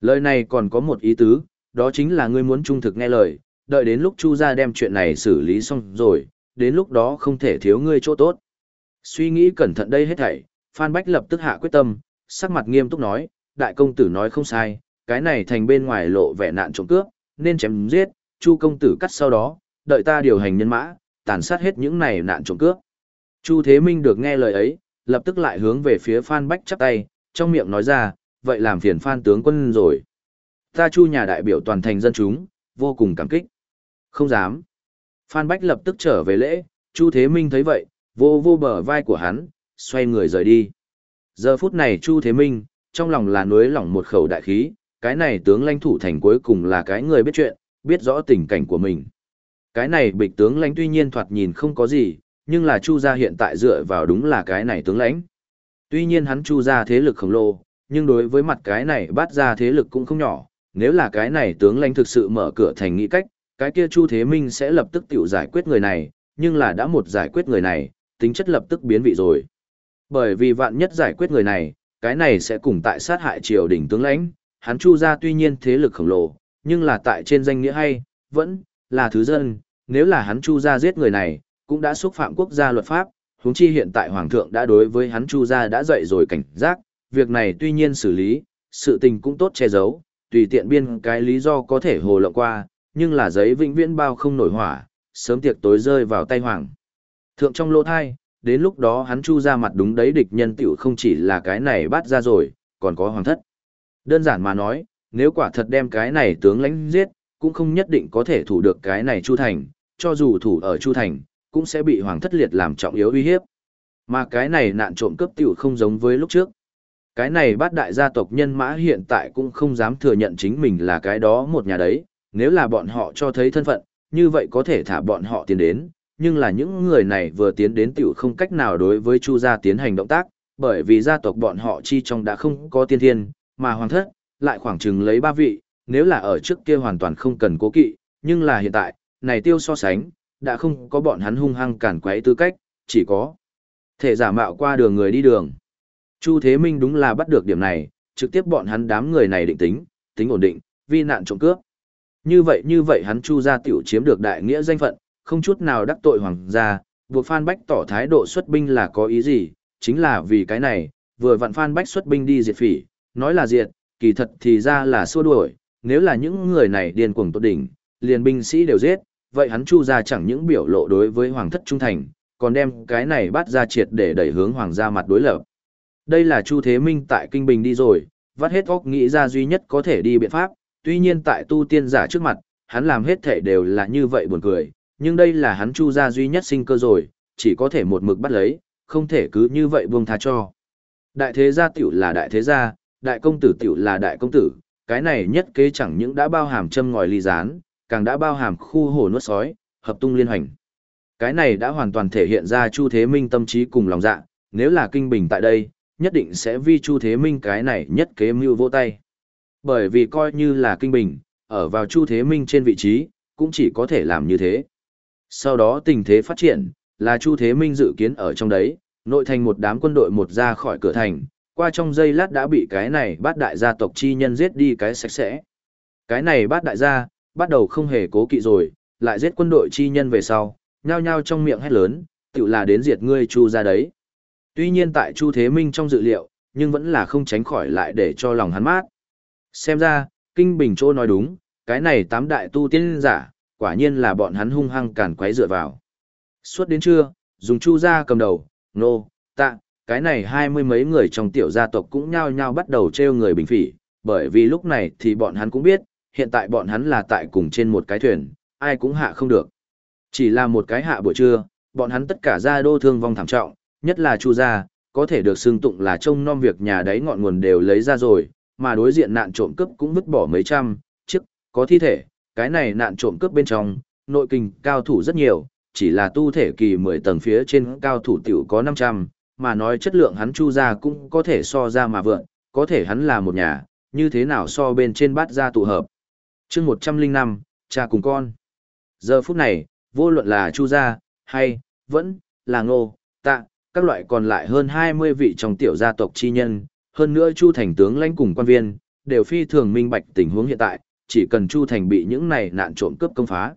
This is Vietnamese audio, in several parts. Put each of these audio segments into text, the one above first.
Lời này còn có một ý tứ, đó chính là ngươi muốn trung thực nghe lời, đợi đến lúc Chu gia đem chuyện này xử lý xong rồi, đến lúc đó không thể thiếu ngươi chỗ tốt. Suy nghĩ cẩn thận đây hết thảy, Phan Bách lập tức hạ quyết tâm, sắc mặt nghiêm túc nói, đại công tử nói không sai, cái này thành bên ngoài lộ vẻ nạn trộm cướp, nên chém giết, Chu công tử cắt sau đó, đợi ta điều hành nhân mã, tàn sát hết những này nạn trộm cướp. Chu Thế Minh được nghe lời ấy, lập tức lại hướng về phía Phan Bách chắp tay, trong miệng nói ra, vậy làm phiền Phan tướng quân rồi. Ta Chu nhà đại biểu toàn thành dân chúng, vô cùng cảm kích. Không dám. Phan Bách lập tức trở về lễ, Chu Thế Minh thấy vậy, vô vô bờ vai của hắn, xoay người rời đi. Giờ phút này Chu Thế Minh, trong lòng là nuối lỏng một khẩu đại khí, cái này tướng lãnh thủ thành cuối cùng là cái người biết chuyện, biết rõ tình cảnh của mình. Cái này bịch tướng lãnh tuy nhiên thoạt nhìn không có gì, nhưng là Chu gia hiện tại dựa vào đúng là cái này tướng lãnh. Tuy nhiên hắn Chu gia thế lực khổng lồ, nhưng đối với mặt cái này bắt ra thế lực cũng không nhỏ, nếu là cái này tướng lãnh thực sự mở cửa thành nghĩ cách, cái kia Chu Thế Minh sẽ lập tức tiểu giải quyết người này, nhưng là đã một giải quyết người này, tính chất lập tức biến vị rồi. Bởi vì vạn nhất giải quyết người này, cái này sẽ cùng tại sát hại triều đình tướng lãnh, hắn Chu gia tuy nhiên thế lực khổng lồ, nhưng là tại trên danh nghĩa hay, vẫn là thứ dân, nếu là hắn Chu gia giết người này, cũng đã xúc phạm quốc gia luật pháp, huống chi hiện tại hoàng thượng đã đối với hắn Chu gia đã dậy rồi cảnh giác, việc này tuy nhiên xử lý, sự tình cũng tốt che giấu, tùy tiện biên cái lý do có thể hồ lộng qua, nhưng là giấy vĩnh viễn bao không nổi hỏa, sớm tiệc tối rơi vào tay hoàng. Thượng trong lỗ thai, đến lúc đó hắn chu ra mặt đúng đấy địch nhân tiểu không chỉ là cái này bắt ra rồi, còn có hoàng thất. Đơn giản mà nói, nếu quả thật đem cái này tướng lãnh giết, cũng không nhất định có thể thủ được cái này chu thành, cho dù thủ ở chu thành, cũng sẽ bị hoàng thất liệt làm trọng yếu uy hiếp. Mà cái này nạn trộm cướp tiểu không giống với lúc trước. Cái này bát đại gia tộc nhân mã hiện tại cũng không dám thừa nhận chính mình là cái đó một nhà đấy, nếu là bọn họ cho thấy thân phận, như vậy có thể thả bọn họ tiến đến, nhưng là những người này vừa tiến đến tiểu không cách nào đối với Chu gia tiến hành động tác, bởi vì gia tộc bọn họ chi trong đã không có tiên thiên, mà hoàng thất lại khoảng chừng lấy ba vị, nếu là ở trước kia hoàn toàn không cần cố kỵ, nhưng là hiện tại, này tiêu so sánh, đã không có bọn hắn hung hăng cản quấy tư cách, chỉ có thể giả mạo qua đường người đi đường. Chu Thế Minh đúng là bắt được điểm này, trực tiếp bọn hắn đám người này định tính, tính ổn định, vi nạn trộm cướp. Như vậy như vậy hắn Chu gia tiểu chiếm được đại nghĩa danh phận, không chút nào đắc tội hoàng gia, buộc Phan Bách tỏ thái độ xuất binh là có ý gì, chính là vì cái này, vừa vặn Phan Bách xuất binh đi diệt phỉ, nói là diệt, kỳ thật thì ra là xua đuổi, nếu là những người này điên cuồng tốt đỉnh, liền binh sĩ đều giết, vậy hắn Chu gia chẳng những biểu lộ đối với hoàng thất trung thành, còn đem cái này bắt ra triệt để đẩy hướng hoàng gia mặt đối lập. Đây là Chu Thế Minh tại Kinh Bình đi rồi, vắt hết óc nghĩ ra duy nhất có thể đi biện pháp, tuy nhiên tại tu tiên giả trước mặt, hắn làm hết thể đều là như vậy buồn cười, nhưng đây là hắn Chu gia duy nhất sinh cơ rồi, chỉ có thể một mực bắt lấy, không thể cứ như vậy buông tha cho. Đại thế gia tiểu là đại thế gia, đại công tử tiểu là đại công tử, cái này nhất kế chẳng những đã bao hàm châm ngòi ly gián, càng đã bao hàm khu hồ nuốt sói, hợp tung liên hoành. Cái này đã hoàn toàn thể hiện ra Chu Thế Minh tâm trí cùng lòng dạ, nếu là kinh bình tại đây, nhất định sẽ vi Chu Thế Minh cái này nhất kế mưu vô tay. Bởi vì coi như là kinh bình, ở vào Chu Thế Minh trên vị trí, cũng chỉ có thể làm như thế. Sau đó tình thế phát triển, là Chu Thế Minh dự kiến ở trong đấy, nội thành một đám quân đội một ra khỏi cửa thành, qua trong giây lát đã bị cái này bát đại gia tộc chi nhân giết đi cái sạch sẽ. Cái này bát đại gia, bắt đầu không hề cố kỵ rồi, lại giết quân đội chi nhân về sau, nhao nhao trong miệng hét lớn, tự là đến diệt ngươi Chu ra đấy. Tuy nhiên tại Chu Thế Minh trong dự liệu, nhưng vẫn là không tránh khỏi lại để cho lòng hắn mát. Xem ra, Kinh Bình Chỗ nói đúng, cái này tám đại tu tiên giả, quả nhiên là bọn hắn hung hăng càn quấy dựa vào. Suốt đến trưa, dùng Chu ra cầm đầu, nô, tạ, cái này hai mươi mấy người trong tiểu gia tộc cũng nhao nhao bắt đầu trêu người bình phỉ, bởi vì lúc này thì bọn hắn cũng biết, hiện tại bọn hắn là tại cùng trên một cái thuyền, ai cũng hạ không được. Chỉ là một cái hạ buổi trưa, bọn hắn tất cả gia đô thương vong thảm trọng, nhất là Chu gia, có thể được xưng tụng là trông nom việc nhà đấy ngọn nguồn đều lấy ra rồi, mà đối diện nạn trộm cướp cũng vứt bỏ mấy trăm chiếc, có thi thể, cái này nạn trộm cướp bên trong, nội kinh cao thủ rất nhiều, chỉ là tu thể kỳ 10 tầng phía trên cao thủ tiểu có 500, mà nói chất lượng hắn Chu gia cũng có thể so ra mà vượn, có thể hắn là một nhà, như thế nào so bên trên bát gia tụ hợp. chương 105, cha cùng con. Giờ phút này, vô luận là Chu gia, hay, vẫn, là ngô, tạ, các loại còn lại hơn 20 vị trong tiểu gia tộc chi nhân, hơn nữa Chu thành tướng lãnh cùng quan viên, đều phi thường minh bạch tình huống hiện tại, chỉ cần Chu Thành bị những này nạn trộm cướp công phá.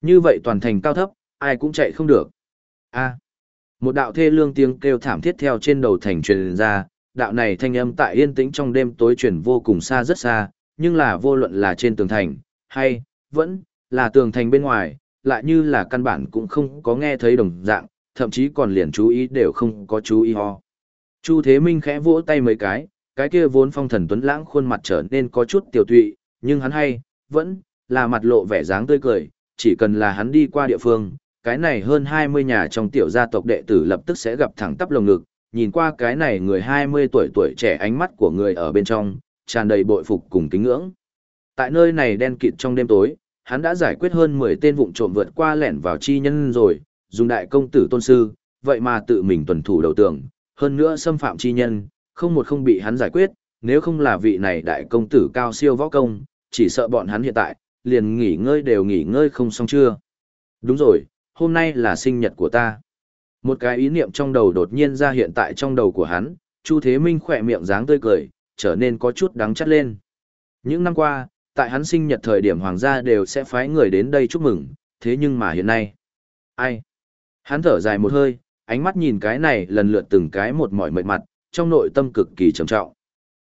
Như vậy toàn thành cao thấp, ai cũng chạy không được. A. một đạo thê lương tiếng kêu thảm thiết theo trên đầu thành truyền ra, đạo này thanh âm tại yên tĩnh trong đêm tối truyền vô cùng xa rất xa, nhưng là vô luận là trên tường thành, hay, vẫn, là tường thành bên ngoài, lại như là căn bản cũng không có nghe thấy đồng dạng, thậm chí còn liền chú ý đều không có chú ý ho. Chu Thế Minh khẽ vỗ tay mấy cái, cái kia vốn phong thần tuấn lãng khuôn mặt trở nên có chút tiểu tụy, nhưng hắn hay, vẫn, là mặt lộ vẻ dáng tươi cười, chỉ cần là hắn đi qua địa phương, cái này hơn 20 nhà trong tiểu gia tộc đệ tử lập tức sẽ gặp thẳng tắp lồng ngực, nhìn qua cái này người 20 tuổi tuổi trẻ ánh mắt của người ở bên trong, tràn đầy bội phục cùng kính ngưỡng. Tại nơi này đen kịt trong đêm tối, hắn đã giải quyết hơn 10 tên vụng trộm vượt qua lẻn vào chi nhân rồi, dùng đại công tử tôn sư, vậy mà tự mình tuần thủ đầu tường, hơn nữa xâm phạm chi nhân, không một không bị hắn giải quyết, nếu không là vị này đại công tử cao siêu võ công, chỉ sợ bọn hắn hiện tại, liền nghỉ ngơi đều nghỉ ngơi không xong chưa. Đúng rồi, hôm nay là sinh nhật của ta. Một cái ý niệm trong đầu đột nhiên ra hiện tại trong đầu của hắn, Chu Thế Minh khỏe miệng dáng tươi cười, trở nên có chút đắng chắt lên. Những năm qua, tại hắn sinh nhật thời điểm hoàng gia đều sẽ phái người đến đây chúc mừng, thế nhưng mà hiện nay, ai? Hắn thở dài một hơi, ánh mắt nhìn cái này lần lượt từng cái một mỏi mệt mặt, trong nội tâm cực kỳ trầm trọng.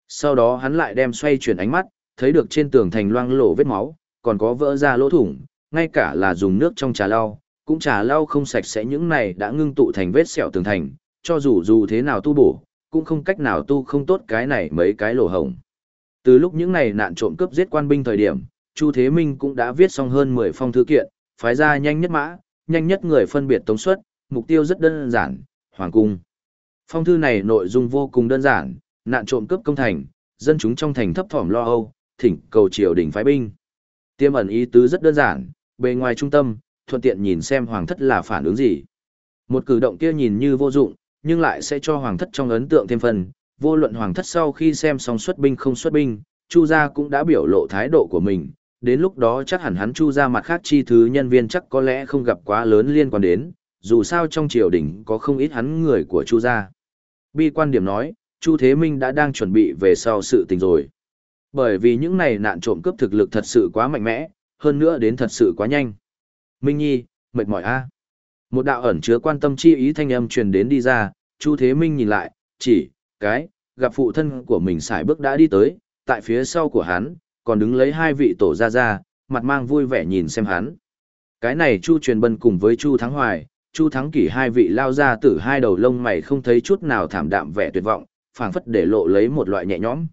Sau đó hắn lại đem xoay chuyển ánh mắt, thấy được trên tường thành loang lổ vết máu, còn có vỡ ra lỗ thủng, ngay cả là dùng nước trong trà lau, cũng trà lau không sạch sẽ những này đã ngưng tụ thành vết sẹo tường thành, cho dù dù thế nào tu bổ, cũng không cách nào tu không tốt cái này mấy cái lỗ hổng. Từ lúc những này nạn trộm cướp giết quan binh thời điểm, Chu Thế Minh cũng đã viết xong hơn 10 phong thư kiện, phái ra nhanh nhất mã, nhanh nhất người phân biệt tống suất, mục tiêu rất đơn giản, hoàng cung. Phong thư này nội dung vô cùng đơn giản, nạn trộm cướp công thành, dân chúng trong thành thấp thỏm lo âu, thỉnh cầu triều đình phái binh. Tiêm ẩn ý tứ rất đơn giản, bề ngoài trung tâm, thuận tiện nhìn xem hoàng thất là phản ứng gì. Một cử động kia nhìn như vô dụng, nhưng lại sẽ cho hoàng thất trong ấn tượng thêm phần, vô luận hoàng thất sau khi xem xong xuất binh không xuất binh, Chu gia cũng đã biểu lộ thái độ của mình, đến lúc đó chắc hẳn hắn Chu gia mặt khác chi thứ nhân viên chắc có lẽ không gặp quá lớn liên quan đến, dù sao trong triều đình có không ít hắn người của Chu gia. Bi quan điểm nói, Chu Thế Minh đã đang chuẩn bị về sau sự tình rồi. Bởi vì những này nạn trộm cướp thực lực thật sự quá mạnh mẽ, hơn nữa đến thật sự quá nhanh. Minh Nhi, mệt mỏi a. Một đạo ẩn chứa quan tâm chi ý thanh âm truyền đến đi ra, Chu Thế Minh nhìn lại, chỉ, cái, gặp phụ thân của mình xài bước đã đi tới, tại phía sau của hắn, còn đứng lấy hai vị tổ gia gia, mặt mang vui vẻ nhìn xem hắn. Cái này Chu Truyền Bân cùng với Chu Thắng Hoài, Chu Thắng Kỷ hai vị lao ra tử hai đầu lông mày không thấy chút nào thảm đạm vẻ tuyệt vọng, phảng phất để lộ lấy một loại nhẹ nhõm.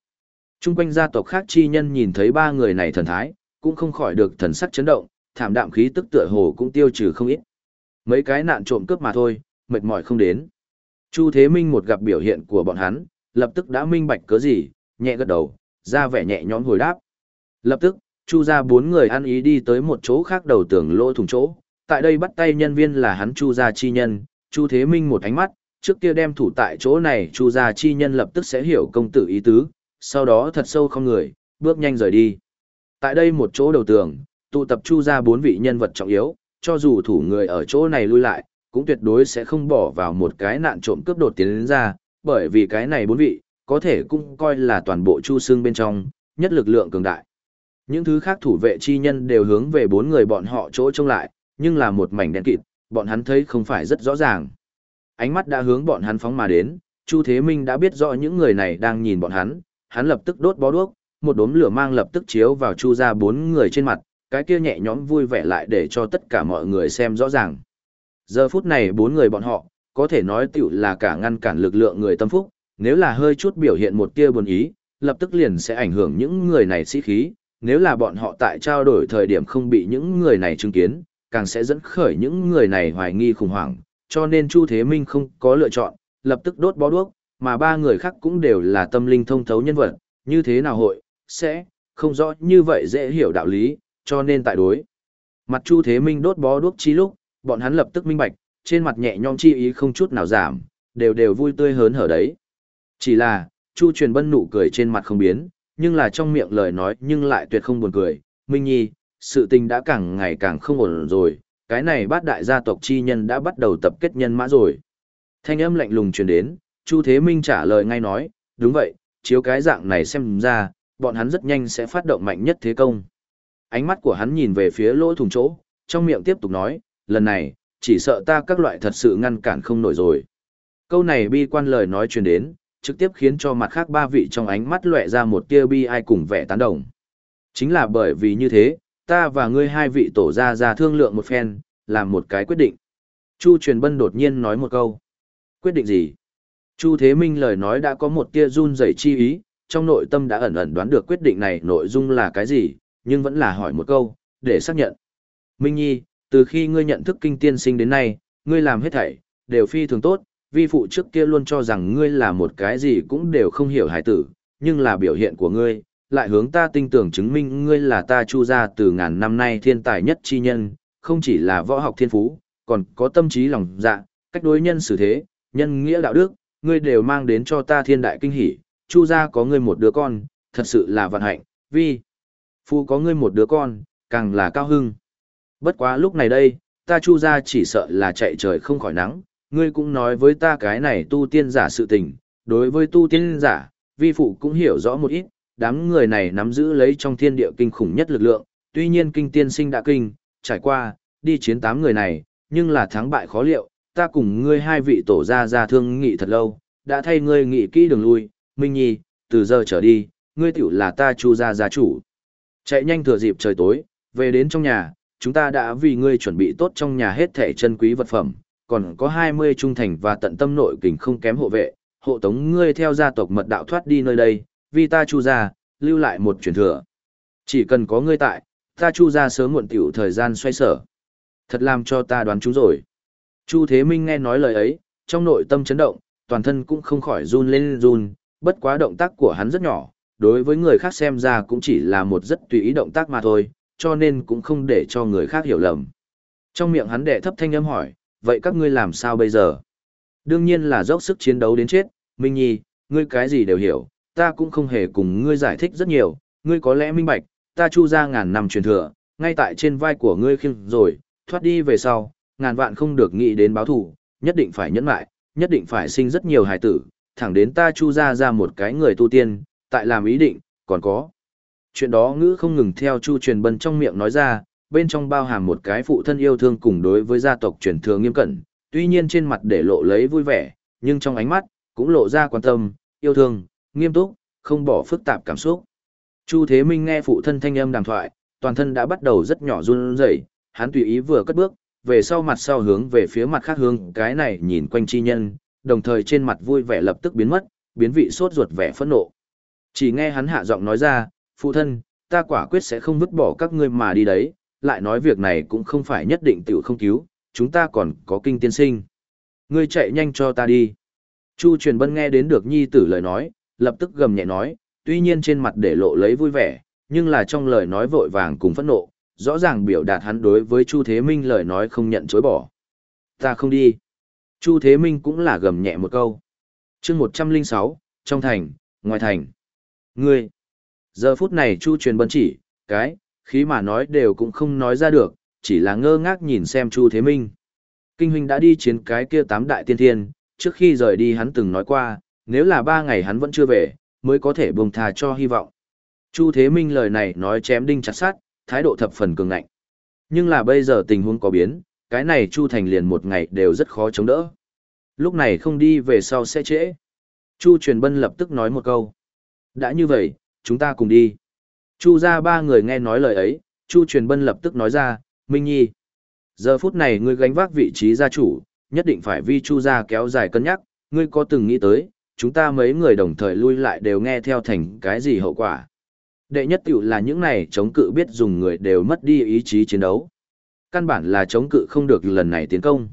Trung quanh gia tộc khác chi nhân nhìn thấy ba người này thần thái, cũng không khỏi được thần sắc chấn động, thảm đạm khí tức tựa hồ cũng tiêu trừ không ít. Mấy cái nạn trộm cướp mà thôi, mệt mỏi không đến. Chu Thế Minh một gặp biểu hiện của bọn hắn, lập tức đã minh bạch cớ gì, nhẹ gật đầu, ra vẻ nhẹ nhõm hồi đáp. Lập tức, Chu ra bốn người ăn ý đi tới một chỗ khác đầu tường lỗ thủng chỗ, tại đây bắt tay nhân viên là hắn Chu gia chi nhân, Chu Thế Minh một ánh mắt, trước kia đem thủ tại chỗ này Chu gia chi nhân lập tức sẽ hiểu công tử ý tứ, sau đó thật sâu không người, bước nhanh rời đi. Tại đây một chỗ đầu tường, tụ tập Chu gia bốn vị nhân vật trọng yếu, cho dù thủ người ở chỗ này lui lại, cũng tuyệt đối sẽ không bỏ vào một cái nạn trộm cướp đột tiến đến ra, bởi vì cái này bốn vị, có thể cũng coi là toàn bộ chu xương bên trong, nhất lực lượng cường đại. Những thứ khác thủ vệ chi nhân đều hướng về bốn người bọn họ chỗ trông lại, nhưng là một mảnh đen kịt, bọn hắn thấy không phải rất rõ ràng. Ánh mắt đã hướng bọn hắn phóng mà đến, Chu Thế Minh đã biết rõ những người này đang nhìn bọn hắn, hắn lập tức đốt bó đuốc, một đốm lửa mang lập tức chiếu vào Chu ra bốn người trên mặt, cái kia nhẹ nhõm vui vẻ lại để cho tất cả mọi người xem rõ ràng. Giờ phút này bốn người bọn họ, có thể nói tiểu là cả ngăn cản lực lượng người tâm phúc, nếu là hơi chút biểu hiện một tia buồn ý, lập tức liền sẽ ảnh hưởng những người này sĩ khí, nếu là bọn họ tại trao đổi thời điểm không bị những người này chứng kiến, càng sẽ dẫn khởi những người này hoài nghi khủng hoảng, cho nên Chu Thế Minh không có lựa chọn, lập tức đốt bó đuốc, mà ba người khác cũng đều là tâm linh thông thấu nhân vật, như thế nào hội, sẽ, không rõ như vậy dễ hiểu đạo lý, cho nên tại đối. Mặt Chu Thế Minh đốt bó đuốc chi lúc, bọn hắn lập tức minh bạch, trên mặt nhẹ nhõm chi ý không chút nào giảm, đều đều vui tươi hớn hở đấy. Chỉ là, Chu Truyền Bân nụ cười trên mặt không biến, nhưng là trong miệng lời nói nhưng lại tuyệt không buồn cười. Minh Nhi, sự tình đã càng ngày càng không ổn rồi, cái này bát đại gia tộc chi nhân đã bắt đầu tập kết nhân mã rồi. Thanh âm lạnh lùng truyền đến, Chu Thế Minh trả lời ngay nói, đúng vậy, chiếu cái dạng này xem ra, bọn hắn rất nhanh sẽ phát động mạnh nhất thế công. Ánh mắt của hắn nhìn về phía lỗ thùng chỗ, trong miệng tiếp tục nói, lần này, chỉ sợ ta các loại thật sự ngăn cản không nổi rồi. Câu này bi quan lời nói truyền đến, trực tiếp khiến cho mặt khác ba vị trong ánh mắt lóe ra một tia bi ai cùng vẻ tán đồng. Chính là bởi vì như thế, ta và ngươi hai vị tổ ra ra thương lượng một phen, làm một cái quyết định. Chu truyền bân đột nhiên nói một câu. Quyết định gì? Chu Thế Minh lời nói đã có một tia run rẩy chi ý, trong nội tâm đã ẩn ẩn đoán được quyết định này nội dung là cái gì, nhưng vẫn là hỏi một câu, để xác nhận. Minh Nhi, từ khi ngươi nhận thức kinh tiên sinh đến nay, ngươi làm hết thảy, đều phi thường tốt, vi phụ trước kia luôn cho rằng ngươi là một cái gì cũng đều không hiểu hải tử, nhưng là biểu hiện của ngươi, lại hướng ta tin tưởng chứng minh ngươi là ta chu ra từ ngàn năm nay thiên tài nhất chi nhân, không chỉ là võ học thiên phú, còn có tâm trí lòng dạ, cách đối nhân xử thế, nhân nghĩa đạo đức, ngươi đều mang đến cho ta thiên đại kinh hỷ, chu gia có ngươi một đứa con, thật sự là vận hạnh, vi. phụ có ngươi một đứa con, càng là cao hưng. Bất quá lúc này đây, ta chu gia chỉ sợ là chạy trời không khỏi nắng, ngươi cũng nói với ta cái này tu tiên giả sự tình, đối với tu tiên giả, vi phụ cũng hiểu rõ một ít, đám người này nắm giữ lấy trong thiên địa kinh khủng nhất lực lượng, tuy nhiên kinh tiên sinh đã kinh, trải qua, đi chiến tám người này, nhưng là thắng bại khó liệu, ta cùng ngươi hai vị tổ gia gia thương nghị thật lâu, đã thay ngươi nghị kỹ đường lui, Minh Nhi, từ giờ trở đi, ngươi tiểu là ta chu gia gia chủ. Chạy nhanh thừa dịp trời tối, về đến trong nhà, chúng ta đã vì ngươi chuẩn bị tốt trong nhà hết thẻ chân quý vật phẩm, còn có 20 trung thành và tận tâm nội kình không kém hộ vệ, hộ tống ngươi theo gia tộc mật đạo thoát đi nơi đây, vì ta chu gia, lưu lại một truyền thừa. Chỉ cần có ngươi tại, ta chu gia sớm muộn tiểu thời gian xoay sở. Thật làm cho ta đoán chúng rồi. Chu Thế Minh nghe nói lời ấy, trong nội tâm chấn động, toàn thân cũng không khỏi run lên run, bất quá động tác của hắn rất nhỏ, đối với người khác xem ra cũng chỉ là một rất tùy ý động tác mà thôi, cho nên cũng không để cho người khác hiểu lầm. Trong miệng hắn đệ thấp thanh âm hỏi, vậy các ngươi làm sao bây giờ? Đương nhiên là dốc sức chiến đấu đến chết, Minh Nhi, ngươi cái gì đều hiểu, ta cũng không hề cùng ngươi giải thích rất nhiều, ngươi có lẽ minh bạch, ta chu ra ngàn năm truyền thừa, ngay tại trên vai của ngươi khiêng rồi, thoát đi về sau, ngàn vạn không được nghĩ đến báo thù, nhất định phải nhẫn lại, nhất định phải sinh rất nhiều hài tử, thẳng đến ta chu ra ra một cái người tu tiên, tại làm ý định, còn có. Chuyện đó ngữ không ngừng theo chu truyền bân trong miệng nói ra, bên trong bao hàm một cái phụ thân yêu thương cùng đối với gia tộc truyền thừa nghiêm cẩn, tuy nhiên trên mặt để lộ lấy vui vẻ, nhưng trong ánh mắt, cũng lộ ra quan tâm, yêu thương, nghiêm túc, không bỏ phức tạp cảm xúc. Chu Thế Minh nghe phụ thân thanh âm đàm thoại, toàn thân đã bắt đầu rất nhỏ run rẩy, hắn tùy ý vừa cất bước, về sau mặt sau hướng về phía mặt khác hướng cái này nhìn quanh chi nhân, đồng thời trên mặt vui vẻ lập tức biến mất, biến vị sốt ruột vẻ phẫn nộ. Chỉ nghe hắn hạ giọng nói ra, phụ thân, ta quả quyết sẽ không vứt bỏ các ngươi mà đi đấy, lại nói việc này cũng không phải nhất định tiểu không cứu, chúng ta còn có kinh tiên sinh. Ngươi chạy nhanh cho ta đi. Chu truyền bân nghe đến được nhi tử lời nói, lập tức gầm nhẹ nói, tuy nhiên trên mặt để lộ lấy vui vẻ, nhưng là trong lời nói vội vàng cùng phẫn nộ, rõ ràng biểu đạt hắn đối với Chu Thế Minh lời nói không nhận chối bỏ. Ta không đi. Chu Thế Minh cũng là gầm nhẹ một câu. chương 106, trong thành, ngoài thành. Ngươi. Giờ phút này Chu truyền bân chỉ, cái, khí mà nói đều cũng không nói ra được, chỉ là ngơ ngác nhìn xem Chu Thế Minh. Kinh huynh đã đi chiến cái kia tám đại tiên thiên, trước khi rời đi hắn từng nói qua, nếu là ba ngày hắn vẫn chưa về, mới có thể buông thà cho hy vọng. Chu Thế Minh lời này nói chém đinh chặt sát, thái độ thập phần cường ngạnh. Nhưng là bây giờ tình huống có biến, cái này Chu Thành liền một ngày đều rất khó chống đỡ. Lúc này không đi về sau sẽ trễ. Chu Truyền Bân lập tức nói một câu. Đã như vậy, chúng ta cùng đi. Chu ra ba người nghe nói lời ấy, Chu Truyền Bân lập tức nói ra, Minh Nhi. Giờ phút này ngươi gánh vác vị trí gia chủ, nhất định phải vi Chu ra kéo dài cân nhắc, ngươi có từng nghĩ tới, chúng ta mấy người đồng thời lui lại đều nghe theo thành cái gì hậu quả. Đệ nhất tiểu là những này chống cự biết dùng người đều mất đi ý chí chiến đấu. Căn bản là chống cự không được lần này tiến công.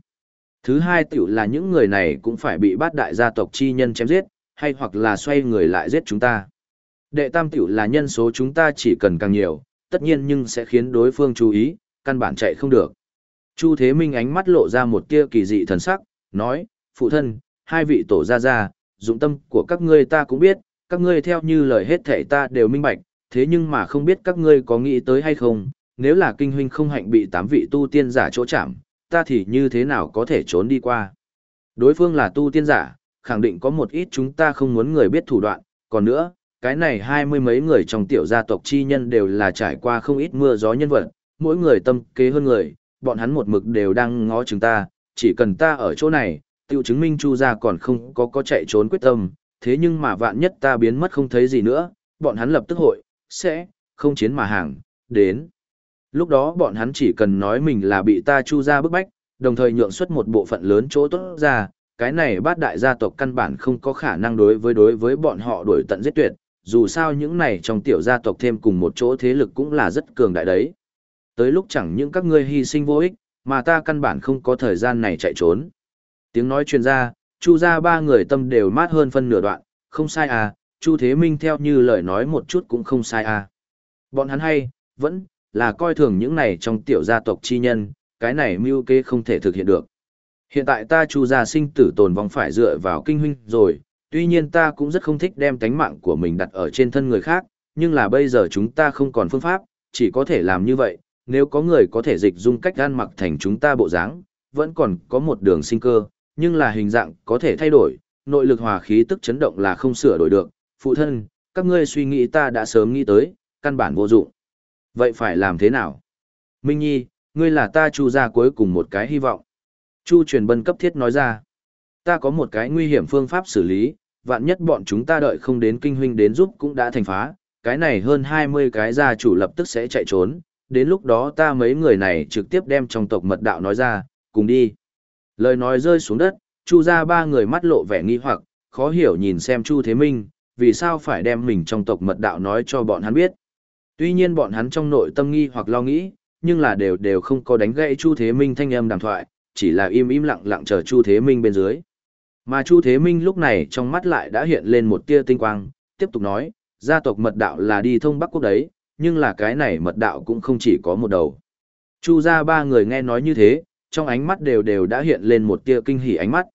Thứ hai tiểu là những người này cũng phải bị bát đại gia tộc chi nhân chém giết, hay hoặc là xoay người lại giết chúng ta. Đệ tam tiểu là nhân số chúng ta chỉ cần càng nhiều, tất nhiên nhưng sẽ khiến đối phương chú ý, căn bản chạy không được. Chu Thế Minh ánh mắt lộ ra một tia kỳ dị thần sắc, nói, phụ thân, hai vị tổ gia gia, dụng tâm của các ngươi ta cũng biết, các ngươi theo như lời hết thể ta đều minh bạch, thế nhưng mà không biết các ngươi có nghĩ tới hay không, nếu là kinh huynh không hạnh bị tám vị tu tiên giả chỗ chạm, ta thì như thế nào có thể trốn đi qua. Đối phương là tu tiên giả, khẳng định có một ít chúng ta không muốn người biết thủ đoạn, còn nữa, cái này hai mươi mấy người trong tiểu gia tộc chi nhân đều là trải qua không ít mưa gió nhân vật, mỗi người tâm kế hơn người, bọn hắn một mực đều đang ngó chúng ta, chỉ cần ta ở chỗ này, tiêu chứng minh Chu gia còn không có có chạy trốn quyết tâm, thế nhưng mà vạn nhất ta biến mất không thấy gì nữa, bọn hắn lập tức hội, sẽ, không chiến mà hàng, đến. Lúc đó bọn hắn chỉ cần nói mình là bị ta Chu gia bức bách, đồng thời nhượng xuất một bộ phận lớn chỗ tốt ra, cái này bát đại gia tộc căn bản không có khả năng đối với đối với bọn họ đuổi tận giết tuyệt, dù sao những này trong tiểu gia tộc thêm cùng một chỗ thế lực cũng là rất cường đại đấy. Tới lúc chẳng những các ngươi hy sinh vô ích, mà ta căn bản không có thời gian này chạy trốn. Tiếng nói truyền ra, Chu gia ba người tâm đều mát hơn phân nửa đoạn, không sai à, Chu Thế Minh theo như lời nói một chút cũng không sai à. Bọn hắn hay, vẫn, là coi thường những này trong tiểu gia tộc chi nhân, cái này mưu kế không thể thực hiện được. Hiện tại ta Chu gia sinh tử tồn vong phải dựa vào kinh huynh rồi, tuy nhiên ta cũng rất không thích đem tánh mạng của mình đặt ở trên thân người khác, nhưng là bây giờ chúng ta không còn phương pháp, chỉ có thể làm như vậy, nếu có người có thể dịch dung cách gan mặc thành chúng ta bộ dáng, vẫn còn có một đường sinh cơ, nhưng là hình dạng có thể thay đổi, nội lực hòa khí tức chấn động là không sửa đổi được, phụ thân, các ngươi suy nghĩ ta đã sớm nghĩ tới, căn bản vô dụng. Vậy phải làm thế nào? Minh Nhi, ngươi là ta chu ra cuối cùng một cái hy vọng. Chu truyền bân cấp thiết nói ra, ta có một cái nguy hiểm phương pháp xử lý, vạn nhất bọn chúng ta đợi không đến kinh huynh đến giúp cũng đã thành phá, cái này hơn 20 cái gia chủ lập tức sẽ chạy trốn, đến lúc đó ta mấy người này trực tiếp đem trong tộc mật đạo nói ra, cùng đi. Lời nói rơi xuống đất, Chu ra ba người mắt lộ vẻ nghi hoặc, khó hiểu nhìn xem Chu Thế Minh, vì sao phải đem mình trong tộc mật đạo nói cho bọn hắn biết. Tuy nhiên bọn hắn trong nội tâm nghi hoặc lo nghĩ, nhưng là đều đều không có đánh gãy Chu Thế Minh thanh âm đàm thoại, chỉ là im im lặng lặng chờ Chu Thế Minh bên dưới. Mà Chu Thế Minh lúc này trong mắt lại đã hiện lên một tia tinh quang, tiếp tục nói, gia tộc mật đạo là đi thông Bắc Quốc đấy, nhưng là cái này mật đạo cũng không chỉ có một đầu. Chu ra ba người nghe nói như thế, trong ánh mắt đều đều đã hiện lên một tia kinh hỉ ánh mắt.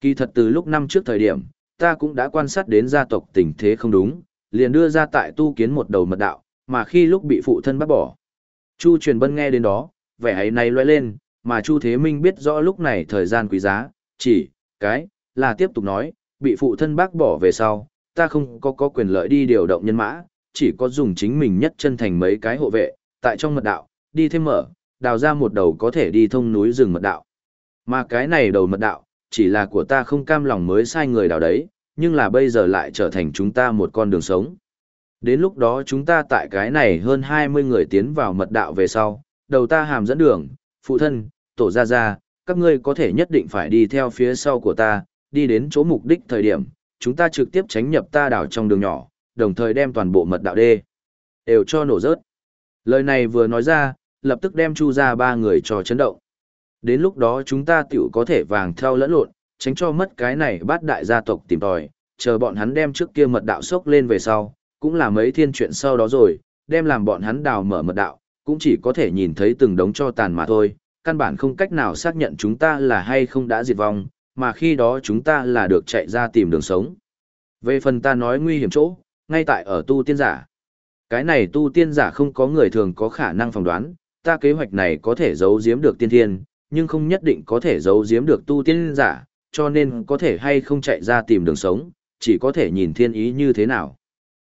Kỳ thật từ lúc năm trước thời điểm, ta cũng đã quan sát đến gia tộc tình thế không đúng, liền đưa ra tại tu kiến một đầu mật đạo, mà khi lúc bị phụ thân bắt bỏ. Chu truyền bân nghe đến đó, vẻ ấy này loe lên, mà Chu Thế Minh biết rõ lúc này thời gian quý giá, chỉ, cái, là tiếp tục nói, bị phụ thân bác bỏ về sau, ta không có có quyền lợi đi điều động nhân mã, chỉ có dùng chính mình nhất chân thành mấy cái hộ vệ, tại trong mật đạo, đi thêm mở, đào ra một đầu có thể đi thông núi rừng mật đạo. Mà cái này đầu mật đạo, chỉ là của ta không cam lòng mới sai người đào đấy, nhưng là bây giờ lại trở thành chúng ta một con đường sống. Đến lúc đó chúng ta tại cái này hơn 20 người tiến vào mật đạo về sau, đầu ta hàm dẫn đường, phụ thân, tổ gia gia, các ngươi có thể nhất định phải đi theo phía sau của ta, đi đến chỗ mục đích thời điểm, chúng ta trực tiếp tránh nhập ta đảo trong đường nhỏ, đồng thời đem toàn bộ mật đạo đê đều cho nổ rớt. Lời này vừa nói ra, lập tức đem Chu ra ba người cho chấn động. Đến lúc đó chúng ta tiểu có thể vàng theo lẫn lộn, tránh cho mất cái này bát đại gia tộc tìm tòi, chờ bọn hắn đem trước kia mật đạo sốc lên về sau, cũng là mấy thiên chuyện sau đó rồi, đem làm bọn hắn đào mở mật đạo, cũng chỉ có thể nhìn thấy từng đống cho tàn mà thôi, căn bản không cách nào xác nhận chúng ta là hay không đã diệt vong, mà khi đó chúng ta là được chạy ra tìm đường sống. Về phần ta nói nguy hiểm chỗ, ngay tại ở tu tiên giả. Cái này tu tiên giả không có người thường có khả năng phỏng đoán, ta kế hoạch này có thể giấu giếm được tiên thiên, nhưng không nhất định có thể giấu giếm được tu tiên giả, cho nên có thể hay không chạy ra tìm đường sống, chỉ có thể nhìn thiên ý như thế nào.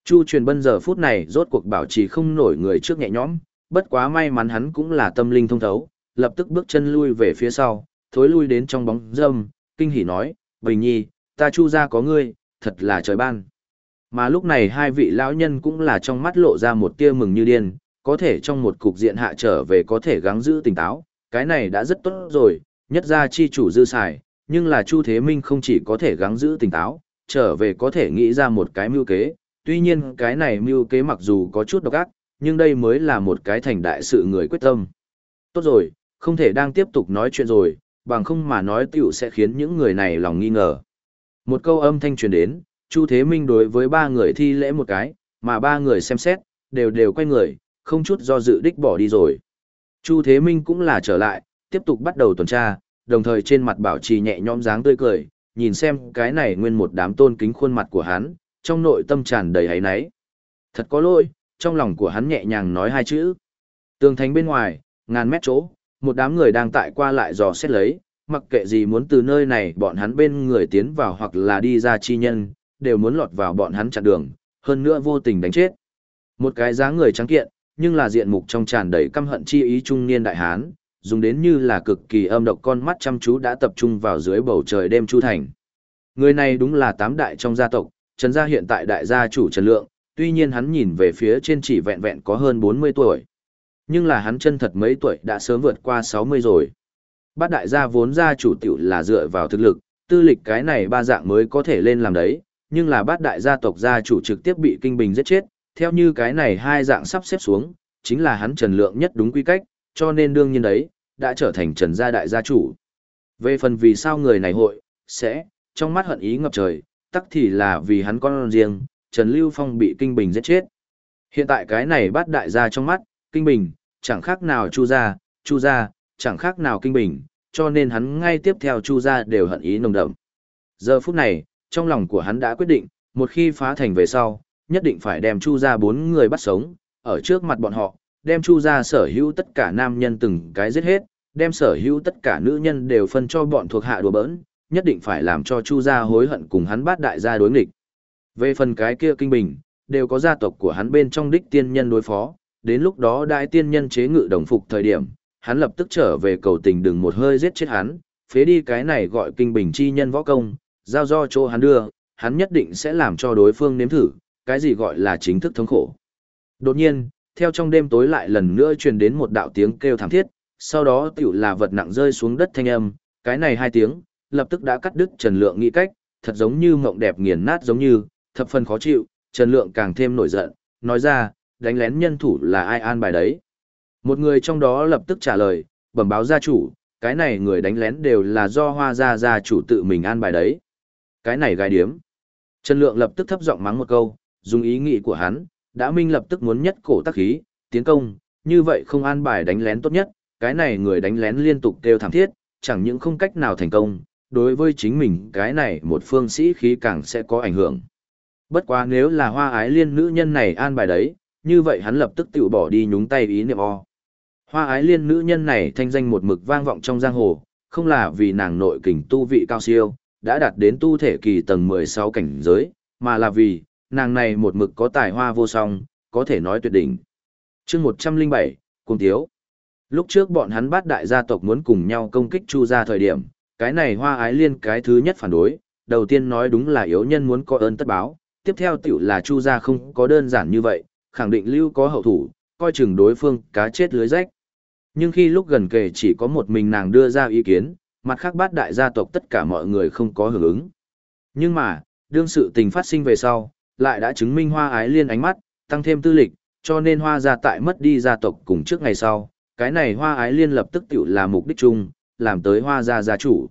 Chu truyền bân giờ phút này rốt cuộc bảo trì không nổi người trước nhẹ nhõm, bất quá may mắn hắn cũng là tâm linh thông thấu, lập tức bước chân lui về phía sau, thối lui đến trong bóng dâm, kinh hỉ nói, Bình Nhi, ta chu ra có ngươi, thật là trời ban. Mà lúc này hai vị lão nhân cũng là trong mắt lộ ra một tia mừng như điên, có thể trong một cục diện hạ trở về có thể gắng giữ tỉnh táo, cái này đã rất tốt rồi, nhất ra chi chủ dư xài, nhưng là Chu Thế Minh không chỉ có thể gắng giữ tỉnh táo, trở về có thể nghĩ ra một cái mưu kế, tuy nhiên cái này mưu kế mặc dù có chút độc ác, nhưng đây mới là một cái thành đại sự người quyết tâm. Tốt rồi, không thể đang tiếp tục nói chuyện rồi, bằng không mà nói tiểu sẽ khiến những người này lòng nghi ngờ. Một câu âm thanh truyền đến, Chu Thế Minh đối với ba người thi lễ một cái, mà ba người xem xét, đều đều quay người, không chút do dự đích bỏ đi rồi. Chu Thế Minh cũng là trở lại, tiếp tục bắt đầu tuần tra, đồng thời trên mặt bảo trì nhẹ nhõm dáng tươi cười, nhìn xem cái này nguyên một đám tôn kính khuôn mặt của hắn, trong nội tâm tràn đầy hấy náy. Thật có lỗi, trong lòng của hắn nhẹ nhàng nói hai chữ. Tường thành bên ngoài, ngàn mét chỗ, một đám người đang tại qua lại dò xét lấy, mặc kệ gì muốn từ nơi này bọn hắn bên người tiến vào hoặc là đi ra chi nhân, đều muốn lọt vào bọn hắn chặn đường, hơn nữa vô tình đánh chết. Một cái dáng người trắng kiện, nhưng là diện mục trong tràn đầy căm hận chi ý trung niên đại hán, dùng đến như là cực kỳ âm độc con mắt chăm chú đã tập trung vào dưới bầu trời đêm chu thành. Người này đúng là tám đại trong gia tộc, Trần gia hiện tại đại gia chủ Trần Lượng, tuy nhiên hắn nhìn về phía trên chỉ vẹn vẹn có hơn 40 tuổi. Nhưng là hắn chân thật mấy tuổi đã sớm vượt qua 60 rồi. Bát đại gia vốn gia chủ tiểu là dựa vào thực lực, tư lịch cái này ba dạng mới có thể lên làm đấy, nhưng là bát đại gia tộc gia chủ trực tiếp bị kinh bình giết chết, theo như cái này hai dạng sắp xếp xuống, chính là hắn Trần Lượng nhất đúng quy cách, cho nên đương nhiên đấy, đã trở thành Trần gia đại gia chủ. Về phần vì sao người này hội, sẽ, trong mắt hận ý ngập trời, tắc thì là vì hắn con riêng, Trần Lưu Phong bị Kinh Bình giết chết. Hiện tại cái này bắt đại gia trong mắt, Kinh Bình, chẳng khác nào Chu gia, Chu gia, chẳng khác nào Kinh Bình, cho nên hắn ngay tiếp theo Chu gia đều hận ý nồng đậm. Giờ phút này, trong lòng của hắn đã quyết định, một khi phá thành về sau, nhất định phải đem Chu gia bốn người bắt sống, ở trước mặt bọn họ, đem Chu gia sở hữu tất cả nam nhân từng cái giết hết, đem sở hữu tất cả nữ nhân đều phân cho bọn thuộc hạ đùa bỡn, nhất định phải làm cho Chu gia hối hận cùng hắn bát đại gia đối nghịch. Về phần cái kia kinh bình, đều có gia tộc của hắn bên trong đích tiên nhân đối phó, đến lúc đó đại tiên nhân chế ngự đồng phục thời điểm, hắn lập tức trở về cầu tình đừng một hơi giết chết hắn, phế đi cái này gọi kinh bình chi nhân võ công, giao do cho hắn đưa, hắn nhất định sẽ làm cho đối phương nếm thử, cái gì gọi là chính thức thống khổ. Đột nhiên, theo trong đêm tối lại lần nữa truyền đến một đạo tiếng kêu thảm thiết, sau đó tiểu là vật nặng rơi xuống đất thanh âm, cái này hai tiếng, lập tức đã cắt đứt Trần Lượng nghĩ cách, thật giống như mộng đẹp nghiền nát giống như, thập phần khó chịu, Trần Lượng càng thêm nổi giận, nói ra, đánh lén nhân thủ là ai an bài đấy. Một người trong đó lập tức trả lời, bẩm báo gia chủ, cái này người đánh lén đều là do hoa gia gia chủ tự mình an bài đấy. Cái này gai điếm. Trần Lượng lập tức thấp giọng mắng một câu, dùng ý nghĩ của hắn, đã minh lập tức muốn nhất cổ tác khí, tiến công, như vậy không an bài đánh lén tốt nhất, cái này người đánh lén liên tục kêu thảm thiết, chẳng những không cách nào thành công, đối với chính mình cái này một phương sĩ khí càng sẽ có ảnh hưởng. Bất quá nếu là hoa ái liên nữ nhân này an bài đấy, như vậy hắn lập tức tự bỏ đi nhúng tay ý niệm o. Hoa ái liên nữ nhân này thanh danh một mực vang vọng trong giang hồ, không là vì nàng nội kình tu vị cao siêu, đã đạt đến tu thể kỳ tầng 16 cảnh giới, mà là vì, nàng này một mực có tài hoa vô song, có thể nói tuyệt đỉnh. chương 107, Cung Tiếu. Lúc trước bọn hắn bắt đại gia tộc muốn cùng nhau công kích Chu ra thời điểm, cái này hoa ái liên cái thứ nhất phản đối, đầu tiên nói đúng là yếu nhân muốn có ơn tất báo, tiếp theo tiểu là Chu gia không có đơn giản như vậy, khẳng định lưu có hậu thủ, coi chừng đối phương cá chết lưới rách. Nhưng khi lúc gần kề chỉ có một mình nàng đưa ra ý kiến, mặt khác bát đại gia tộc tất cả mọi người không có hưởng ứng. Nhưng mà, đương sự tình phát sinh về sau, lại đã chứng minh hoa ái liên ánh mắt, tăng thêm tư lịch, cho nên hoa gia tại mất đi gia tộc cùng trước ngày sau, cái này hoa ái liên lập tức tiểu là mục đích chung, làm tới hoa gia gia chủ.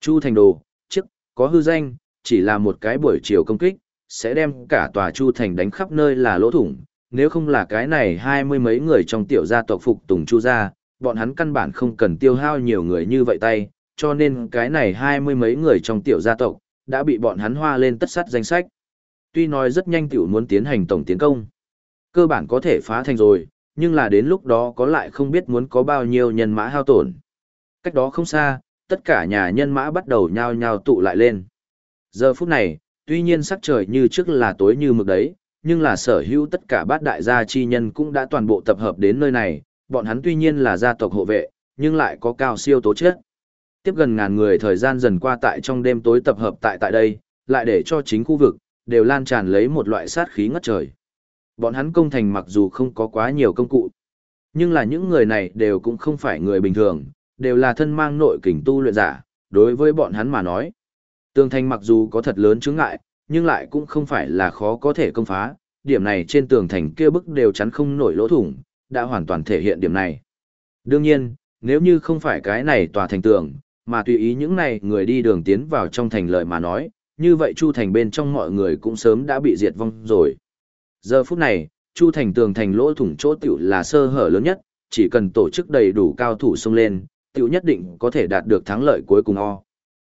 Chu thành đồ, chức, có hư danh, chỉ là một cái buổi chiều công kích, sẽ đem cả tòa Chu thành đánh khắp nơi là lỗ thủng, nếu không là cái này hai mươi mấy người trong tiểu gia tộc phục tùng Chu gia, bọn hắn căn bản không cần tiêu hao nhiều người như vậy tay, cho nên cái này hai mươi mấy người trong tiểu gia tộc đã bị bọn hắn hoa lên tất sắt danh sách. Tuy nói rất nhanh tiểu muốn tiến hành tổng tiến công, cơ bản có thể phá thành rồi, nhưng là đến lúc đó có lại không biết muốn có bao nhiêu nhân mã hao tổn. Cách đó không xa, tất cả nhà nhân mã bắt đầu nhao nhao tụ lại lên. Giờ phút này, tuy nhiên sắc trời như trước là tối như mực đấy, nhưng là sở hữu tất cả bát đại gia chi nhân cũng đã toàn bộ tập hợp đến nơi này, bọn hắn tuy nhiên là gia tộc hộ vệ, nhưng lại có cao siêu tố chất. Tiếp gần ngàn người thời gian dần qua tại trong đêm tối tập hợp tại tại đây, lại để cho chính khu vực, đều lan tràn lấy một loại sát khí ngất trời. Bọn hắn công thành mặc dù không có quá nhiều công cụ, nhưng là những người này đều cũng không phải người bình thường, đều là thân mang nội kình tu luyện giả, đối với bọn hắn mà nói. Tường thành mặc dù có thật lớn chướng ngại, nhưng lại cũng không phải là khó có thể công phá, điểm này trên tường thành kia bức đều chắn không nổi lỗ thủng, đã hoàn toàn thể hiện điểm này. Đương nhiên, nếu như không phải cái này tòa thành tường, mà tùy ý những này người đi đường tiến vào trong thành lợi mà nói, như vậy Chu Thành bên trong mọi người cũng sớm đã bị diệt vong rồi. Giờ phút này, Chu Thành tường thành lỗ thủng chỗ tiểu là sơ hở lớn nhất, chỉ cần tổ chức đầy đủ cao thủ xông lên, tiểu nhất định có thể đạt được thắng lợi cuối cùng o.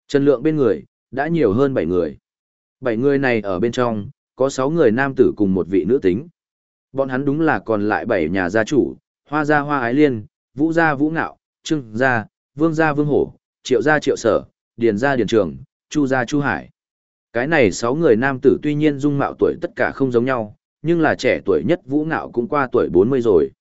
Trần lượng bên người, đã nhiều hơn 7 người bảy người này ở bên trong, có sáu người nam tử cùng một vị nữ tính. Bọn hắn đúng là còn lại bảy nhà gia chủ, hoa gia hoa ái liên, vũ gia vũ ngạo, trưng gia, vương gia vương hổ, triệu gia triệu sở, điền gia điền trường, chu gia chu hải. Cái này sáu người nam tử tuy nhiên dung mạo tuổi tất cả không giống nhau, nhưng là trẻ tuổi nhất Vũ Ngạo cũng qua tuổi 40 rồi.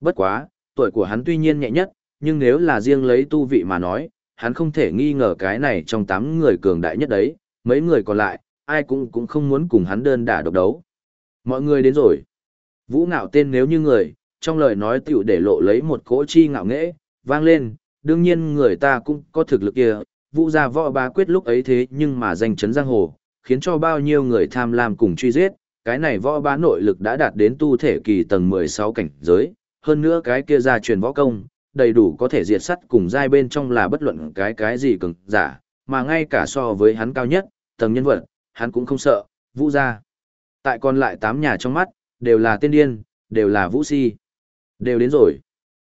Bất quá, tuổi của hắn tuy nhiên nhẹ nhất, nhưng nếu là riêng lấy tu vị mà nói, hắn không thể nghi ngờ cái này trong tám người cường đại nhất đấy, mấy người còn lại, ai cũng cũng không muốn cùng hắn đơn đả độc đấu. Mọi người đến rồi. Vũ Ngạo tên nếu như người, trong lời nói tiểu để lộ lấy một cỗ chi ngạo nghễ, vang lên, đương nhiên người ta cũng có thực lực kia, vũ gia võ bá quyết lúc ấy thế nhưng mà danh chấn giang hồ, khiến cho bao nhiêu người tham lam cùng truy giết, cái này võ bá nội lực đã đạt đến tu thể kỳ tầng 16 cảnh giới, hơn nữa cái kia gia truyền võ công, đầy đủ có thể diệt sắt cùng giai bên trong là bất luận cái cái gì cường giả, mà ngay cả so với hắn cao nhất, tầng nhân vật, hắn cũng không sợ, vũ gia. Tại còn lại tám nhà trong mắt, đều là tiên điên, đều là vũ si. Đều đến rồi.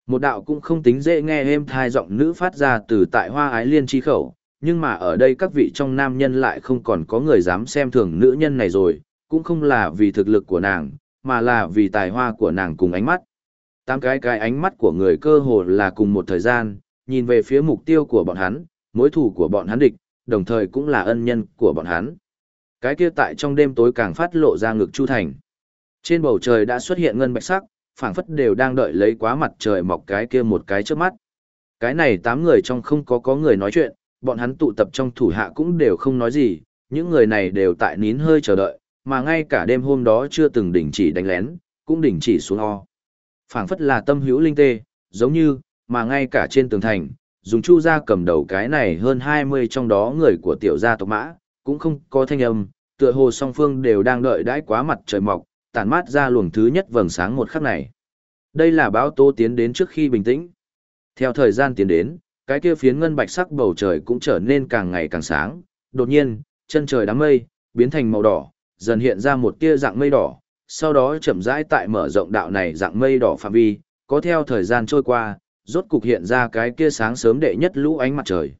Một đạo cũng không tính dễ nghe êm thai giọng nữ phát ra từ tại hoa ái liên chi khẩu, nhưng mà ở đây các vị trong nam nhân lại không còn có người dám xem thường nữ nhân này rồi, cũng không là vì thực lực của nàng, mà là vì tài hoa của nàng cùng ánh mắt. Tám cái cái ánh mắt của người cơ hồ là cùng một thời gian, nhìn về phía mục tiêu của bọn hắn, mối thù của bọn hắn địch, đồng thời cũng là ân nhân của bọn hắn. Cái kia tại trong đêm tối càng phát lộ ra ngực Chu Thành. Trên bầu trời đã xuất hiện ngân bạch sắc, phảng phất đều đang đợi lấy quá mặt trời mọc cái kia một cái trước mắt. Cái này tám người trong không có có người nói chuyện, bọn hắn tụ tập trong thủ hạ cũng đều không nói gì, những người này đều tại nín hơi chờ đợi, mà ngay cả đêm hôm đó chưa từng đình chỉ đánh lén, cũng đình chỉ xuống o. phảng phất là tâm hữu linh tê, giống như, mà ngay cả trên tường thành, dùng chu gia cầm đầu cái này hơn 20 trong đó người của tiểu gia tộc mã, cũng không có thanh âm, tựa hồ song phương đều đang đợi đãi quá mặt trời mọc, tản mát ra luồng thứ nhất vầng sáng một khắc này. Đây là báo tố tiến đến trước khi bình tĩnh. Theo thời gian tiến đến, cái kia phiến ngân bạch sắc bầu trời cũng trở nên càng ngày càng sáng, đột nhiên, chân trời đám mây biến thành màu đỏ, dần hiện ra một tia dạng mây đỏ, sau đó chậm rãi tại mở rộng đạo này dạng mây đỏ phạm vi, có theo thời gian trôi qua, rốt cục hiện ra cái kia sáng sớm đệ nhất lũ ánh mặt trời.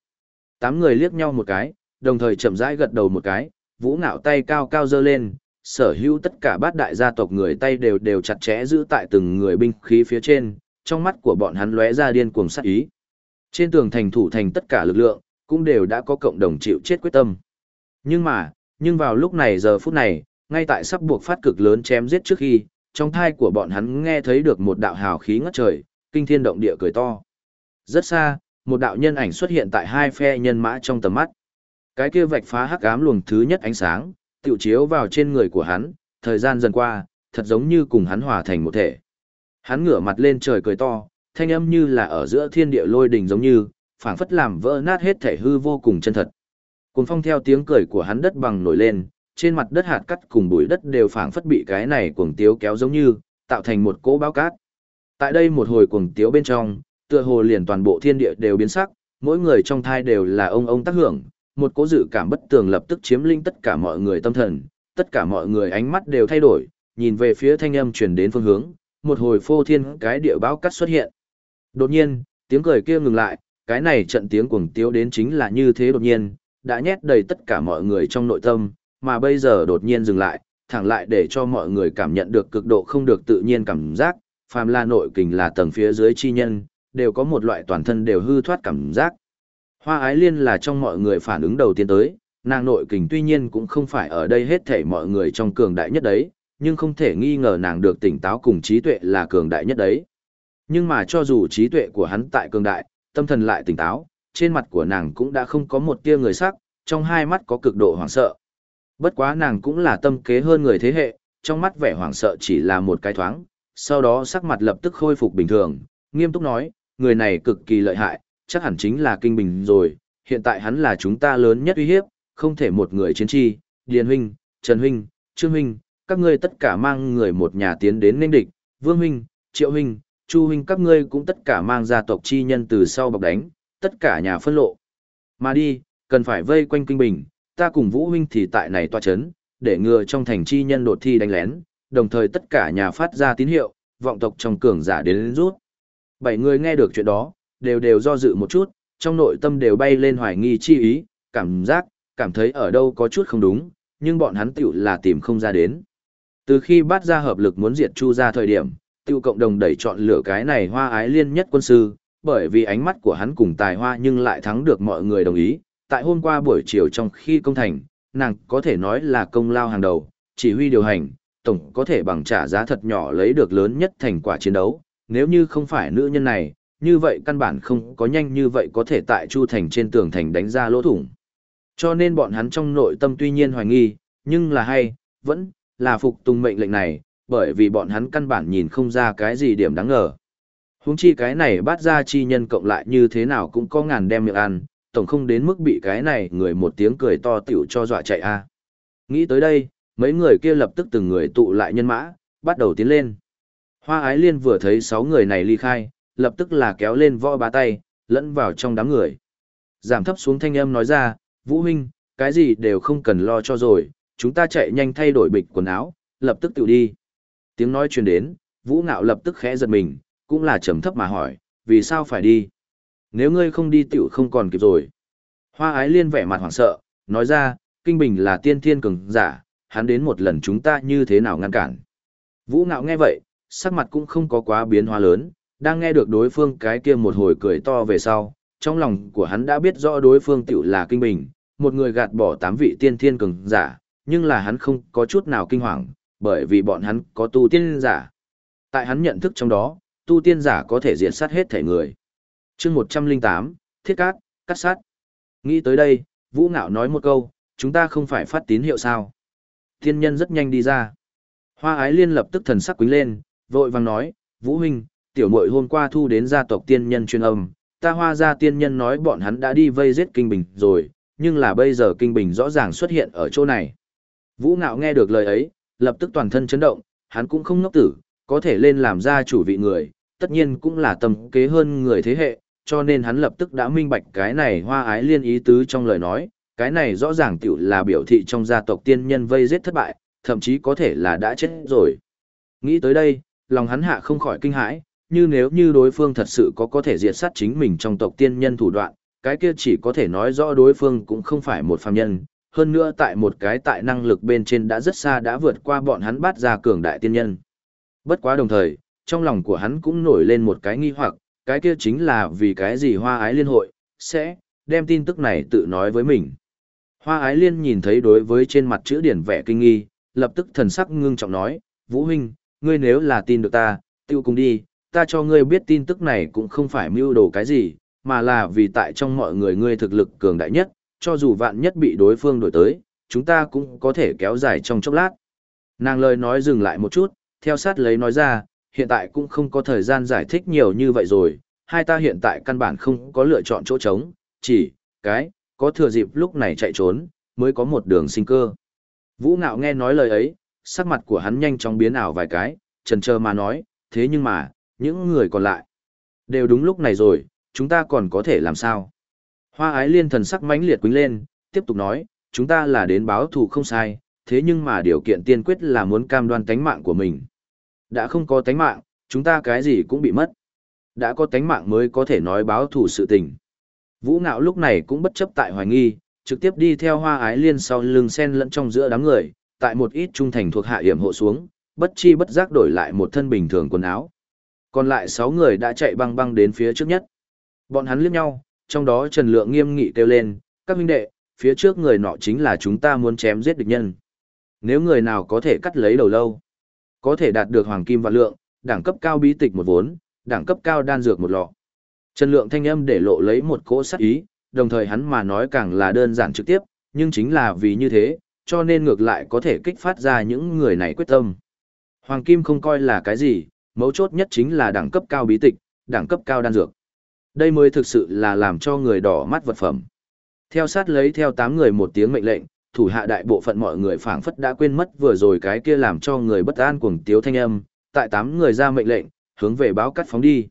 Tám người liếc nhau một cái, đồng thời chậm rãi gật đầu một cái, vũ ngạo tay cao cao dơ lên, sở hữu tất cả bát đại gia tộc người tay đều đều chặt chẽ giữ tại từng người binh khí phía trên, trong mắt của bọn hắn lóe ra điên cuồng sát ý. Trên tường thành thủ thành tất cả lực lượng, cũng đều đã có cộng đồng chịu chết quyết tâm. Nhưng mà, nhưng vào lúc này giờ phút này, ngay tại sắp buộc phát cực lớn chém giết trước khi, trong thai của bọn hắn nghe thấy được một đạo hào khí ngất trời, kinh thiên động địa cười to. Rất xa, một đạo nhân ảnh xuất hiện tại hai phe nhân mã trong tầm mắt. Cái kia vạch phá hắc ám luồng thứ nhất ánh sáng, tiểu chiếu vào trên người của hắn, thời gian dần qua, thật giống như cùng hắn hòa thành một thể. Hắn ngửa mặt lên trời cười to, thanh âm như là ở giữa thiên địa lôi đình giống như, phảng phất làm vỡ nát hết thể hư vô cùng chân thật. Cùng phong theo tiếng cười của hắn đất bằng nổi lên, trên mặt đất hạt cắt cùng bụi đất đều phảng phất bị cái này cuồng tiếu kéo giống như, tạo thành một cỗ báo cát. Tại đây một hồi cuồng tiếu bên trong, tựa hồ liền toàn bộ thiên địa đều biến sắc, mỗi người trong thai đều là ông ông tác hưởng, một cố dự cảm bất tường lập tức chiếm linh tất cả mọi người tâm thần, tất cả mọi người ánh mắt đều thay đổi, nhìn về phía thanh âm truyền đến phương hướng, một hồi phô thiên cái địa báo cắt xuất hiện. Đột nhiên, tiếng cười kia ngừng lại, cái này trận tiếng cuồng tiếu đến chính là như thế đột nhiên, đã nhét đầy tất cả mọi người trong nội tâm, mà bây giờ đột nhiên dừng lại, thẳng lại để cho mọi người cảm nhận được cực độ không được tự nhiên cảm giác, phàm là nội kình là tầng phía dưới chi nhân, đều có một loại toàn thân đều hư thoát cảm giác. Hoa ái liên là trong mọi người phản ứng đầu tiên tới, nàng nội kình tuy nhiên cũng không phải ở đây hết thể mọi người trong cường đại nhất đấy, nhưng không thể nghi ngờ nàng được tỉnh táo cùng trí tuệ là cường đại nhất đấy. Nhưng mà cho dù trí tuệ của hắn tại cường đại, tâm thần lại tỉnh táo, trên mặt của nàng cũng đã không có một tia người sắc, trong hai mắt có cực độ hoảng sợ. Bất quá nàng cũng là tâm kế hơn người thế hệ, trong mắt vẻ hoảng sợ chỉ là một cái thoáng, sau đó sắc mặt lập tức khôi phục bình thường, nghiêm túc nói, người này cực kỳ lợi hại, chắc hẳn chính là kinh bình rồi, hiện tại hắn là chúng ta lớn nhất uy hiếp, không thể một người chiến chi, Điền huynh, Trần huynh, Trương huynh, các ngươi tất cả mang người một nhà tiến đến nên địch, Vương huynh, Triệu huynh, Chu huynh các ngươi cũng tất cả mang gia tộc chi nhân từ sau bọc đánh, tất cả nhà phân lộ. Mà đi, cần phải vây quanh kinh bình, ta cùng Vũ huynh thì tại này tọa chấn, để ngừa trong thành chi nhân đột thi đánh lén, đồng thời tất cả nhà phát ra tín hiệu, vọng tộc trong cường giả đến, đến rút. Bảy người nghe được chuyện đó, đều đều do dự một chút, trong nội tâm đều bay lên hoài nghi chi ý, cảm giác, cảm thấy ở đâu có chút không đúng, nhưng bọn hắn tiểu là tìm không ra đến. Từ khi bắt ra hợp lực muốn diệt Chu ra thời điểm, tiêu cộng đồng đẩy chọn lựa cái này hoa ái liên nhất quân sư, bởi vì ánh mắt của hắn cùng tài hoa nhưng lại thắng được mọi người đồng ý. Tại hôm qua buổi chiều trong khi công thành, nàng có thể nói là công lao hàng đầu, chỉ huy điều hành, tổng có thể bằng trả giá thật nhỏ lấy được lớn nhất thành quả chiến đấu, nếu như không phải nữ nhân này, như vậy căn bản không có nhanh như vậy có thể tại Chu Thành trên tường thành đánh ra lỗ thủng. Cho nên bọn hắn trong nội tâm tuy nhiên hoài nghi, nhưng là hay, vẫn là phục tùng mệnh lệnh này, bởi vì bọn hắn căn bản nhìn không ra cái gì điểm đáng ngờ. Huống chi cái này bắt ra chi nhân cộng lại như thế nào cũng có ngàn đem miệng ăn, tổng không đến mức bị cái này người một tiếng cười to tiểu cho dọa chạy a. Nghĩ tới đây, mấy người kia lập tức từng người tụ lại nhân mã, bắt đầu tiến lên. Hoa ái liên vừa thấy sáu người này ly khai, lập tức là kéo lên võ bá tay, lẫn vào trong đám người. Giảm thấp xuống thanh âm nói ra, Vũ huynh, cái gì đều không cần lo cho rồi, chúng ta chạy nhanh thay đổi bịch quần áo, lập tức tự đi. Tiếng nói truyền đến, Vũ ngạo lập tức khẽ giật mình, cũng là trầm thấp mà hỏi, vì sao phải đi? Nếu ngươi không đi tiểu không còn kịp rồi. Hoa ái liên vẻ mặt hoảng sợ, nói ra, Kinh Bình là tiên thiên cường giả, hắn đến một lần chúng ta như thế nào ngăn cản. Vũ ngạo nghe vậy, sắc mặt cũng không có quá biến hóa lớn, đang nghe được đối phương cái kia một hồi cười to về sau, trong lòng của hắn đã biết rõ đối phương tiểu là Kinh Bình, một người gạt bỏ tám vị tiên thiên cường giả, nhưng là hắn không có chút nào kinh hoàng, bởi vì bọn hắn có tu tiên giả. Tại hắn nhận thức trong đó, tu tiên giả có thể diệt sát hết thể người. chương 108, Thiết Cát, Cắt Sát. Nghĩ tới đây, Vũ Ngạo nói một câu, chúng ta không phải phát tín hiệu sao. Thiên nhân rất nhanh đi ra. Hoa ái liên lập tức thần sắc quính lên, vội vàng nói, Vũ Huynh, tiểu mội hôm qua thu đến gia tộc tiên nhân chuyên âm, ta hoa gia tiên nhân nói bọn hắn đã đi vây giết Kinh Bình rồi, nhưng là bây giờ Kinh Bình rõ ràng xuất hiện ở chỗ này. Vũ Ngạo nghe được lời ấy, lập tức toàn thân chấn động, hắn cũng không ngốc tử, có thể lên làm gia chủ vị người, tất nhiên cũng là tầm kế hơn người thế hệ, cho nên hắn lập tức đã minh bạch cái này hoa ái liên ý tứ trong lời nói, cái này rõ ràng tiểu là biểu thị trong gia tộc tiên nhân vây giết thất bại, thậm chí có thể là đã chết rồi. Nghĩ tới đây, lòng hắn hạ không khỏi kinh hãi, như nếu như đối phương thật sự có có thể diệt sát chính mình trong tộc tiên nhân thủ đoạn, cái kia chỉ có thể nói rõ đối phương cũng không phải một phàm nhân, hơn nữa tại một cái tại năng lực bên trên đã rất xa đã vượt qua bọn hắn bắt ra cường đại tiên nhân. Bất quá đồng thời, trong lòng của hắn cũng nổi lên một cái nghi hoặc, cái kia chính là vì cái gì hoa ái liên hội, sẽ, đem tin tức này tự nói với mình. Hoa ái liên nhìn thấy đối với trên mặt chữ điển vẻ kinh nghi, lập tức thần sắc ngưng trọng nói, Vũ huynh, ngươi nếu là tin được ta, tiêu cùng đi, ta cho ngươi biết tin tức này cũng không phải mưu đồ cái gì, mà là vì tại trong mọi người ngươi thực lực cường đại nhất, cho dù vạn nhất bị đối phương đổi tới, chúng ta cũng có thể kéo dài trong chốc lát. Nàng lời nói dừng lại một chút, theo sát lấy nói ra, hiện tại cũng không có thời gian giải thích nhiều như vậy rồi, hai ta hiện tại căn bản không có lựa chọn chỗ trống, chỉ, cái, có thừa dịp lúc này chạy trốn, mới có một đường sinh cơ. Vũ ngạo nghe nói lời ấy, sắc mặt của hắn nhanh chóng biến ảo vài cái, trần chờ mà nói, thế nhưng mà, những người còn lại, đều đúng lúc này rồi, chúng ta còn có thể làm sao? Hoa ái liên thần sắc mãnh liệt quính lên, tiếp tục nói, chúng ta là đến báo thù không sai, thế nhưng mà điều kiện tiên quyết là muốn cam đoan tánh mạng của mình. Đã không có tánh mạng, chúng ta cái gì cũng bị mất. Đã có tánh mạng mới có thể nói báo thù sự tình. Vũ ngạo lúc này cũng bất chấp tại hoài nghi, trực tiếp đi theo hoa ái liên sau lưng sen lẫn trong giữa đám người, tại một ít trung thành thuộc hạ hiểm hộ xuống, bất chi bất giác đổi lại một thân bình thường quần áo. Còn lại 6 người đã chạy băng băng đến phía trước nhất. Bọn hắn liếc nhau, trong đó Trần Lượng nghiêm nghị kêu lên, các huynh đệ, phía trước người nọ chính là chúng ta muốn chém giết địch nhân. Nếu người nào có thể cắt lấy đầu lâu, có thể đạt được hoàng kim và lượng, đẳng cấp cao bí tịch một vốn, đẳng cấp cao đan dược một lọ. Trần Lượng thanh âm để lộ lấy một cỗ sát ý, đồng thời hắn mà nói càng là đơn giản trực tiếp, nhưng chính là vì như thế, cho nên ngược lại có thể kích phát ra những người này quyết tâm. Hoàng kim không coi là cái gì, mấu chốt nhất chính là đẳng cấp cao bí tịch, đẳng cấp cao đan dược. Đây mới thực sự là làm cho người đỏ mắt vật phẩm. Theo sát lấy theo 8 người một tiếng mệnh lệnh, thủ hạ đại bộ phận mọi người phảng phất đã quên mất vừa rồi cái kia làm cho người bất an cuồng tiếu thanh âm, tại 8 người ra mệnh lệnh, hướng về báo cắt phóng đi.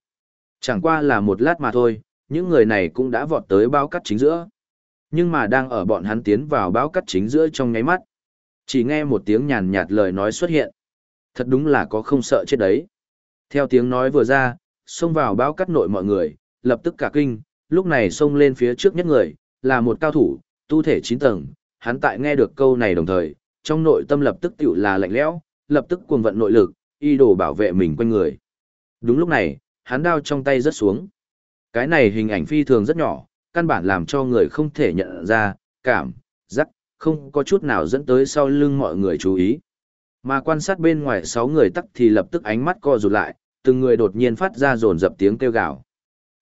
Chẳng qua là một lát mà thôi, những người này cũng đã vọt tới báo cắt chính giữa. Nhưng mà đang ở bọn hắn tiến vào báo cắt chính giữa trong nháy mắt. Chỉ nghe một tiếng nhàn nhạt lời nói xuất hiện. Thật đúng là có không sợ chết đấy. Theo tiếng nói vừa ra, xông vào báo cắt nội mọi người, lập tức cả kinh, lúc này xông lên phía trước nhất người, là một cao thủ, tu thể 9 tầng, hắn tại nghe được câu này đồng thời, trong nội tâm lập tức tiểu là lạnh lẽo, lập tức cuồng vận nội lực, y đồ bảo vệ mình quanh người. Đúng lúc này, hắn đao trong tay rớt xuống. Cái này hình ảnh phi thường rất nhỏ, căn bản làm cho người không thể nhận ra, cảm, giác, không có chút nào dẫn tới sau lưng mọi người chú ý. Mà quan sát bên ngoài sáu người tắc thì lập tức ánh mắt co rụt lại, từng người đột nhiên phát ra rồn dập tiếng kêu gào.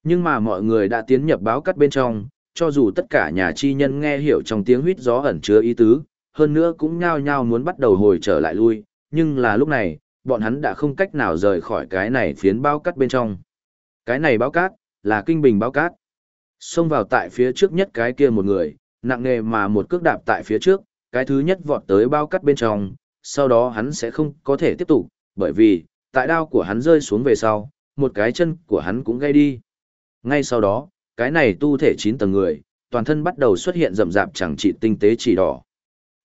Nhưng mà mọi người đã tiến nhập báo cắt bên trong, cho dù tất cả nhà chi nhân nghe hiểu trong tiếng huýt gió ẩn chứa ý tứ, hơn nữa cũng nhao nhao muốn bắt đầu hồi trở lại lui, nhưng là lúc này, bọn hắn đã không cách nào rời khỏi cái này phiến bao cắt bên trong. Cái này bao cát, là kinh bình bao cát. Xông vào tại phía trước nhất cái kia một người, nặng nề mà một cước đạp tại phía trước, cái thứ nhất vọt tới bao cắt bên trong, sau đó hắn sẽ không có thể tiếp tục, bởi vì, tại đao của hắn rơi xuống về sau, một cái chân của hắn cũng gây đi. Ngay sau đó, cái này tu thể 9 tầng người, toàn thân bắt đầu xuất hiện rậm rạp chẳng trị tinh tế chỉ đỏ.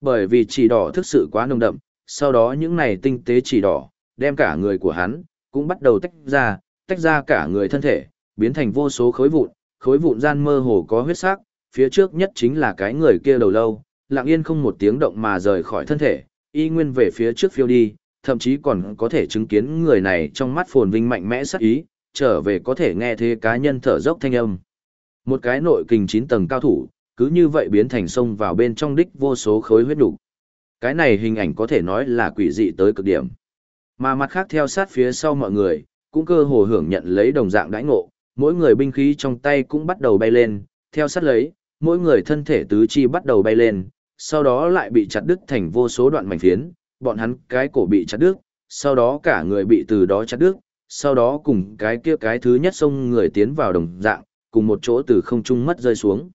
Bởi vì chỉ đỏ thực sự quá nồng đậm, sau đó những này tinh tế chỉ đỏ, đem cả người của hắn, cũng bắt đầu tách ra, tách ra cả người thân thể, biến thành vô số khối vụn, khối vụn gian mơ hồ có huyết sắc, phía trước nhất chính là cái người kia đầu lâu, lặng yên không một tiếng động mà rời khỏi thân thể, y nguyên về phía trước phiêu đi, thậm chí còn có thể chứng kiến người này trong mắt phồn vinh mạnh mẽ sắc ý, trở về có thể nghe thế cá nhân thở dốc thanh âm. Một cái nội kình 9 tầng cao thủ, cứ như vậy biến thành sông vào bên trong đích vô số khối huyết đủ. Cái này hình ảnh có thể nói là quỷ dị tới cực điểm. Mà mặt khác theo sát phía sau mọi người, cũng cơ hồ hưởng nhận lấy đồng dạng đãi ngộ, mỗi người binh khí trong tay cũng bắt đầu bay lên, theo sát lấy, mỗi người thân thể tứ chi bắt đầu bay lên, sau đó lại bị chặt đứt thành vô số đoạn mảnh phiến, bọn hắn cái cổ bị chặt đứt, sau đó cả người bị từ đó chặt đứt, sau đó cùng cái kia cái thứ nhất xông người tiến vào đồng dạng, cùng một chỗ từ không trung mất rơi xuống.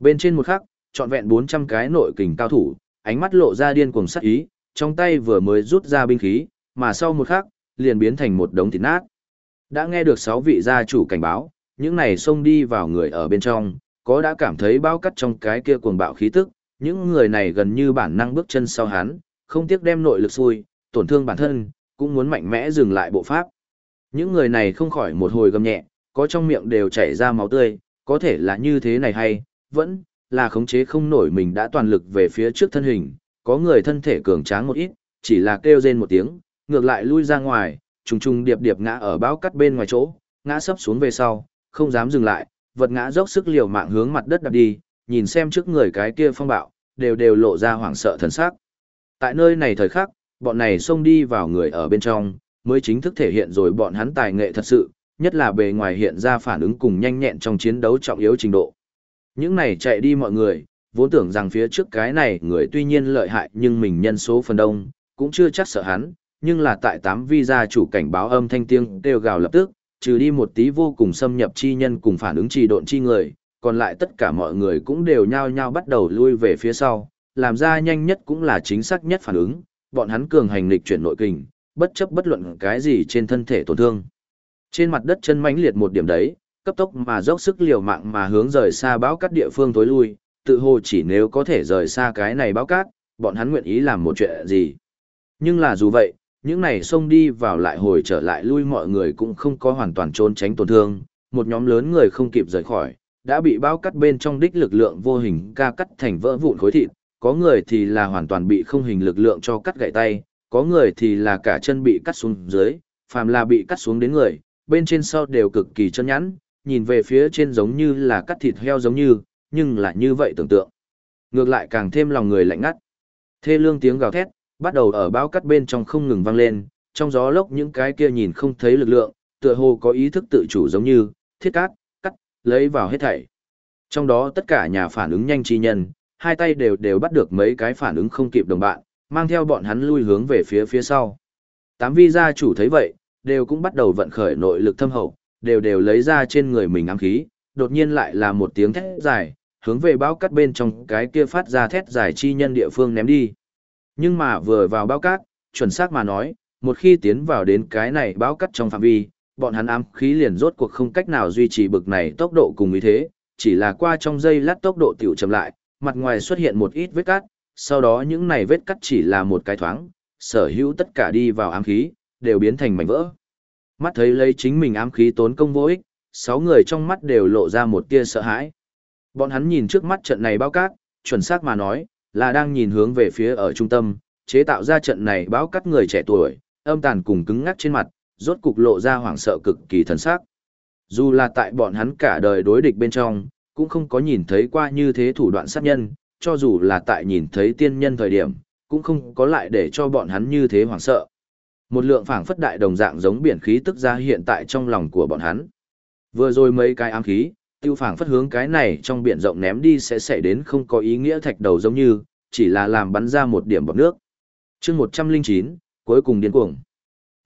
Bên trên một khắc, trọn vẹn 400 cái nội kình cao thủ, ánh mắt lộ ra điên cuồng sát ý, trong tay vừa mới rút ra binh khí, mà sau một khắc, liền biến thành một đống thịt nát. Đã nghe được 6 vị gia chủ cảnh báo, những này xông đi vào người ở bên trong, có đã cảm thấy bao cắt trong cái kia cuồng bạo khí tức, những người này gần như bản năng bước chân sau hắn, không tiếc đem nội lực xui, tổn thương bản thân, cũng muốn mạnh mẽ dừng lại bộ pháp. Những người này không khỏi một hồi gầm nhẹ, có trong miệng đều chảy ra máu tươi, có thể là như thế này hay, vẫn là khống chế không nổi mình đã toàn lực về phía trước thân hình, có người thân thể cường tráng một ít, chỉ là kêu rên một tiếng, ngược lại lui ra ngoài, trùng trùng điệp điệp ngã ở bão cắt bên ngoài chỗ, ngã sấp xuống về sau, không dám dừng lại, vật ngã dốc sức liều mạng hướng mặt đất đạp đi, nhìn xem trước người cái kia phong bạo, đều đều lộ ra hoảng sợ thần sắc. Tại nơi này thời khắc, bọn này xông đi vào người ở bên trong, mới chính thức thể hiện rồi bọn hắn tài nghệ thật sự, nhất là bề ngoài hiện ra phản ứng cùng nhanh nhẹn trong chiến đấu trọng yếu trình độ. Những này chạy đi mọi người, vốn tưởng rằng phía trước cái này người tuy nhiên lợi hại nhưng mình nhân số phần đông, cũng chưa chắc sợ hắn, nhưng là tại tám vi gia chủ cảnh báo âm thanh tiếng kêu gào lập tức, trừ đi một tí vô cùng xâm nhập chi nhân cùng phản ứng trì độn chi người, còn lại tất cả mọi người cũng đều nhao nhao bắt đầu lui về phía sau, làm ra nhanh nhất cũng là chính xác nhất phản ứng, bọn hắn cường hành lịch chuyển nội kình, bất chấp bất luận cái gì trên thân thể tổn thương. Trên mặt đất chân mãnh liệt một điểm đấy, cấp tốc mà dốc sức liều mạng mà hướng rời xa báo cát địa phương tối lui, tự hồ chỉ nếu có thể rời xa cái này báo cát, bọn hắn nguyện ý làm một chuyện gì. Nhưng là dù vậy, những này xông đi vào lại hồi trở lại lui mọi người cũng không có hoàn toàn trốn tránh tổn thương, một nhóm lớn người không kịp rời khỏi, đã bị bao cắt bên trong đích lực lượng vô hình ca cắt thành vỡ vụn khối thịt, có người thì là hoàn toàn bị không hình lực lượng cho cắt gãy tay, có người thì là cả chân bị cắt xuống dưới, phàm là bị cắt xuống đến người, bên trên sau đều cực kỳ chân nhẵn, nhìn về phía trên giống như là cắt thịt heo giống như, nhưng lại như vậy tưởng tượng. Ngược lại càng thêm lòng người lạnh ngắt. Thê lương tiếng gào thét, bắt đầu ở bao cắt bên trong không ngừng vang lên, trong gió lốc những cái kia nhìn không thấy lực lượng, tựa hồ có ý thức tự chủ giống như, thiết cát, cắt, lấy vào hết thảy. Trong đó tất cả nhà phản ứng nhanh chi nhân, hai tay đều đều bắt được mấy cái phản ứng không kịp đồng bạn, mang theo bọn hắn lui hướng về phía phía sau. Tám vi gia chủ thấy vậy, đều cũng bắt đầu vận khởi nội lực thâm hậu, đều đều lấy ra trên người mình ám khí, đột nhiên lại là một tiếng thét dài, hướng về bao cắt bên trong cái kia phát ra thét dài chi nhân địa phương ném đi. Nhưng mà vừa vào bao cát, chuẩn xác mà nói, một khi tiến vào đến cái này bao cắt trong phạm vi, bọn hắn ám khí liền rốt cuộc không cách nào duy trì bực này tốc độ cùng ý thế, chỉ là qua trong giây lát tốc độ tiểu chậm lại, mặt ngoài xuất hiện một ít vết cắt, sau đó những này vết cắt chỉ là một cái thoáng, sở hữu tất cả đi vào ám khí, đều biến thành mảnh vỡ. Mắt thấy lấy chính mình ám khí tốn công vô ích, sáu người trong mắt đều lộ ra một tia sợ hãi. Bọn hắn nhìn trước mắt trận này bao cát, chuẩn xác mà nói, là đang nhìn hướng về phía ở trung tâm, chế tạo ra trận này báo cắt người trẻ tuổi, âm tàn cùng cứng ngắc trên mặt, rốt cục lộ ra hoảng sợ cực kỳ thần sắc. Dù là tại bọn hắn cả đời đối địch bên trong, cũng không có nhìn thấy qua như thế thủ đoạn sát nhân, cho dù là tại nhìn thấy tiên nhân thời điểm, cũng không có lại để cho bọn hắn như thế hoảng sợ. Một lượng phảng phất đại đồng dạng giống biển khí tức ra hiện tại trong lòng của bọn hắn. Vừa rồi mấy cái ám khí, tiêu phảng phất hướng cái này trong biển rộng ném đi sẽ xảy đến không có ý nghĩa thạch đầu giống như, chỉ là làm bắn ra một điểm bọt nước. chương 109, cuối cùng điên cuồng.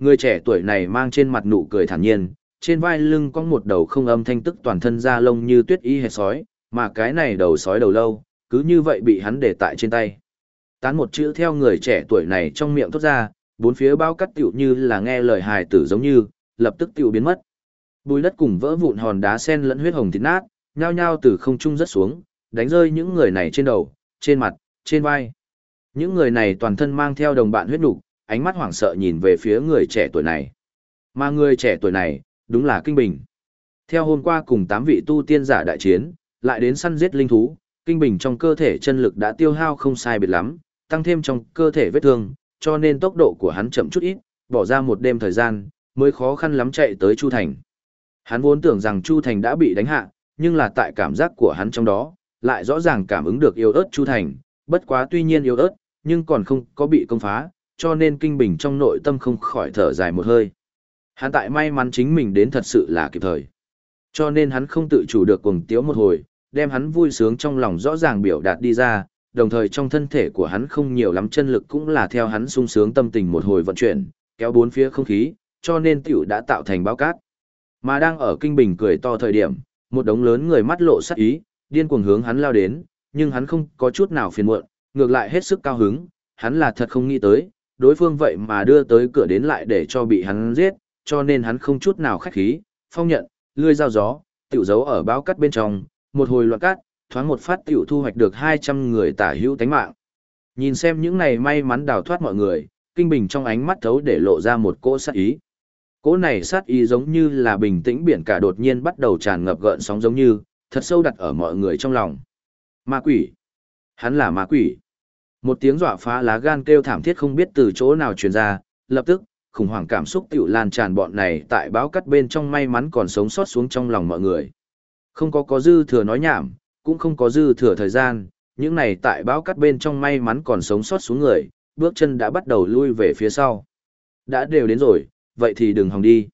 Người trẻ tuổi này mang trên mặt nụ cười thản nhiên, trên vai lưng có một đầu không âm thanh tức toàn thân da lông như tuyết y hệt sói, mà cái này đầu sói đầu lâu, cứ như vậy bị hắn để tại trên tay. Tán một chữ theo người trẻ tuổi này trong miệng thốt ra, bốn phía bao cắt tiểu như là nghe lời hài tử giống như, lập tức tiểu biến mất. Bùi đất cùng vỡ vụn hòn đá sen lẫn huyết hồng thịt nát, nhao nhao từ không trung rất xuống, đánh rơi những người này trên đầu, trên mặt, trên vai. Những người này toàn thân mang theo đồng bạn huyết nục, ánh mắt hoảng sợ nhìn về phía người trẻ tuổi này. Mà người trẻ tuổi này, đúng là Kinh Bình. Theo hôm qua cùng tám vị tu tiên giả đại chiến, lại đến săn giết linh thú, Kinh Bình trong cơ thể chân lực đã tiêu hao không sai biệt lắm, tăng thêm trong cơ thể vết thương, cho nên tốc độ của hắn chậm chút ít, bỏ ra một đêm thời gian, mới khó khăn lắm chạy tới Chu Thành. Hắn vốn tưởng rằng Chu Thành đã bị đánh hạ, nhưng là tại cảm giác của hắn trong đó, lại rõ ràng cảm ứng được yêu ớt Chu Thành, bất quá tuy nhiên yêu ớt, nhưng còn không có bị công phá, cho nên Kinh Bình trong nội tâm không khỏi thở dài một hơi. Hắn tại may mắn chính mình đến thật sự là kịp thời. Cho nên hắn không tự chủ được cuồng tiếu một hồi, đem hắn vui sướng trong lòng rõ ràng biểu đạt đi ra, đồng thời trong thân thể của hắn không nhiều lắm chân lực cũng là theo hắn sung sướng tâm tình một hồi vận chuyển, kéo bốn phía không khí, cho nên tiểu đã tạo thành báo cát. Mà đang ở kinh bình cười to thời điểm, một đống lớn người mắt lộ sắc ý, điên cuồng hướng hắn lao đến, nhưng hắn không có chút nào phiền muộn, ngược lại hết sức cao hứng, hắn là thật không nghĩ tới, đối phương vậy mà đưa tới cửa đến lại để cho bị hắn giết, cho nên hắn không chút nào khách khí, phong nhận, lươi dao gió, tiểu giấu ở báo cắt bên trong, một hồi loạn cát, thoáng một phát tiểu thu hoạch được 200 người tả hữu tánh mạng. Nhìn xem những này may mắn đào thoát mọi người, kinh bình trong ánh mắt thấu để lộ ra một cỗ sát ý. Cỗ này sát ý giống như là bình tĩnh biển cả đột nhiên bắt đầu tràn ngập gợn sóng giống như, thật sâu đặt ở mọi người trong lòng. Ma quỷ. Hắn là ma quỷ. Một tiếng dọa phá lá gan kêu thảm thiết không biết từ chỗ nào truyền ra, lập tức, khủng hoảng cảm xúc tiểu lan tràn bọn này tại báo cắt bên trong may mắn còn sống sót xuống trong lòng mọi người. Không có có dư thừa nói nhảm, cũng không có dư thừa thời gian, những này tại báo cắt bên trong may mắn còn sống sót xuống người, bước chân đã bắt đầu lui về phía sau. Đã đều đến rồi, vậy thì đừng hòng đi.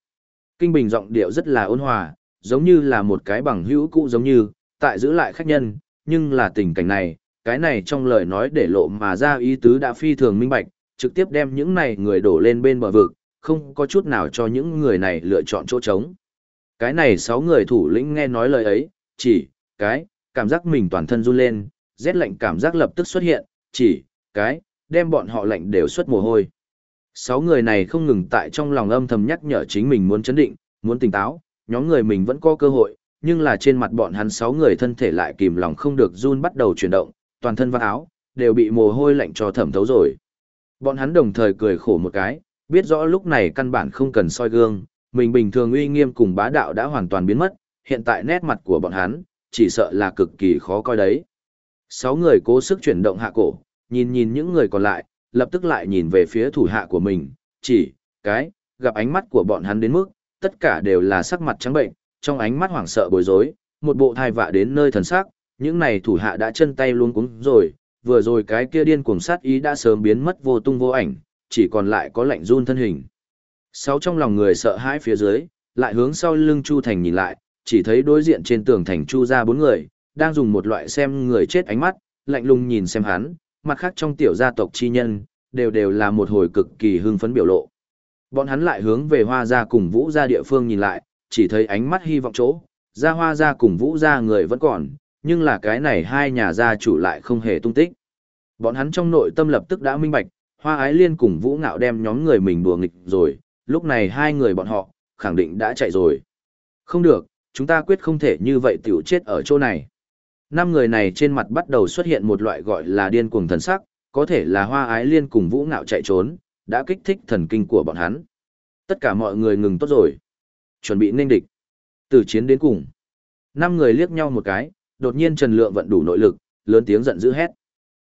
Kinh Bình giọng điệu rất là ôn hòa, giống như là một cái bằng hữu cũ giống như, tại giữ lại khách nhân, nhưng là tình cảnh này, cái này trong lời nói để lộ mà ra ý tứ đã phi thường minh bạch, trực tiếp đem những này người đổ lên bên bờ vực, không có chút nào cho những người này lựa chọn chỗ trống. Cái này sáu người thủ lĩnh nghe nói lời ấy, chỉ, cái, cảm giác mình toàn thân run lên, rét lạnh cảm giác lập tức xuất hiện, chỉ, cái, đem bọn họ lạnh đều xuất mồ hôi. Sáu người này không ngừng tại trong lòng âm thầm nhắc nhở chính mình muốn chấn định, muốn tỉnh táo, nhóm người mình vẫn có cơ hội, nhưng là trên mặt bọn hắn sáu người thân thể lại kìm lòng không được run bắt đầu chuyển động, toàn thân và áo, đều bị mồ hôi lạnh cho thẩm thấu rồi. Bọn hắn đồng thời cười khổ một cái, biết rõ lúc này căn bản không cần soi gương, mình bình thường uy nghiêm cùng bá đạo đã hoàn toàn biến mất, hiện tại nét mặt của bọn hắn, chỉ sợ là cực kỳ khó coi đấy. Sáu người cố sức chuyển động hạ cổ, nhìn nhìn những người còn lại, lập tức lại nhìn về phía thủ hạ của mình, chỉ, cái, gặp ánh mắt của bọn hắn đến mức, tất cả đều là sắc mặt trắng bệnh, trong ánh mắt hoảng sợ bối rối, một bộ thai vạ đến nơi thần sắc, những này thủ hạ đã chân tay luôn cúng rồi, vừa rồi cái kia điên cuồng sát ý đã sớm biến mất vô tung vô ảnh, chỉ còn lại có lạnh run thân hình. Sáu trong lòng người sợ hãi phía dưới, lại hướng sau lưng Chu Thành nhìn lại, chỉ thấy đối diện trên tường thành Chu ra bốn người, đang dùng một loại xem người chết ánh mắt, lạnh lùng nhìn xem hắn, mặt khác trong tiểu gia tộc chi nhân, đều đều là một hồi cực kỳ hưng phấn biểu lộ. Bọn hắn lại hướng về hoa gia cùng vũ gia địa phương nhìn lại, chỉ thấy ánh mắt hy vọng chỗ, gia hoa gia cùng vũ gia người vẫn còn, nhưng là cái này hai nhà gia chủ lại không hề tung tích. Bọn hắn trong nội tâm lập tức đã minh bạch, hoa ái liên cùng vũ ngạo đem nhóm người mình đùa nghịch rồi, lúc này hai người bọn họ, khẳng định đã chạy rồi. Không được, chúng ta quyết không thể như vậy tiểu chết ở chỗ này. Năm người này trên mặt bắt đầu xuất hiện một loại gọi là điên cuồng thần sắc, có thể là hoa ái liên cùng vũ ngạo chạy trốn, đã kích thích thần kinh của bọn hắn. Tất cả mọi người ngừng tốt rồi. Chuẩn bị nên địch. Từ chiến đến cùng. Năm người liếc nhau một cái, đột nhiên Trần Lượng vận đủ nội lực, lớn tiếng giận dữ hét.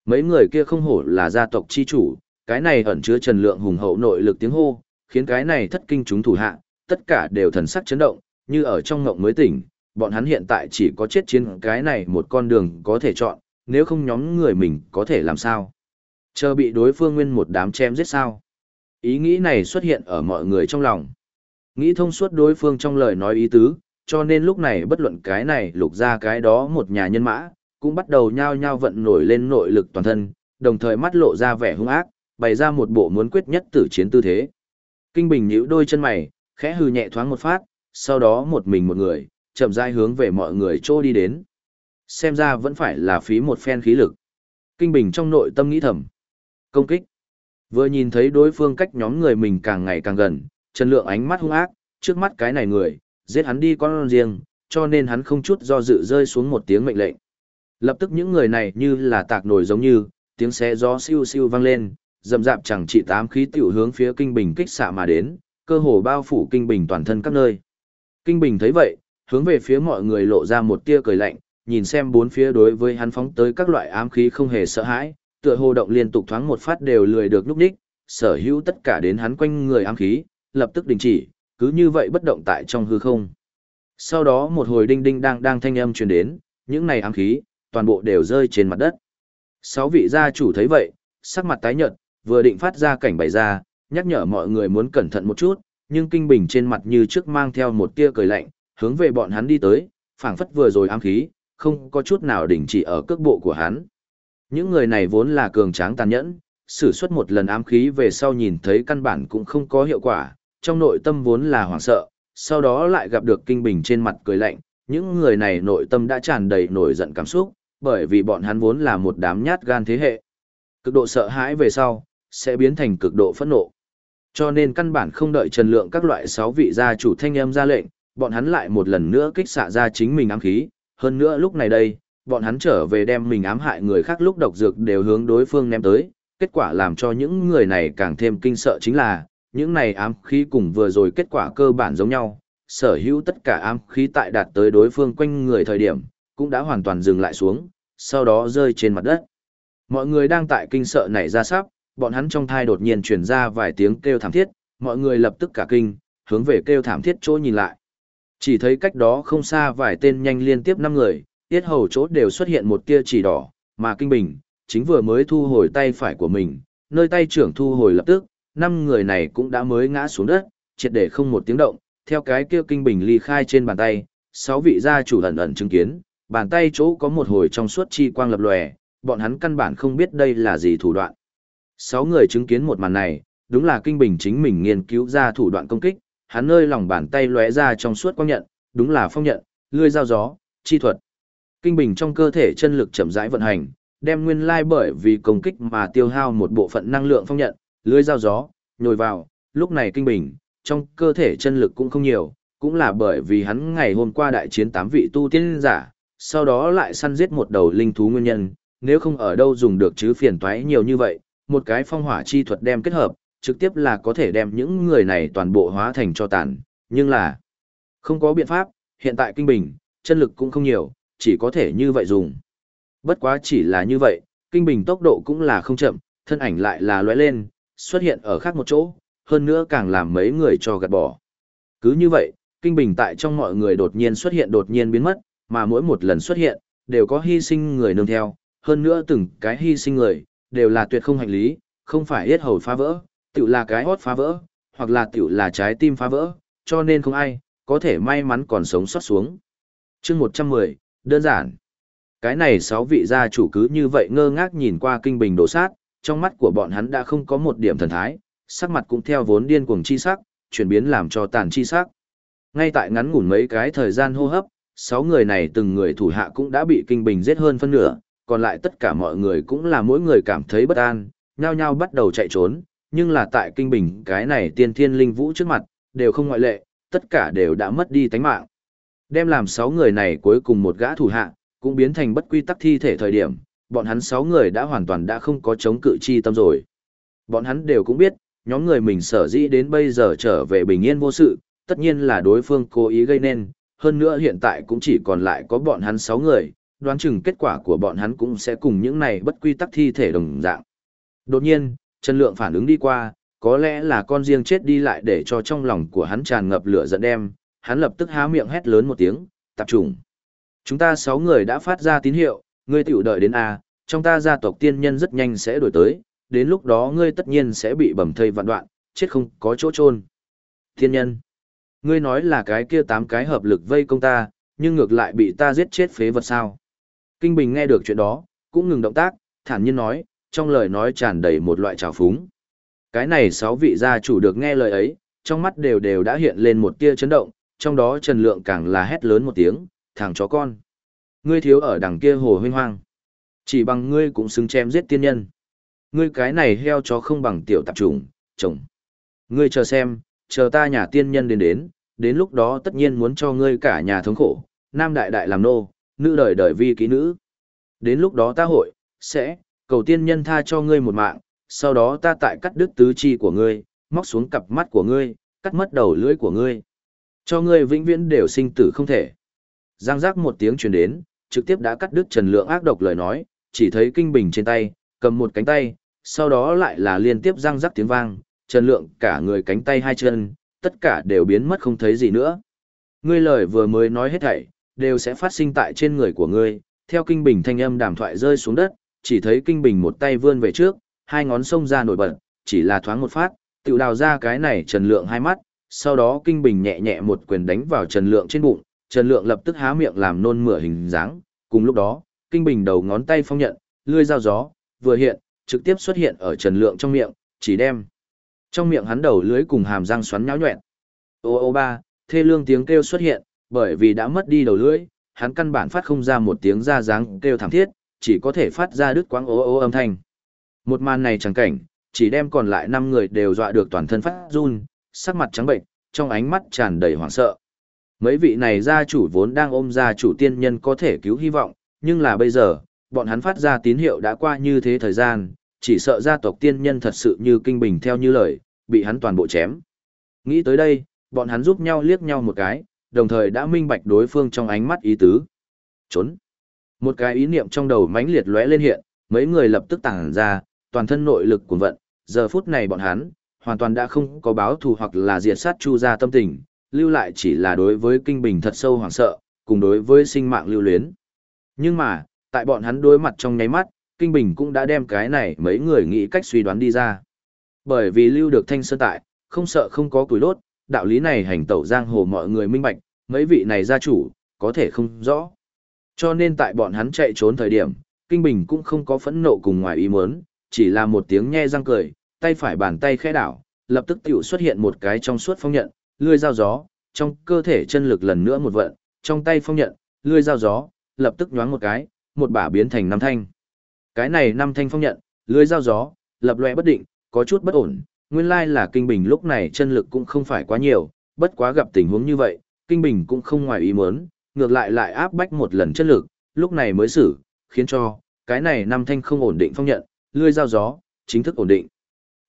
Mấy người kia không hổ là gia tộc chi chủ, cái này ẩn chứa Trần Lượng hùng hậu nội lực tiếng hô, khiến cái này thất kinh chúng thủ hạ, tất cả đều thần sắc chấn động, như ở trong ngộng mới tỉnh, bọn hắn hiện tại chỉ có chết chiến cái này một con đường có thể chọn, nếu không nhóm người mình có thể làm sao? Chờ bị đối phương nguyên một đám chém giết sao? Ý nghĩ này xuất hiện ở mọi người trong lòng. Nghĩ thông suốt đối phương trong lời nói ý tứ, cho nên lúc này bất luận cái này lục ra cái đó một nhà nhân mã, cũng bắt đầu nhao nhao vận nổi lên nội lực toàn thân, đồng thời mắt lộ ra vẻ hung ác, bày ra một bộ muốn quyết nhất tử chiến tư thế. Kinh Bình nhíu đôi chân mày, khẽ hừ nhẹ thoáng một phát, sau đó một mình một người, chậm rãi hướng về mọi người trô đi đến. Xem ra vẫn phải là phí một phen khí lực. Kinh Bình trong nội tâm nghĩ thầm. Công kích. Vừa nhìn thấy đối phương cách nhóm người mình càng ngày càng gần, Trần Lượng ánh mắt hung ác, trước mắt cái này người, giết hắn đi con riêng, cho nên hắn không chút do dự rơi xuống một tiếng mệnh lệnh. Lập tức những người này như là tạc nổi giống như, tiếng xé gió siêu siêu vang lên, dầm dạp chẳng chỉ tám khí tiểu hướng phía kinh bình kích xạ mà đến, cơ hồ bao phủ kinh bình toàn thân các nơi. Kinh bình thấy vậy, hướng về phía mọi người lộ ra một tia cười lạnh, nhìn xem bốn phía đối với hắn phóng tới các loại ám khí không hề sợ hãi, tựa hồ động liên tục thoáng một phát đều lười được lúc đích, sở hữu tất cả đến hắn quanh người ám khí, lập tức đình chỉ, cứ như vậy bất động tại trong hư không. Sau đó một hồi đinh đinh đang đang thanh âm truyền đến, những này ám khí, toàn bộ đều rơi trên mặt đất. Sáu vị gia chủ thấy vậy, sắc mặt tái nhợt, vừa định phát ra cảnh bày ra, nhắc nhở mọi người muốn cẩn thận một chút, nhưng kinh bình trên mặt như trước mang theo một tia cười lạnh, hướng về bọn hắn đi tới, phảng phất vừa rồi ám khí, không có chút nào đình chỉ ở cước bộ của hắn. Những người này vốn là cường tráng tàn nhẫn, sử xuất một lần ám khí về sau nhìn thấy căn bản cũng không có hiệu quả, trong nội tâm vốn là hoảng sợ, sau đó lại gặp được kinh bình trên mặt cười lạnh, những người này nội tâm đã tràn đầy nổi giận cảm xúc, bởi vì bọn hắn vốn là một đám nhát gan thế hệ. Cực độ sợ hãi về sau, sẽ biến thành cực độ phẫn nộ. Cho nên căn bản không đợi Trần Lượng các loại sáu vị gia chủ thanh âm ra lệnh, bọn hắn lại một lần nữa kích xạ ra chính mình ám khí, hơn nữa lúc này đây, bọn hắn trở về đem mình ám hại người khác lúc độc dược đều hướng đối phương ném tới, kết quả làm cho những người này càng thêm kinh sợ chính là, những này ám khí cùng vừa rồi kết quả cơ bản giống nhau, sở hữu tất cả ám khí tại đạt tới đối phương quanh người thời điểm, cũng đã hoàn toàn dừng lại xuống, sau đó rơi trên mặt đất. Mọi người đang tại kinh sợ này ra sắp, bọn hắn trong thai đột nhiên truyền ra vài tiếng kêu thảm thiết, mọi người lập tức cả kinh, hướng về kêu thảm thiết chỗ nhìn lại. Chỉ thấy cách đó không xa vài tên nhanh liên tiếp năm người, tiết hầu chỗ đều xuất hiện một tia chỉ đỏ, mà kinh bình, chính vừa mới thu hồi tay phải của mình, nơi tay trưởng thu hồi lập tức, năm người này cũng đã mới ngã xuống đất, triệt để không một tiếng động, theo cái kia kinh bình ly khai trên bàn tay, sáu vị gia chủ ẩn ẩn chứng kiến, bàn tay chỗ có một hồi trong suốt chi quang lập lòe, bọn hắn căn bản không biết đây là gì thủ đoạn. Sáu người chứng kiến một màn này, đúng là kinh bình chính mình nghiên cứu ra thủ đoạn công kích, hắn nơi lòng bàn tay lóe ra trong suốt quang nhận, đúng là phong nhận, lươi dao gió, chi thuật. Kinh bình trong cơ thể chân lực chậm rãi vận hành, đem nguyên lai bởi vì công kích mà tiêu hao một bộ phận năng lượng phong nhận, lưới dao gió, nhồi vào, lúc này kinh bình, trong cơ thể chân lực cũng không nhiều, cũng là bởi vì hắn ngày hôm qua đại chiến tám vị tu tiên giả, sau đó lại săn giết một đầu linh thú nguyên nhân, nếu không ở đâu dùng được chứ phiền toái nhiều như vậy, một cái phong hỏa chi thuật đem kết hợp, trực tiếp là có thể đem những người này toàn bộ hóa thành cho tàn, nhưng là không có biện pháp, hiện tại kinh bình, chân lực cũng không nhiều, chỉ có thể như vậy dùng. Bất quá chỉ là như vậy, kinh bình tốc độ cũng là không chậm, thân ảnh lại là lóe lên, xuất hiện ở khác một chỗ, hơn nữa càng làm mấy người cho gạt bỏ. Cứ như vậy, kinh bình tại trong mọi người đột nhiên xuất hiện đột nhiên biến mất, mà mỗi một lần xuất hiện, đều có hy sinh người nương theo, hơn nữa từng cái hy sinh người, đều là tuyệt không hành lý, không phải hết hầu phá vỡ, tiểu là cái hót phá vỡ, hoặc là tiểu là trái tim phá vỡ, cho nên không ai, có thể may mắn còn sống sót xuống. chương 110, đơn giản. Cái này sáu vị gia chủ cứ như vậy ngơ ngác nhìn qua kinh bình đổ sát, trong mắt của bọn hắn đã không có một điểm thần thái, sắc mặt cũng theo vốn điên cuồng chi sắc, chuyển biến làm cho tàn chi sắc. Ngay tại ngắn ngủn mấy cái thời gian hô hấp, sáu người này từng người thủ hạ cũng đã bị kinh bình giết hơn phân nửa, còn lại tất cả mọi người cũng là mỗi người cảm thấy bất an, nhao nhao bắt đầu chạy trốn, nhưng là tại kinh bình cái này tiên thiên linh vũ trước mặt, đều không ngoại lệ, tất cả đều đã mất đi tánh mạng. Đem làm sáu người này cuối cùng một gã thủ hạ, cũng biến thành bất quy tắc thi thể thời điểm, bọn hắn sáu người đã hoàn toàn đã không có chống cự chi tâm rồi. Bọn hắn đều cũng biết, nhóm người mình sở dĩ đến bây giờ trở về bình yên vô sự, tất nhiên là đối phương cố ý gây nên, hơn nữa hiện tại cũng chỉ còn lại có bọn hắn sáu người, đoán chừng kết quả của bọn hắn cũng sẽ cùng những này bất quy tắc thi thể đồng dạng. Đột nhiên, Trần Lượng phản ứng đi qua, có lẽ là con riêng chết đi lại để cho trong lòng của hắn tràn ngập lửa giận đem, hắn lập tức há miệng hét lớn một tiếng, tập trung. Chúng ta sáu người đã phát ra tín hiệu, ngươi tiểu đợi đến A, trong ta gia tộc tiên nhân rất nhanh sẽ đổi tới, đến lúc đó ngươi tất nhiên sẽ bị bầm thây vạn đoạn, chết không có chỗ chôn. Tiên nhân, ngươi nói là cái kia tám cái hợp lực vây công ta, nhưng ngược lại bị ta giết chết phế vật sao. Kinh Bình nghe được chuyện đó, cũng ngừng động tác, thản nhiên nói, trong lời nói tràn đầy một loại trào phúng. Cái này sáu vị gia chủ được nghe lời ấy, trong mắt đều đều đã hiện lên một tia chấn động, trong đó Trần Lượng càng là hét lớn một tiếng, thằng chó con. Ngươi thiếu ở đằng kia hồ huynh hoang. Chỉ bằng ngươi cũng xứng chém giết tiên nhân. Ngươi cái này heo chó không bằng tiểu tạp trùng, chồng. Ngươi chờ xem, chờ ta nhà tiên nhân đến đến, đến lúc đó tất nhiên muốn cho ngươi cả nhà thống khổ, nam đại đại làm nô, nữ đời đời vi ký nữ. Đến lúc đó ta hội, sẽ, cầu tiên nhân tha cho ngươi một mạng, sau đó ta tại cắt đứt tứ chi của ngươi, móc xuống cặp mắt của ngươi, cắt mất đầu lưỡi của ngươi. Cho ngươi vĩnh viễn đều sinh tử không thể. Giang giác một tiếng truyền đến, trực tiếp đã cắt đứt Trần Lượng ác độc lời nói, chỉ thấy kinh bình trên tay, cầm một cánh tay, sau đó lại là liên tiếp giang rắc tiếng vang, Trần Lượng cả người cánh tay hai chân, tất cả đều biến mất không thấy gì nữa. Ngươi lời vừa mới nói hết thảy, đều sẽ phát sinh tại trên người của ngươi, theo kinh bình thanh âm đàm thoại rơi xuống đất, chỉ thấy kinh bình một tay vươn về trước, hai ngón sông ra nổi bật, chỉ là thoáng một phát, tự đào ra cái này Trần Lượng hai mắt, sau đó kinh bình nhẹ nhẹ một quyền đánh vào Trần Lượng trên bụng, Trần Lượng lập tức há miệng làm nôn mửa hình dáng, cùng lúc đó, kinh bình đầu ngón tay phong nhận, lươi dao gió, vừa hiện, trực tiếp xuất hiện ở Trần Lượng trong miệng, chỉ đem. Trong miệng hắn đầu lưới cùng hàm răng xoắn nháo nhuẹn. Ô ô ba, thê lương tiếng kêu xuất hiện, bởi vì đã mất đi đầu lưỡi, hắn căn bản phát không ra một tiếng ra dáng kêu thảm thiết, chỉ có thể phát ra đứt quãng ố ô âm thanh. Một màn này chẳng cảnh, chỉ đem còn lại năm người đều dọa được toàn thân phát run, sắc mặt trắng bệnh, trong ánh mắt tràn đầy hoảng sợ. Mấy vị này gia chủ vốn đang ôm gia chủ tiên nhân có thể cứu hy vọng, nhưng là bây giờ, bọn hắn phát ra tín hiệu đã qua như thế thời gian, chỉ sợ gia tộc tiên nhân thật sự như kinh bình theo như lời, bị hắn toàn bộ chém. Nghĩ tới đây, bọn hắn giúp nhau liếc nhau một cái, đồng thời đã minh bạch đối phương trong ánh mắt ý tứ. Trốn. Một cái ý niệm trong đầu mãnh liệt lóe lên hiện, mấy người lập tức tàng ra, toàn thân nội lực cuồn vận, giờ phút này bọn hắn hoàn toàn đã không có báo thù hoặc là diệt sát Chu gia tâm tình, lưu lại chỉ là đối với kinh bình thật sâu hoảng sợ, cùng đối với sinh mạng lưu luyến. Nhưng mà, tại bọn hắn đối mặt trong nháy mắt, kinh bình cũng đã đem cái này mấy người nghĩ cách suy đoán đi ra. Bởi vì lưu được thanh sơn tại, không sợ không có củi đốt, đạo lý này hành tẩu giang hồ mọi người minh bạch, mấy vị này gia chủ, có thể không rõ. Cho nên tại bọn hắn chạy trốn thời điểm, Kinh Bình cũng không có phẫn nộ cùng ngoài ý muốn, chỉ là một tiếng nhe răng cười, tay phải bàn tay khẽ đảo, lập tức tiểu xuất hiện một cái trong suốt phong nhận, lươi dao gió, trong cơ thể chân lực lần nữa một vận, trong tay phong nhận, lươi dao gió, lập tức nhoáng một cái, một bả biến thành năm thanh. Cái này năm thanh phong nhận, lưới dao gió, lập lòe bất định, có chút bất ổn, nguyên lai là kinh bình lúc này chân lực cũng không phải quá nhiều, bất quá gặp tình huống như vậy, kinh bình cũng không ngoài ý muốn, ngược lại lại áp bách một lần chân lực, lúc này mới xử, khiến cho cái này năm thanh không ổn định phong nhận, lưới dao gió, chính thức ổn định.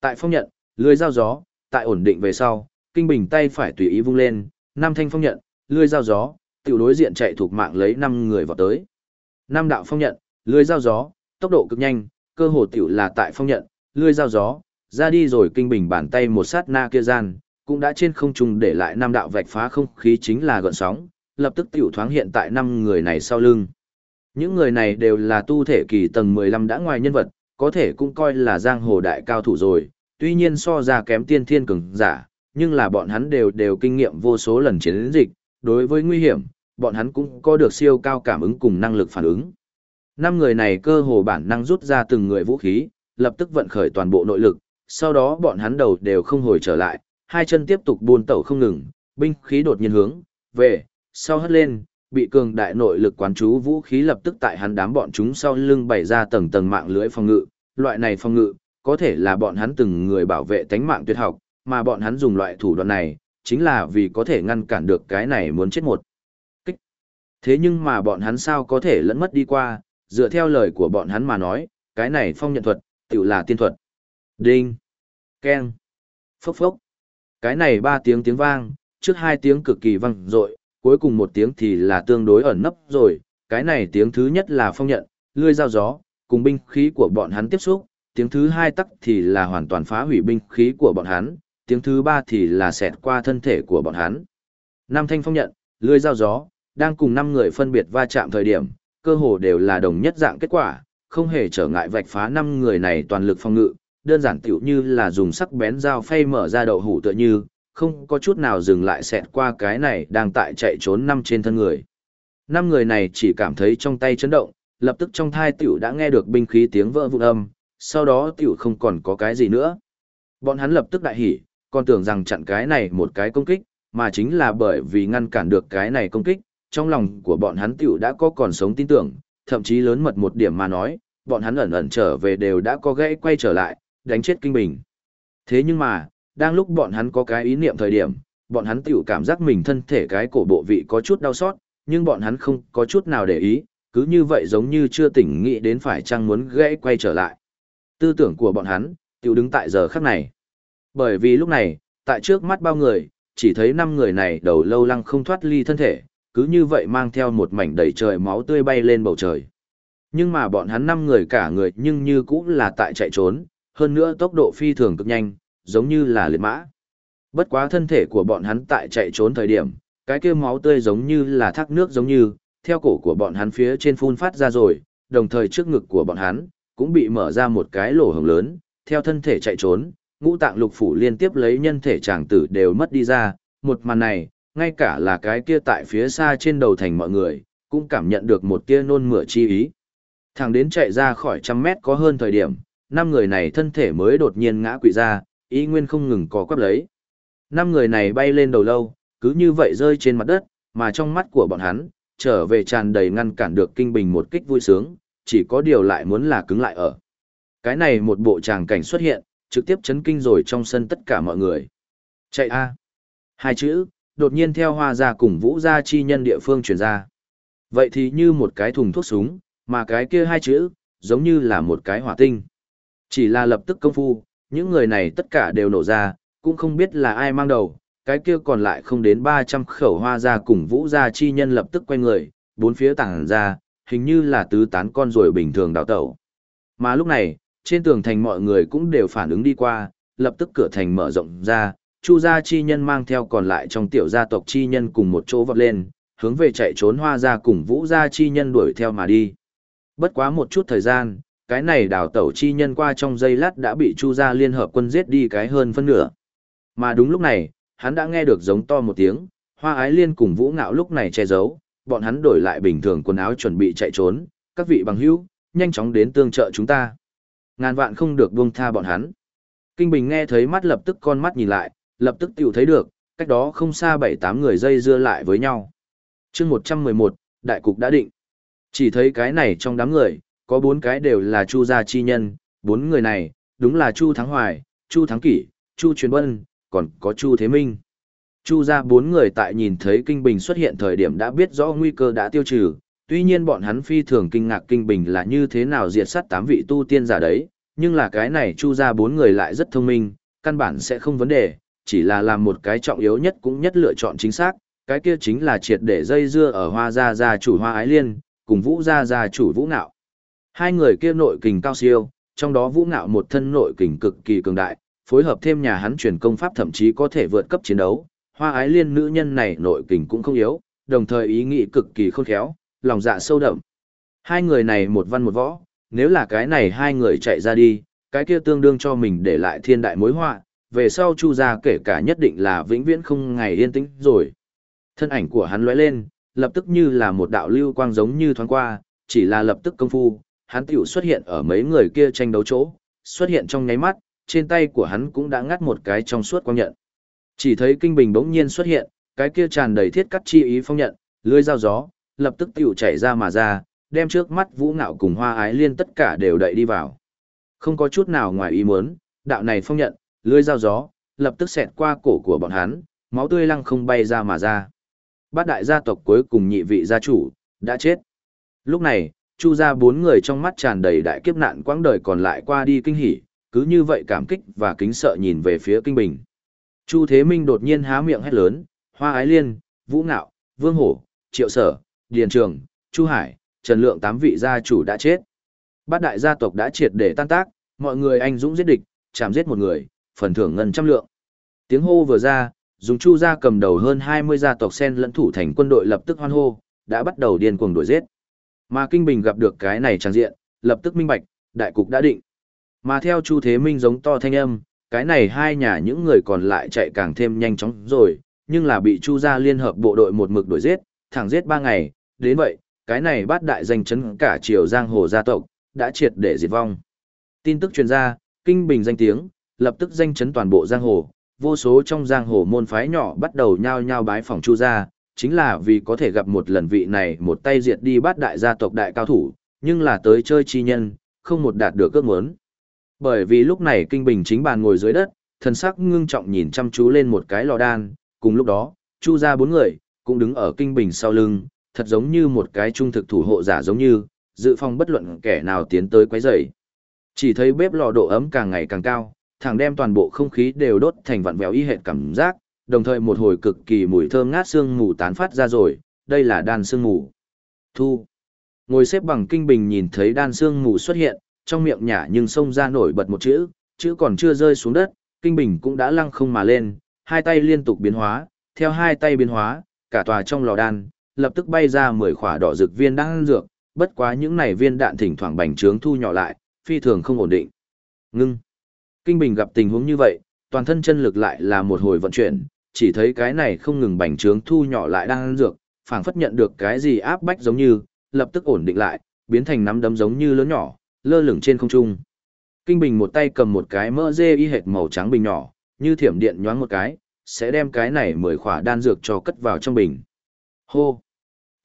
Tại phong nhận, lưới dao gió, tại ổn định về sau, kinh bình tay phải tùy ý vung lên, năm thanh phong nhận, lưỡi dao gió, tiểu đối diện chạy thuộc mạng lấy năm người vào tới. Năm đạo phong nhận, lưỡi dao gió, tốc độ cực nhanh, cơ hồ tiểu là tại phong nhận, lưỡi dao gió, ra đi rồi kinh bình bàn tay một sát na kia gian, cũng đã trên không trung để lại năm đạo vạch phá không khí chính là gợn sóng, lập tức tiểu thoáng hiện tại năm người này sau lưng. Những người này đều là tu thể kỳ tầng 15 đã ngoài nhân vật, có thể cũng coi là giang hồ đại cao thủ rồi, tuy nhiên so ra kém tiên thiên cường giả, nhưng là bọn hắn đều đều kinh nghiệm vô số lần chiến dịch, đối với nguy hiểm, bọn hắn cũng có được siêu cao cảm ứng cùng năng lực phản ứng. Năm người này cơ hồ bản năng rút ra từng người vũ khí, lập tức vận khởi toàn bộ nội lực, sau đó bọn hắn đầu đều không hồi trở lại, hai chân tiếp tục buôn tẩu không ngừng, binh khí đột nhiên hướng về, sau hất lên, bị cường đại nội lực quán chú vũ khí lập tức tại hắn đám bọn chúng sau lưng bày ra tầng tầng mạng lưới phòng ngự, loại này phòng ngự có thể là bọn hắn từng người bảo vệ tánh mạng tuyệt học, mà bọn hắn dùng loại thủ đoạn này chính là vì có thể ngăn cản được cái này muốn chết một. Kích. Thế nhưng mà bọn hắn sao có thể lẫn mất đi qua, dựa theo lời của bọn hắn mà nói, cái này phong nhận thuật, tự là tiên thuật. Đinh. Keng. Phốc phốc. Cái này ba tiếng tiếng vang, trước hai tiếng cực kỳ vang dội, cuối cùng một tiếng thì là tương đối ẩn nấp rồi, cái này tiếng thứ nhất là phong nhận, lươi dao gió, cùng binh khí của bọn hắn tiếp xúc, tiếng thứ hai tắc thì là hoàn toàn phá hủy binh khí của bọn hắn, tiếng thứ ba thì là xẹt qua thân thể của bọn hắn. Nam thanh phong nhận, lưỡi dao gió, đang cùng năm người phân biệt va chạm thời điểm, cơ hồ đều là đồng nhất dạng kết quả, không hề trở ngại vạch phá năm người này toàn lực phòng ngự, đơn giản tiểu như là dùng sắc bén dao phay mở ra đậu hủ tựa như, không có chút nào dừng lại xẹt qua cái này đang tại chạy trốn năm trên thân người. Năm người này chỉ cảm thấy trong tay chấn động, lập tức trong thai tiểu đã nghe được binh khí tiếng vỡ vụn âm, sau đó tiểu không còn có cái gì nữa. Bọn hắn lập tức đại hỉ, còn tưởng rằng chặn cái này một cái công kích, mà chính là bởi vì ngăn cản được cái này công kích, trong lòng của bọn hắn tiểu đã có còn sống tin tưởng, thậm chí lớn mật một điểm mà nói, bọn hắn ẩn ẩn trở về đều đã có gãy quay trở lại, đánh chết kinh bình. Thế nhưng mà, đang lúc bọn hắn có cái ý niệm thời điểm, bọn hắn tiểu cảm giác mình thân thể cái cổ bộ vị có chút đau xót, nhưng bọn hắn không có chút nào để ý, cứ như vậy giống như chưa tỉnh nghĩ đến phải chăng muốn gãy quay trở lại. Tư tưởng của bọn hắn, tiểu đứng tại giờ khắc này. Bởi vì lúc này, tại trước mắt bao người, chỉ thấy năm người này đầu lâu lăng không thoát ly thân thể, cứ như vậy mang theo một mảnh đầy trời máu tươi bay lên bầu trời. Nhưng mà bọn hắn năm người cả người nhưng như cũng là tại chạy trốn, hơn nữa tốc độ phi thường cực nhanh, giống như là liệt mã. Bất quá thân thể của bọn hắn tại chạy trốn thời điểm, cái kia máu tươi giống như là thác nước giống như, theo cổ của bọn hắn phía trên phun phát ra rồi, đồng thời trước ngực của bọn hắn, cũng bị mở ra một cái lỗ hồng lớn, theo thân thể chạy trốn, ngũ tạng lục phủ liên tiếp lấy nhân thể chàng tử đều mất đi ra, một màn này, ngay cả là cái kia tại phía xa trên đầu thành mọi người, cũng cảm nhận được một tia nôn mửa chi ý. Thằng đến chạy ra khỏi trăm mét có hơn thời điểm, năm người này thân thể mới đột nhiên ngã quỵ ra, ý nguyên không ngừng có quắp lấy. Năm người này bay lên đầu lâu, cứ như vậy rơi trên mặt đất, mà trong mắt của bọn hắn, trở về tràn đầy ngăn cản được kinh bình một kích vui sướng, chỉ có điều lại muốn là cứng lại ở. Cái này một bộ tràng cảnh xuất hiện, trực tiếp chấn kinh rồi trong sân tất cả mọi người. Chạy A. Hai chữ, đột nhiên theo hoa ra cùng vũ gia chi nhân địa phương truyền ra. Vậy thì như một cái thùng thuốc súng, mà cái kia hai chữ, giống như là một cái hỏa tinh. Chỉ là lập tức công phu, những người này tất cả đều nổ ra, cũng không biết là ai mang đầu, cái kia còn lại không đến 300 khẩu hoa ra cùng vũ gia chi nhân lập tức quay người, bốn phía tảng ra, hình như là tứ tán con rồi bình thường đào tẩu. Mà lúc này, trên tường thành mọi người cũng đều phản ứng đi qua, lập tức cửa thành mở rộng ra, Chu gia chi nhân mang theo còn lại trong tiểu gia tộc chi nhân cùng một chỗ vọt lên, hướng về chạy trốn hoa gia cùng vũ gia chi nhân đuổi theo mà đi. Bất quá một chút thời gian, cái này đào tẩu chi nhân qua trong giây lát đã bị Chu gia liên hợp quân giết đi cái hơn phân nửa. Mà đúng lúc này, hắn đã nghe được giống to một tiếng, hoa ái liên cùng vũ ngạo lúc này che giấu, bọn hắn đổi lại bình thường quần áo chuẩn bị chạy trốn, các vị bằng hữu, nhanh chóng đến tương trợ chúng ta. Ngàn vạn không được buông tha bọn hắn. Kinh Bình nghe thấy mắt lập tức con mắt nhìn lại, lập tức tiểu thấy được, cách đó không xa bảy tám người dây dưa lại với nhau. chương 111, đại cục đã định. Chỉ thấy cái này trong đám người, có bốn cái đều là Chu gia chi nhân, bốn người này, đúng là Chu Thắng Hoài, Chu Thắng Kỷ, Chu Truyền Bân, còn có Chu Thế Minh. Chu gia bốn người tại nhìn thấy Kinh Bình xuất hiện thời điểm đã biết rõ nguy cơ đã tiêu trừ, tuy nhiên bọn hắn phi thường kinh ngạc Kinh Bình là như thế nào diệt sát tám vị tu tiên giả đấy, nhưng là cái này Chu gia bốn người lại rất thông minh, căn bản sẽ không vấn đề, chỉ là làm một cái trọng yếu nhất cũng nhất lựa chọn chính xác, cái kia chính là triệt để dây dưa ở hoa gia gia chủ hoa ái liên, cùng vũ gia gia chủ vũ nạo. Hai người kia nội kình cao siêu, trong đó vũ nạo một thân nội kình cực kỳ cường đại, phối hợp thêm nhà hắn truyền công pháp thậm chí có thể vượt cấp chiến đấu. Hoa ái liên nữ nhân này nội kình cũng không yếu, đồng thời ý nghĩ cực kỳ khôn khéo, lòng dạ sâu đậm. Hai người này một văn một võ, nếu là cái này hai người chạy ra đi, cái kia tương đương cho mình để lại thiên đại mối họa, về sau Chu gia kể cả nhất định là vĩnh viễn không ngày yên tĩnh rồi. Thân ảnh của hắn lóe lên, lập tức như là một đạo lưu quang giống như thoáng qua, chỉ là lập tức công phu, hắn tiểu xuất hiện ở mấy người kia tranh đấu chỗ, xuất hiện trong nháy mắt, trên tay của hắn cũng đã ngắt một cái trong suốt quang nhận. Chỉ thấy kinh bình bỗng nhiên xuất hiện, cái kia tràn đầy thiết cắt chi ý phong nhận, lưới dao gió, lập tức tiểu chảy ra mà ra, đem trước mắt vũ ngạo cùng hoa ái liên tất cả đều đậy đi vào. Không có chút nào ngoài ý muốn, đạo này phong nhận, lưới dao gió, lập tức xẹt qua cổ của bọn hắn, máu tươi lăng không bay ra mà ra. Bát đại gia tộc cuối cùng nhị vị gia chủ, đã chết. Lúc này, chu ra bốn người trong mắt tràn đầy đại kiếp nạn quãng đời còn lại qua đi kinh hỉ, cứ như vậy cảm kích và kính sợ nhìn về phía kinh bình. Chu Thế Minh đột nhiên há miệng hét lớn, Hoa Ái Liên, Vũ Ngạo, Vương Hổ, Triệu Sở, Điền Trường, Chu Hải, Trần Lượng tám vị gia chủ đã chết. Bát đại gia tộc đã triệt để tan tác, mọi người anh dũng giết địch, chạm giết một người, phần thưởng ngân trăm lượng. Tiếng hô vừa ra, dùng chu gia cầm đầu hơn 20 gia tộc sen lẫn thủ thành quân đội lập tức hoan hô, đã bắt đầu điên cuồng đuổi giết. Mà Kinh Bình gặp được cái này trang diện, lập tức minh bạch, đại cục đã định. Mà theo Chu Thế Minh giống to thanh âm, cái này hai nhà những người còn lại chạy càng thêm nhanh chóng rồi, nhưng là bị Chu gia liên hợp bộ đội một mực đuổi giết, thẳng giết ba ngày, đến vậy, cái này bát đại danh chấn cả triều giang hồ gia tộc, đã triệt để diệt vong. Tin tức truyền ra, kinh bình danh tiếng, lập tức danh chấn toàn bộ giang hồ, vô số trong giang hồ môn phái nhỏ bắt đầu nhao nhao bái phòng Chu gia, chính là vì có thể gặp một lần vị này một tay diệt đi bát đại gia tộc đại cao thủ, nhưng là tới chơi chi nhân, không một đạt được ước muốn. Bởi vì lúc này kinh bình chính bàn ngồi dưới đất, thần sắc ngưng trọng nhìn chăm chú lên một cái lò đan, cùng lúc đó, Chu gia bốn người cũng đứng ở kinh bình sau lưng, thật giống như một cái trung thực thủ hộ giả giống như, dự phòng bất luận kẻ nào tiến tới quấy rầy. Chỉ thấy bếp lò độ ấm càng ngày càng cao, thẳng đem toàn bộ không khí đều đốt thành vặn vẹo y hệt cảm giác, đồng thời một hồi cực kỳ mùi thơm ngát xương mù tán phát ra rồi, đây là đan xương mù. Thu. Ngồi xếp bằng kinh bình nhìn thấy đan xương mù xuất hiện, trong miệng nhả nhưng xông ra nổi bật một chữ, chữ còn chưa rơi xuống đất, kinh bình cũng đã lăng không mà lên, hai tay liên tục biến hóa, theo hai tay biến hóa, cả tòa trong lò đan, lập tức bay ra 10 khỏa đỏ dược viên đang dược, bất quá những này viên đạn thỉnh thoảng bành trướng thu nhỏ lại, phi thường không ổn định. Ngưng. Kinh Bình gặp tình huống như vậy, toàn thân chân lực lại là một hồi vận chuyển, chỉ thấy cái này không ngừng bành trướng thu nhỏ lại đang dược, phảng phất nhận được cái gì áp bách giống như, lập tức ổn định lại, biến thành nắm đấm giống như lớn nhỏ, lơ lửng trên không trung. Kinh Bình một tay cầm một cái mỡ dê y hệt màu trắng bình nhỏ, như thiểm điện nhoáng một cái, sẽ đem cái này mười khỏa đan dược cho cất vào trong bình. Hô!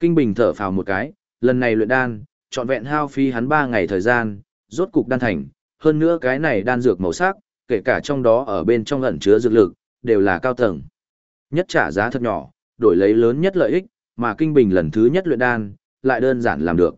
Kinh Bình thở phào một cái, lần này luyện đan, trọn vẹn hao phí hắn 3 ngày thời gian, rốt cục đan thành, hơn nữa cái này đan dược màu sắc, kể cả trong đó ở bên trong ẩn chứa dược lực, đều là cao tầng. Nhất trả giá thật nhỏ, đổi lấy lớn nhất lợi ích, mà Kinh Bình lần thứ nhất luyện đan, lại đơn giản làm được.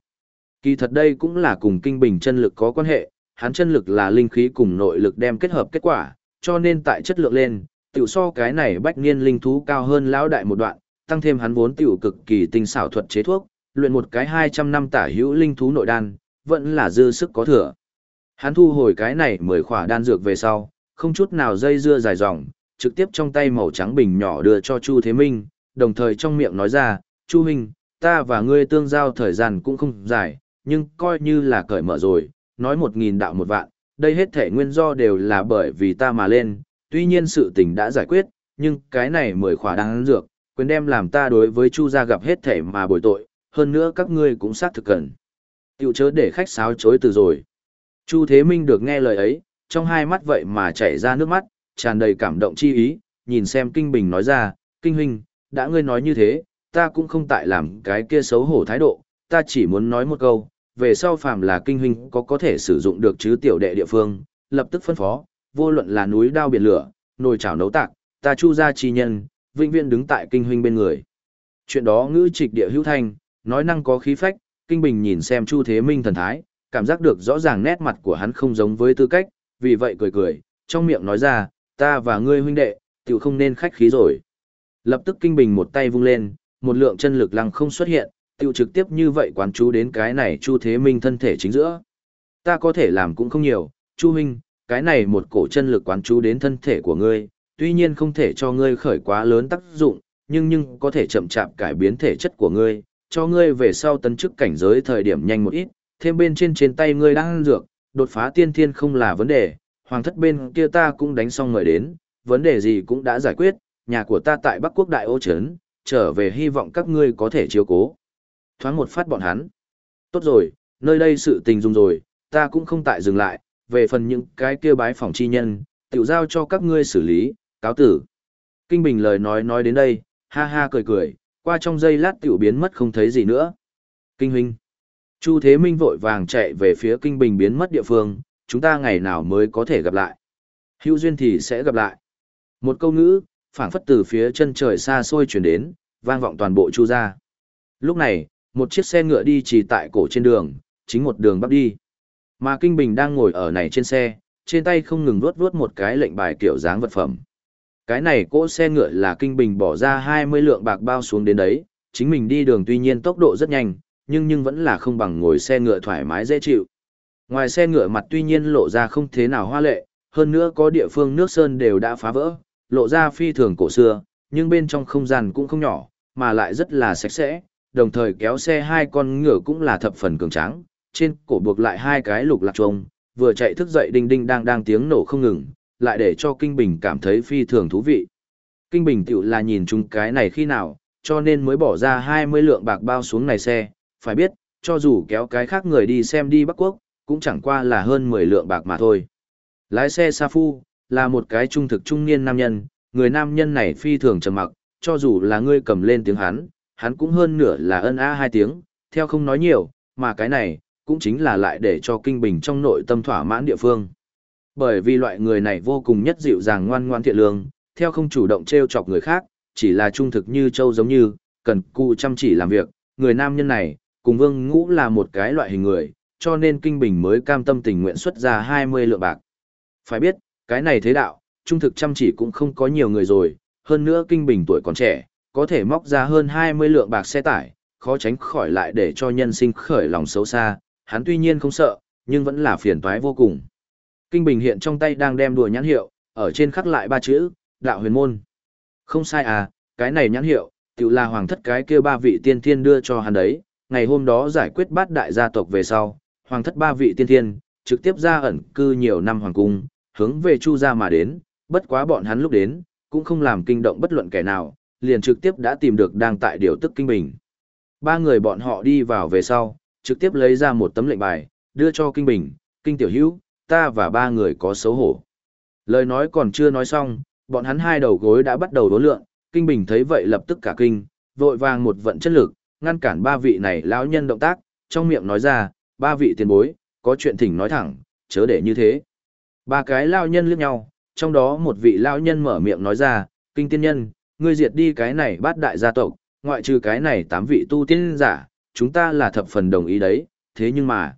Kỳ thật đây cũng là cùng Kinh Bình chân lực có quan hệ, hắn chân lực là linh khí cùng nội lực đem kết hợp kết quả, cho nên tại chất lượng lên, tiểu so cái này bách niên linh thú cao hơn lão đại một đoạn, tăng thêm hắn vốn tiểu cực kỳ tinh xảo thuật chế thuốc, luyện một cái 200 năm tả hữu linh thú nội đan, vẫn là dư sức có thừa. Hắn thu hồi cái này mười khỏa đan dược về sau, không chút nào dây dưa dài dòng, trực tiếp trong tay màu trắng bình nhỏ đưa cho Chu Thế Minh, đồng thời trong miệng nói ra, Chu Minh, ta và ngươi tương giao thời gian cũng không dài, nhưng coi như là cởi mở rồi, nói một nghìn đạo một vạn, đây hết thể nguyên do đều là bởi vì ta mà lên, tuy nhiên sự tình đã giải quyết, nhưng cái này mười khỏa đáng dược, quyền đem làm ta đối với Chu gia gặp hết thể mà bồi tội, hơn nữa các ngươi cũng xác thực cần. Tiểu chớ để khách sáo chối từ rồi. Chu Thế Minh được nghe lời ấy, trong hai mắt vậy mà chảy ra nước mắt, tràn đầy cảm động chi ý, nhìn xem Kinh Bình nói ra, Kinh Huynh, đã ngươi nói như thế, ta cũng không tại làm cái kia xấu hổ thái độ, ta chỉ muốn nói một câu, về sau phàm là Kinh Huynh có có thể sử dụng được chứ tiểu đệ địa phương, lập tức phân phó, vô luận là núi đao biển lửa, nồi chảo nấu tạc, ta chu ra chi nhân, vĩnh viễn đứng tại Kinh Huynh bên người. Chuyện đó ngữ trịch địa hữu thanh, nói năng có khí phách, Kinh Bình nhìn xem Chu Thế Minh thần thái, cảm giác được rõ ràng nét mặt của hắn không giống với tư cách, vì vậy cười cười, trong miệng nói ra, ta và ngươi huynh đệ, tiểu không nên khách khí rồi. Lập tức Kinh Bình một tay vung lên, một lượng chân lực lăng không xuất hiện, tiểu trực tiếp như vậy quán chú đến cái này Chu Thế Minh thân thể chính giữa. Ta có thể làm cũng không nhiều, Chu Huynh, cái này một cổ chân lực quán chú đến thân thể của ngươi, tuy nhiên không thể cho ngươi khởi quá lớn tác dụng, nhưng nhưng có thể chậm chạp cải biến thể chất của ngươi, cho ngươi về sau tấn chức cảnh giới thời điểm nhanh một ít, thêm bên trên trên tay ngươi đang ăn dược, đột phá tiên thiên không là vấn đề, hoàng thất bên kia ta cũng đánh xong người đến, vấn đề gì cũng đã giải quyết, nhà của ta tại Bắc Quốc Đại Ô Trấn, trở về hy vọng các ngươi có thể chiếu cố. Thoáng một phát bọn hắn. Tốt rồi, nơi đây sự tình dùng rồi, ta cũng không tại dừng lại, về phần những cái kia bái phòng chi nhân, tiểu giao cho các ngươi xử lý, cáo tử. Kinh Bình lời nói nói đến đây, ha ha cười cười, qua trong giây lát tiểu biến mất không thấy gì nữa. Kinh huynh. Chu Thế Minh vội vàng chạy về phía Kinh Bình biến mất địa phương, chúng ta ngày nào mới có thể gặp lại. Hữu duyên thì sẽ gặp lại. Một câu ngữ, phảng phất từ phía chân trời xa xôi chuyển đến, vang vọng toàn bộ Chu ra. Lúc này, một chiếc xe ngựa đi chỉ tại cổ trên đường, chính một đường bắc đi. Mà Kinh Bình đang ngồi ở này trên xe, trên tay không ngừng vuốt vuốt một cái lệnh bài kiểu dáng vật phẩm. Cái này cỗ xe ngựa là Kinh Bình bỏ ra 20 lượng bạc bao xuống đến đấy, chính mình đi đường tuy nhiên tốc độ rất nhanh, nhưng nhưng vẫn là không bằng ngồi xe ngựa thoải mái dễ chịu. Ngoài xe ngựa mặt tuy nhiên lộ ra không thế nào hoa lệ, hơn nữa có địa phương nước sơn đều đã phá vỡ, lộ ra phi thường cổ xưa, nhưng bên trong không gian cũng không nhỏ, mà lại rất là sạch sẽ, đồng thời kéo xe hai con ngựa cũng là thập phần cường tráng, trên cổ buộc lại hai cái lục lạc trông, vừa chạy thức dậy đinh đinh đang đang tiếng nổ không ngừng, lại để cho Kinh Bình cảm thấy phi thường thú vị. Kinh Bình tiểu là nhìn chúng cái này khi nào, cho nên mới bỏ ra 20 lượng bạc bao xuống này xe, phải biết, cho dù kéo cái khác người đi xem đi Bắc Quốc, cũng chẳng qua là hơn 10 lượng bạc mà thôi. Lái xe Sa Phu, là một cái trung thực trung niên nam nhân, người nam nhân này phi thường trầm mặc, cho dù là ngươi cầm lên tiếng hắn, hắn cũng hơn nửa là ân a hai tiếng, theo không nói nhiều, mà cái này, cũng chính là lại để cho kinh bình trong nội tâm thỏa mãn địa phương. Bởi vì loại người này vô cùng nhất dịu dàng ngoan ngoan thiện lương, theo không chủ động trêu chọc người khác, chỉ là trung thực như châu giống như, cần cụ chăm chỉ làm việc, người nam nhân này, cùng vương ngũ là một cái loại hình người, cho nên kinh bình mới cam tâm tình nguyện xuất ra 20 lượng bạc. Phải biết, cái này thế đạo, trung thực chăm chỉ cũng không có nhiều người rồi, hơn nữa kinh bình tuổi còn trẻ, có thể móc ra hơn 20 lượng bạc xe tải, khó tránh khỏi lại để cho nhân sinh khởi lòng xấu xa, hắn tuy nhiên không sợ, nhưng vẫn là phiền toái vô cùng. Kinh Bình hiện trong tay đang đem đùa nhãn hiệu, ở trên khắc lại ba chữ, đạo huyền môn. Không sai à, cái này nhãn hiệu, tự là hoàng thất cái kia ba vị tiên thiên đưa cho hắn đấy, ngày hôm đó giải quyết bát đại gia tộc về sau, hoàng thất ba vị tiên thiên, trực tiếp ra ẩn cư nhiều năm hoàng cung, hướng về chu gia mà đến, bất quá bọn hắn lúc đến, cũng không làm kinh động bất luận kẻ nào, liền trực tiếp đã tìm được đang tại điều tức kinh bình. Ba người bọn họ đi vào về sau, trực tiếp lấy ra một tấm lệnh bài, đưa cho kinh bình, kinh tiểu hữu, ta và ba người có xấu hổ. Lời nói còn chưa nói xong, bọn hắn hai đầu gối đã bắt đầu đối lượng, kinh bình thấy vậy lập tức cả kinh, vội vàng một vận chất lực, ngăn cản ba vị này lão nhân động tác, trong miệng nói ra, ba vị tiền bối, có chuyện thỉnh nói thẳng, chớ để như thế. Ba cái lão nhân liếc nhau, trong đó một vị lão nhân mở miệng nói ra, kinh tiên nhân, ngươi diệt đi cái này bát đại gia tộc, ngoại trừ cái này tám vị tu tiên giả, chúng ta là thập phần đồng ý đấy, thế nhưng mà.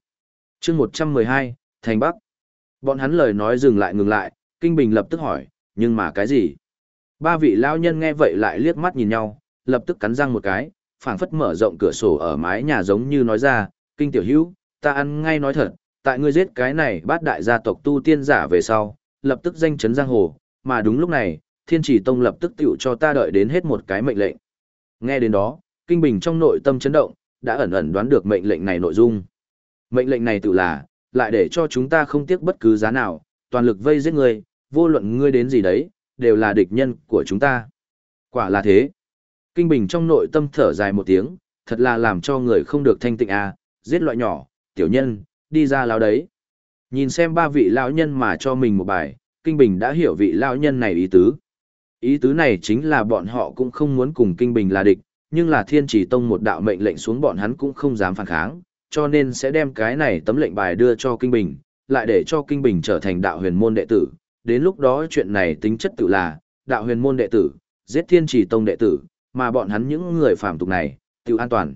chương 112, Thành Bắc. Bọn hắn lời nói dừng lại ngừng lại, Kinh Bình lập tức hỏi, nhưng mà cái gì? Ba vị lao nhân nghe vậy lại liếc mắt nhìn nhau, lập tức cắn răng một cái, phảng phất mở rộng cửa sổ ở mái nhà giống như nói ra, Kinh Tiểu Hữu, ta ăn ngay nói thật, tại ngươi giết cái này bát đại gia tộc tu tiên giả về sau, lập tức danh chấn giang hồ, mà đúng lúc này, Thiên Chỉ Tông lập tức tiểu cho ta đợi đến hết một cái mệnh lệnh. Nghe đến đó, Kinh Bình trong nội tâm chấn động, đã ẩn ẩn đoán được mệnh lệnh này nội dung. Mệnh lệnh này tự là, lại để cho chúng ta không tiếc bất cứ giá nào, toàn lực vây giết ngươi, vô luận ngươi đến gì đấy, đều là địch nhân của chúng ta. Quả là thế. Kinh Bình trong nội tâm thở dài một tiếng, thật là làm cho người không được thanh tịnh à, giết loại nhỏ, tiểu nhân, đi ra lão đấy. Nhìn xem ba vị lão nhân mà cho mình một bài, Kinh Bình đã hiểu vị lão nhân này ý tứ. Ý tứ này chính là bọn họ cũng không muốn cùng Kinh Bình là địch, nhưng là thiên chỉ tông một đạo mệnh lệnh xuống bọn hắn cũng không dám phản kháng, cho nên sẽ đem cái này tấm lệnh bài đưa cho Kinh Bình, lại để cho Kinh Bình trở thành đạo huyền môn đệ tử. Đến lúc đó chuyện này tính chất tự là, đạo huyền môn đệ tử, giết thiên chỉ tông đệ tử, mà bọn hắn những người phạm tục này, tự an toàn.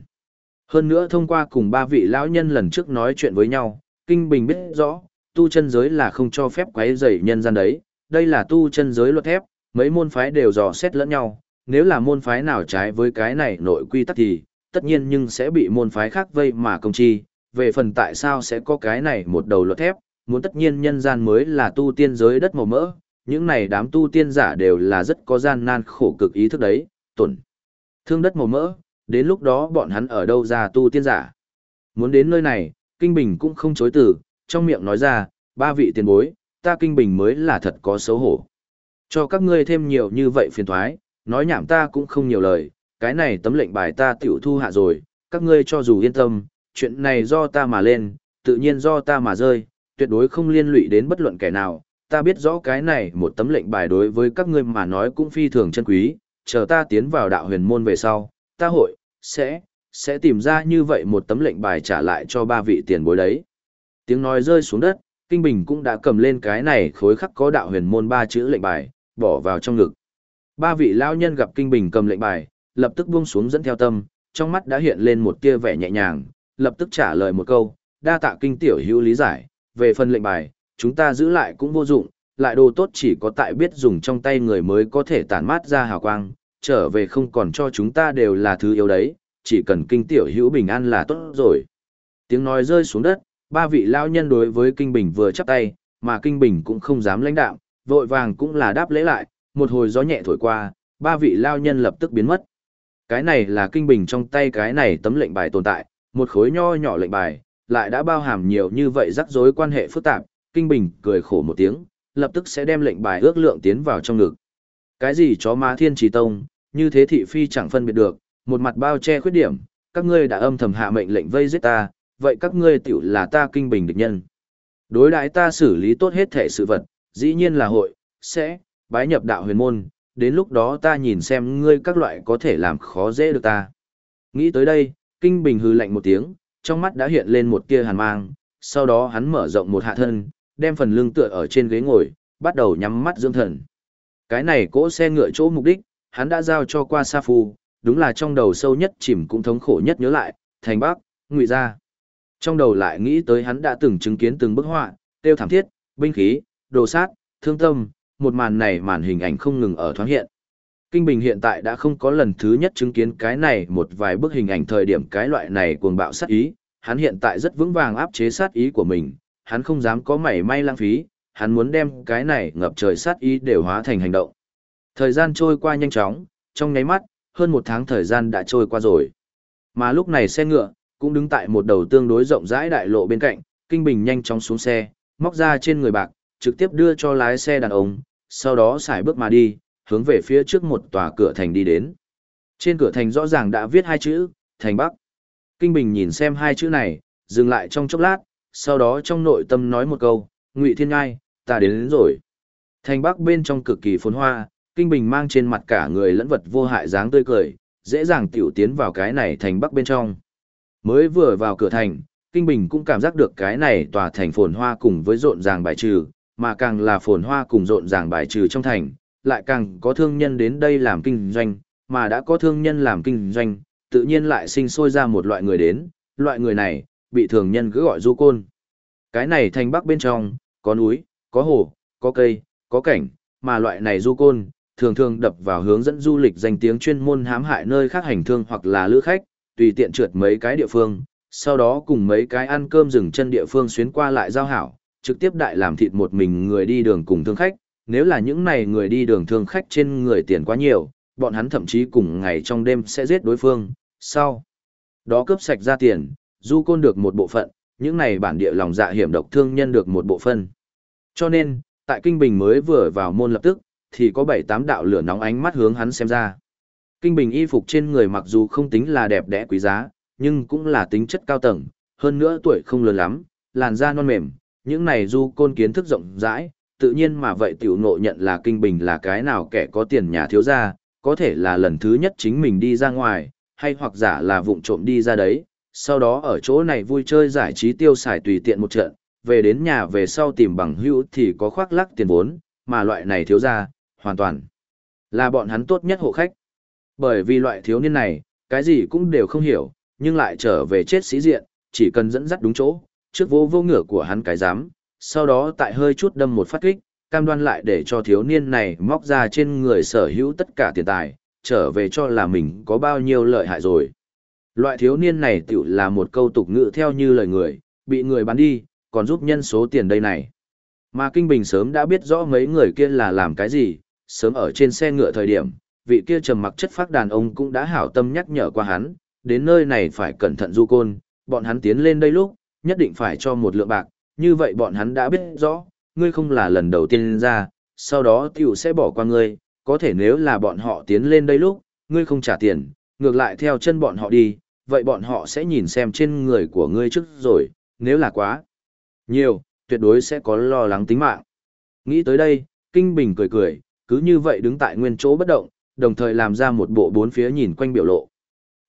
Hơn nữa thông qua cùng ba vị lão nhân lần trước nói chuyện với nhau, Kinh Bình biết rõ, tu chân giới là không cho phép quấy rầy nhân gian đấy, đây là tu chân giới luật thép, mấy môn phái đều dò xét lẫn nhau, nếu là môn phái nào trái với cái này nội quy tắc thì, tất nhiên nhưng sẽ bị môn phái khác vây mà công chi, về phần tại sao sẽ có cái này một đầu luật thép, muốn tất nhiên nhân gian mới là tu tiên giới đất màu mỡ, những này đám tu tiên giả đều là rất có gian nan khổ cực ý thức đấy, tổn. Thương đất màu mỡ, đến lúc đó bọn hắn ở đâu ra tu tiên giả. Muốn đến nơi này, Kinh Bình cũng không chối từ, trong miệng nói ra, ba vị tiền bối, ta Kinh Bình mới là thật có xấu hổ. Cho các ngươi thêm nhiều như vậy phiền thoái, nói nhảm ta cũng không nhiều lời, cái này tấm lệnh bài ta tiểu thu hạ rồi, các ngươi cho dù yên tâm, chuyện này do ta mà lên, tự nhiên do ta mà rơi, tuyệt đối không liên lụy đến bất luận kẻ nào, ta biết rõ cái này một tấm lệnh bài đối với các ngươi mà nói cũng phi thường chân quý, chờ ta tiến vào đạo huyền môn về sau, ta hội, sẽ, sẽ tìm ra như vậy một tấm lệnh bài trả lại cho ba vị tiền bối đấy. Tiếng nói rơi xuống đất, Kinh Bình cũng đã cầm lên cái này khối khắc có đạo huyền môn ba chữ lệnh bài, bỏ vào trong ngực. Ba vị lao nhân gặp Kinh Bình cầm lệnh bài, lập tức buông xuống dẫn theo tâm, trong mắt đã hiện lên một tia vẻ nhẹ nhàng, lập tức trả lời một câu, đa tạ kinh tiểu hữu lý giải, về phần lệnh bài, chúng ta giữ lại cũng vô dụng, lại đồ tốt chỉ có tại biết dùng trong tay người mới có thể tản mát ra hào quang, trở về không còn cho chúng ta đều là thứ yếu đấy, chỉ cần kinh tiểu hữu bình an là tốt rồi. Tiếng nói rơi xuống đất, ba vị lao nhân đối với kinh bình vừa chắp tay, mà kinh bình cũng không dám lãnh đạo, vội vàng cũng là đáp lễ lại, một hồi gió nhẹ thổi qua, ba vị lao nhân lập tức biến mất. Cái này là kinh bình trong tay cái này tấm lệnh bài tồn tại, một khối nho nhỏ lệnh bài, lại đã bao hàm nhiều như vậy rắc rối quan hệ phức tạp, kinh bình cười khổ một tiếng, lập tức sẽ đem lệnh bài ước lượng tiến vào trong ngực. Cái gì chó má thiên trì tông, như thế thị phi chẳng phân biệt được, một mặt bao che khuyết điểm, các ngươi đã âm thầm hạ mệnh lệnh vây giết ta, vậy các ngươi tiểu là ta kinh bình địch nhân. Đối đãi ta xử lý tốt hết thể sự vật, dĩ nhiên là hội, sẽ, bái nhập đạo huyền môn, đến lúc đó ta nhìn xem ngươi các loại có thể làm khó dễ được ta. Nghĩ tới đây, kinh bình hư lạnh một tiếng, trong mắt đã hiện lên một tia hàn mang, sau đó hắn mở rộng một hạ thân, đem phần lưng tựa ở trên ghế ngồi, bắt đầu nhắm mắt dưỡng thần. Cái này cỗ xe ngựa chỗ mục đích, hắn đã giao cho qua Sa Phu, đúng là trong đầu sâu nhất chìm cũng thống khổ nhất nhớ lại, thành bắc, ngụy ra. Trong đầu lại nghĩ tới hắn đã từng chứng kiến từng bức họa, tiêu thảm thiết, binh khí, đồ sát, thương tâm, một màn này màn hình ảnh không ngừng ở thoáng hiện. Kinh Bình hiện tại đã không có lần thứ nhất chứng kiến cái này một vài bức hình ảnh thời điểm cái loại này cuồng bạo sát ý, hắn hiện tại rất vững vàng áp chế sát ý của mình, hắn không dám có mảy may lãng phí, hắn muốn đem cái này ngập trời sát ý đều hóa thành hành động. Thời gian trôi qua nhanh chóng, trong nháy mắt, hơn một tháng thời gian đã trôi qua rồi. Mà lúc này xe ngựa, cũng đứng tại một đầu tương đối rộng rãi đại lộ bên cạnh, Kinh Bình nhanh chóng xuống xe, móc ra trên người bạc, trực tiếp đưa cho lái xe đàn ông, sau đó xài bước mà đi, hướng về phía trước một tòa cửa thành đi đến. Trên cửa thành rõ ràng đã viết hai chữ, thành Bắc. Kinh Bình nhìn xem hai chữ này, dừng lại trong chốc lát, sau đó trong nội tâm nói một câu, Ngụy Thiên Ngai, ta đến, đến rồi. Thành Bắc bên trong cực kỳ phồn hoa, Kinh Bình mang trên mặt cả người lẫn vật vô hại dáng tươi cười, dễ dàng tiểu tiến vào cái này thành Bắc bên trong. Mới vừa vào cửa thành, Kinh Bình cũng cảm giác được cái này tòa thành phồn hoa cùng với rộn ràng bài trừ, mà càng là phồn hoa cùng rộn ràng bài trừ trong thành, lại càng có thương nhân đến đây làm kinh doanh, mà đã có thương nhân làm kinh doanh, tự nhiên lại sinh sôi ra một loại người đến, loại người này, bị thường nhân cứ gọi du côn. Cái này thành bắc bên trong, có núi, có hồ, có cây, có cảnh, mà loại này du côn, thường thường đập vào hướng dẫn du lịch danh tiếng chuyên môn hãm hại nơi khác hành thương hoặc là lữ khách, tùy tiện trượt mấy cái địa phương, sau đó cùng mấy cái ăn cơm rừng chân địa phương xuyến qua lại giao hảo, trực tiếp đại làm thịt một mình người đi đường cùng thương khách, nếu là những này người đi đường thương khách trên người tiền quá nhiều, bọn hắn thậm chí cùng ngày trong đêm sẽ giết đối phương, sau đó cướp sạch ra tiền, du côn được một bộ phận, những này bản địa lòng dạ hiểm độc thương nhân được một bộ phận. Cho nên, tại Kinh Bình mới vừa vào môn lập tức, thì có bảy tám đạo lửa nóng ánh mắt hướng hắn xem ra. Kinh Bình y phục trên người mặc dù không tính là đẹp đẽ quý giá, nhưng cũng là tính chất cao tầng, hơn nữa tuổi không lớn lắm, làn da non mềm, những này du côn kiến thức rộng rãi, tự nhiên mà vậy tiểu ngộ nhận là Kinh Bình là cái nào kẻ có tiền nhà thiếu gia, có thể là lần thứ nhất chính mình đi ra ngoài, hay hoặc giả là vụng trộm đi ra đấy, sau đó ở chỗ này vui chơi giải trí tiêu xài tùy tiện một trận, về đến nhà về sau tìm bằng hữu thì có khoác lắc tiền vốn, mà loại này thiếu gia, hoàn toàn là bọn hắn tốt nhất hộ khách. Bởi vì loại thiếu niên này, cái gì cũng đều không hiểu, nhưng lại trở về chết sĩ diện, chỉ cần dẫn dắt đúng chỗ, trước vô vô ngửa của hắn cái dám, sau đó tại hơi chút đâm một phát kích, cam đoan lại để cho thiếu niên này móc ra trên người sở hữu tất cả tiền tài, trở về cho là mình có bao nhiêu lợi hại rồi. Loại thiếu niên này tiểu là một câu tục ngữ theo như lời người, bị người bán đi, còn giúp nhân số tiền đây này. Mà Kinh Bình sớm đã biết rõ mấy người kia là làm cái gì, sớm ở trên xe ngựa thời điểm, vị kia trầm mặc chất phác đàn ông cũng đã hảo tâm nhắc nhở qua hắn, đến nơi này phải cẩn thận du côn, bọn hắn tiến lên đây lúc, nhất định phải cho một lượng bạc, như vậy bọn hắn đã biết rõ, ngươi không là lần đầu tiên ra, sau đó tiểu sẽ bỏ qua ngươi, có thể nếu là bọn họ tiến lên đây lúc, ngươi không trả tiền, ngược lại theo chân bọn họ đi, vậy bọn họ sẽ nhìn xem trên người của ngươi trước rồi, nếu là quá nhiều, tuyệt đối sẽ có lo lắng tính mạng. Nghĩ tới đây, Kinh Bình cười cười, cứ như vậy đứng tại nguyên chỗ bất động, đồng thời làm ra một bộ bốn phía nhìn quanh biểu lộ.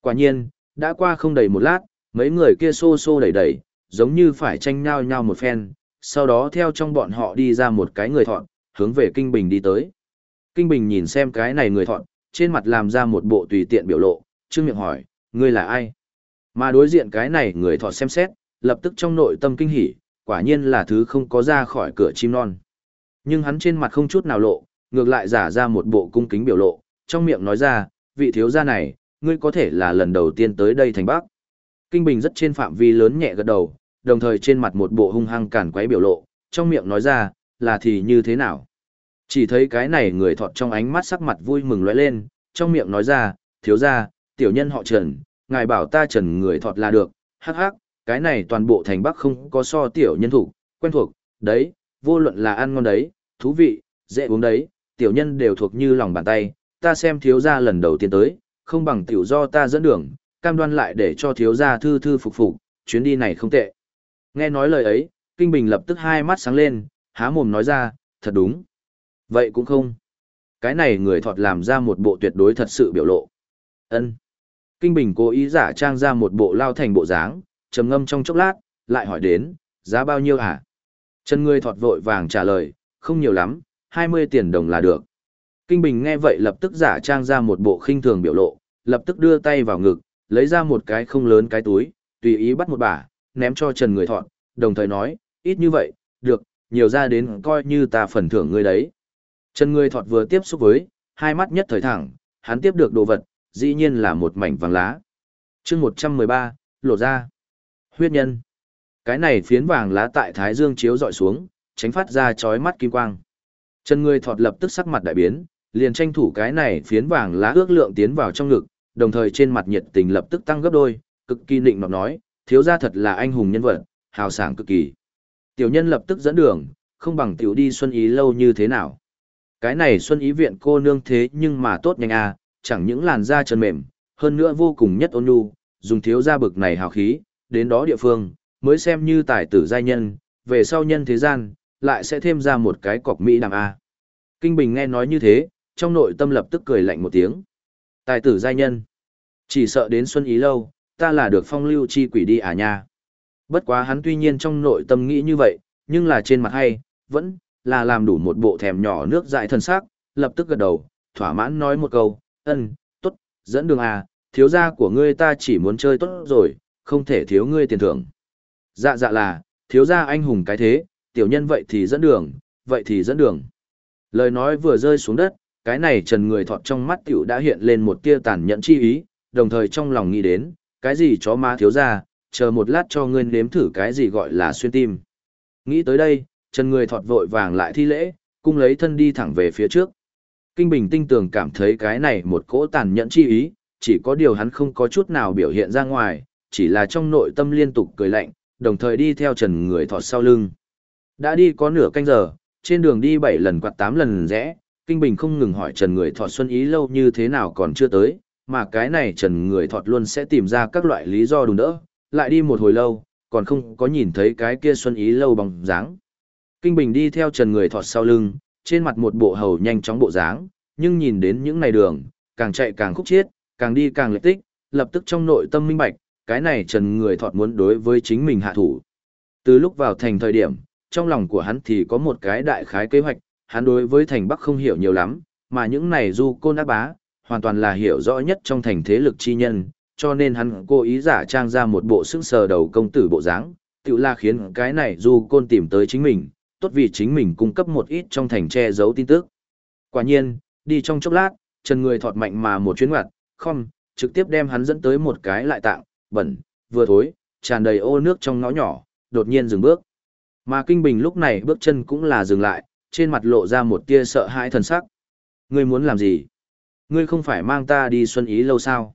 Quả nhiên, đã qua không đầy một lát, mấy người kia xô xô đẩy đẩy, giống như phải tranh nhau nhau một phen, sau đó theo trong bọn họ đi ra một cái người thọn, hướng về Kinh Bình đi tới. Kinh Bình nhìn xem cái này người thọn, trên mặt làm ra một bộ tùy tiện biểu lộ, trương miệng hỏi, ngươi là ai? Mà đối diện cái này người thọ xem xét, lập tức trong nội tâm kinh hỉ, quả nhiên là thứ không có ra khỏi cửa chim non. Nhưng hắn trên mặt không chút nào lộ, ngược lại giả ra một bộ cung kính biểu lộ, trong miệng nói ra, vị thiếu gia này, ngươi có thể là lần đầu tiên tới đây thành Bắc. Kinh Bình rất trên phạm vi lớn nhẹ gật đầu, đồng thời trên mặt một bộ hung hăng cản quấy biểu lộ, trong miệng nói ra, là thì như thế nào. Chỉ thấy cái này người thọt trong ánh mắt sắc mặt vui mừng lóe lên, trong miệng nói ra, thiếu gia, tiểu nhân họ Trần, ngài bảo ta Trần người thọt là được, hắc hắc, cái này toàn bộ thành Bắc không có so tiểu nhân thủ, quen thuộc, đấy, vô luận là ăn ngon đấy, thú vị, dễ uống đấy, tiểu nhân đều thuộc như lòng bàn tay, ta xem thiếu gia lần đầu tiên tới, không bằng tiểu do ta dẫn đường, cam đoan lại để cho thiếu gia thư thư phục phục, chuyến đi này không tệ. Nghe nói lời ấy, Kinh Bình lập tức hai mắt sáng lên, há mồm nói ra, thật đúng. Vậy cũng không. Cái này người thọt làm ra một bộ tuyệt đối thật sự biểu lộ. ân Kinh Bình cố ý giả trang ra một bộ lao thành bộ dáng, trầm ngâm trong chốc lát, lại hỏi đến, giá bao nhiêu hả? Chân người thọt vội vàng trả lời, không nhiều lắm, 20 tiền đồng là được. Kinh Bình nghe vậy lập tức giả trang ra một bộ khinh thường biểu lộ, lập tức đưa tay vào ngực, lấy ra một cái không lớn cái túi, tùy ý bắt một bả, ném cho Trần Người Thọn, đồng thời nói, ít như vậy, được, nhiều ra đến coi như ta phần thưởng ngươi đấy. Trần Người Thọt vừa tiếp xúc với, hai mắt nhất thời thẳng, hắn tiếp được đồ vật, dĩ nhiên là một mảnh vàng lá. chương 113, lộ ra. Huyết nhân. Cái này phiến vàng lá tại Thái Dương chiếu dọi xuống, tránh phát ra chói mắt kim quang. Trần Người Thọt lập tức sắc mặt đại biến, liền tranh thủ cái này phiến vàng lá ước lượng tiến vào trong ngực, đồng thời trên mặt nhiệt tình lập tức tăng gấp đôi, cực kỳ nịnh nọt nói, thiếu gia thật là anh hùng nhân vật, hào sảng cực kỳ. Tiểu nhân lập tức dẫn đường, không bằng tiểu đi xuân ý lâu như thế nào. Cái này xuân ý viện cô nương thế nhưng mà tốt nhanh à, chẳng những làn da trần mềm, hơn nữa vô cùng nhất ôn nhu, dùng thiếu gia bực này hào khí, đến đó địa phương, mới xem như tài tử giai nhân, về sau nhân thế gian, lại sẽ thêm ra một cái cọc Mỹ đàm A. Kinh Bình nghe nói như thế, trong nội tâm lập tức cười lạnh một tiếng. Tài tử giai nhân. Chỉ sợ đến Xuân Ý Lâu, ta là được phong lưu chi quỷ đi à nha. Bất quá hắn tuy nhiên trong nội tâm nghĩ như vậy, nhưng là trên mặt hay, vẫn là làm đủ một bộ thèm nhỏ nước dại thân xác, lập tức gật đầu, thỏa mãn nói một câu, ân, tốt, dẫn đường à, thiếu gia của ngươi ta chỉ muốn chơi tốt rồi, không thể thiếu ngươi tiền thưởng. Dạ dạ là, thiếu gia anh hùng cái thế, tiểu nhân vậy thì dẫn đường, vậy thì dẫn đường. Lời nói vừa rơi xuống đất, cái này trần người thọt trong mắt tiểu đã hiện lên một tia tàn nhẫn chi ý, đồng thời trong lòng nghĩ đến, cái gì chó ma thiếu ra, chờ một lát cho ngươi nếm thử cái gì gọi là xuyên tim. Nghĩ tới đây, trần người thọt vội vàng lại thi lễ, cung lấy thân đi thẳng về phía trước. Kinh Bình tinh tường cảm thấy cái này một cỗ tàn nhẫn chi ý, chỉ có điều hắn không có chút nào biểu hiện ra ngoài, chỉ là trong nội tâm liên tục cười lạnh, đồng thời đi theo trần người thọt sau lưng. Đã đi có nửa canh giờ, trên đường đi 7 lần quạt 8 lần rẽ, Kinh Bình không ngừng hỏi Trần Người Thọt Xuân Ý lâu như thế nào còn chưa tới, mà cái này Trần Người Thọt luôn sẽ tìm ra các loại lý do đùn đỡ, lại đi một hồi lâu, còn không có nhìn thấy cái kia Xuân Ý lâu bằng dáng. Kinh Bình đi theo Trần Người Thọt sau lưng, trên mặt một bộ hầu nhanh chóng bộ dáng, nhưng nhìn đến những này đường, càng chạy càng khúc chiết, càng đi càng lệch tích, lập tức trong nội tâm minh bạch, cái này Trần Người Thọt muốn đối với chính mình hạ thủ. Từ lúc vào thành thời điểm, trong lòng của hắn thì có một cái đại khái kế hoạch, hắn đối với thành Bắc không hiểu nhiều lắm, mà những này du côn ác bá, hoàn toàn là hiểu rõ nhất trong thành thế lực chi nhân, cho nên hắn cố ý giả trang ra một bộ sức sờ đầu công tử bộ dáng, tự là khiến cái này du côn tìm tới chính mình, tốt vì chính mình cung cấp một ít trong thành che giấu tin tức. Quả nhiên, đi trong chốc lát, chân người thọt mạnh mà một chuyến ngoặt, không, trực tiếp đem hắn dẫn tới một cái lại tạng, bẩn, vừa thối, tràn đầy ô nước trong ngõ nhỏ, đột nhiên dừng bước. Mà Kinh Bình lúc này bước chân cũng là dừng lại, trên mặt lộ ra một tia sợ hãi thần sắc. Ngươi muốn làm gì? Ngươi không phải mang ta đi xuân ý lâu sao?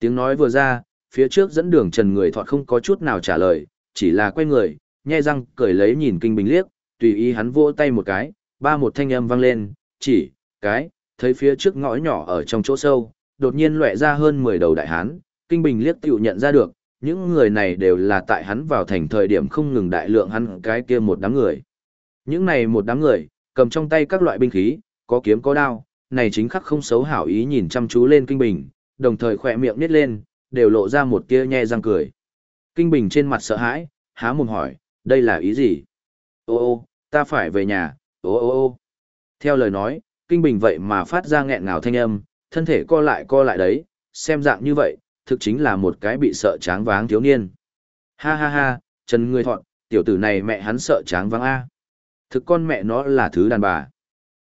Tiếng nói vừa ra, phía trước dẫn đường trần người thọt không có chút nào trả lời, chỉ là quay người, nhai răng, cười lấy nhìn Kinh Bình liếc, tùy ý hắn vỗ tay một cái, ba một thanh âm vang lên, chỉ, cái, thấy phía trước ngõ nhỏ ở trong chỗ sâu, đột nhiên lóe ra hơn 10 đầu đại hán, Kinh Bình liếc tiểu nhận ra được, những người này đều là tại hắn vào thành thời điểm không ngừng đại lượng hắn cái kia một đám người. Những này một đám người, cầm trong tay các loại binh khí, có kiếm có đao, này chính khắc không xấu hảo ý nhìn chăm chú lên Kinh Bình, đồng thời khỏe miệng nít lên, đều lộ ra một tia nhe răng cười. Kinh Bình trên mặt sợ hãi, há mồm hỏi, đây là ý gì? Ô ô, ta phải về nhà, ô ô ô. Theo lời nói, Kinh Bình vậy mà phát ra nghẹn ngào thanh âm, thân thể co lại co lại đấy, xem dạng như vậy, thực chính là một cái bị sợ tráng váng thiếu niên. Ha ha ha, Trần Người Thọn, tiểu tử này mẹ hắn sợ tráng váng A. Thực con mẹ nó là thứ đàn bà.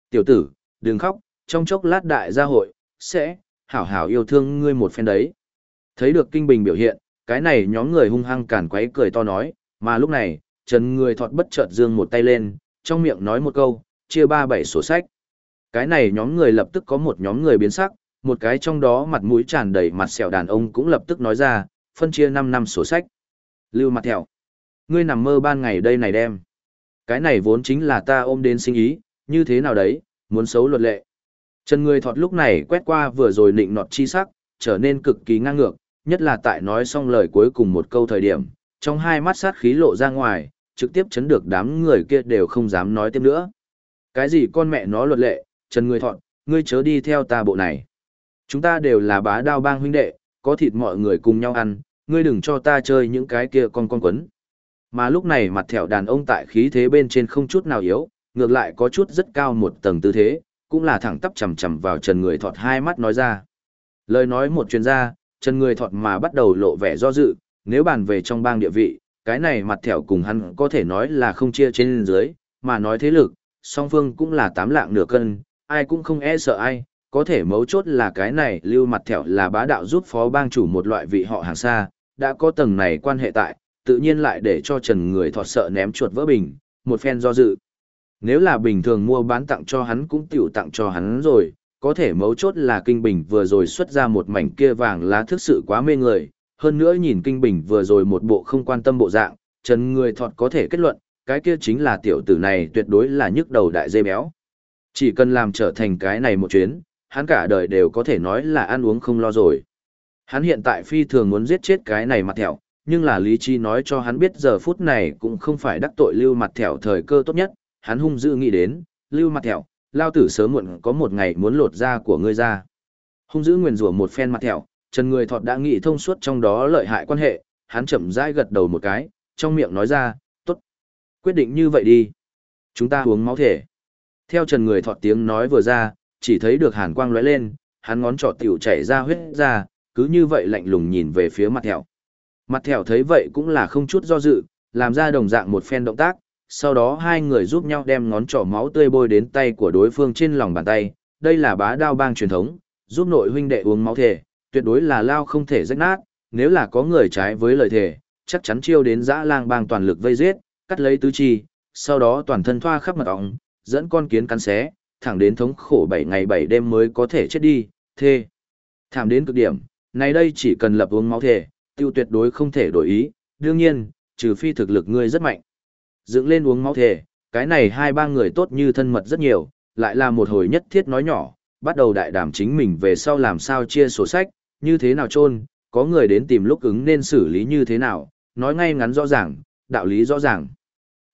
Tiểu tử, đừng khóc, trong chốc lát đại gia hội, sẽ, hảo hảo yêu thương ngươi một phen đấy. Thấy được kinh bình biểu hiện, cái này nhóm người hung hăng cản quấy cười to nói, mà lúc này, Trần Người Thọt bất chợt dương một tay lên, trong miệng nói một câu, chia ba bảy sổ sách. Cái này nhóm người lập tức có một nhóm người biến sắc, một cái trong đó mặt mũi tràn đầy mặt sẹo đàn ông cũng lập tức nói ra, phân chia 5 năm sổ sách. Lưu mặt thẹo. Ngươi nằm mơ ban ngày đây này đem. Cái này vốn chính là ta ôm đến sinh ý, như thế nào đấy, muốn xấu luật lệ. Trần người thọt lúc này quét qua vừa rồi nịnh nọt chi sắc, trở nên cực kỳ ngang ngược, nhất là tại nói xong lời cuối cùng một câu thời điểm, trong hai mắt sát khí lộ ra ngoài, trực tiếp chấn được đám người kia đều không dám nói tiếp nữa. Cái gì con mẹ nó luật lệ, Trần người thọt, ngươi chớ đi theo ta bộ này. Chúng ta đều là bá đao bang huynh đệ, có thịt mọi người cùng nhau ăn, ngươi đừng cho ta chơi những cái kia con con quấn. Mà lúc này mặt thẻo đàn ông tại khí thế bên trên không chút nào yếu, ngược lại có chút rất cao một tầng tư thế, cũng là thẳng tắp chầm chầm vào Trần Người Thọt hai mắt nói ra. Lời nói một chuyên gia, Trần Người Thọt mà bắt đầu lộ vẻ do dự, nếu bàn về trong bang địa vị, cái này mặt thẻo cùng hắn có thể nói là không chia trên dưới, mà nói thế lực, song phương cũng là tám lạng nửa cân, ai cũng không e sợ ai, có thể mấu chốt là cái này lưu mặt thẻo là bá đạo giúp phó bang chủ một loại vị họ hàng xa, đã có tầng này quan hệ tại, tự nhiên lại để cho Trần Người Thọt sợ ném chuột vỡ bình, một phen do dự. Nếu là bình thường mua bán tặng cho hắn cũng tiểu tặng cho hắn rồi, có thể mấu chốt là Kinh Bình vừa rồi xuất ra một mảnh kia vàng lá thực sự quá mê người, hơn nữa nhìn Kinh Bình vừa rồi một bộ không quan tâm bộ dạng, Trần Người Thọt có thể kết luận, cái kia chính là tiểu tử này tuyệt đối là nhức đầu đại dây béo. Chỉ cần làm trở thành cái này một chuyến, hắn cả đời đều có thể nói là ăn uống không lo rồi. Hắn hiện tại phi thường muốn giết chết cái này mặt thẹo, nhưng là lý trí nói cho hắn biết giờ phút này cũng không phải đắc tội lưu mặt thẹo thời cơ tốt nhất, hắn hung dữ nghĩ đến, lưu mặt thẹo, lao tử sớm muộn có một ngày muốn lột da của ngươi ra. Hung dữ nguyền rủa một phen mặt thẹo, Trần Người Thọt đã nghĩ thông suốt trong đó lợi hại quan hệ, hắn chậm rãi gật đầu một cái, trong miệng nói ra, tốt. Quyết định như vậy đi. Chúng ta uống máu thể. Theo Trần Người Thọt tiếng nói vừa ra, chỉ thấy được hàn quang lóe lên, hắn ngón trỏ tiểu chảy ra huyết ra, cứ như vậy lạnh lùng nhìn về phía mặt thẹo. Mặt thẹo thấy vậy cũng là không chút do dự, làm ra đồng dạng một phen động tác, sau đó hai người giúp nhau đem ngón trỏ máu tươi bôi đến tay của đối phương trên lòng bàn tay, đây là bá đao bang truyền thống, giúp nội huynh đệ uống máu thể, tuyệt đối là lao không thể rách nát, nếu là có người trái với lời thể, chắc chắn chiêu đến dã lang bang toàn lực vây giết, cắt lấy tứ chi, sau đó toàn thân thoa khắp mật ong, dẫn con kiến cắn xé, thẳng đến thống khổ 7 ngày 7 đêm mới có thể chết đi, thê. Thảm đến cực điểm, này đây chỉ cần lập uống máu thể, tiêu tuyệt đối không thể đổi ý, đương nhiên, trừ phi thực lực ngươi rất mạnh. Dựng lên uống máu thể, cái này hai ba người tốt như thân mật rất nhiều, lại là một hồi nhất thiết nói nhỏ, bắt đầu đại đảm chính mình về sau làm sao chia sổ sách, như thế nào chôn, có người đến tìm lúc ứng nên xử lý như thế nào, nói ngay ngắn rõ ràng, đạo lý rõ ràng.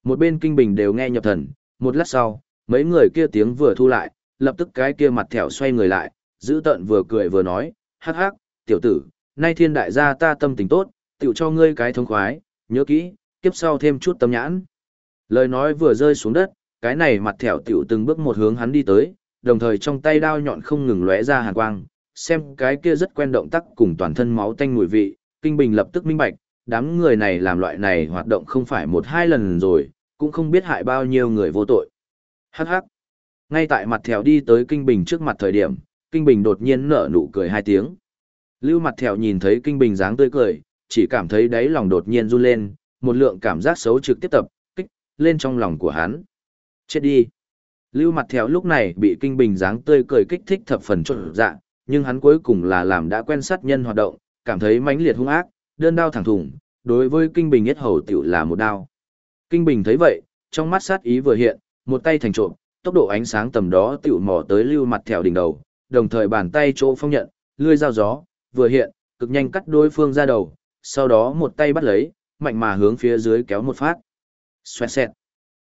Một bên kinh bình đều nghe nhập thần, một lát sau, mấy người kia tiếng vừa thu lại, lập tức cái kia mặt thẻo xoay người lại, giữ tận vừa cười vừa nói, hắc hắc, tiểu tử, nay thiên đại gia ta tâm tình tốt, tiểu cho ngươi cái thông khoái, nhớ kỹ, kiếp sau thêm chút tâm nhãn. Lời nói vừa rơi xuống đất, cái này mặt thẻo tiểu từng bước một hướng hắn đi tới, đồng thời trong tay đao nhọn không ngừng lóe ra hàn quang, xem cái kia rất quen động tác cùng toàn thân máu tanh mùi vị, kinh bình lập tức minh bạch, đám người này làm loại này hoạt động không phải một hai lần rồi, cũng không biết hại bao nhiêu người vô tội. Hắc hắc. Ngay tại mặt thẻo đi tới kinh bình trước mặt thời điểm, kinh bình đột nhiên nở nụ cười hai tiếng. Lưu mặt thẻo nhìn thấy kinh bình dáng tươi cười, chỉ cảm thấy đáy lòng đột nhiên run lên, một lượng cảm giác xấu trực tiếp tập, lên trong lòng của hắn. Chết đi. Lưu mặt theo lúc này bị kinh bình dáng tươi cười kích thích thập phần trộn dạ, nhưng hắn cuối cùng là làm đã quen sát nhân hoạt động, cảm thấy mãnh liệt hung ác, đơn đao thẳng thủng, đối với kinh bình nhất hầu tiểu là một đao. Kinh bình thấy vậy, trong mắt sát ý vừa hiện, một tay thành trộm, tốc độ ánh sáng tầm đó tiểu mò tới lưu mặt theo đỉnh đầu, đồng thời bàn tay chỗ phong nhận, lươi dao gió, vừa hiện, cực nhanh cắt đối phương ra đầu, sau đó một tay bắt lấy, mạnh mà hướng phía dưới kéo một phát. Xoẹt xẹt.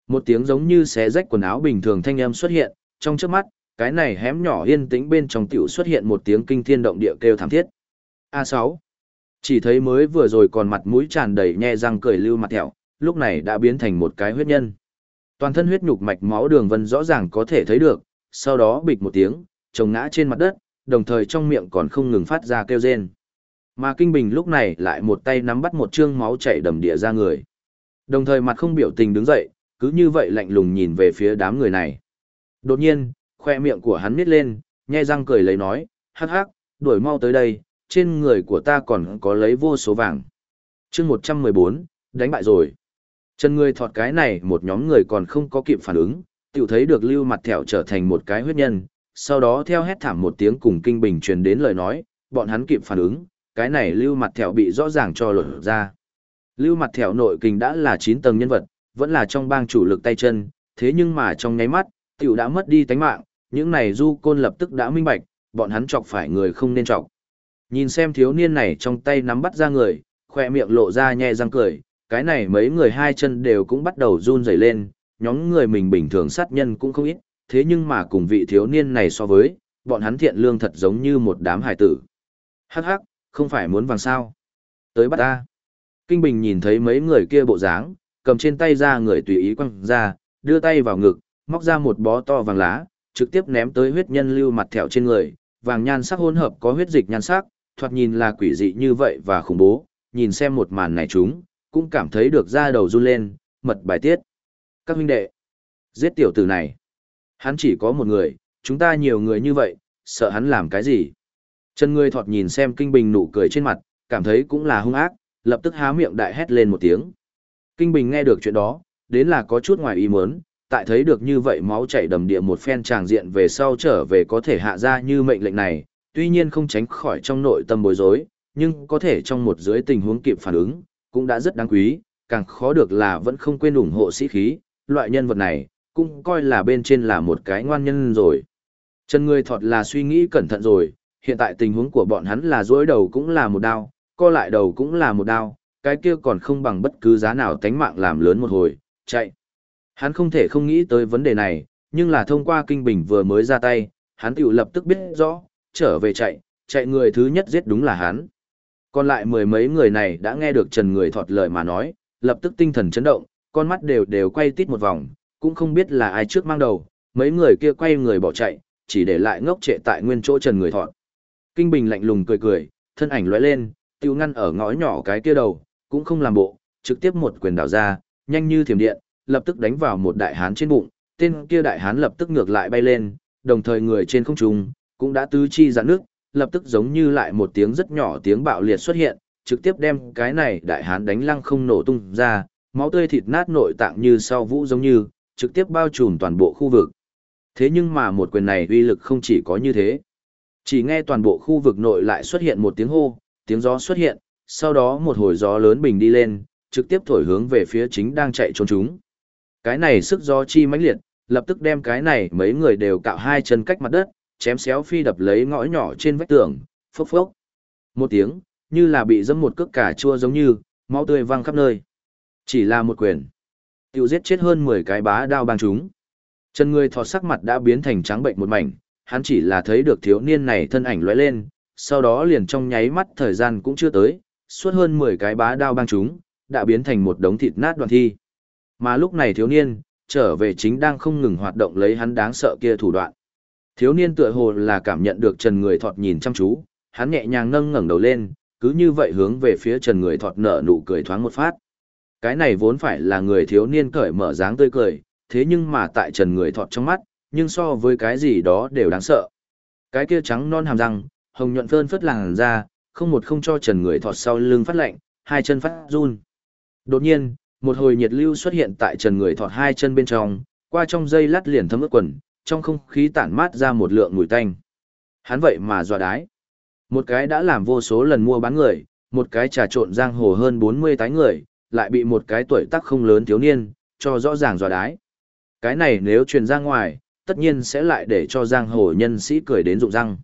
Một tiếng giống như xé rách quần áo bình thường thanh âm xuất hiện, trong trước mắt, cái này hém nhỏ yên tĩnh bên trong tiểu xuất hiện một tiếng kinh thiên động địa kêu thảm thiết. A6. Chỉ thấy mới vừa rồi còn mặt mũi tràn đầy nhe răng cười lưu mặt thẹo, lúc này đã biến thành một cái huyết nhân. Toàn thân huyết nhục mạch máu đường vân rõ ràng có thể thấy được, sau đó bịch một tiếng, chồng ngã trên mặt đất, đồng thời trong miệng còn không ngừng phát ra kêu rên. Mà Kinh Bình lúc này lại một tay nắm bắt một trương máu chảy đầm địa ra người. Đồng thời mặt không biểu tình đứng dậy, cứ như vậy lạnh lùng nhìn về phía đám người này. Đột nhiên, khoe miệng của hắn nít lên, nhe răng cười lấy nói, hắc hắc, đuổi mau tới đây, trên người của ta còn có lấy vô số vàng. chương 114, đánh bại rồi. Chân người thọt cái này một nhóm người còn không có kịp phản ứng, tiểu thấy được lưu mặt thẻo trở thành một cái huyết nhân, sau đó theo hét thảm một tiếng cùng kinh bình truyền đến lời nói, bọn hắn kịp phản ứng, cái này lưu mặt thẹo bị rõ ràng cho lột ra. Lưu mặt thẻo nội kình đã là 9 tầng nhân vật, vẫn là trong bang chủ lực tay chân, thế nhưng mà trong nháy mắt, tiểu đã mất đi tánh mạng, những này du côn lập tức đã minh bạch, bọn hắn chọc phải người không nên chọc. Nhìn xem thiếu niên này trong tay nắm bắt ra người, khoe miệng lộ ra nhẹ răng cười, cái này mấy người hai chân đều cũng bắt đầu run rẩy lên, nhóm người mình bình thường sát nhân cũng không ít, thế nhưng mà cùng vị thiếu niên này so với, bọn hắn thiện lương thật giống như một đám hải tử. Hắc hắc, không phải muốn vàng sao. Tới bắt ta. Kinh Bình nhìn thấy mấy người kia bộ dáng, cầm trên tay ra người tùy ý quăng ra, đưa tay vào ngực, móc ra một bó to vàng lá, trực tiếp ném tới huyết nhân lưu mặt thẹo trên người, vàng nhan sắc hỗn hợp có huyết dịch nhan sắc, thoạt nhìn là quỷ dị như vậy và khủng bố, nhìn xem một màn này chúng, cũng cảm thấy được da đầu run lên, mật bài tiết. Các huynh đệ, giết tiểu tử này. Hắn chỉ có một người, chúng ta nhiều người như vậy, sợ hắn làm cái gì. Chân người thọt nhìn xem Kinh Bình nụ cười trên mặt, cảm thấy cũng là hung ác, lập tức há miệng đại hét lên một tiếng. Kinh Bình nghe được chuyện đó, đến là có chút ngoài ý muốn, tại thấy được như vậy máu chảy đầm địa một phen tràng diện về sau trở về có thể hạ ra như mệnh lệnh này, tuy nhiên không tránh khỏi trong nội tâm bối rối, nhưng có thể trong một dưới tình huống kịp phản ứng, cũng đã rất đáng quý, càng khó được là vẫn không quên ủng hộ sĩ khí, loại nhân vật này, cũng coi là bên trên là một cái ngoan nhân rồi. Chân người thọt là suy nghĩ cẩn thận rồi, hiện tại tình huống của bọn hắn là dối đầu cũng là một đau co lại đầu cũng là một đao, cái kia còn không bằng bất cứ giá nào tánh mạng làm lớn một hồi, chạy. Hắn không thể không nghĩ tới vấn đề này, nhưng là thông qua kinh bình vừa mới ra tay, hắn tiểu lập tức biết rõ, trở về chạy, chạy người thứ nhất giết đúng là hắn. Còn lại mười mấy người này đã nghe được Trần người thọt lời mà nói, lập tức tinh thần chấn động, con mắt đều đều quay tít một vòng, cũng không biết là ai trước mang đầu, mấy người kia quay người bỏ chạy, chỉ để lại ngốc trệ tại nguyên chỗ Trần người thọt. Kinh Bình lạnh lùng cười cười, thân ảnh lóe lên, tiêu ngăn ở ngõ nhỏ cái kia đầu, cũng không làm bộ, trực tiếp một quyền đảo ra, nhanh như thiểm điện, lập tức đánh vào một đại hán trên bụng, tên kia đại hán lập tức ngược lại bay lên, đồng thời người trên không trung cũng đã tứ chi giãn nước, lập tức giống như lại một tiếng rất nhỏ tiếng bạo liệt xuất hiện, trực tiếp đem cái này đại hán đánh lăng không nổ tung ra, máu tươi thịt nát nội tạng như sau vũ giống như, trực tiếp bao trùm toàn bộ khu vực. Thế nhưng mà một quyền này uy lực không chỉ có như thế. Chỉ nghe toàn bộ khu vực nội lại xuất hiện một tiếng hô, tiếng gió xuất hiện, sau đó một hồi gió lớn bình đi lên, trực tiếp thổi hướng về phía chính đang chạy trốn chúng. Cái này sức gió chi mãnh liệt, lập tức đem cái này mấy người đều cạo hai chân cách mặt đất, chém xéo phi đập lấy ngõ nhỏ trên vách tường, phốc phốc. Một tiếng, như là bị dẫm một cước cà chua giống như, máu tươi văng khắp nơi. Chỉ là một quyền. Tiêu giết chết hơn 10 cái bá đao bang chúng. Chân người thọt sắc mặt đã biến thành trắng bệnh một mảnh, hắn chỉ là thấy được thiếu niên này thân ảnh lóe lên, sau đó liền trong nháy mắt thời gian cũng chưa tới, suốt hơn 10 cái bá đao băng chúng, đã biến thành một đống thịt nát đoạn thi. Mà lúc này thiếu niên, trở về chính đang không ngừng hoạt động lấy hắn đáng sợ kia thủ đoạn. Thiếu niên tựa hồ là cảm nhận được Trần Người Thọt nhìn chăm chú, hắn nhẹ nhàng nâng ngẩng đầu lên, cứ như vậy hướng về phía Trần Người Thọt nở nụ cười thoáng một phát. Cái này vốn phải là người thiếu niên cởi mở dáng tươi cười, thế nhưng mà tại Trần Người Thọt trong mắt, nhưng so với cái gì đó đều đáng sợ. Cái kia trắng non hàm răng, hồng nhuận phơn phất làng ra, không một không cho Trần Người Thọt sau lưng phát lạnh, hai chân phát run. Đột nhiên, một hồi nhiệt lưu xuất hiện tại Trần Người Thọt hai chân bên trong, qua trong dây lát liền thấm ướt quần, trong không khí tản mát ra một lượng mùi tanh. Hắn vậy mà dọa đái. Một cái đã làm vô số lần mua bán người, một cái trà trộn giang hồ hơn 40 tái người, lại bị một cái tuổi tác không lớn thiếu niên, cho rõ ràng dọa đái. Cái này nếu truyền ra ngoài, tất nhiên sẽ lại để cho giang hồ nhân sĩ cười đến rụng răng.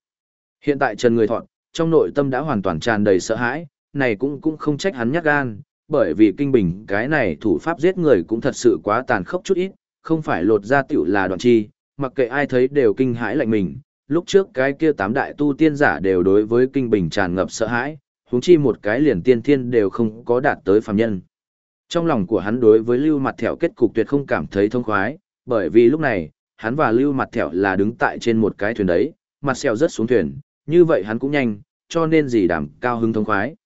Hiện tại Trần Người Thọn, trong nội tâm đã hoàn toàn tràn đầy sợ hãi, này cũng cũng không trách hắn nhát gan, bởi vì kinh bình cái này thủ pháp giết người cũng thật sự quá tàn khốc chút ít, không phải lột ra tiểu là đoạn chi, mặc kệ ai thấy đều kinh hãi lạnh mình. Lúc trước cái kia tám đại tu tiên giả đều đối với kinh bình tràn ngập sợ hãi, huống chi một cái liền tiên thiên đều không có đạt tới phàm nhân. Trong lòng của hắn đối với lưu mặt thẻo kết cục tuyệt không cảm thấy thông khoái, bởi vì lúc này, hắn và lưu mặt thẻo là đứng tại trên một cái thuyền đấy, mặt xèo rất xuống thuyền, như vậy hắn cũng nhanh, cho nên gì đảm cao hứng thông khoái.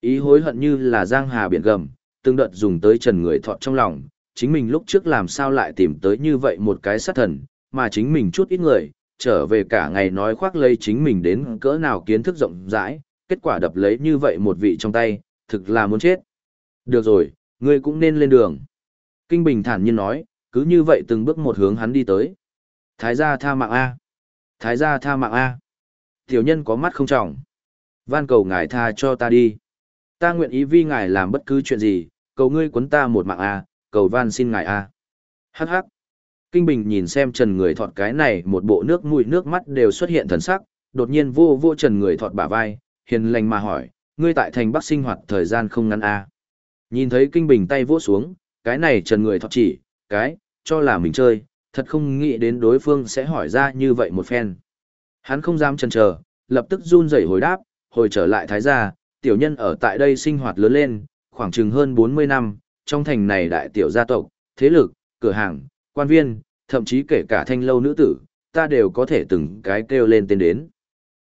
Ý hối hận như là giang hà biển gầm, từng đợt dùng tới trần người thọt trong lòng, chính mình lúc trước làm sao lại tìm tới như vậy một cái sát thần, mà chính mình chút ít người, trở về cả ngày nói khoác lấy chính mình đến cỡ nào kiến thức rộng rãi, kết quả đập lấy như vậy một vị trong tay, thực là muốn chết. Được rồi, ngươi cũng nên lên đường. Kinh Bình thản nhiên nói, cứ như vậy từng bước một hướng hắn đi tới. Thái gia tha mạng A. Thái gia tha mạng A. Tiểu nhân có mắt không trọng. Van cầu ngài tha cho ta đi. Ta nguyện ý vi ngài làm bất cứ chuyện gì, cầu ngươi quấn ta một mạng A, cầu van xin ngài A. Hắc hắc. Kinh Bình nhìn xem Trần Người Thọt cái này một bộ nước mũi nước mắt đều xuất hiện thần sắc, đột nhiên vô vô Trần Người Thọt bả vai, hiền lành mà hỏi, ngươi tại thành Bắc sinh hoạt thời gian không ngắn a Nhìn thấy Kinh Bình tay vỗ xuống, cái này Trần Người Thọt chỉ, cái, cho là mình chơi, thật không nghĩ đến đối phương sẽ hỏi ra như vậy một phen. Hắn không dám chần chờ, lập tức run rẩy hồi đáp, hồi trở lại Thái gia, tiểu nhân ở tại đây sinh hoạt lớn lên, khoảng chừng hơn 40 năm, trong thành này đại tiểu gia tộc, thế lực, cửa hàng, quan viên, thậm chí kể cả thanh lâu nữ tử, ta đều có thể từng cái kêu lên tên đến.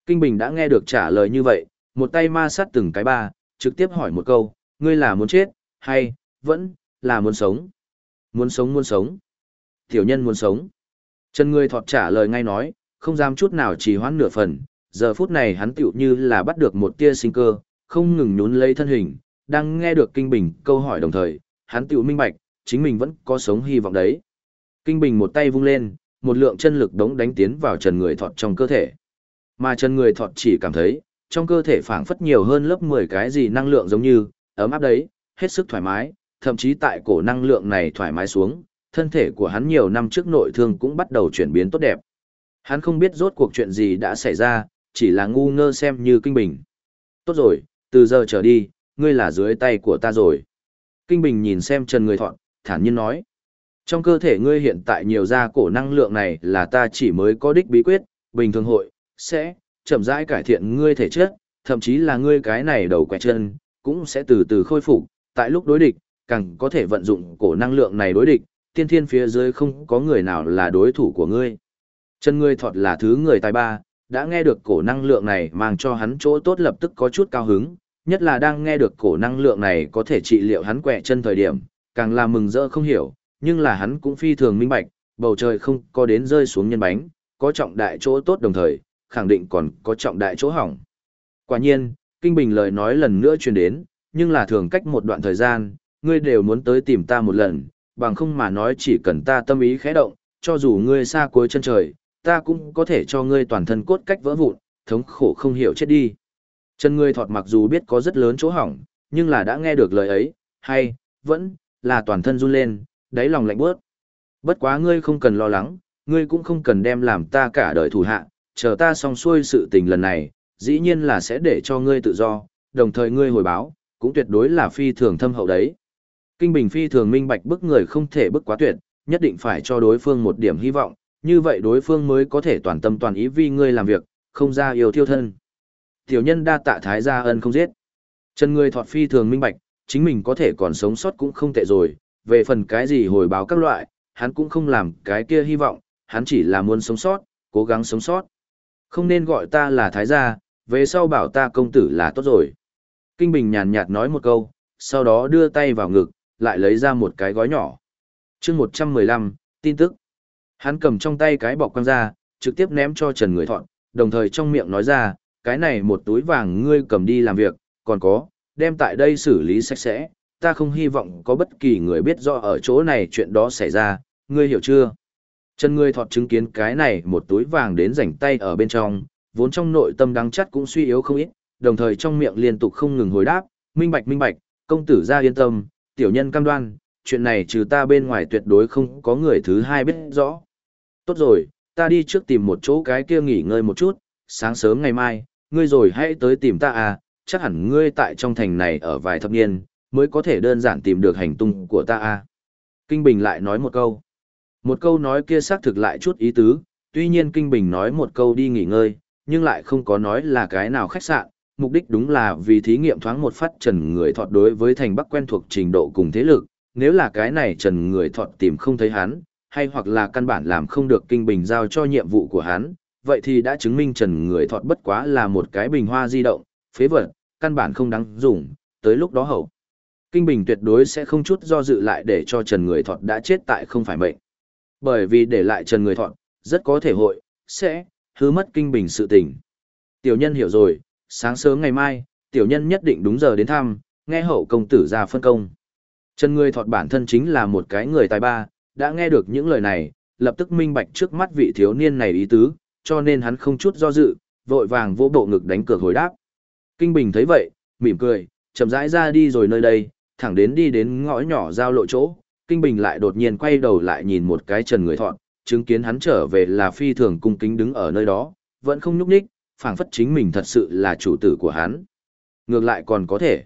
Kinh Bình đã nghe được trả lời như vậy, một tay ma sát từng cái ba, trực tiếp hỏi một câu, ngươi là muốn chết, hay, vẫn, là muốn sống? Muốn sống muốn sống. Tiểu nhân muốn sống. Chân ngươi thọt trả lời ngay nói, không dám chút nào trì hoãn nửa phần, giờ phút này hắn tựu như là bắt được một tia sinh cơ, không ngừng nhún lấy thân hình, đang nghe được Kinh Bình câu hỏi đồng thời, hắn tựu minh bạch, chính mình vẫn có sống hy vọng đấy. Kinh Bình một tay vung lên, một lượng chân lực đống đánh tiến vào Trần Người Thọt trong cơ thể. Mà Trần Người Thọt chỉ cảm thấy, trong cơ thể phảng phất nhiều hơn lớp 10 cái gì năng lượng giống như, ấm áp đấy, hết sức thoải mái, thậm chí tại cổ năng lượng này thoải mái xuống, thân thể của hắn nhiều năm trước nội thương cũng bắt đầu chuyển biến tốt đẹp. Hắn không biết rốt cuộc chuyện gì đã xảy ra, chỉ là ngu ngơ xem như Kinh Bình. Tốt rồi, từ giờ trở đi, ngươi là dưới tay của ta rồi. Kinh Bình nhìn xem Trần Người Thọt, thản nhiên nói. Trong cơ thể ngươi hiện tại nhiều ra cổ năng lượng này là ta chỉ mới có đích bí quyết, bình thường hội, sẽ, chậm rãi cải thiện ngươi thể chất, thậm chí là ngươi cái này đầu quẹt chân, cũng sẽ từ từ khôi phục, tại lúc đối địch, càng có thể vận dụng cổ năng lượng này đối địch, tiên thiên phía dưới không có người nào là đối thủ của ngươi. Chân ngươi thọt là thứ người tài ba, đã nghe được cổ năng lượng này mang cho hắn chỗ tốt lập tức có chút cao hứng, nhất là đang nghe được cổ năng lượng này có thể trị liệu hắn quẹ chân thời điểm, càng là mừng rỡ không hiểu, nhưng là hắn cũng phi thường minh bạch, bầu trời không có đến rơi xuống nhân bánh, có trọng đại chỗ tốt đồng thời, khẳng định còn có trọng đại chỗ hỏng. Quả nhiên, Kinh Bình lời nói lần nữa truyền đến, nhưng là thường cách một đoạn thời gian, ngươi đều muốn tới tìm ta một lần, bằng không mà nói chỉ cần ta tâm ý khẽ động, cho dù ngươi xa cuối chân trời, ta cũng có thể cho ngươi toàn thân cốt cách vỡ vụn, thống khổ không hiểu chết đi. Chân ngươi thọt mặc dù biết có rất lớn chỗ hỏng, nhưng là đã nghe được lời ấy, hay, vẫn, là toàn thân run lên, đáy lòng lạnh bớt. Bất quá ngươi không cần lo lắng, ngươi cũng không cần đem làm ta cả đời thủ hạ, chờ ta xong xuôi sự tình lần này, dĩ nhiên là sẽ để cho ngươi tự do, đồng thời ngươi hồi báo, cũng tuyệt đối là phi thường thâm hậu đấy. Kinh Bình phi thường minh bạch bức người không thể bức quá tuyệt, nhất định phải cho đối phương một điểm hy vọng, như vậy đối phương mới có thể toàn tâm toàn ý vì ngươi làm việc, không ra yêu thiêu thân. Tiểu nhân đa tạ thái gia ân không giết. Chân ngươi thọt phi thường minh bạch, chính mình có thể còn sống sót cũng không tệ rồi, về phần cái gì hồi báo các loại, hắn cũng không làm cái kia hy vọng, hắn chỉ là muốn sống sót, cố gắng sống sót. Không nên gọi ta là thái gia, về sau bảo ta công tử là tốt rồi. Kinh Bình nhàn nhạt nói một câu, sau đó đưa tay vào ngực, lại lấy ra một cái gói nhỏ. chương 115, tin tức. Hắn cầm trong tay cái bọc quăng ra, trực tiếp ném cho Trần Người Thọn, đồng thời trong miệng nói ra, cái này một túi vàng ngươi cầm đi làm việc, còn có, đem tại đây xử lý sạch sẽ, ta không hy vọng có bất kỳ người biết rõ ở chỗ này chuyện đó xảy ra, ngươi hiểu chưa? Trần người thọt chứng kiến cái này một túi vàng đến rảnh tay ở bên trong, vốn trong nội tâm đắng chắt cũng suy yếu không ít, đồng thời trong miệng liên tục không ngừng hồi đáp, minh bạch minh bạch, công tử ra yên tâm, tiểu nhân cam đoan, chuyện này trừ ta bên ngoài tuyệt đối không có người thứ hai biết rõ. Tốt rồi, ta đi trước tìm một chỗ cái kia nghỉ ngơi một chút, sáng sớm ngày mai, ngươi rồi hãy tới tìm ta à, chắc hẳn ngươi tại trong thành này ở vài thập niên, mới có thể đơn giản tìm được hành tung của ta à? Kinh Bình lại nói một câu. Một câu nói kia xác thực lại chút ý tứ, tuy nhiên Kinh Bình nói một câu đi nghỉ ngơi, nhưng lại không có nói là cái nào khách sạn, mục đích đúng là vì thí nghiệm thoáng một phát trần người thọt đối với thành bắc quen thuộc trình độ cùng thế lực, nếu là cái này trần người thọt tìm không thấy hắn, hay hoặc là căn bản làm không được Kinh Bình giao cho nhiệm vụ của hắn, vậy thì đã chứng minh trần người thọt bất quá là một cái bình hoa di động, phế vật, căn bản không đáng dùng, tới lúc đó hậu. Kinh Bình tuyệt đối sẽ không chút do dự lại để cho Trần Người Thọt đã chết tại không phải mệnh. Bởi vì để lại Trần Người Thọt, rất có thể hội, sẽ, hứa mất Kinh Bình sự tình. Tiểu nhân hiểu rồi, sáng sớm ngày mai, tiểu nhân nhất định đúng giờ đến thăm, nghe hậu công tử ra phân công. Trần Người Thọt bản thân chính là một cái người tài ba, đã nghe được những lời này, lập tức minh bạch trước mắt vị thiếu niên này ý tứ, cho nên hắn không chút do dự, vội vàng vỗ bộ ngực đánh cược hồi đáp. Kinh Bình thấy vậy, mỉm cười, chậm rãi ra đi rồi nơi đây, thẳng đến đi đến ngõ nhỏ giao lộ chỗ, Kinh Bình lại đột nhiên quay đầu lại nhìn một cái trần người thọn, chứng kiến hắn trở về là phi thường cung kính đứng ở nơi đó, vẫn không nhúc nhích, phảng phất chính mình thật sự là chủ tử của hắn. Ngược lại còn có thể.